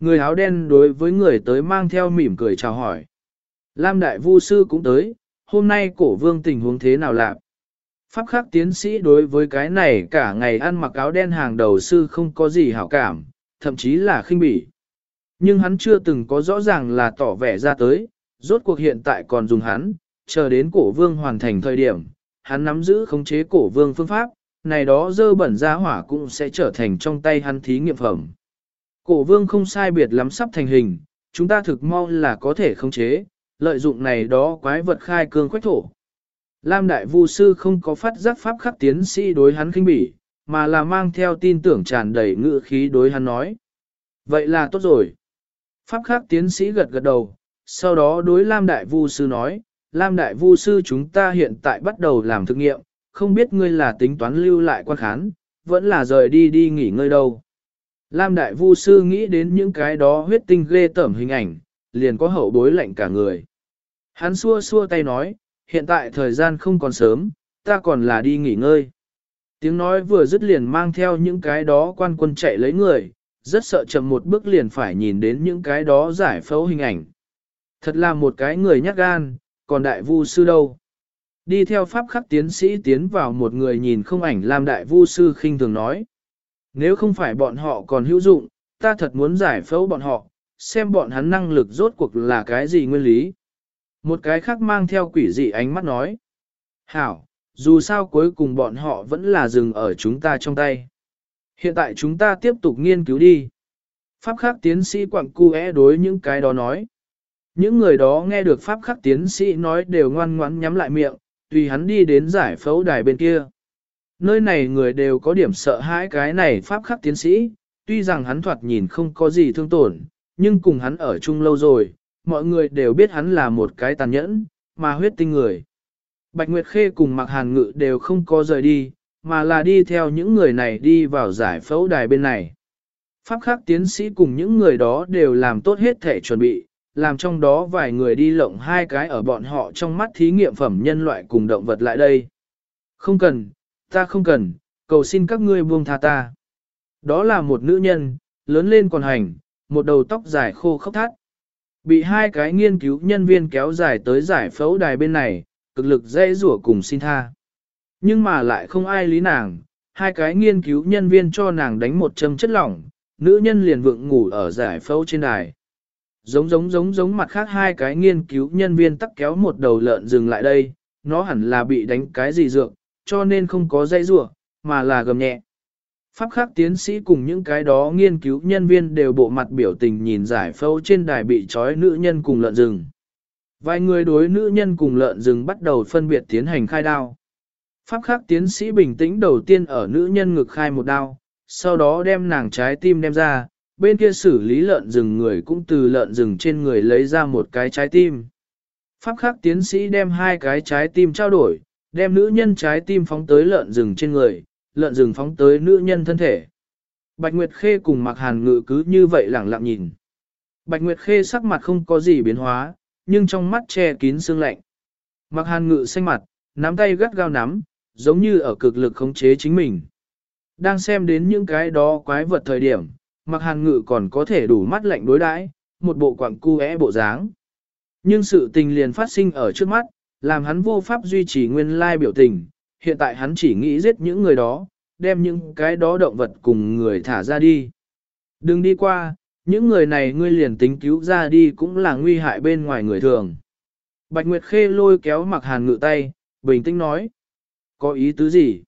Người áo đen đối với người tới mang theo mỉm cười chào hỏi. Lam Đại Vu Sư cũng tới, hôm nay cổ vương tình huống thế nào lạc? Pháp khắc tiến sĩ đối với cái này cả ngày ăn mặc áo đen hàng đầu sư không có gì hảo cảm, thậm chí là khinh bỉ. Nhưng hắn chưa từng có rõ ràng là tỏ vẻ ra tới, rốt cuộc hiện tại còn dùng hắn, chờ đến cổ vương hoàn thành thời điểm, hắn nắm giữ khống chế cổ vương phương pháp, này đó dơ bẩn ra hỏa cũng sẽ trở thành trong tay hắn thí nghiệm phẩm. Cổ vương không sai biệt lắm sắp thành hình, chúng ta thực mau là có thể khống chế, lợi dụng này đó quái vật khai cương khoách thổ. Lam Đại Vu Sư không có phát giác pháp khắc tiến sĩ đối hắn khinh bỉ, mà là mang theo tin tưởng tràn đầy ngự khí đối hắn nói. Vậy là tốt rồi. Pháp khắc tiến sĩ gật gật đầu, sau đó đối Lam Đại Vu Sư nói, Lam Đại Vu Sư chúng ta hiện tại bắt đầu làm thực nghiệm, không biết ngươi là tính toán lưu lại quan khán, vẫn là rời đi đi nghỉ ngơi đâu. Lam Đại Vu Sư nghĩ đến những cái đó huyết tinh ghê tởm hình ảnh, liền có hậu bối lạnh cả người. Hắn xua xua tay nói, hiện tại thời gian không còn sớm, ta còn là đi nghỉ ngơi. Tiếng nói vừa dứt liền mang theo những cái đó quan quân chạy lấy người, rất sợ chậm một bước liền phải nhìn đến những cái đó giải phẫu hình ảnh. Thật là một cái người nhát gan, còn đại vu sư đâu. Đi theo pháp khắc tiến sĩ tiến vào một người nhìn không ảnh làm đại vu sư khinh thường nói. Nếu không phải bọn họ còn hữu dụng, ta thật muốn giải phẫu bọn họ, xem bọn hắn năng lực rốt cuộc là cái gì nguyên lý. Một cái khác mang theo quỷ dị ánh mắt nói. Hảo, dù sao cuối cùng bọn họ vẫn là dừng ở chúng ta trong tay. Hiện tại chúng ta tiếp tục nghiên cứu đi. Pháp khắc tiến sĩ quặng cu é đối những cái đó nói. Những người đó nghe được pháp khắc tiến sĩ nói đều ngoan ngoãn nhắm lại miệng, tùy hắn đi đến giải phẫu đài bên kia. Nơi này người đều có điểm sợ hãi cái này pháp khắc tiến sĩ, tuy rằng hắn thoạt nhìn không có gì thương tổn, nhưng cùng hắn ở chung lâu rồi, mọi người đều biết hắn là một cái tàn nhẫn, mà huyết tinh người. Bạch Nguyệt Khê cùng Mạc Hàn Ngự đều không có rời đi, mà là đi theo những người này đi vào giải phẫu đài bên này. Pháp khắc tiến sĩ cùng những người đó đều làm tốt hết thể chuẩn bị, làm trong đó vài người đi lộng hai cái ở bọn họ trong mắt thí nghiệm phẩm nhân loại cùng động vật lại đây. Không cần, ta không cần, cầu xin các ngươi buông tha ta. Đó là một nữ nhân, lớn lên còn hành, một đầu tóc dài khô khốc thắt. Bị hai cái nghiên cứu nhân viên kéo dài tới giải phẫu đài bên này, cực lực dễ rủa cùng xin tha. Nhưng mà lại không ai lý nàng, hai cái nghiên cứu nhân viên cho nàng đánh một châm chất lỏng, nữ nhân liền vượng ngủ ở giải phẫu trên đài. Giống giống giống giống mặt khác hai cái nghiên cứu nhân viên tắc kéo một đầu lợn dừng lại đây, nó hẳn là bị đánh cái gì dược, cho nên không có dây rủa mà là gầm nhẹ. Pháp khác tiến sĩ cùng những cái đó nghiên cứu nhân viên đều bộ mặt biểu tình nhìn giải phẫu trên đài bị trói nữ nhân cùng lợn rừng. Vài người đối nữ nhân cùng lợn rừng bắt đầu phân biệt tiến hành khai đao. Pháp khác tiến sĩ bình tĩnh đầu tiên ở nữ nhân ngực khai một đao, sau đó đem nàng trái tim đem ra, bên kia xử lý lợn rừng người cũng từ lợn rừng trên người lấy ra một cái trái tim. Pháp khác tiến sĩ đem hai cái trái tim trao đổi, đem nữ nhân trái tim phóng tới lợn rừng trên người, lợn rừng phóng tới nữ nhân thân thể. Bạch Nguyệt Khê cùng Mạc Hàn Ngự cứ như vậy lẳng lặng nhìn. Bạch Nguyệt Khê sắc mặt không có gì biến hóa, nhưng trong mắt che kín sương lạnh. Mạc Hàn Ngự xanh mặt, nắm tay gắt gao nắm, giống như ở cực lực khống chế chính mình. Đang xem đến những cái đó quái vật thời điểm, Mạc Hàn Ngự còn có thể đủ mắt lạnh đối đãi, một bộ quặng cu é bộ dáng. Nhưng sự tình liền phát sinh ở trước mắt, làm hắn vô pháp duy trì nguyên lai biểu tình, hiện tại hắn chỉ nghĩ giết những người đó, đem những cái đó động vật cùng người thả ra đi. Đừng đi qua, những người này ngươi liền tính cứu ra đi cũng là nguy hại bên ngoài người thường. Bạch Nguyệt Khê lôi kéo mặc hàn ngự tay, bình tĩnh nói. Có ý tứ gì?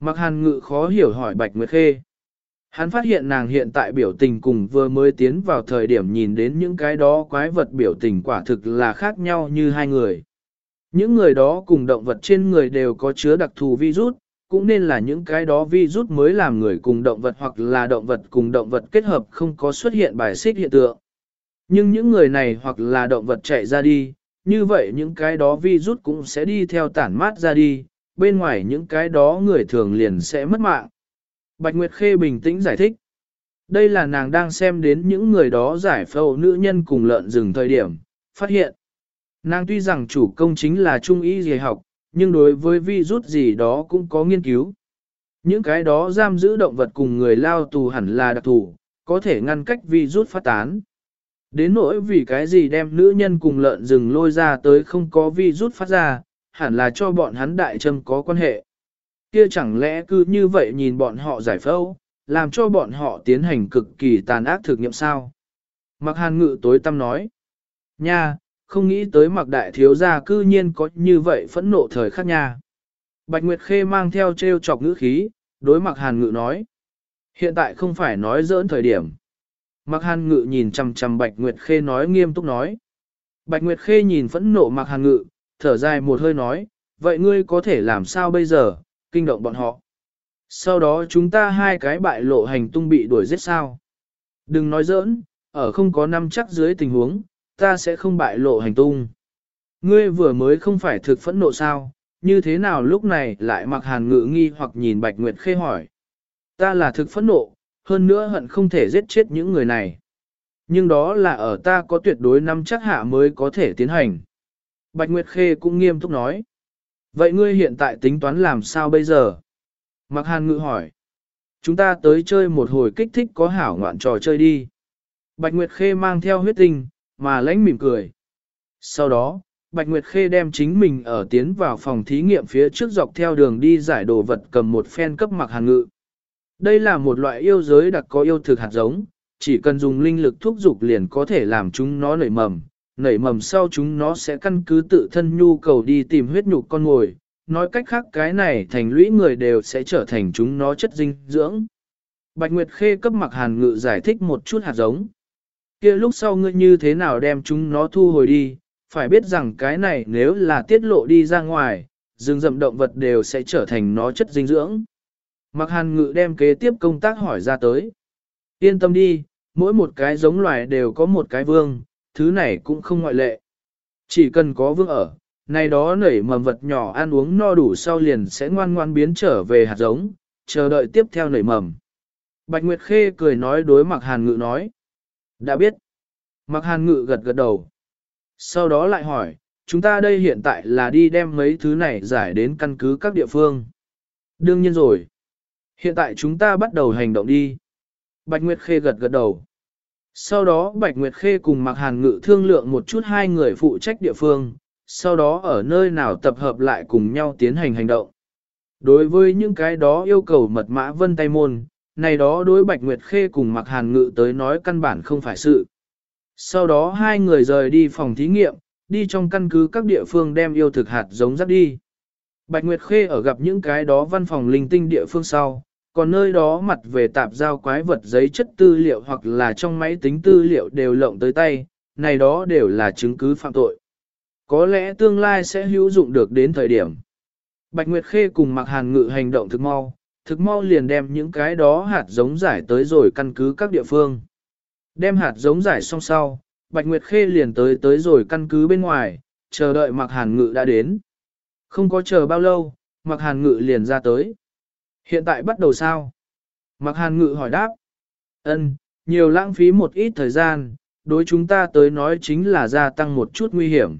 Mặc hàn ngự khó hiểu hỏi Bạch Nguyệt Khê. Hắn phát hiện nàng hiện tại biểu tình cùng vừa mới tiến vào thời điểm nhìn đến những cái đó quái vật biểu tình quả thực là khác nhau như hai người. Những người đó cùng động vật trên người đều có chứa đặc thù virus, cũng nên là những cái đó virus mới làm người cùng động vật hoặc là động vật cùng động vật kết hợp không có xuất hiện bài xích hiện tượng. Nhưng những người này hoặc là động vật chạy ra đi, như vậy những cái đó virus cũng sẽ đi theo tản mát ra đi, bên ngoài những cái đó người thường liền sẽ mất mạng. Bạch Nguyệt Khê bình tĩnh giải thích. Đây là nàng đang xem đến những người đó giải phẫu nữ nhân cùng lợn rừng thời điểm, phát hiện. Nàng tuy rằng chủ công chính là trung y dề học, nhưng đối với vi rút gì đó cũng có nghiên cứu. Những cái đó giam giữ động vật cùng người lao tù hẳn là đặc thù, có thể ngăn cách vi rút phát tán. Đến nỗi vì cái gì đem nữ nhân cùng lợn rừng lôi ra tới không có vi rút phát ra, hẳn là cho bọn hắn đại châm có quan hệ. Kia chẳng lẽ cứ như vậy nhìn bọn họ giải phẫu, làm cho bọn họ tiến hành cực kỳ tàn ác thực nghiệm sao? Mặc hàn ngự tối tâm nói. Nha, không nghĩ tới mặc đại thiếu gia cư nhiên có như vậy phẫn nộ thời khắc nha. Bạch Nguyệt Khê mang theo treo chọc ngữ khí, đối mặc hàn ngự nói. Hiện tại không phải nói dỡn thời điểm. Mặc hàn ngự nhìn chằm chằm Bạch Nguyệt Khê nói nghiêm túc nói. Bạch Nguyệt Khê nhìn phẫn nộ mặc hàn ngự, thở dài một hơi nói, vậy ngươi có thể làm sao bây giờ, kinh động bọn họ. Sau đó chúng ta hai cái bại lộ hành tung bị đuổi giết sao. Đừng nói giỡn, ở không có năm chắc dưới tình huống, ta sẽ không bại lộ hành tung. Ngươi vừa mới không phải thực phẫn nộ sao, như thế nào lúc này lại mặc hàn ngự nghi hoặc nhìn Bạch Nguyệt Khê hỏi. Ta là thực phẫn nộ, hơn nữa hận không thể giết chết những người này. Nhưng đó là ở ta có tuyệt đối năm chắc hạ mới có thể tiến hành. Bạch Nguyệt Khê cũng nghiêm túc nói. Vậy ngươi hiện tại tính toán làm sao bây giờ? Mặc hàn ngự hỏi. Chúng ta tới chơi một hồi kích thích có hảo ngoạn trò chơi đi. Bạch Nguyệt Khê mang theo huyết tinh, mà lãnh mỉm cười. Sau đó, Bạch Nguyệt Khê đem chính mình ở tiến vào phòng thí nghiệm phía trước dọc theo đường đi giải đồ vật cầm một phen cấp mặc hàn ngự. Đây là một loại yêu giới đặc có yêu thực hạt giống, chỉ cần dùng linh lực thúc dục liền có thể làm chúng nó nảy mầm. Nảy mầm sau chúng nó sẽ căn cứ tự thân nhu cầu đi tìm huyết nhục con ngồi. Nói cách khác cái này thành lũy người đều sẽ trở thành chúng nó chất dinh dưỡng. Bạch Nguyệt Khê cấp mặc hàn ngự giải thích một chút hạt giống kia lúc sau ngươi như thế nào đem chúng nó thu hồi đi, phải biết rằng cái này nếu là tiết lộ đi ra ngoài, rừng rậm động vật đều sẽ trở thành nó chất dinh dưỡng. Mặc hàn ngự đem kế tiếp công tác hỏi ra tới. Yên tâm đi, mỗi một cái giống loài đều có một cái vương, thứ này cũng không ngoại lệ. Chỉ cần có vương ở, này đó nảy mầm vật nhỏ ăn uống no đủ sau liền sẽ ngoan ngoan biến trở về hạt giống, chờ đợi tiếp theo nảy mầm. Bạch Nguyệt Khê cười nói đối mặc hàn ngự nói. Đã biết. Mặc hàn ngự gật gật đầu. Sau đó lại hỏi, chúng ta đây hiện tại là đi đem mấy thứ này giải đến căn cứ các địa phương. Đương nhiên rồi. Hiện tại chúng ta bắt đầu hành động đi. Bạch Nguyệt Khê gật gật đầu. Sau đó Bạch Nguyệt Khê cùng Mạc Hàn Ngự thương lượng một chút hai người phụ trách địa phương, sau đó ở nơi nào tập hợp lại cùng nhau tiến hành hành động. Đối với những cái đó yêu cầu mật mã vân tay môn, này đó đối Bạch Nguyệt Khê cùng Mạc Hàn Ngự tới nói căn bản không phải sự. Sau đó hai người rời đi phòng thí nghiệm, đi trong căn cứ các địa phương đem yêu thực hạt giống dắt đi. Bạch Nguyệt Khê ở gặp những cái đó văn phòng linh tinh địa phương sau, còn nơi đó mặt về tạp giao quái vật giấy chất tư liệu hoặc là trong máy tính tư liệu đều lộng tới tay, này đó đều là chứng cứ phạm tội. Có lẽ tương lai sẽ hữu dụng được đến thời điểm. Bạch Nguyệt Khê cùng Mạc Hàn Ngự hành động thực mau, thực mau liền đem những cái đó hạt giống giải tới rồi căn cứ các địa phương. Đem hạt giống giải xong sau, Bạch Nguyệt Khê liền tới tới rồi căn cứ bên ngoài, chờ đợi Mạc Hàn Ngự đã đến. Không có chờ bao lâu, Mạc Hàn Ngự liền ra tới. Hiện tại bắt đầu sao? Mạc Hàn Ngự hỏi đáp. Ân, nhiều lãng phí một ít thời gian, đối chúng ta tới nói chính là gia tăng một chút nguy hiểm.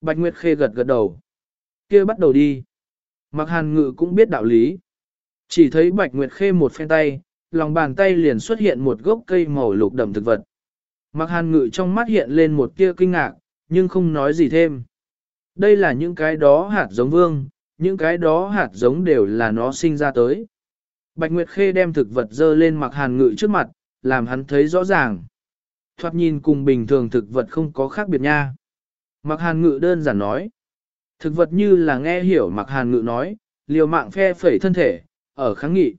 Bạch Nguyệt Khê gật gật đầu. kia bắt đầu đi. Mạc Hàn Ngự cũng biết đạo lý. Chỉ thấy Bạch Nguyệt Khê một phen tay, lòng bàn tay liền xuất hiện một gốc cây màu lục đậm thực vật. Mặc hàn ngự trong mắt hiện lên một tia kinh ngạc, nhưng không nói gì thêm. Đây là những cái đó hạt giống vương, những cái đó hạt giống đều là nó sinh ra tới. Bạch Nguyệt Khê đem thực vật dơ lên mặc hàn ngự trước mặt, làm hắn thấy rõ ràng. Thoạt nhìn cùng bình thường thực vật không có khác biệt nha. Mặc hàn ngự đơn giản nói. Thực vật như là nghe hiểu mặc hàn ngự nói, liều mạng phe phẩy thân thể, ở kháng nghị.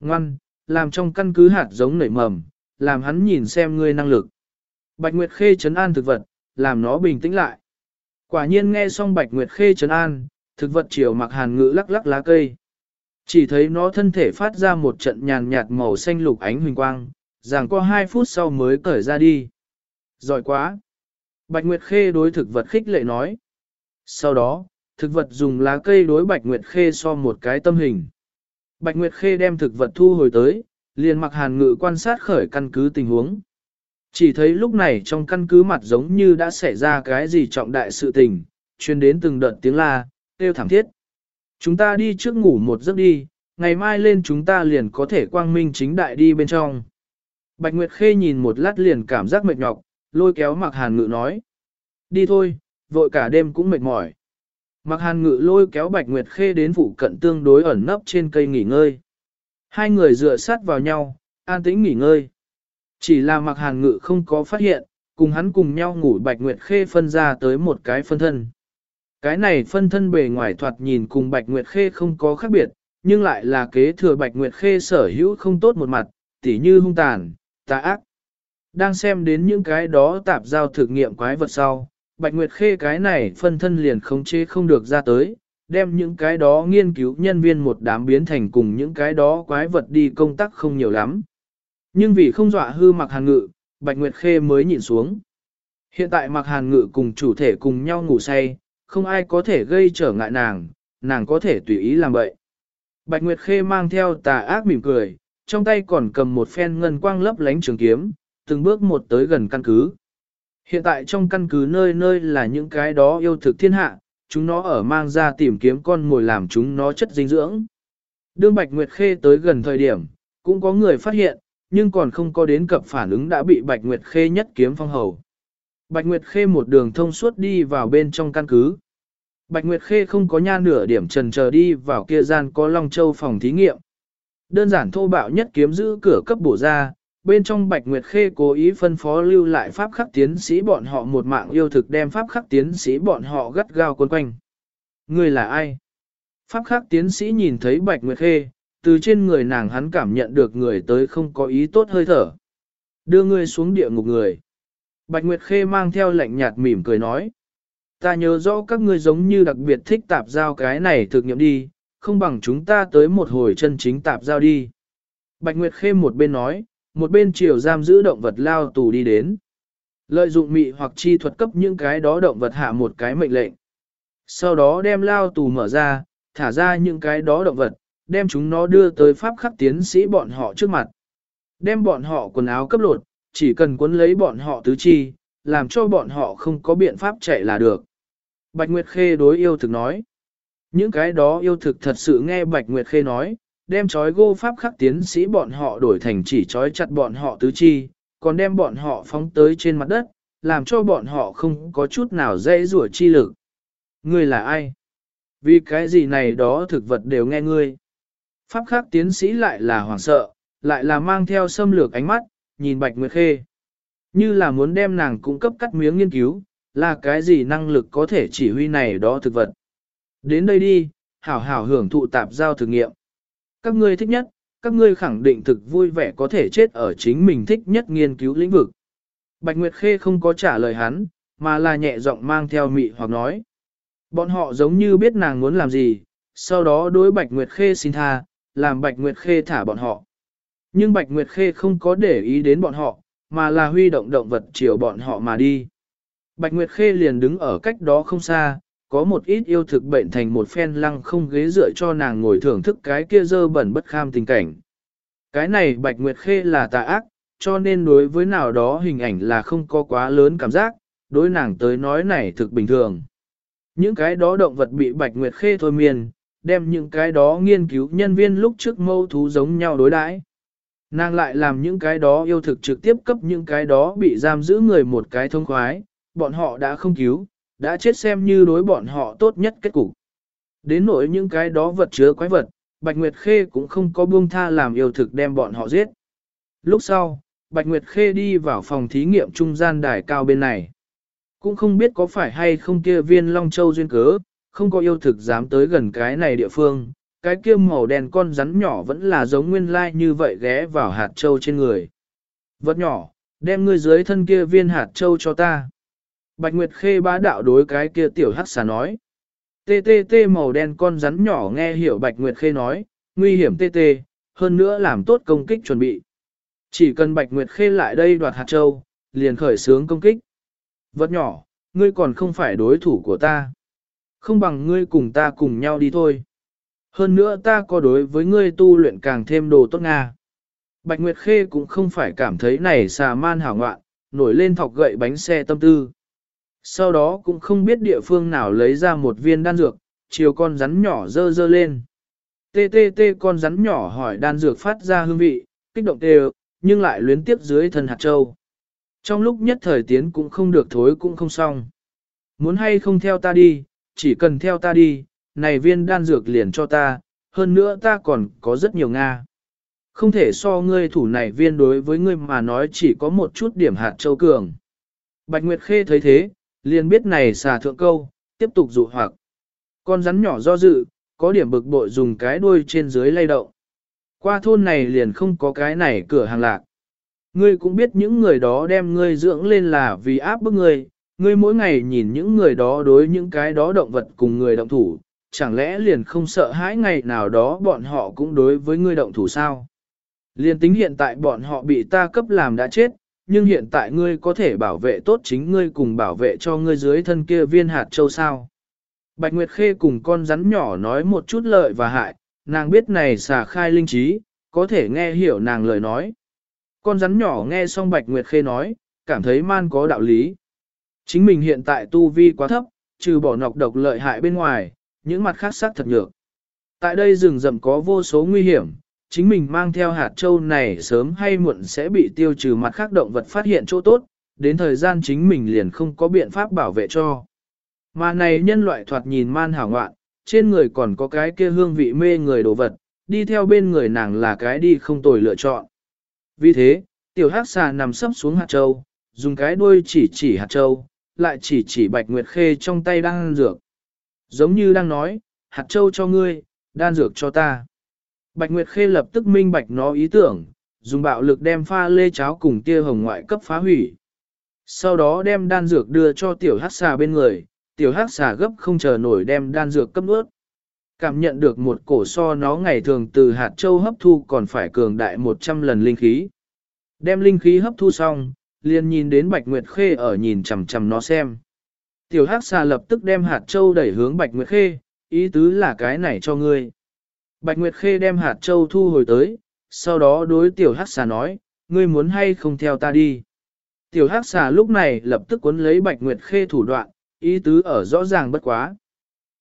Ngoan, làm trong căn cứ hạt giống nảy mầm, làm hắn nhìn xem ngươi năng lực. Bạch Nguyệt Khê chấn an thực vật, làm nó bình tĩnh lại. Quả nhiên nghe xong Bạch Nguyệt Khê chấn an, thực vật chiều mặc hàn ngữ lắc lắc lá cây. Chỉ thấy nó thân thể phát ra một trận nhàn nhạt màu xanh lục ánh huỳnh quang, rằng qua 2 phút sau mới cởi ra đi. Giỏi quá! Bạch Nguyệt Khê đối thực vật khích lệ nói. Sau đó, thực vật dùng lá cây đối Bạch Nguyệt Khê so một cái tâm hình. Bạch Nguyệt Khê đem thực vật thu hồi tới, liền mặc hàn ngự quan sát khởi căn cứ tình huống. Chỉ thấy lúc này trong căn cứ mặt giống như đã xảy ra cái gì trọng đại sự tình, chuyên đến từng đợt tiếng la, kêu thảm thiết. Chúng ta đi trước ngủ một giấc đi, ngày mai lên chúng ta liền có thể quang minh chính đại đi bên trong. Bạch Nguyệt Khê nhìn một lát liền cảm giác mệt nhọc, lôi kéo mặc hàn ngự nói. Đi thôi, vội cả đêm cũng mệt mỏi. Mặc hàn ngự lôi kéo Bạch Nguyệt Khê đến phụ cận tương đối ẩn nấp trên cây nghỉ ngơi. Hai người dựa sát vào nhau, an tĩnh nghỉ ngơi. Chỉ là mặc hàn ngự không có phát hiện, cùng hắn cùng nhau ngủ Bạch Nguyệt Khê phân ra tới một cái phân thân. Cái này phân thân bề ngoài thoạt nhìn cùng Bạch Nguyệt Khê không có khác biệt, nhưng lại là kế thừa Bạch Nguyệt Khê sở hữu không tốt một mặt, tỉ như hung tàn, tà ác. Đang xem đến những cái đó tạp giao thực nghiệm quái vật sau, Bạch Nguyệt Khê cái này phân thân liền khống chế không được ra tới, đem những cái đó nghiên cứu nhân viên một đám biến thành cùng những cái đó quái vật đi công tác không nhiều lắm. Nhưng vì không dọa hư mặc hàn ngự, Bạch Nguyệt Khê mới nhìn xuống. Hiện tại mặc hàn ngự cùng chủ thể cùng nhau ngủ say, không ai có thể gây trở ngại nàng, nàng có thể tùy ý làm vậy. Bạch Nguyệt Khê mang theo tà ác mỉm cười, trong tay còn cầm một phen ngân quang lấp lánh trường kiếm, từng bước một tới gần căn cứ. Hiện tại trong căn cứ nơi nơi là những cái đó yêu thực thiên hạ, chúng nó ở mang ra tìm kiếm con mồi làm chúng nó chất dinh dưỡng. Đương Bạch Nguyệt Khê tới gần thời điểm, cũng có người phát hiện, nhưng còn không có đến cập phản ứng đã bị Bạch Nguyệt Khê nhất kiếm phong hầu. Bạch Nguyệt Khê một đường thông suốt đi vào bên trong căn cứ. Bạch Nguyệt Khê không có nha nửa điểm trần chờ đi vào kia gian có Long Châu phòng thí nghiệm. Đơn giản thô bạo nhất kiếm giữ cửa cấp bổ ra, bên trong Bạch Nguyệt Khê cố ý phân phó lưu lại pháp khắc tiến sĩ bọn họ một mạng yêu thực đem pháp khắc tiến sĩ bọn họ gắt gao quấn quanh. Người là ai? Pháp khắc tiến sĩ nhìn thấy Bạch Nguyệt Khê, từ trên người nàng hắn cảm nhận được người tới không có ý tốt hơi thở. Đưa ngươi xuống địa ngục người. Bạch Nguyệt Khê mang theo lạnh nhạt mỉm cười nói. Ta nhớ rõ các ngươi giống như đặc biệt thích tạp giao cái này thực nghiệm đi, không bằng chúng ta tới một hồi chân chính tạp giao đi. Bạch Nguyệt Khê một bên nói, một bên chiều giam giữ động vật lao tù đi đến. Lợi dụng mị hoặc chi thuật cấp những cái đó động vật hạ một cái mệnh lệnh. Sau đó đem lao tù mở ra, thả ra những cái đó động vật, đem chúng nó đưa tới pháp khắc tiến sĩ bọn họ trước mặt. Đem bọn họ quần áo cấp lột, chỉ cần cuốn lấy bọn họ tứ chi, làm cho bọn họ không có biện pháp chạy là được. Bạch Nguyệt Khê đối yêu thực nói. Những cái đó yêu thực thật sự nghe Bạch Nguyệt Khê nói, đem chói gô pháp khắc tiến sĩ bọn họ đổi thành chỉ chói chặt bọn họ tứ chi, còn đem bọn họ phóng tới trên mặt đất, làm cho bọn họ không có chút nào dễ rủa chi lực. Ngươi là ai? Vì cái gì này đó thực vật đều nghe ngươi. Pháp khắc tiến sĩ lại là hoảng sợ, lại là mang theo xâm lược ánh mắt, nhìn Bạch Nguyệt Khê. Như là muốn đem nàng cung cấp cắt miếng nghiên cứu, là cái gì năng lực có thể chỉ huy này đó thực vật. Đến đây đi, hảo hảo hưởng thụ tạp giao thử nghiệm. Các ngươi thích nhất, các ngươi khẳng định thực vui vẻ có thể chết ở chính mình thích nhất nghiên cứu lĩnh vực. Bạch Nguyệt Khê không có trả lời hắn, mà là nhẹ giọng mang theo mị hoặc nói. Bọn họ giống như biết nàng muốn làm gì, sau đó đối Bạch Nguyệt Khê xin tha, làm Bạch Nguyệt Khê thả bọn họ. Nhưng Bạch Nguyệt Khê không có để ý đến bọn họ, mà là huy động động vật chiều bọn họ mà đi. Bạch Nguyệt Khê liền đứng ở cách đó không xa, có một ít yêu thực bệnh thành một phen lăng không ghế dựa cho nàng ngồi thưởng thức cái kia dơ bẩn bất kham tình cảnh. Cái này Bạch Nguyệt Khê là tà ác, cho nên đối với nào đó hình ảnh là không có quá lớn cảm giác, đối nàng tới nói này thực bình thường. Những cái đó động vật bị Bạch Nguyệt Khê thôi miên, đem những cái đó nghiên cứu nhân viên lúc trước mâu thú giống nhau đối đãi. Nàng lại làm những cái đó yêu thực trực tiếp cấp những cái đó bị giam giữ người một cái thông khoái, bọn họ đã không cứu, đã chết xem như đối bọn họ tốt nhất kết cục. Đến nỗi những cái đó vật chứa quái vật, Bạch Nguyệt Khê cũng không có buông tha làm yêu thực đem bọn họ giết. Lúc sau, Bạch Nguyệt Khê đi vào phòng thí nghiệm trung gian đài cao bên này. Cũng không biết có phải hay không kia viên Long Châu duyên cớ, không có yêu thực dám tới gần cái này địa phương, cái kia màu đen con rắn nhỏ vẫn là giống nguyên lai như vậy ghé vào hạt châu trên người. Vật nhỏ, đem ngươi dưới thân kia viên hạt châu cho ta. Bạch Nguyệt Khê bá đạo đối cái kia tiểu hắc xà nói. Tê tê tê màu đen con rắn nhỏ nghe hiểu Bạch Nguyệt Khê nói, nguy hiểm tê tê, hơn nữa làm tốt công kích chuẩn bị. Chỉ cần Bạch Nguyệt Khê lại đây đoạt hạt châu, liền khởi sướng công kích. Vật nhỏ, ngươi còn không phải đối thủ của ta. Không bằng ngươi cùng ta cùng nhau đi thôi. Hơn nữa ta có đối với ngươi tu luyện càng thêm đồ tốt Nga. Bạch Nguyệt Khê cũng không phải cảm thấy này xà man hảo ngoạn, nổi lên thọc gậy bánh xe tâm tư. Sau đó cũng không biết địa phương nào lấy ra một viên đan dược, chiều con rắn nhỏ dơ dơ lên. Tê tê tê con rắn nhỏ hỏi đan dược phát ra hương vị, kích động tê nhưng lại luyến tiếp dưới thân hạt châu. Trong lúc nhất thời tiến cũng không được thối cũng không xong. Muốn hay không theo ta đi, chỉ cần theo ta đi, này viên đan dược liền cho ta, hơn nữa ta còn có rất nhiều Nga. Không thể so ngươi thủ này viên đối với ngươi mà nói chỉ có một chút điểm hạt châu cường. Bạch Nguyệt Khê thấy thế, liền biết này xà thượng câu, tiếp tục dụ hoặc. Con rắn nhỏ do dự, có điểm bực bội dùng cái đuôi trên dưới lay động. Qua thôn này liền không có cái này cửa hàng lạc. Ngươi cũng biết những người đó đem ngươi dưỡng lên là vì áp bức ngươi, ngươi mỗi ngày nhìn những người đó đối những cái đó động vật cùng người động thủ, chẳng lẽ liền không sợ hãi ngày nào đó bọn họ cũng đối với ngươi động thủ sao? liền tính hiện tại bọn họ bị ta cấp làm đã chết, nhưng hiện tại ngươi có thể bảo vệ tốt chính ngươi cùng bảo vệ cho ngươi dưới thân kia viên hạt châu sao. Bạch Nguyệt Khê cùng con rắn nhỏ nói một chút lợi và hại, nàng biết này xà khai linh trí, có thể nghe hiểu nàng lời nói. Con rắn nhỏ nghe xong Bạch Nguyệt Khê nói, cảm thấy man có đạo lý. Chính mình hiện tại tu vi quá thấp, trừ bỏ nọc độc lợi hại bên ngoài, những mặt khác sắc thật nhược. Tại đây rừng rậm có vô số nguy hiểm, chính mình mang theo hạt châu này sớm hay muộn sẽ bị tiêu trừ mặt khác động vật phát hiện chỗ tốt, đến thời gian chính mình liền không có biện pháp bảo vệ cho. Mà này nhân loại thoạt nhìn man hảo ngoạn, trên người còn có cái kia hương vị mê người đồ vật, đi theo bên người nàng là cái đi không tồi lựa chọn. Vì thế, tiểu hắc xà nằm sấp xuống hạt châu, dùng cái đuôi chỉ chỉ hạt châu, lại chỉ chỉ bạch nguyệt khê trong tay đang dược. Giống như đang nói, hạt châu cho ngươi, đan dược cho ta. Bạch Nguyệt Khê lập tức minh bạch nó ý tưởng, dùng bạo lực đem pha lê cháo cùng tia hồng ngoại cấp phá hủy. Sau đó đem đan dược đưa cho tiểu hắc xà bên người, tiểu hắc xà gấp không chờ nổi đem đan dược cấp ướt. Cảm nhận được một cổ so nó ngày thường từ hạt châu hấp thu còn phải cường đại 100 lần linh khí. Đem linh khí hấp thu xong, liền nhìn đến Bạch Nguyệt Khê ở nhìn chằm chằm nó xem. Tiểu Hắc xà lập tức đem hạt châu đẩy hướng Bạch Nguyệt Khê, ý tứ là cái này cho ngươi. Bạch Nguyệt Khê đem hạt châu thu hồi tới, sau đó đối tiểu Hắc xà nói, ngươi muốn hay không theo ta đi. Tiểu Hắc xà lúc này lập tức cuốn lấy Bạch Nguyệt Khê thủ đoạn, ý tứ ở rõ ràng bất quá.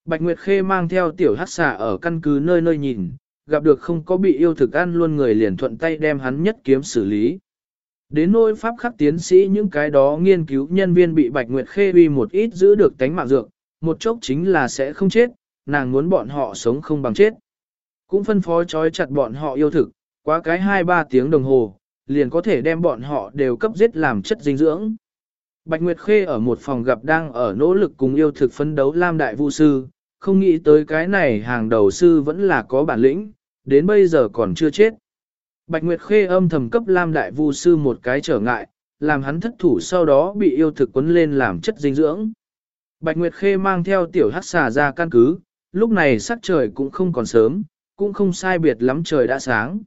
Bạch Nguyệt Khê mang theo tiểu Hắc xà ở căn cứ nơi nơi nhìn, gặp được không có bị yêu thực ăn luôn người liền thuận tay đem hắn nhất kiếm xử lý. Đến nỗi pháp khắc tiến sĩ những cái đó nghiên cứu nhân viên bị Bạch Nguyệt Khê uy một ít giữ được tánh mạng dược, một chốc chính là sẽ không chết, nàng muốn bọn họ sống không bằng chết. Cũng phân phó trói chặt bọn họ yêu thực, quá cái 2-3 tiếng đồng hồ, liền có thể đem bọn họ đều cấp giết làm chất dinh dưỡng. Bạch Nguyệt Khê ở một phòng gặp đang ở nỗ lực cùng yêu thực phấn đấu Lam Đại Vu Sư, không nghĩ tới cái này hàng đầu sư vẫn là có bản lĩnh, đến bây giờ còn chưa chết. Bạch Nguyệt Khê âm thầm cấp Lam Đại Vu Sư một cái trở ngại, làm hắn thất thủ sau đó bị yêu thực quấn lên làm chất dinh dưỡng. Bạch Nguyệt Khê mang theo tiểu hát xà ra căn cứ, lúc này sắc trời cũng không còn sớm, cũng không sai biệt lắm trời đã sáng.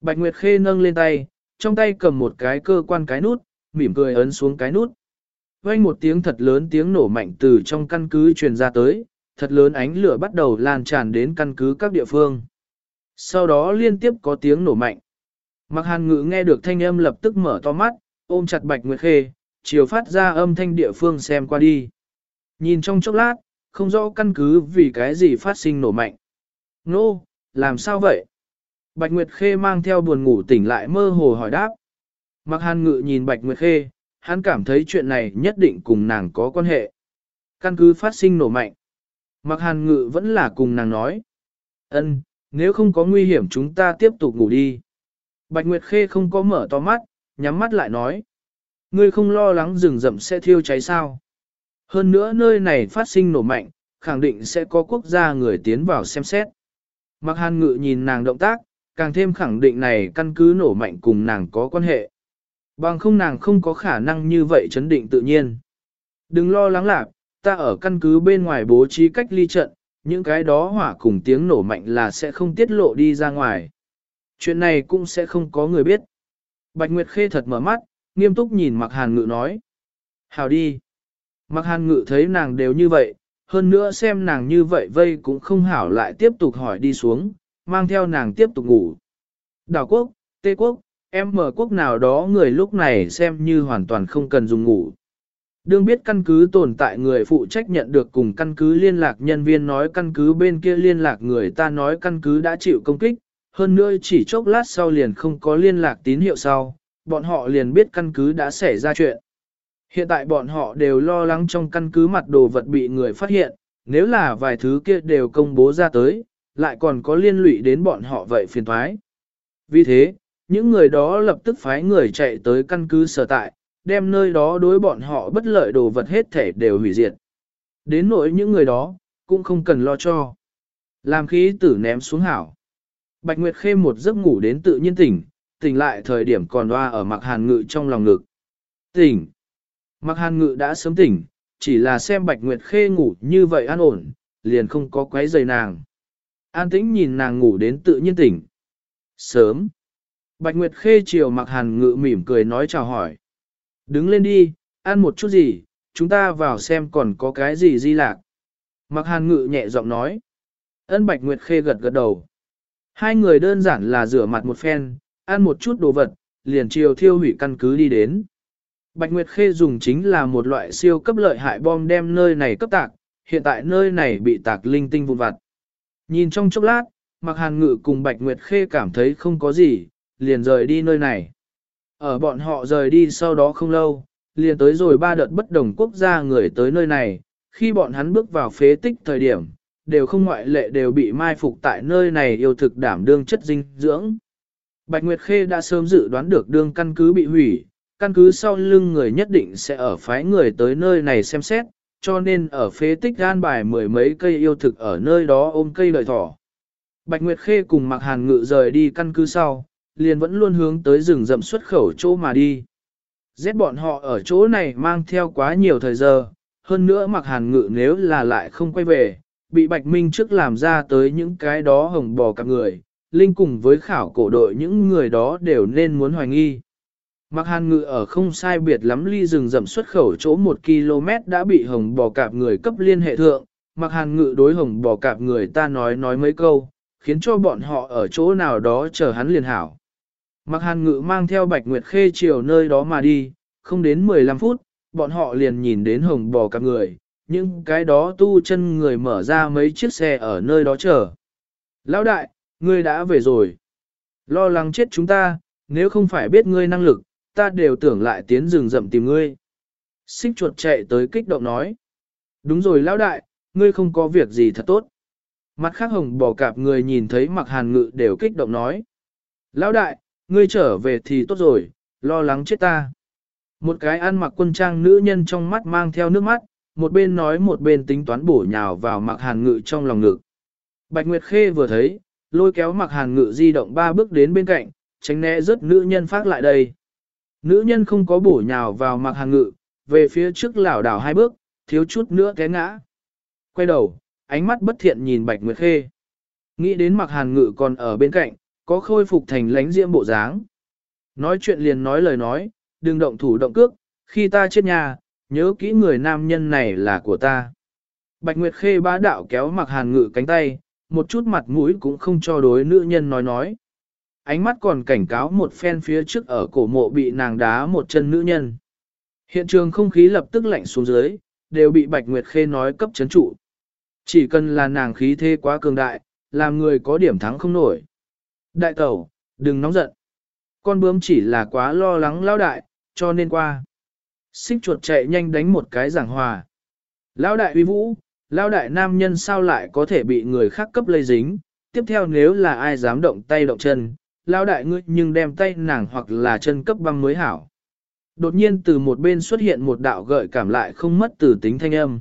Bạch Nguyệt Khê nâng lên tay, trong tay cầm một cái cơ quan cái nút, mỉm cười ấn xuống cái nút. Vang một tiếng thật lớn tiếng nổ mạnh từ trong căn cứ truyền ra tới, thật lớn ánh lửa bắt đầu lan tràn đến căn cứ các địa phương. Sau đó liên tiếp có tiếng nổ mạnh. Mặc hàn ngữ nghe được thanh âm lập tức mở to mắt, ôm chặt Bạch Nguyệt Khê, chiều phát ra âm thanh địa phương xem qua đi. Nhìn trong chốc lát, không rõ căn cứ vì cái gì phát sinh nổ mạnh. Nô, làm sao vậy? Bạch Nguyệt Khê mang theo buồn ngủ tỉnh lại mơ hồ hỏi đáp. Mặc hàn ngự nhìn Bạch Nguyệt Khê, hắn cảm thấy chuyện này nhất định cùng nàng có quan hệ. Căn cứ phát sinh nổ mạnh. Mặc hàn ngự vẫn là cùng nàng nói. ân, nếu không có nguy hiểm chúng ta tiếp tục ngủ đi. Bạch Nguyệt Khê không có mở to mắt, nhắm mắt lại nói. Ngươi không lo lắng rừng rậm sẽ thiêu cháy sao. Hơn nữa nơi này phát sinh nổ mạnh, khẳng định sẽ có quốc gia người tiến vào xem xét. Mặc hàn ngự nhìn nàng động tác, càng thêm khẳng định này căn cứ nổ mạnh cùng nàng có quan hệ. Bằng không nàng không có khả năng như vậy chấn định tự nhiên. Đừng lo lắng lạc, ta ở căn cứ bên ngoài bố trí cách ly trận, những cái đó hỏa cùng tiếng nổ mạnh là sẽ không tiết lộ đi ra ngoài. Chuyện này cũng sẽ không có người biết. Bạch Nguyệt Khê thật mở mắt, nghiêm túc nhìn Mạc Hàn Ngự nói. Hào đi. Mạc Hàn Ngự thấy nàng đều như vậy, hơn nữa xem nàng như vậy vây cũng không hảo lại tiếp tục hỏi đi xuống, mang theo nàng tiếp tục ngủ. Đảo quốc, Tê quốc, em mở quốc nào đó người lúc này xem như hoàn toàn không cần dùng ngủ. Đương biết căn cứ tồn tại người phụ trách nhận được cùng căn cứ liên lạc nhân viên nói căn cứ bên kia liên lạc người ta nói căn cứ đã chịu công kích, hơn nữa chỉ chốc lát sau liền không có liên lạc tín hiệu sau, bọn họ liền biết căn cứ đã xảy ra chuyện. Hiện tại bọn họ đều lo lắng trong căn cứ mặt đồ vật bị người phát hiện, nếu là vài thứ kia đều công bố ra tới, lại còn có liên lụy đến bọn họ vậy phiền thoái. Vì thế, những người đó lập tức phái người chạy tới căn cứ sở tại, đem nơi đó đối bọn họ bất lợi đồ vật hết thể đều hủy diệt. Đến nỗi những người đó, cũng không cần lo cho. Làm khí tử ném xuống hảo. Bạch Nguyệt Khê một giấc ngủ đến tự nhiên tỉnh, tỉnh lại thời điểm còn hoa ở mặc hàn ngự trong lòng ngực. Tỉnh. Mặc hàn ngự đã sớm tỉnh, chỉ là xem Bạch Nguyệt Khê ngủ như vậy an ổn, liền không có quấy giày nàng. An tĩnh nhìn nàng ngủ đến tự nhiên tỉnh. Sớm. Bạch Nguyệt Khê chiều mặc hàn ngự mỉm cười nói chào hỏi. Đứng lên đi, ăn một chút gì, chúng ta vào xem còn có cái gì di lạc. Mặc hàn ngự nhẹ giọng nói. Ân Bạch Nguyệt Khê gật gật đầu. Hai người đơn giản là rửa mặt một phen, ăn một chút đồ vật, liền chiều thiêu hủy căn cứ đi đến. Bạch Nguyệt Khê dùng chính là một loại siêu cấp lợi hại bom đem nơi này cấp tạc, hiện tại nơi này bị tạc linh tinh vụn vặt. Nhìn trong chốc lát, Mạc Hàn Ngự cùng Bạch Nguyệt Khê cảm thấy không có gì, liền rời đi nơi này. Ở bọn họ rời đi sau đó không lâu, liền tới rồi ba đợt bất đồng quốc gia người tới nơi này, khi bọn hắn bước vào phế tích thời điểm, đều không ngoại lệ đều bị mai phục tại nơi này yêu thực đảm đương chất dinh dưỡng. Bạch Nguyệt Khê đã sớm dự đoán được đương căn cứ bị hủy, căn cứ sau lưng người nhất định sẽ ở phái người tới nơi này xem xét, cho nên ở phế tích gan bài mười mấy cây yêu thực ở nơi đó ôm cây lợi thỏ. Bạch Nguyệt Khê cùng Mạc Hàn Ngự rời đi căn cứ sau, liền vẫn luôn hướng tới rừng rậm xuất khẩu chỗ mà đi. Giết bọn họ ở chỗ này mang theo quá nhiều thời giờ, hơn nữa Mạc Hàn Ngự nếu là lại không quay về, bị Bạch Minh trước làm ra tới những cái đó hồng bò cả người, Linh cùng với khảo cổ đội những người đó đều nên muốn hoài nghi. Mặc hàn ngự ở không sai biệt lắm ly rừng rậm xuất khẩu chỗ 1 km đã bị hồng bò cạp người cấp liên hệ thượng, mặc hàn ngự đối hồng bò cạp người ta nói nói mấy câu, khiến cho bọn họ ở chỗ nào đó chờ hắn liền hảo. Mặc hàn ngự mang theo bạch nguyệt khê chiều nơi đó mà đi, không đến 15 phút, bọn họ liền nhìn đến hồng bò cạp người, những cái đó tu chân người mở ra mấy chiếc xe ở nơi đó chờ. Lão đại, ngươi đã về rồi. Lo lắng chết chúng ta, nếu không phải biết ngươi năng lực, ta đều tưởng lại tiến rừng rậm tìm ngươi. Xích chuột chạy tới kích động nói. Đúng rồi lão đại, ngươi không có việc gì thật tốt. Mặt khác hồng bỏ cạp người nhìn thấy mặc hàn ngự đều kích động nói. Lão đại, ngươi trở về thì tốt rồi, lo lắng chết ta. Một cái ăn mặc quân trang nữ nhân trong mắt mang theo nước mắt, một bên nói một bên tính toán bổ nhào vào mặc hàn ngự trong lòng ngực. Bạch Nguyệt Khê vừa thấy, lôi kéo mặc hàn ngự di động ba bước đến bên cạnh, tránh né rớt nữ nhân phát lại đây. Nữ nhân không có bổ nhào vào mặc hàng ngự, về phía trước lảo đảo hai bước, thiếu chút nữa té ngã. Quay đầu, ánh mắt bất thiện nhìn Bạch Nguyệt Khê. Nghĩ đến mặc hàn ngự còn ở bên cạnh, có khôi phục thành lánh diễm bộ dáng. Nói chuyện liền nói lời nói, đừng động thủ động cước, khi ta chết nhà, nhớ kỹ người nam nhân này là của ta. Bạch Nguyệt Khê bá đạo kéo mặc hàn ngự cánh tay, một chút mặt mũi cũng không cho đối nữ nhân nói nói ánh mắt còn cảnh cáo một phen phía trước ở cổ mộ bị nàng đá một chân nữ nhân. Hiện trường không khí lập tức lạnh xuống dưới, đều bị Bạch Nguyệt Khê nói cấp chấn trụ. Chỉ cần là nàng khí thế quá cường đại, làm người có điểm thắng không nổi. Đại tẩu, đừng nóng giận. Con bướm chỉ là quá lo lắng lao đại, cho nên qua. Xích chuột chạy nhanh đánh một cái giảng hòa. Lao đại uy vũ, lao đại nam nhân sao lại có thể bị người khác cấp lây dính. Tiếp theo nếu là ai dám động tay động chân, lao đại ngươi nhưng đem tay nàng hoặc là chân cấp băng mới hảo. Đột nhiên từ một bên xuất hiện một đạo gợi cảm lại không mất từ tính thanh âm.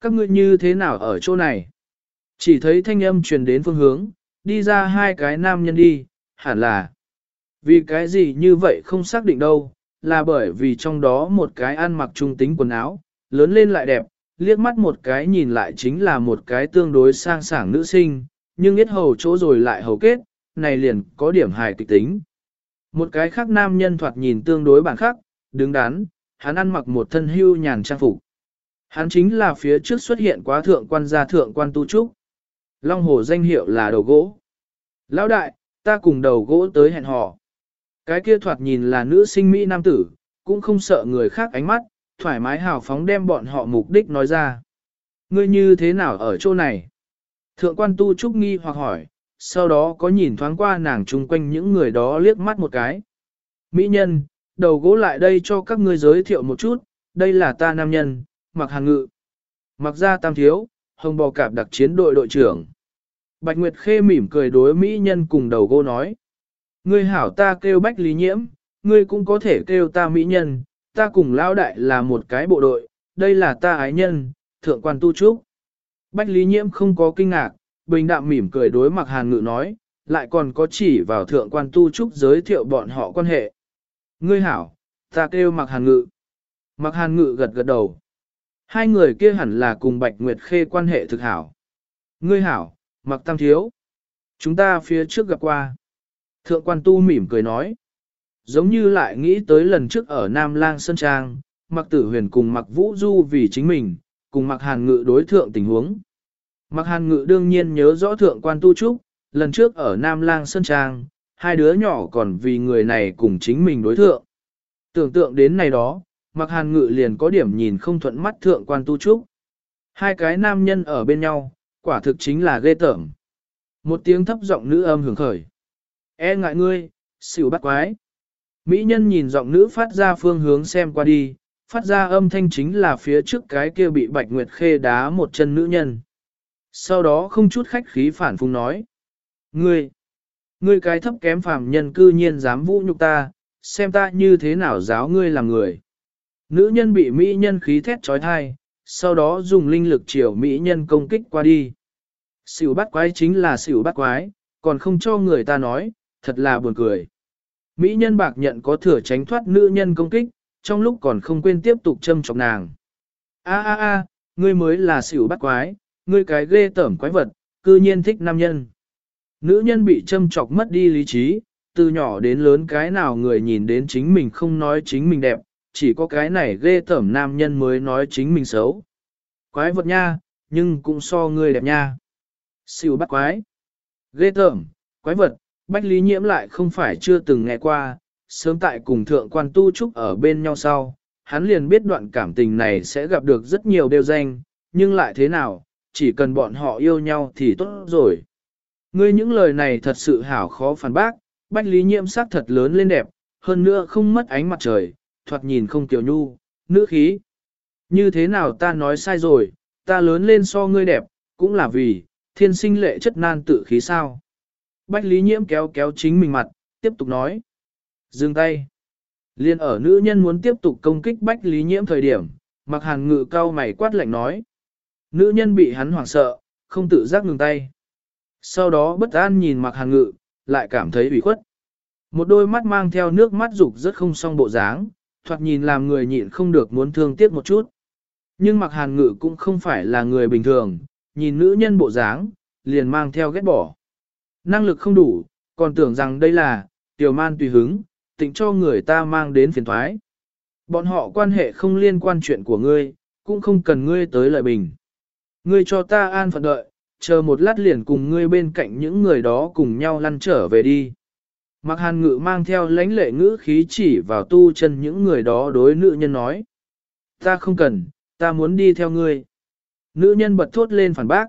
Các ngươi như thế nào ở chỗ này? Chỉ thấy thanh âm truyền đến phương hướng, đi ra hai cái nam nhân đi, hẳn là. Vì cái gì như vậy không xác định đâu, là bởi vì trong đó một cái ăn mặc trung tính quần áo, lớn lên lại đẹp, liếc mắt một cái nhìn lại chính là một cái tương đối sang sảng nữ sinh, nhưng ít hầu chỗ rồi lại hầu kết, này liền có điểm hài kịch tính. Một cái khác nam nhân thoạt nhìn tương đối bản khác, đứng đắn, hắn ăn mặc một thân hưu nhàn trang phục. Hắn chính là phía trước xuất hiện quá thượng quan gia thượng quan tu trúc. Long hồ danh hiệu là đầu gỗ. Lão đại, ta cùng đầu gỗ tới hẹn hò. Cái kia thoạt nhìn là nữ sinh Mỹ nam tử, cũng không sợ người khác ánh mắt, thoải mái hào phóng đem bọn họ mục đích nói ra. Ngươi như thế nào ở chỗ này? Thượng quan tu trúc nghi hoặc hỏi, sau đó có nhìn thoáng qua nàng chung quanh những người đó liếc mắt một cái. Mỹ nhân, đầu gỗ lại đây cho các ngươi giới thiệu một chút, đây là ta nam nhân, mặc hàng ngự. Mặc ra tam thiếu, hồng bò cạp đặc chiến đội đội trưởng. Bạch Nguyệt Khê mỉm cười đối Mỹ nhân cùng đầu gỗ nói. Ngươi hảo ta kêu Bách Lý Nhiễm, ngươi cũng có thể kêu ta Mỹ nhân, ta cùng lao Đại là một cái bộ đội, đây là ta ái nhân, thượng quan tu trúc. Bách Lý Nhiễm không có kinh ngạc, bình đạm mỉm cười đối mặc hàn ngự nói, lại còn có chỉ vào thượng quan tu trúc giới thiệu bọn họ quan hệ. Ngươi hảo, ta kêu mặc hàn ngự. Mặc hàn ngự gật gật đầu. Hai người kia hẳn là cùng Bạch Nguyệt Khê quan hệ thực hảo. Ngươi hảo, mặc tam thiếu. Chúng ta phía trước gặp qua. Thượng quan tu mỉm cười nói. Giống như lại nghĩ tới lần trước ở Nam Lang Sơn Trang, mặc tử huyền cùng mặc vũ du vì chính mình, cùng mặc hàn ngự đối thượng tình huống. Mặc hàn ngự đương nhiên nhớ rõ thượng quan tu trúc, lần trước ở Nam Lang Sơn Trang, hai đứa nhỏ còn vì người này cùng chính mình đối thượng. Tưởng tượng đến này đó, mặc hàn ngự liền có điểm nhìn không thuận mắt thượng quan tu trúc. Hai cái nam nhân ở bên nhau, quả thực chính là ghê tởm. Một tiếng thấp giọng nữ âm hưởng khởi. E ngại ngươi, xỉu bắt quái. Mỹ nhân nhìn giọng nữ phát ra phương hướng xem qua đi, phát ra âm thanh chính là phía trước cái kia bị Bạch Nguyệt Khê đá một chân nữ nhân. Sau đó không chút khách khí phản phung nói. Ngươi, ngươi cái thấp kém phàm nhân cư nhiên dám vũ nhục ta, xem ta như thế nào giáo ngươi làm người. Nữ nhân bị Mỹ nhân khí thét trói thai, sau đó dùng linh lực chiều Mỹ nhân công kích qua đi. Xỉu bắt quái chính là xỉu bắt quái, còn không cho người ta nói, thật là buồn cười. Mỹ nhân bạc nhận có thừa tránh thoát nữ nhân công kích, trong lúc còn không quên tiếp tục châm chọc nàng. A a a, ngươi mới là xỉu bắt quái, ngươi cái ghê tởm quái vật, cư nhiên thích nam nhân. Nữ nhân bị châm chọc mất đi lý trí, từ nhỏ đến lớn cái nào người nhìn đến chính mình không nói chính mình đẹp, chỉ có cái này ghê tởm nam nhân mới nói chính mình xấu. Quái vật nha, nhưng cũng so ngươi đẹp nha. Siêu bắt quái. Ghê tởm, quái vật, Bách Lý Nhiễm lại không phải chưa từng nghe qua, sớm tại cùng thượng quan tu trúc ở bên nhau sau, hắn liền biết đoạn cảm tình này sẽ gặp được rất nhiều đều danh, nhưng lại thế nào, chỉ cần bọn họ yêu nhau thì tốt rồi. Ngươi những lời này thật sự hảo khó phản bác, Bách Lý Nhiễm sắc thật lớn lên đẹp, hơn nữa không mất ánh mặt trời, thoạt nhìn không tiểu nhu, nữ khí. Như thế nào ta nói sai rồi, ta lớn lên so ngươi đẹp, cũng là vì, thiên sinh lệ chất nan tự khí sao. Bách Lý Nhiễm kéo kéo chính mình mặt, tiếp tục nói. Dừng tay. Liên ở nữ nhân muốn tiếp tục công kích Bách Lý Nhiễm thời điểm, mặc hàn ngự cao mày quát lạnh nói. Nữ nhân bị hắn hoảng sợ, không tự giác ngừng tay. Sau đó bất an nhìn mặc hàn ngự, lại cảm thấy ủy khuất. Một đôi mắt mang theo nước mắt dục rất không song bộ dáng, thoạt nhìn làm người nhịn không được muốn thương tiếc một chút. Nhưng mặc hàn ngự cũng không phải là người bình thường, nhìn nữ nhân bộ dáng, liền mang theo ghét bỏ. Năng lực không đủ, còn tưởng rằng đây là, tiểu man tùy hứng, tịnh cho người ta mang đến phiền thoái. Bọn họ quan hệ không liên quan chuyện của ngươi, cũng không cần ngươi tới lợi bình. Ngươi cho ta an phận đợi, chờ một lát liền cùng ngươi bên cạnh những người đó cùng nhau lăn trở về đi. Mặc hàn ngự mang theo lãnh lệ ngữ khí chỉ vào tu chân những người đó đối nữ nhân nói. Ta không cần, ta muốn đi theo ngươi. Nữ nhân bật thốt lên phản bác.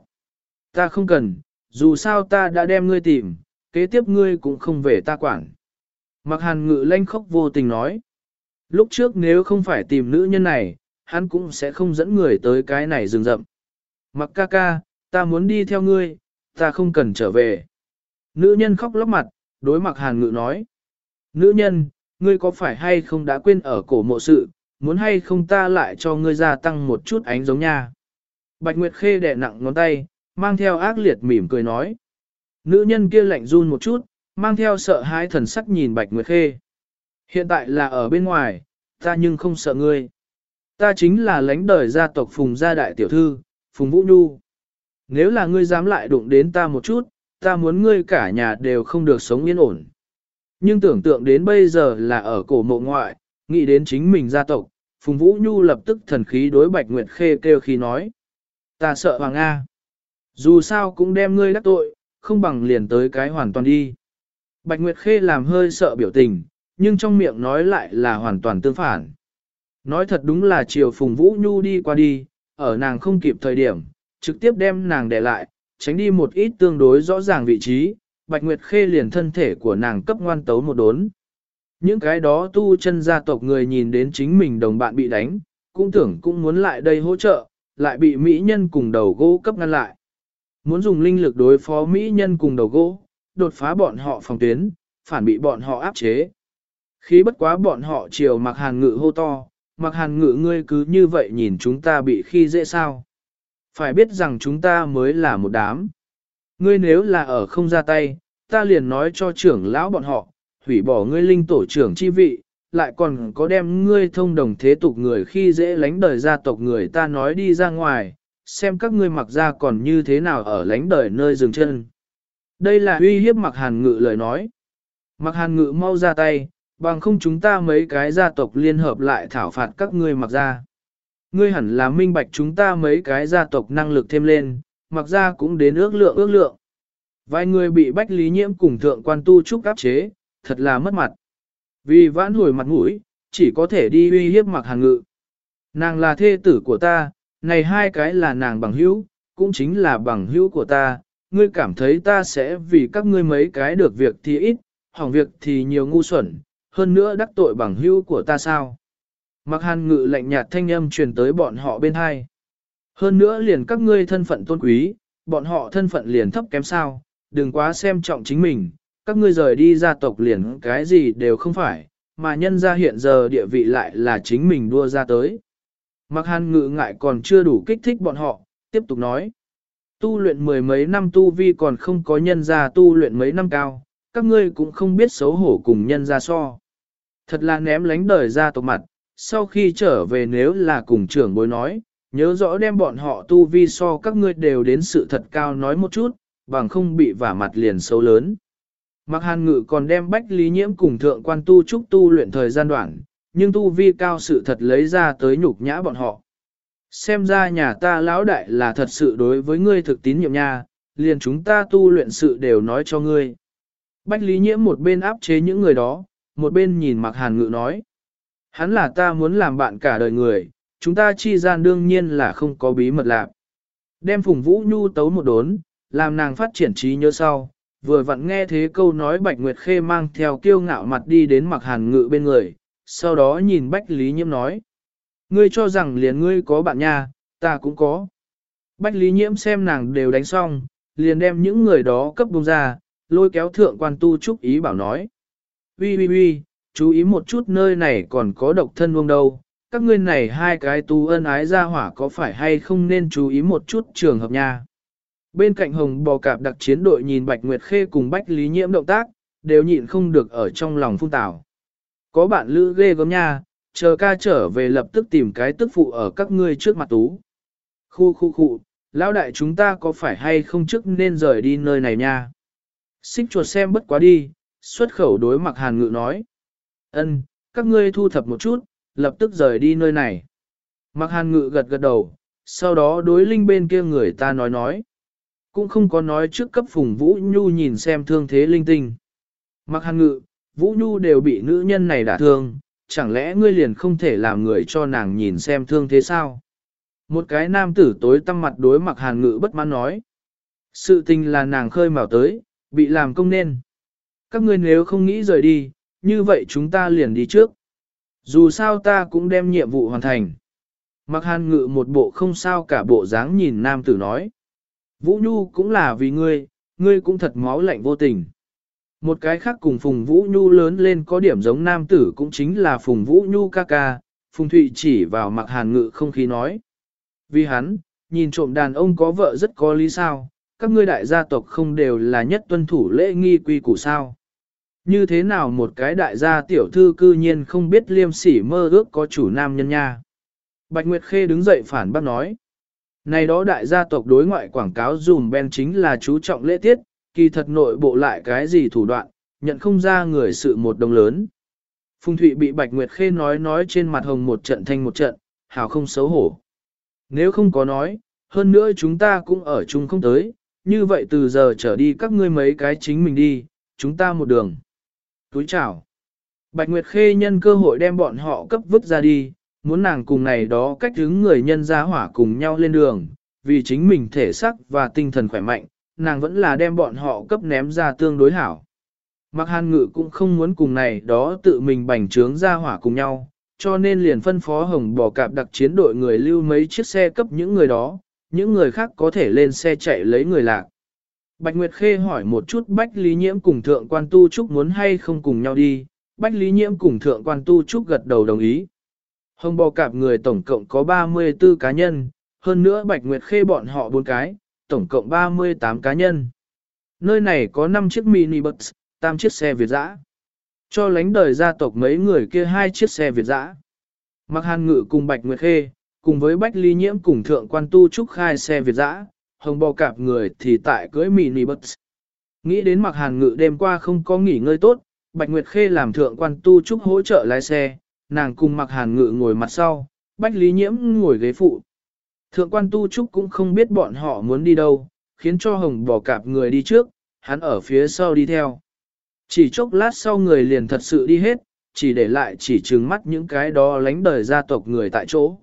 Ta không cần, dù sao ta đã đem ngươi tìm, kế tiếp ngươi cũng không về ta quản. Mặc hàn ngự lanh khóc vô tình nói. Lúc trước nếu không phải tìm nữ nhân này, hắn cũng sẽ không dẫn người tới cái này rừng rậm. Mặc ca ca, ta muốn đi theo ngươi, ta không cần trở về. Nữ nhân khóc lóc mặt, đối mặc hàn ngự nói. Nữ nhân, ngươi có phải hay không đã quên ở cổ mộ sự, muốn hay không ta lại cho ngươi gia tăng một chút ánh giống nha. Bạch Nguyệt Khê đè nặng ngón tay, mang theo ác liệt mỉm cười nói. Nữ nhân kia lạnh run một chút, mang theo sợ hãi thần sắc nhìn Bạch Nguyệt Khê. Hiện tại là ở bên ngoài, ta nhưng không sợ ngươi. Ta chính là lãnh đời gia tộc Phùng gia đại tiểu thư, Phùng Vũ Nhu. Nếu là ngươi dám lại đụng đến ta một chút, ta muốn ngươi cả nhà đều không được sống yên ổn. Nhưng tưởng tượng đến bây giờ là ở cổ mộ ngoại, nghĩ đến chính mình gia tộc, Phùng Vũ Nhu lập tức thần khí đối Bạch Nguyệt Khê kêu khí nói. Ta sợ Hoàng A. Dù sao cũng đem ngươi đắc tội, không bằng liền tới cái hoàn toàn đi. Bạch Nguyệt Khê làm hơi sợ biểu tình, nhưng trong miệng nói lại là hoàn toàn tương phản. Nói thật đúng là chiều Phùng Vũ Nhu đi qua đi, ở nàng không kịp thời điểm, trực tiếp đem nàng để lại, tránh đi một ít tương đối rõ ràng vị trí, Bạch Nguyệt Khê liền thân thể của nàng cấp ngoan tấu một đốn. Những cái đó tu chân gia tộc người nhìn đến chính mình đồng bạn bị đánh, cũng tưởng cũng muốn lại đây hỗ trợ, lại bị Mỹ nhân cùng đầu gỗ cấp ngăn lại. Muốn dùng linh lực đối phó Mỹ nhân cùng đầu gỗ, đột phá bọn họ phòng tuyến, phản bị bọn họ áp chế. Khi bất quá bọn họ chiều mặc hàn ngự hô to, mặc hàn ngự ngươi cứ như vậy nhìn chúng ta bị khi dễ sao. Phải biết rằng chúng ta mới là một đám. Ngươi nếu là ở không ra tay, ta liền nói cho trưởng lão bọn họ, hủy bỏ ngươi linh tổ trưởng chi vị, lại còn có đem ngươi thông đồng thế tục người khi dễ lánh đời gia tộc người ta nói đi ra ngoài, xem các ngươi mặc ra còn như thế nào ở lánh đời nơi dừng chân. Đây là uy hiếp mặc hàn ngự lời nói. Mặc hàn ngự mau ra tay, bằng không chúng ta mấy cái gia tộc liên hợp lại thảo phạt các ngươi mặc ra. Ngươi hẳn là minh bạch chúng ta mấy cái gia tộc năng lực thêm lên, mặc ra cũng đến ước lượng ước lượng. Vài người bị bách lý nhiễm cùng thượng quan tu trúc áp chế, thật là mất mặt. Vì vãn hồi mặt mũi, chỉ có thể đi uy hiếp mặc hàng ngự. Nàng là thê tử của ta, này hai cái là nàng bằng hữu, cũng chính là bằng hữu của ta, ngươi cảm thấy ta sẽ vì các ngươi mấy cái được việc thì ít, hỏng việc thì nhiều ngu xuẩn, hơn nữa đắc tội bằng hữu của ta sao. Mặc hàn ngự lạnh nhạt thanh âm truyền tới bọn họ bên hai. Hơn nữa liền các ngươi thân phận tôn quý, bọn họ thân phận liền thấp kém sao, đừng quá xem trọng chính mình, các ngươi rời đi gia tộc liền cái gì đều không phải, mà nhân gia hiện giờ địa vị lại là chính mình đua ra tới. Mặc hàn ngự ngại còn chưa đủ kích thích bọn họ, tiếp tục nói. Tu luyện mười mấy năm tu vi còn không có nhân gia tu luyện mấy năm cao, các ngươi cũng không biết xấu hổ cùng nhân gia so. Thật là ném lánh đời ra tộc mặt, sau khi trở về nếu là cùng trưởng bối nói, nhớ rõ đem bọn họ tu vi so các ngươi đều đến sự thật cao nói một chút, bằng không bị vả mặt liền xấu lớn. Mặc hàn ngự còn đem bách lý nhiễm cùng thượng quan tu trúc tu luyện thời gian đoạn, nhưng tu vi cao sự thật lấy ra tới nhục nhã bọn họ. Xem ra nhà ta lão đại là thật sự đối với ngươi thực tín nhiệm nha, liền chúng ta tu luyện sự đều nói cho ngươi. Bách lý nhiễm một bên áp chế những người đó, một bên nhìn mặc hàn ngự nói. Hắn là ta muốn làm bạn cả đời người, chúng ta chi gian đương nhiên là không có bí mật lạc. Đem Phùng Vũ Nhu tấu một đốn, làm nàng phát triển trí nhớ sau, vừa vặn nghe thế câu nói Bạch Nguyệt Khê mang theo kiêu ngạo mặt đi đến mặc hàn ngự bên người, sau đó nhìn Bách Lý Nhiễm nói. Ngươi cho rằng liền ngươi có bạn nha, ta cũng có. Bách Lý Nhiễm xem nàng đều đánh xong, liền đem những người đó cấp bông ra, lôi kéo thượng quan tu chúc ý bảo nói uy uy uy, chú ý một chút nơi này còn có độc thân vương đâu, các ngươi này hai cái tu ân ái ra hỏa có phải hay không nên chú ý một chút trường hợp nha. Bên cạnh hồng bò cạp đặc chiến đội nhìn Bạch Nguyệt Khê cùng Bách Lý Nhiễm động tác, đều nhịn không được ở trong lòng phun tảo. Có bạn lữ ghê gớm nha, chờ ca trở về lập tức tìm cái tức phụ ở các ngươi trước mặt tú. Khu khu khu, lão đại chúng ta có phải hay không trước nên rời đi nơi này nha. Xích chuột xem bất quá đi, xuất khẩu đối mặc hàn ngự nói. ân các ngươi thu thập một chút, lập tức rời đi nơi này. Mặc hàn ngự gật gật đầu, sau đó đối linh bên kia người ta nói nói. Cũng không có nói trước cấp phùng Vũ Nhu nhìn xem thương thế linh tinh. Mặc hàn ngự, Vũ Nhu đều bị nữ nhân này đả thương, chẳng lẽ ngươi liền không thể làm người cho nàng nhìn xem thương thế sao? Một cái nam tử tối tăm mặt đối mặc hàn ngự bất mãn nói. Sự tình là nàng khơi mào tới, bị làm công nên. Các ngươi nếu không nghĩ rời đi, như vậy chúng ta liền đi trước. Dù sao ta cũng đem nhiệm vụ hoàn thành. Mặc hàn ngự một bộ không sao cả bộ dáng nhìn nam tử nói. Vũ Nhu cũng là vì ngươi, ngươi cũng thật máu lạnh vô tình. Một cái khác cùng Phùng Vũ Nhu lớn lên có điểm giống nam tử cũng chính là Phùng Vũ Nhu ca ca, Phùng Thụy chỉ vào mặc hàn ngự không khí nói. Vì hắn, nhìn trộm đàn ông có vợ rất có lý sao, các ngươi đại gia tộc không đều là nhất tuân thủ lễ nghi quy củ sao. Như thế nào một cái đại gia tiểu thư cư nhiên không biết liêm sỉ mơ ước có chủ nam nhân nha. Bạch Nguyệt Khê đứng dậy phản bác nói. Này đó đại gia tộc đối ngoại quảng cáo dùm ben chính là chú trọng lễ tiết, kỳ thật nội bộ lại cái gì thủ đoạn, nhận không ra người sự một đồng lớn. Phùng Thụy bị Bạch Nguyệt Khê nói nói trên mặt hồng một trận thanh một trận, hào không xấu hổ. Nếu không có nói, hơn nữa chúng ta cũng ở chung không tới, như vậy từ giờ trở đi các ngươi mấy cái chính mình đi, chúng ta một đường. Túi chào. Bạch Nguyệt Khê nhân cơ hội đem bọn họ cấp vứt ra đi, muốn nàng cùng này đó cách hướng người nhân ra hỏa cùng nhau lên đường, vì chính mình thể sắc và tinh thần khỏe mạnh, nàng vẫn là đem bọn họ cấp ném ra tương đối hảo. Mặc hàn ngự cũng không muốn cùng này đó tự mình bành trướng ra hỏa cùng nhau, cho nên liền phân phó hồng bò cạp đặc chiến đội người lưu mấy chiếc xe cấp những người đó, những người khác có thể lên xe chạy lấy người lạc. Bạch Nguyệt Khê hỏi một chút Bách Lý Nhiễm cùng Thượng Quan Tu Trúc muốn hay không cùng nhau đi, Bách Lý Nhiễm cùng Thượng Quan Tu Trúc gật đầu đồng ý. Hồng bò cạp người tổng cộng có 34 cá nhân, hơn nữa Bạch Nguyệt Khê bọn họ 4 cái, tổng cộng 38 cá nhân. Nơi này có 5 chiếc mini bus, 8 chiếc xe Việt dã. Cho lánh đời gia tộc mấy người kia hai chiếc xe Việt dã. Mặc hàn ngự cùng Bạch Nguyệt Khê, cùng với Bách Lý Nhiễm cùng Thượng Quan Tu Trúc khai xe Việt dã, hồng bò cạp người thì tại cưới mini bus. Nghĩ đến mặc hàn ngự đêm qua không có nghỉ ngơi tốt, Bạch Nguyệt Khê làm Thượng Quan Tu Trúc hỗ trợ lái xe, nàng cùng mặc hàn ngự ngồi mặt sau, Bách Lý Nhiễm ngồi ghế phụ. Thượng quan tu trúc cũng không biết bọn họ muốn đi đâu, khiến cho hồng bò cạp người đi trước, hắn ở phía sau đi theo. Chỉ chốc lát sau người liền thật sự đi hết, chỉ để lại chỉ trừng mắt những cái đó lánh đời gia tộc người tại chỗ.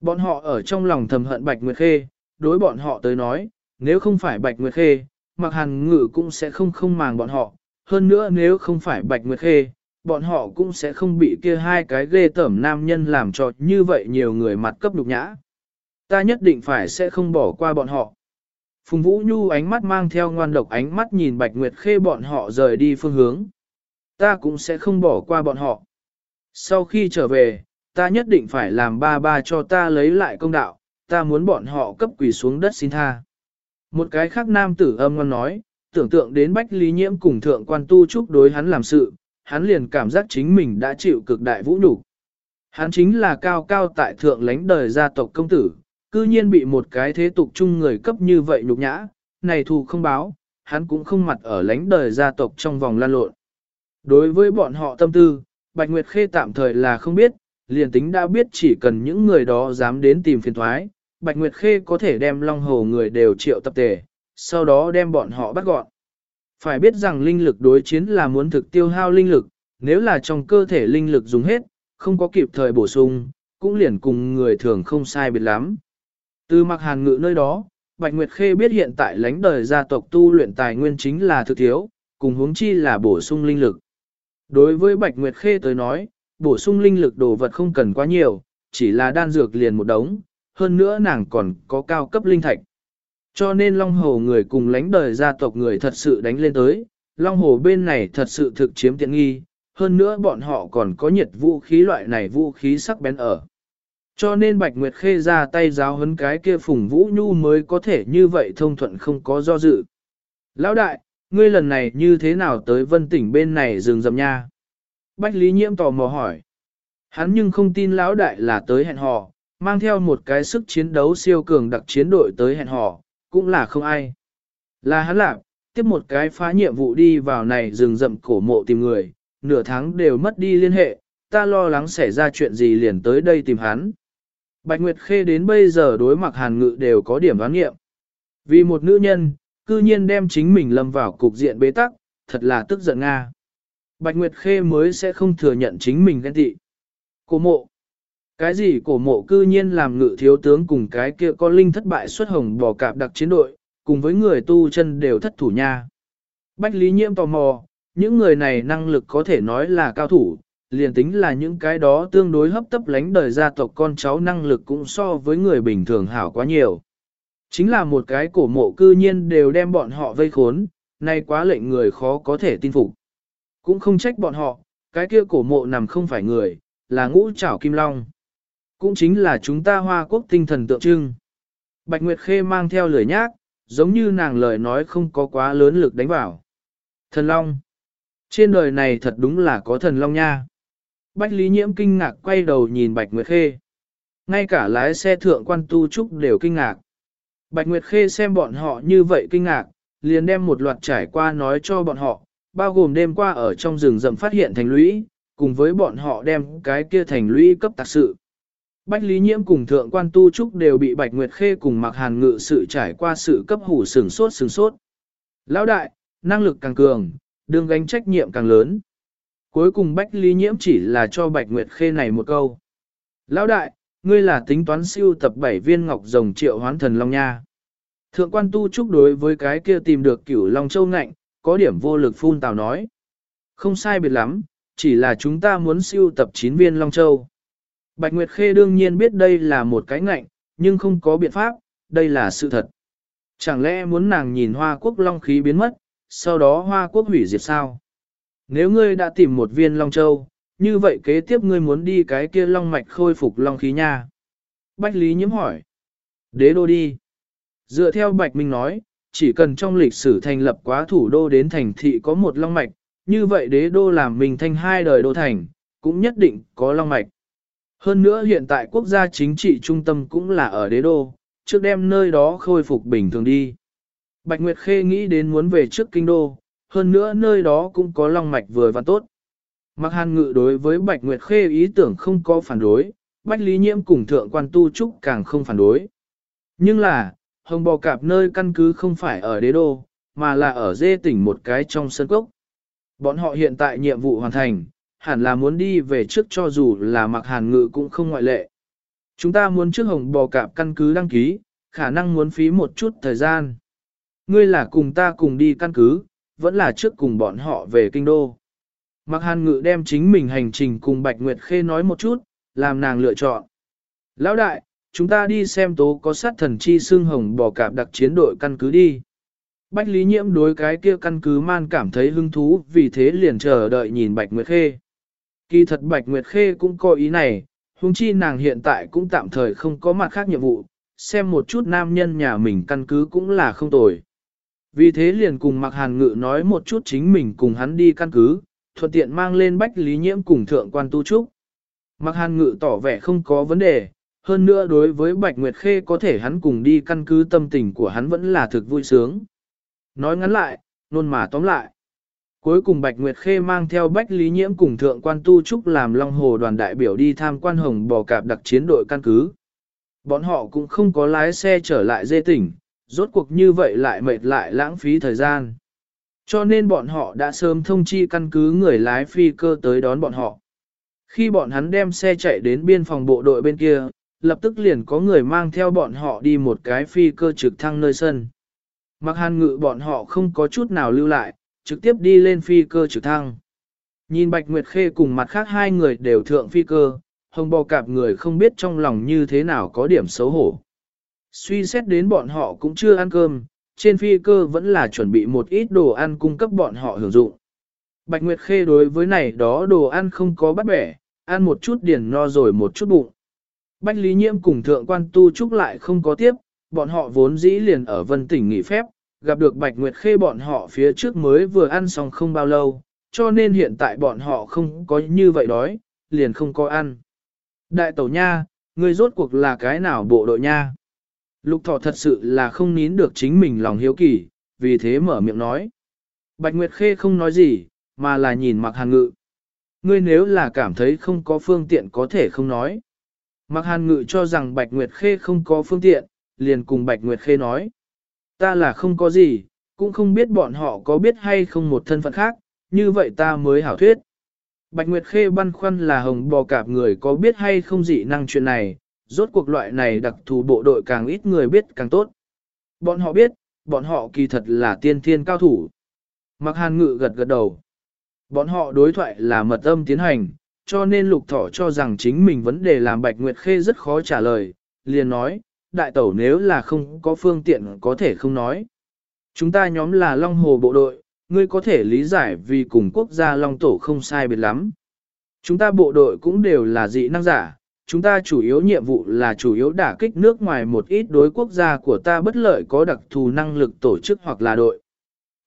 Bọn họ ở trong lòng thầm hận Bạch Nguyệt Khê, đối bọn họ tới nói, nếu không phải Bạch Nguyệt Khê, mặc hàn ngự cũng sẽ không không màng bọn họ. Hơn nữa nếu không phải Bạch Nguyệt Khê, bọn họ cũng sẽ không bị kia hai cái ghê tởm nam nhân làm cho như vậy nhiều người mặt cấp đục nhã. Ta nhất định phải sẽ không bỏ qua bọn họ. Phùng Vũ Nhu ánh mắt mang theo ngoan độc ánh mắt nhìn Bạch Nguyệt Khê bọn họ rời đi phương hướng. Ta cũng sẽ không bỏ qua bọn họ. Sau khi trở về, ta nhất định phải làm ba ba cho ta lấy lại công đạo, ta muốn bọn họ cấp quỳ xuống đất xin tha. Một cái khác nam tử âm ngon nói, tưởng tượng đến Bách Lý Nhiễm cùng thượng quan tu trúc đối hắn làm sự, hắn liền cảm giác chính mình đã chịu cực đại vũ nhục. Hắn chính là cao cao tại thượng lãnh đời gia tộc công tử, cư nhiên bị một cái thế tục chung người cấp như vậy nhục nhã, này thù không báo, hắn cũng không mặt ở lãnh đời gia tộc trong vòng lan lộn. Đối với bọn họ tâm tư, Bạch Nguyệt Khê tạm thời là không biết, liền tính đã biết chỉ cần những người đó dám đến tìm phiền thoái, Bạch Nguyệt Khê có thể đem Long Hồ người đều triệu tập tề, sau đó đem bọn họ bắt gọn. Phải biết rằng linh lực đối chiến là muốn thực tiêu hao linh lực, nếu là trong cơ thể linh lực dùng hết, không có kịp thời bổ sung, cũng liền cùng người thường không sai biệt lắm. Từ mặc hàn ngự nơi đó, Bạch Nguyệt Khê biết hiện tại lãnh đời gia tộc tu luyện tài nguyên chính là thực thiếu, cùng hướng chi là bổ sung linh lực. Đối với Bạch Nguyệt Khê tới nói, bổ sung linh lực đồ vật không cần quá nhiều, chỉ là đan dược liền một đống, hơn nữa nàng còn có cao cấp linh thạch. Cho nên Long Hồ người cùng lãnh đời gia tộc người thật sự đánh lên tới, Long Hồ bên này thật sự thực chiếm tiện nghi, hơn nữa bọn họ còn có nhiệt vũ khí loại này vũ khí sắc bén ở. Cho nên Bạch Nguyệt Khê ra tay giáo hấn cái kia Phùng Vũ Nhu mới có thể như vậy thông thuận không có do dự. Lão đại, ngươi lần này như thế nào tới vân tỉnh bên này rừng rậm nha? bách Lý Nhiễm tò mò hỏi. Hắn nhưng không tin lão đại là tới hẹn hò, mang theo một cái sức chiến đấu siêu cường đặc chiến đội tới hẹn hò, cũng là không ai. Là hắn lạc, tiếp một cái phá nhiệm vụ đi vào này rừng rậm cổ mộ tìm người, nửa tháng đều mất đi liên hệ, ta lo lắng xảy ra chuyện gì liền tới đây tìm hắn. Bạch Nguyệt Khê đến bây giờ đối mặt hàn ngự đều có điểm đoán nghiệm. Vì một nữ nhân, cư nhiên đem chính mình lâm vào cục diện bế tắc, thật là tức giận Nga. Bạch Nguyệt Khê mới sẽ không thừa nhận chính mình ghen tị. Cổ mộ. Cái gì cổ mộ cư nhiên làm ngự thiếu tướng cùng cái kia con linh thất bại xuất hồng bò cạp đặc chiến đội, cùng với người tu chân đều thất thủ nha. Bách Lý Nhiễm tò mò, những người này năng lực có thể nói là cao thủ, liền tính là những cái đó tương đối hấp tấp lánh đời gia tộc con cháu năng lực cũng so với người bình thường hảo quá nhiều. Chính là một cái cổ mộ cư nhiên đều đem bọn họ vây khốn, nay quá lệnh người khó có thể tin phục. Cũng không trách bọn họ, cái kia cổ mộ nằm không phải người, là ngũ trảo kim long. Cũng chính là chúng ta hoa quốc tinh thần tượng trưng. Bạch Nguyệt Khê mang theo lời nhác, giống như nàng lời nói không có quá lớn lực đánh vào. Thần Long. Trên đời này thật đúng là có thần Long nha. Bạch Lý Nhiễm kinh ngạc quay đầu nhìn Bạch Nguyệt Khê. Ngay cả lái xe thượng quan tu trúc đều kinh ngạc. Bạch Nguyệt Khê xem bọn họ như vậy kinh ngạc, liền đem một loạt trải qua nói cho bọn họ, bao gồm đêm qua ở trong rừng rậm phát hiện thành lũy, cùng với bọn họ đem cái kia thành lũy cấp tạc sự. Bách Lý Nhiễm cùng Thượng quan Tu Trúc đều bị Bạch Nguyệt Khê cùng Mạc Hàn Ngự sự trải qua sự cấp hủ sừng sốt sừng sốt. Lão đại, năng lực càng cường, đương gánh trách nhiệm càng lớn. Cuối cùng Bách Lý Nhiễm chỉ là cho Bạch Nguyệt Khê này một câu. Lão đại, ngươi là tính toán siêu tập 7 viên ngọc rồng triệu hoán thần Long Nha. Thượng quan Tu Trúc đối với cái kia tìm được cửu Long Châu ngạnh, có điểm vô lực phun tào nói. Không sai biệt lắm, chỉ là chúng ta muốn siêu tập 9 viên Long Châu. Bạch Nguyệt Khê đương nhiên biết đây là một cái ngạnh, nhưng không có biện pháp, đây là sự thật. Chẳng lẽ muốn nàng nhìn Hoa Quốc Long khí biến mất, sau đó Hoa Quốc hủy diệt sao? Nếu ngươi đã tìm một viên Long Châu, như vậy kế tiếp ngươi muốn đi cái kia Long Mạch khôi phục Long khí nha. Bạch Lý nhiễm hỏi. Đế đô đi. Dựa theo Bạch Minh nói, chỉ cần trong lịch sử thành lập quá thủ đô đến thành thị có một Long Mạch, như vậy đế đô làm mình thành hai đời đô thành, cũng nhất định có Long Mạch. Hơn nữa hiện tại quốc gia chính trị trung tâm cũng là ở đế đô, trước đem nơi đó khôi phục bình thường đi. Bạch Nguyệt Khê nghĩ đến muốn về trước kinh đô, hơn nữa nơi đó cũng có long mạch vừa và tốt. Mặc hàn ngự đối với Bạch Nguyệt Khê ý tưởng không có phản đối, bách Lý Nhiễm cùng thượng quan tu trúc càng không phản đối. Nhưng là, hồng bò cạp nơi căn cứ không phải ở đế đô, mà là ở dê tỉnh một cái trong sân cốc. Bọn họ hiện tại nhiệm vụ hoàn thành, hẳn là muốn đi về trước cho dù là mặc hàn ngự cũng không ngoại lệ. Chúng ta muốn trước hồng bò cạp căn cứ đăng ký, khả năng muốn phí một chút thời gian. Ngươi là cùng ta cùng đi căn cứ, vẫn là trước cùng bọn họ về kinh đô. Mặc hàn ngự đem chính mình hành trình cùng Bạch Nguyệt Khê nói một chút, làm nàng lựa chọn. Lão đại, chúng ta đi xem tố có sát thần chi xương hồng bò cạp đặc chiến đội căn cứ đi. Bách Lý Nhiễm đối cái kia căn cứ man cảm thấy hứng thú vì thế liền chờ đợi nhìn Bạch Nguyệt Khê. Kỳ thật Bạch Nguyệt Khê cũng có ý này, huống chi nàng hiện tại cũng tạm thời không có mặt khác nhiệm vụ, xem một chút nam nhân nhà mình căn cứ cũng là không tồi. Vì thế liền cùng Mạc Hàn Ngự nói một chút chính mình cùng hắn đi căn cứ, thuận tiện mang lên Bách Lý Nhiễm cùng Thượng quan Tu Trúc. Mạc Hàn Ngự tỏ vẻ không có vấn đề, hơn nữa đối với Bạch Nguyệt Khê có thể hắn cùng đi căn cứ tâm tình của hắn vẫn là thực vui sướng. Nói ngắn lại, nôn mà tóm lại. Cuối cùng Bạch Nguyệt Khê mang theo Bách Lý Nhiễm cùng Thượng quan Tu Trúc làm Long Hồ đoàn đại biểu đi tham quan hồng bò cạp đặc chiến đội căn cứ. Bọn họ cũng không có lái xe trở lại dê tỉnh, rốt cuộc như vậy lại mệt lại lãng phí thời gian. Cho nên bọn họ đã sớm thông chi căn cứ người lái phi cơ tới đón bọn họ. Khi bọn hắn đem xe chạy đến biên phòng bộ đội bên kia, lập tức liền có người mang theo bọn họ đi một cái phi cơ trực thăng nơi sân. Mặc hàn ngự bọn họ không có chút nào lưu lại, trực tiếp đi lên phi cơ trực thăng. Nhìn Bạch Nguyệt Khê cùng mặt khác hai người đều thượng phi cơ, hồng bò cạp người không biết trong lòng như thế nào có điểm xấu hổ. Suy xét đến bọn họ cũng chưa ăn cơm, trên phi cơ vẫn là chuẩn bị một ít đồ ăn cung cấp bọn họ hưởng dụng. Bạch Nguyệt Khê đối với này đó đồ ăn không có bắt bẻ, ăn một chút điền no rồi một chút bụng. Bạch Lý Nhiễm cùng thượng quan tu trúc lại không có tiếp, bọn họ vốn dĩ liền ở vân tỉnh nghỉ phép, gặp được Bạch Nguyệt Khê bọn họ phía trước mới vừa ăn xong không bao lâu, cho nên hiện tại bọn họ không có như vậy đói, liền không có ăn. Đại tẩu nha, ngươi rốt cuộc là cái nào bộ đội nha? Lục thọ thật sự là không nín được chính mình lòng hiếu kỳ, vì thế mở miệng nói. Bạch Nguyệt Khê không nói gì, mà là nhìn mặc hàn ngự. Ngươi nếu là cảm thấy không có phương tiện có thể không nói. Mặc hàn ngự cho rằng Bạch Nguyệt Khê không có phương tiện, liền cùng Bạch Nguyệt Khê nói. Ta là không có gì, cũng không biết bọn họ có biết hay không một thân phận khác, như vậy ta mới hảo thuyết. Bạch Nguyệt Khê băn khoăn là hồng bò cạp người có biết hay không dị năng chuyện này, rốt cuộc loại này đặc thù bộ đội càng ít người biết càng tốt. Bọn họ biết, bọn họ kỳ thật là tiên thiên cao thủ. Mặc hàn ngự gật gật đầu. Bọn họ đối thoại là mật âm tiến hành, cho nên lục thỏ cho rằng chính mình vấn đề làm Bạch Nguyệt Khê rất khó trả lời, liền nói, đại tẩu nếu là không có phương tiện có thể không nói. Chúng ta nhóm là Long Hồ bộ đội, ngươi có thể lý giải vì cùng quốc gia Long Tổ không sai biệt lắm. Chúng ta bộ đội cũng đều là dị năng giả, chúng ta chủ yếu nhiệm vụ là chủ yếu đả kích nước ngoài một ít đối quốc gia của ta bất lợi có đặc thù năng lực tổ chức hoặc là đội.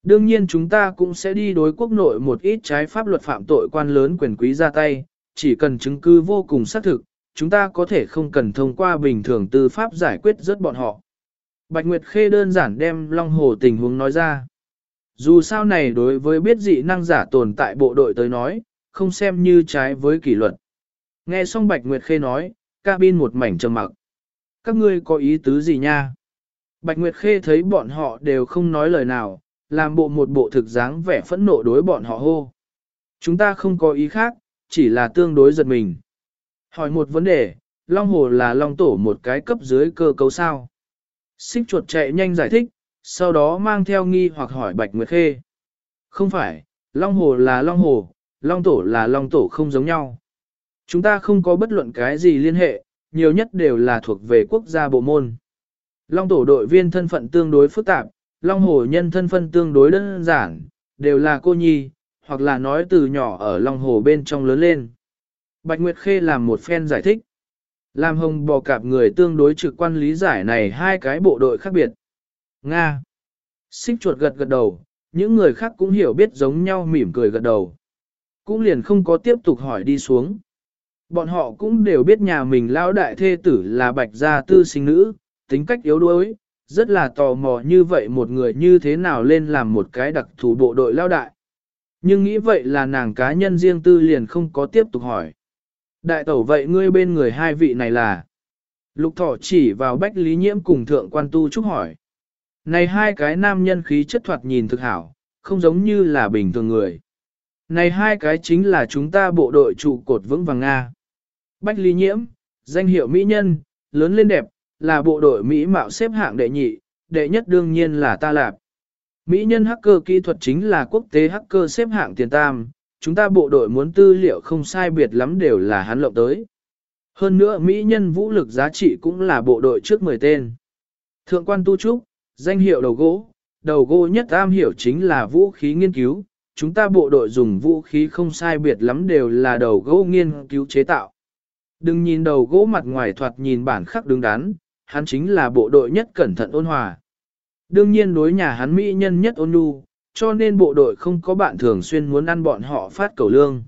Đương nhiên chúng ta cũng sẽ đi đối quốc nội một ít trái pháp luật phạm tội quan lớn quyền quý ra tay, chỉ cần chứng cứ vô cùng xác thực, chúng ta có thể không cần thông qua bình thường tư pháp giải quyết rất bọn họ. Bạch Nguyệt Khê đơn giản đem Long Hồ tình huống nói ra. Dù sao này đối với biết dị năng giả tồn tại bộ đội tới nói, không xem như trái với kỷ luật. Nghe xong Bạch Nguyệt Khê nói, cabin một mảnh trầm mặc. Các ngươi có ý tứ gì nha? Bạch Nguyệt Khê thấy bọn họ đều không nói lời nào, làm bộ một bộ thực dáng vẻ phẫn nộ đối bọn họ hô. Chúng ta không có ý khác, chỉ là tương đối giật mình. Hỏi một vấn đề, Long Hồ là Long Tổ một cái cấp dưới cơ cấu sao? Xích chuột chạy nhanh giải thích, sau đó mang theo nghi hoặc hỏi Bạch Nguyệt Khê. Không phải, Long Hồ là Long Hồ, Long Tổ là Long Tổ không giống nhau. Chúng ta không có bất luận cái gì liên hệ, nhiều nhất đều là thuộc về quốc gia bộ môn. Long tổ đội viên thân phận tương đối phức tạp, Long hồ nhân thân phận tương đối đơn giản, đều là cô nhi, hoặc là nói từ nhỏ ở Long hồ bên trong lớn lên. Bạch Nguyệt Khê làm một phen giải thích. Làm hồng bò cạp người tương đối trực quan lý giải này hai cái bộ đội khác biệt. Nga. Xích chuột gật gật đầu, những người khác cũng hiểu biết giống nhau mỉm cười gật đầu. Cũng liền không có tiếp tục hỏi đi xuống. Bọn họ cũng đều biết nhà mình lão đại thê tử là bạch gia tư sinh nữ, tính cách yếu đuối, rất là tò mò như vậy một người như thế nào lên làm một cái đặc thù bộ đội lão đại. Nhưng nghĩ vậy là nàng cá nhân riêng tư liền không có tiếp tục hỏi. Đại tẩu vậy ngươi bên người hai vị này là? Lục thỏ chỉ vào bách lý nhiễm cùng thượng quan tu trúc hỏi. Này hai cái nam nhân khí chất thoạt nhìn thực hảo, không giống như là bình thường người. Này hai cái chính là chúng ta bộ đội trụ cột vững vàng Nga. Bách Lý Nhiễm, danh hiệu Mỹ Nhân, lớn lên đẹp, là bộ đội Mỹ mạo xếp hạng đệ nhị, đệ nhất đương nhiên là ta lạp. Mỹ nhân hacker kỹ thuật chính là quốc tế hacker xếp hạng tiền tam, chúng ta bộ đội muốn tư liệu không sai biệt lắm đều là hắn lộng tới. Hơn nữa Mỹ nhân vũ lực giá trị cũng là bộ đội trước 10 tên. Thượng quan tu trúc, danh hiệu đầu gỗ, đầu gỗ nhất am hiểu chính là vũ khí nghiên cứu, chúng ta bộ đội dùng vũ khí không sai biệt lắm đều là đầu gỗ nghiên cứu chế tạo. Đừng nhìn đầu gỗ mặt ngoài thoạt nhìn bản khắc đứng đắn, hắn chính là bộ đội nhất cẩn thận ôn hòa. Đương nhiên đối nhà hắn mỹ nhân nhất ôn nhu, cho nên bộ đội không có bạn thường xuyên muốn ăn bọn họ phát cầu lương.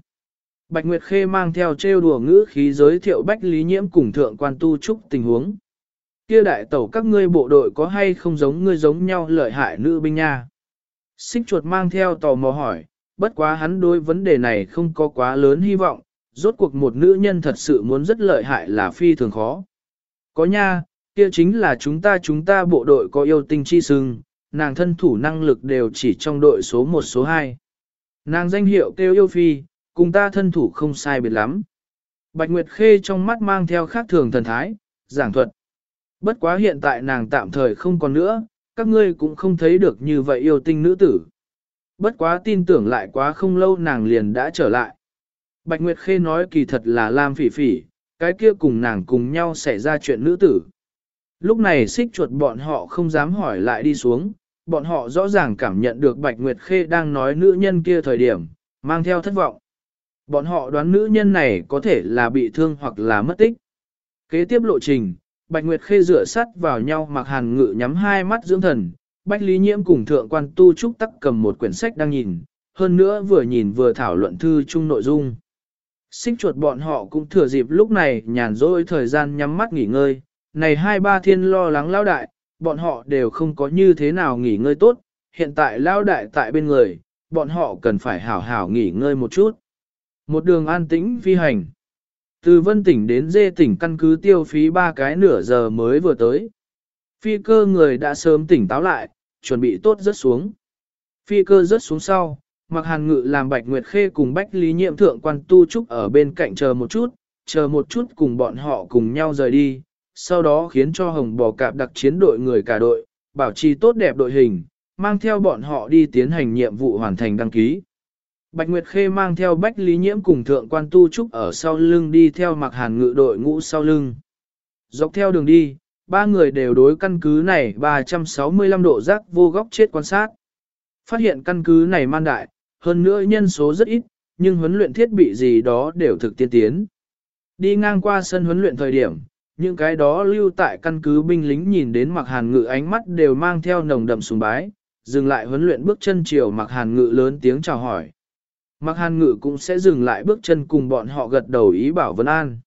Bạch Nguyệt Khê mang theo trêu đùa ngữ khí giới thiệu Bách Lý Nhiễm cùng thượng quan tu trúc tình huống. Kia đại tẩu các ngươi bộ đội có hay không giống ngươi giống nhau lợi hại nữ binh nha? Xích chuột mang theo tò mò hỏi, bất quá hắn đối vấn đề này không có quá lớn hy vọng, rốt cuộc một nữ nhân thật sự muốn rất lợi hại là phi thường khó. Có nha, kia chính là chúng ta chúng ta bộ đội có yêu tinh chi sưng, nàng thân thủ năng lực đều chỉ trong đội số 1 số 2. Nàng danh hiệu kêu yêu phi, cùng ta thân thủ không sai biệt lắm. Bạch Nguyệt Khê trong mắt mang theo khác thường thần thái, giảng thuật. Bất quá hiện tại nàng tạm thời không còn nữa, các ngươi cũng không thấy được như vậy yêu tinh nữ tử. Bất quá tin tưởng lại quá không lâu nàng liền đã trở lại. Bạch Nguyệt Khê nói kỳ thật là Lam Phỉ Phỉ, cái kia cùng nàng cùng nhau xảy ra chuyện nữ tử. Lúc này xích chuột bọn họ không dám hỏi lại đi xuống, bọn họ rõ ràng cảm nhận được Bạch Nguyệt Khê đang nói nữ nhân kia thời điểm, mang theo thất vọng. Bọn họ đoán nữ nhân này có thể là bị thương hoặc là mất tích. Kế tiếp lộ trình, Bạch Nguyệt Khê rửa sắt vào nhau mặc hàn ngự nhắm hai mắt dưỡng thần, Bách Lý Nhiễm cùng thượng quan tu trúc tắc cầm một quyển sách đang nhìn, hơn nữa vừa nhìn vừa thảo luận thư chung nội dung. Xích chuột bọn họ cũng thừa dịp lúc này nhàn rỗi thời gian nhắm mắt nghỉ ngơi, này hai ba thiên lo lắng lao đại, bọn họ đều không có như thế nào nghỉ ngơi tốt, hiện tại lao đại tại bên người, bọn họ cần phải hảo hảo nghỉ ngơi một chút. Một đường an tĩnh phi hành. Từ vân tỉnh đến dê tỉnh căn cứ tiêu phí ba cái nửa giờ mới vừa tới. Phi cơ người đã sớm tỉnh táo lại, chuẩn bị tốt rất xuống. Phi cơ rớt xuống sau, mặc hàn ngự làm bạch nguyệt khê cùng bách lý nhiệm thượng quan tu trúc ở bên cạnh chờ một chút, chờ một chút cùng bọn họ cùng nhau rời đi, sau đó khiến cho hồng bò cạp đặc chiến đội người cả đội, bảo trì tốt đẹp đội hình, mang theo bọn họ đi tiến hành nhiệm vụ hoàn thành đăng ký. Bạch Nguyệt Khê mang theo Bách Lý Nhiễm cùng thượng quan tu trúc ở sau lưng đi theo mặc hàn ngự đội ngũ sau lưng. Dọc theo đường đi, ba người đều đối căn cứ này 365 độ rác vô góc chết quan sát. Phát hiện căn cứ này man đại, hơn nữa nhân số rất ít, nhưng huấn luyện thiết bị gì đó đều thực tiên tiến. Đi ngang qua sân huấn luyện thời điểm, những cái đó lưu tại căn cứ binh lính nhìn đến mặc hàn ngự ánh mắt đều mang theo nồng đậm sùng bái, dừng lại huấn luyện bước chân chiều mặc hàn ngự lớn tiếng chào hỏi. Mặc hàn ngự cũng sẽ dừng lại bước chân cùng bọn họ gật đầu ý bảo vân an.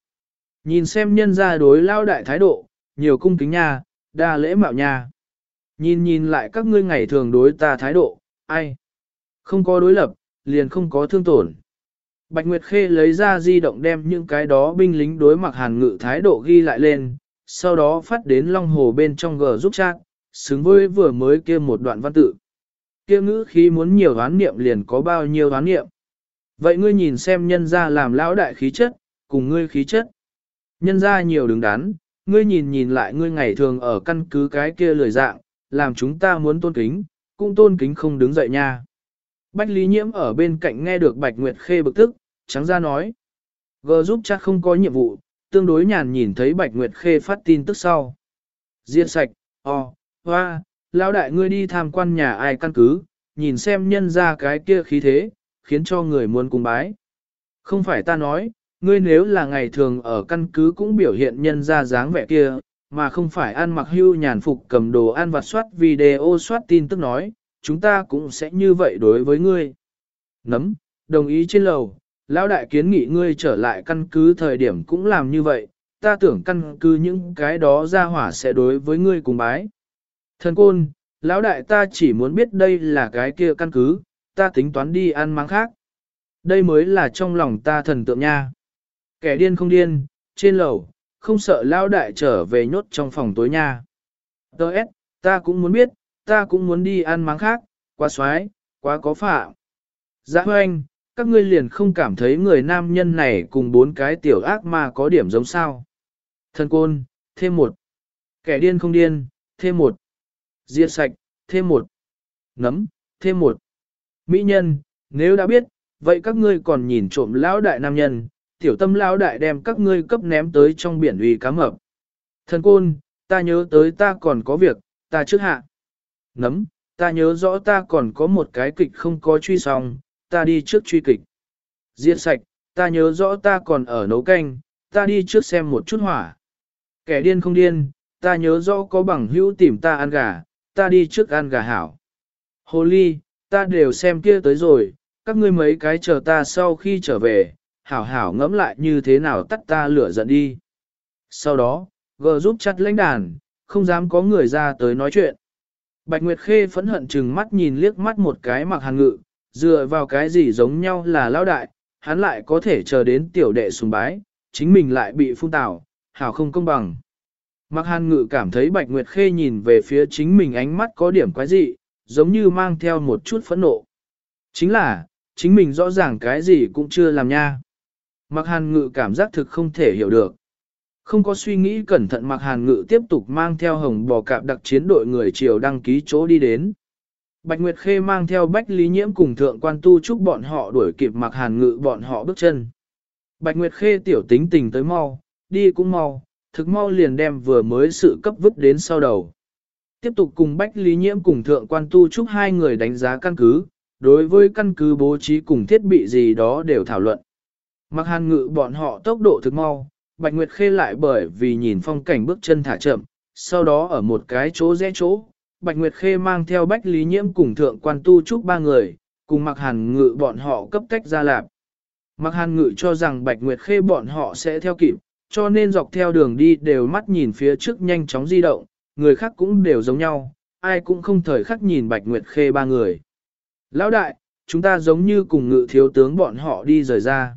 Nhìn xem nhân ra đối lao đại thái độ, nhiều cung kính nha, đa lễ mạo nha. Nhìn nhìn lại các ngươi ngày thường đối ta thái độ, ai? Không có đối lập, liền không có thương tổn. Bạch Nguyệt Khê lấy ra di động đem những cái đó binh lính đối mặc hàn ngự thái độ ghi lại lên, sau đó phát đến Long Hồ bên trong gờ giúp chat, xứng với vừa mới kia một đoạn văn tự. Kia ngữ khí muốn nhiều đoán niệm liền có bao nhiêu đoán niệm. Vậy ngươi nhìn xem nhân ra làm lão đại khí chất, cùng ngươi khí chất. Nhân ra nhiều đứng đắn, ngươi nhìn nhìn lại ngươi ngày thường ở căn cứ cái kia lười dạng, làm chúng ta muốn tôn kính, cũng tôn kính không đứng dậy nha. Bách Lý Nhiễm ở bên cạnh nghe được Bạch Nguyệt Khê bực tức, trắng ra nói. G giúp chắc không có nhiệm vụ, tương đối nhàn nhìn thấy Bạch Nguyệt Khê phát tin tức sau. Diệt sạch, o, hoa, lão đại ngươi đi tham quan nhà ai căn cứ, nhìn xem nhân ra cái kia khí thế, khiến cho người muốn cùng bái. Không phải ta nói, ngươi nếu là ngày thường ở căn cứ cũng biểu hiện nhân ra dáng vẻ kia, mà không phải ăn mặc hưu nhàn phục cầm đồ ăn vặt soát video soát tin tức nói, chúng ta cũng sẽ như vậy đối với ngươi. Nấm, đồng ý trên lầu, lão đại kiến nghị ngươi trở lại căn cứ thời điểm cũng làm như vậy, ta tưởng căn cứ những cái đó ra hỏa sẽ đối với ngươi cùng bái. Thần côn, lão đại ta chỉ muốn biết đây là cái kia căn cứ, ta tính toán đi ăn máng khác. Đây mới là trong lòng ta thần tượng nha. Kẻ điên không điên, trên lầu, không sợ lão đại trở về nhốt trong phòng tối nha. Tớ, ta cũng muốn biết, ta cũng muốn đi ăn máng khác, quá xoái, quá có phạm. Dạ hoanh, các ngươi liền không cảm thấy người nam nhân này cùng bốn cái tiểu ác ma có điểm giống sao. Thần côn, thêm một. Kẻ điên không điên, thêm một. Diệt sạch, thêm một. Nấm, thêm một. Mỹ nhân, nếu đã biết, vậy các ngươi còn nhìn trộm lão đại nam nhân, tiểu tâm lão đại đem các ngươi cấp ném tới trong biển uy cá mập. Thần côn, ta nhớ tới ta còn có việc, ta trước hạ. Nấm, ta nhớ rõ ta còn có một cái kịch không có truy xong, ta đi trước truy kịch. Diệt sạch, ta nhớ rõ ta còn ở nấu canh, ta đi trước xem một chút hỏa. Kẻ điên không điên, ta nhớ rõ có bằng hữu tìm ta ăn gà, ta đi trước ăn gà hảo. Hồ ly, ta đều xem kia tới rồi, các ngươi mấy cái chờ ta sau khi trở về, hảo hảo ngẫm lại như thế nào tắt ta lửa giận đi. Sau đó, gờ giúp chặt lãnh đàn, không dám có người ra tới nói chuyện. Bạch Nguyệt Khê phẫn hận chừng mắt nhìn liếc mắt một cái mặc hàn ngự, dựa vào cái gì giống nhau là lão đại, hắn lại có thể chờ đến tiểu đệ sùng bái, chính mình lại bị phun tảo, hảo không công bằng. Mặc hàn ngự cảm thấy Bạch Nguyệt Khê nhìn về phía chính mình ánh mắt có điểm quái dị, giống như mang theo một chút phẫn nộ. Chính là, chính mình rõ ràng cái gì cũng chưa làm nha. Mặc hàn ngự cảm giác thực không thể hiểu được. Không có suy nghĩ cẩn thận mặc hàn ngự tiếp tục mang theo hồng bò cạp đặc chiến đội người triều đăng ký chỗ đi đến. Bạch Nguyệt Khê mang theo Bách Lý Nhiễm cùng thượng quan tu chúc bọn họ đuổi kịp mặc hàn ngự bọn họ bước chân. Bạch Nguyệt Khê tiểu tính tình tới mau, đi cũng mau, thực mau liền đem vừa mới sự cấp vứt đến sau đầu. Tiếp tục cùng Bách Lý Nhiễm cùng thượng quan tu chúc hai người đánh giá căn cứ, đối với căn cứ bố trí cùng thiết bị gì đó đều thảo luận. Mặc hàn ngự bọn họ tốc độ thực mau, Bạch Nguyệt Khê lại bởi vì nhìn phong cảnh bước chân thả chậm, sau đó ở một cái chỗ rẽ chỗ, Bạch Nguyệt Khê mang theo Bách Lý Nhiễm cùng thượng quan tu trúc ba người, cùng mặc hàn ngự bọn họ cấp tách ra lạp. Mặc hàn ngự cho rằng Bạch Nguyệt Khê bọn họ sẽ theo kịp, cho nên dọc theo đường đi đều mắt nhìn phía trước nhanh chóng di động, người khác cũng đều giống nhau, ai cũng không thời khắc nhìn Bạch Nguyệt Khê ba người. Lão đại, chúng ta giống như cùng ngự thiếu tướng bọn họ đi rời ra.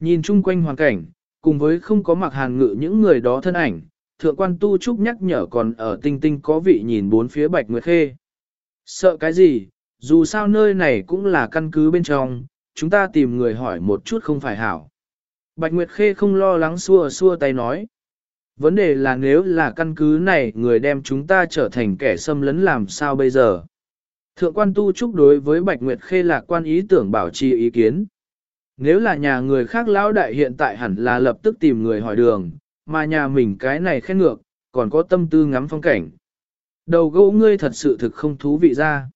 Nhìn chung quanh hoàn cảnh, cùng với không có mặc hàn ngự những người đó thân ảnh, thượng quan tu trúc nhắc nhở còn ở tinh tinh có vị nhìn bốn phía bạch nguyệt khê. Sợ cái gì, dù sao nơi này cũng là căn cứ bên trong, chúng ta tìm người hỏi một chút không phải hảo. Bạch Nguyệt Khê không lo lắng xua xua tay nói. Vấn đề là nếu là căn cứ này người đem chúng ta trở thành kẻ xâm lấn làm sao bây giờ? Thượng quan tu trúc đối với Bạch Nguyệt Khê là quan ý tưởng bảo trì ý kiến. Nếu là nhà người khác lão đại hiện tại hẳn là lập tức tìm người hỏi đường, mà nhà mình cái này khen ngược, còn có tâm tư ngắm phong cảnh. Đầu gỗ ngươi thật sự thực không thú vị ra.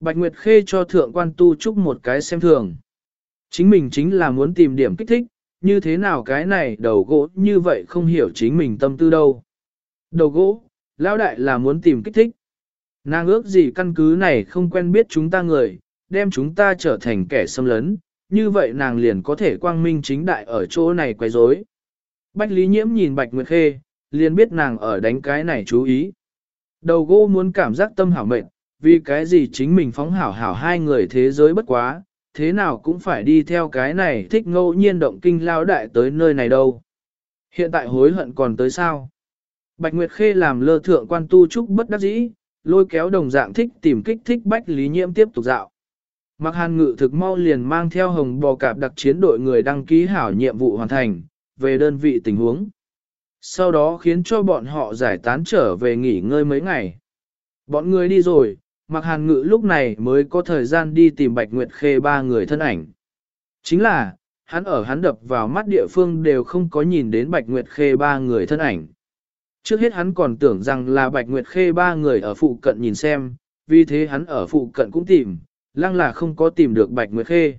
Bạch Nguyệt Khê cho thượng quan tu trúc một cái xem thường. Chính mình chính là muốn tìm điểm kích thích, như thế nào cái này đầu gỗ như vậy không hiểu chính mình tâm tư đâu. Đầu gỗ, lão đại là muốn tìm kích thích. Nàng ước gì căn cứ này không quen biết chúng ta người, đem chúng ta trở thành kẻ xâm lấn, như vậy nàng liền có thể quang minh chính đại ở chỗ này quay rối. Bách Lý Nhiễm nhìn Bạch Nguyệt Khê, liền biết nàng ở đánh cái này chú ý. Đầu gỗ muốn cảm giác tâm hảo mệnh, vì cái gì chính mình phóng hảo hảo hai người thế giới bất quá, thế nào cũng phải đi theo cái này thích ngẫu nhiên động kinh lao đại tới nơi này đâu. Hiện tại hối hận còn tới sao? Bạch Nguyệt Khê làm lơ thượng quan tu trúc bất đắc dĩ, lôi kéo đồng dạng thích tìm kích thích Bách Lý Nhiễm tiếp tục dạo. Mặc hàn ngự thực mau liền mang theo hồng bò cạp đặc chiến đội người đăng ký hảo nhiệm vụ hoàn thành, về đơn vị tình huống. Sau đó khiến cho bọn họ giải tán trở về nghỉ ngơi mấy ngày. Bọn người đi rồi, mặc hàn ngự lúc này mới có thời gian đi tìm Bạch Nguyệt Khê ba người thân ảnh. Chính là, hắn ở hắn đập vào mắt địa phương đều không có nhìn đến Bạch Nguyệt Khê ba người thân ảnh. Trước hết hắn còn tưởng rằng là Bạch Nguyệt Khê ba người ở phụ cận nhìn xem, vì thế hắn ở phụ cận cũng tìm, lăng là không có tìm được Bạch Nguyệt Khê.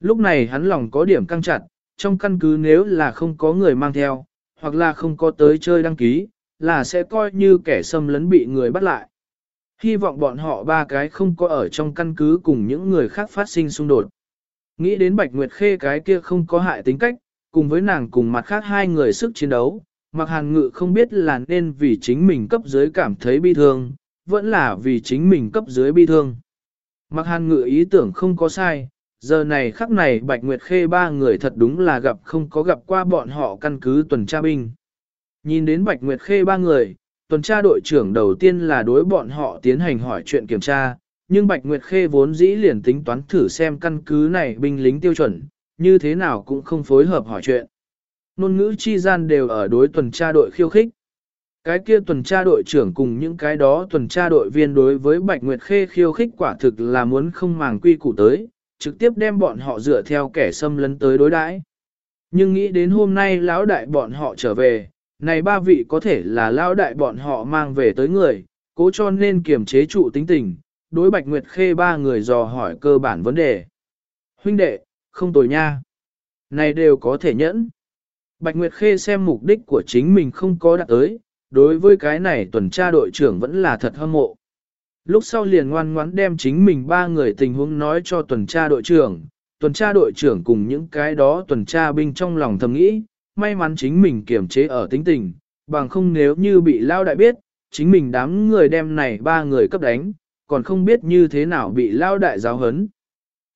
Lúc này hắn lòng có điểm căng chặt, trong căn cứ nếu là không có người mang theo, hoặc là không có tới chơi đăng ký, là sẽ coi như kẻ xâm lấn bị người bắt lại. Hy vọng bọn họ ba cái không có ở trong căn cứ cùng những người khác phát sinh xung đột. Nghĩ đến Bạch Nguyệt Khê cái kia không có hại tính cách, cùng với nàng cùng mặt khác hai người sức chiến đấu, mặc hàn ngự không biết là nên vì chính mình cấp dưới cảm thấy bi thương, vẫn là vì chính mình cấp dưới bi thương. Mặc hàn ngự ý tưởng không có sai, giờ này khắc này Bạch Nguyệt Khê ba người thật đúng là gặp không có gặp qua bọn họ căn cứ tuần tra binh. Nhìn đến Bạch Nguyệt Khê ba người, tuần tra đội trưởng đầu tiên là đối bọn họ tiến hành hỏi chuyện kiểm tra, nhưng Bạch Nguyệt Khê vốn dĩ liền tính toán thử xem căn cứ này binh lính tiêu chuẩn, như thế nào cũng không phối hợp hỏi chuyện. Nôn ngữ chi gian đều ở đối tuần tra đội khiêu khích. Cái kia tuần tra đội trưởng cùng những cái đó tuần tra đội viên đối với Bạch Nguyệt Khê khiêu khích quả thực là muốn không màng quy củ tới, trực tiếp đem bọn họ dựa theo kẻ xâm lấn tới đối đãi. Nhưng nghĩ đến hôm nay lão đại bọn họ trở về, này ba vị có thể là lão đại bọn họ mang về tới người, cố cho nên kiềm chế trụ tính tình, đối Bạch Nguyệt Khê ba người dò hỏi cơ bản vấn đề. Huynh đệ, không tồi nha. Này đều có thể nhẫn. Bạch Nguyệt Khê xem mục đích của chính mình không có đạt tới, đối với cái này tuần tra đội trưởng vẫn là thật hâm mộ. Lúc sau liền ngoan ngoãn đem chính mình ba người tình huống nói cho tuần tra đội trưởng, tuần tra đội trưởng cùng những cái đó tuần tra binh trong lòng thầm nghĩ, may mắn chính mình kiềm chế ở tính tình, bằng không nếu như bị lao đại biết, chính mình đám người đem này ba người cấp đánh, còn không biết như thế nào bị lao đại giáo hấn.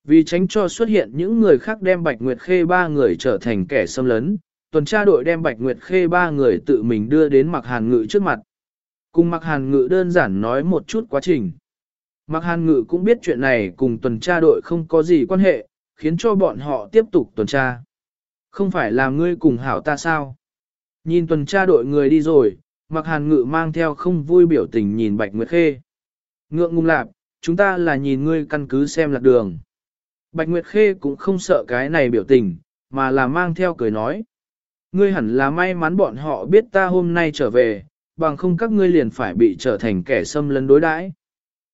Vì tránh cho xuất hiện những người khác đem Bạch Nguyệt Khê ba người trở thành kẻ xâm lấn, tuần tra đội đem Bạch Nguyệt Khê ba người tự mình đưa đến mặc Hàn Ngự trước mặt. Cùng Mạc Hàn Ngự đơn giản nói một chút quá trình. Mạc Hàn Ngự cũng biết chuyện này cùng tuần tra đội không có gì quan hệ, khiến cho bọn họ tiếp tục tuần tra. Không phải là ngươi cùng hảo ta sao? Nhìn tuần tra đội người đi rồi, Mạc Hàn Ngự mang theo không vui biểu tình nhìn Bạch Nguyệt Khê. Ngượng ngùng lạp, chúng ta là nhìn ngươi căn cứ xem lạc đường. Bạch Nguyệt Khê cũng không sợ cái này biểu tình, mà là mang theo cười nói. Ngươi hẳn là may mắn bọn họ biết ta hôm nay trở về, bằng không các ngươi liền phải bị trở thành kẻ xâm lấn đối đãi.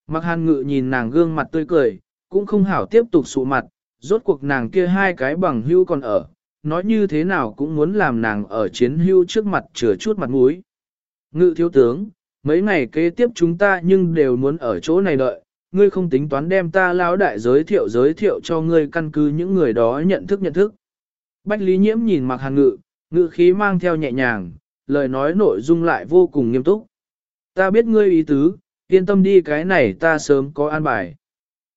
Mặc hàn ngự nhìn nàng gương mặt tươi cười, cũng không hảo tiếp tục sụ mặt, rốt cuộc nàng kia hai cái bằng hưu còn ở, nói như thế nào cũng muốn làm nàng ở chiến hưu trước mặt chừa chút mặt mũi. Ngự thiếu tướng, mấy ngày kế tiếp chúng ta nhưng đều muốn ở chỗ này đợi, ngươi không tính toán đem ta lão đại giới thiệu giới thiệu cho ngươi căn cứ những người đó nhận thức nhận thức. Bách Lý Nhiễm nhìn mặc hàn ngự, ngự khí mang theo nhẹ nhàng, lời nói nội dung lại vô cùng nghiêm túc. Ta biết ngươi ý tứ, yên tâm đi cái này ta sớm có an bài.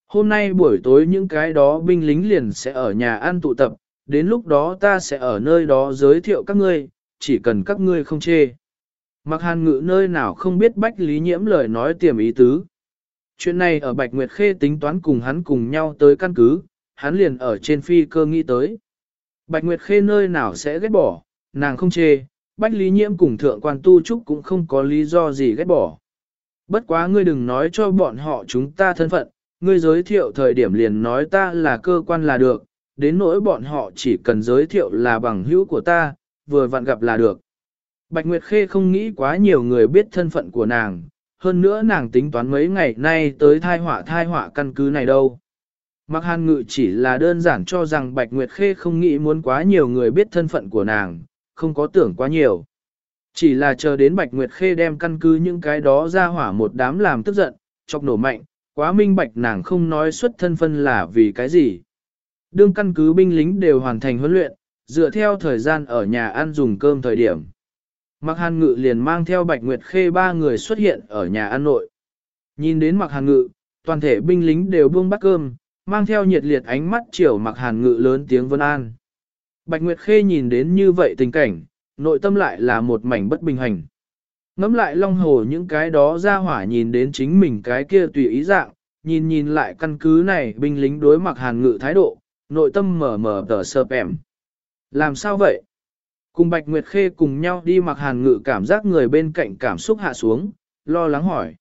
Hôm nay buổi tối những cái đó binh lính liền sẽ ở nhà ăn tụ tập, đến lúc đó ta sẽ ở nơi đó giới thiệu các ngươi, chỉ cần các ngươi không chê. Mặc hàn ngự nơi nào không biết bách lý nhiễm lời nói tiềm ý tứ. Chuyện này ở Bạch Nguyệt Khê tính toán cùng hắn cùng nhau tới căn cứ, hắn liền ở trên phi cơ nghĩ tới. Bạch Nguyệt Khê nơi nào sẽ ghét bỏ, nàng không chê, Bách Lý Nhiễm cùng thượng quan tu trúc cũng không có lý do gì ghét bỏ. Bất quá ngươi đừng nói cho bọn họ chúng ta thân phận, ngươi giới thiệu thời điểm liền nói ta là cơ quan là được, đến nỗi bọn họ chỉ cần giới thiệu là bằng hữu của ta, vừa vặn gặp là được. Bạch Nguyệt Khê không nghĩ quá nhiều người biết thân phận của nàng, hơn nữa nàng tính toán mấy ngày nay tới thai họa thai họa căn cứ này đâu. Mặc hàn ngự chỉ là đơn giản cho rằng Bạch Nguyệt Khê không nghĩ muốn quá nhiều người biết thân phận của nàng, không có tưởng quá nhiều. Chỉ là chờ đến Bạch Nguyệt Khê đem căn cứ những cái đó ra hỏa một đám làm tức giận, chọc nổ mạnh, quá minh bạch nàng không nói xuất thân phân là vì cái gì. Đương căn cứ binh lính đều hoàn thành huấn luyện, dựa theo thời gian ở nhà ăn dùng cơm thời điểm. Mạc Hàn Ngự liền mang theo Bạch Nguyệt Khê ba người xuất hiện ở nhà ăn nội. Nhìn đến Mạc Hàn Ngự, toàn thể binh lính đều buông bát cơm, mang theo nhiệt liệt ánh mắt chiều Mạc Hàn Ngự lớn tiếng vân an. Bạch Nguyệt Khê nhìn đến như vậy tình cảnh, nội tâm lại là một mảnh bất bình hành. Ngắm lại long hồ những cái đó ra hỏa nhìn đến chính mình cái kia tùy ý dạng, nhìn nhìn lại căn cứ này binh lính đối mặt Hàn Ngự thái độ, nội tâm mở mở tờ sợp ẻm. Làm sao vậy? Cùng Bạch Nguyệt Khê cùng nhau đi mặc hàn ngự cảm giác người bên cạnh cảm xúc hạ xuống, lo lắng hỏi.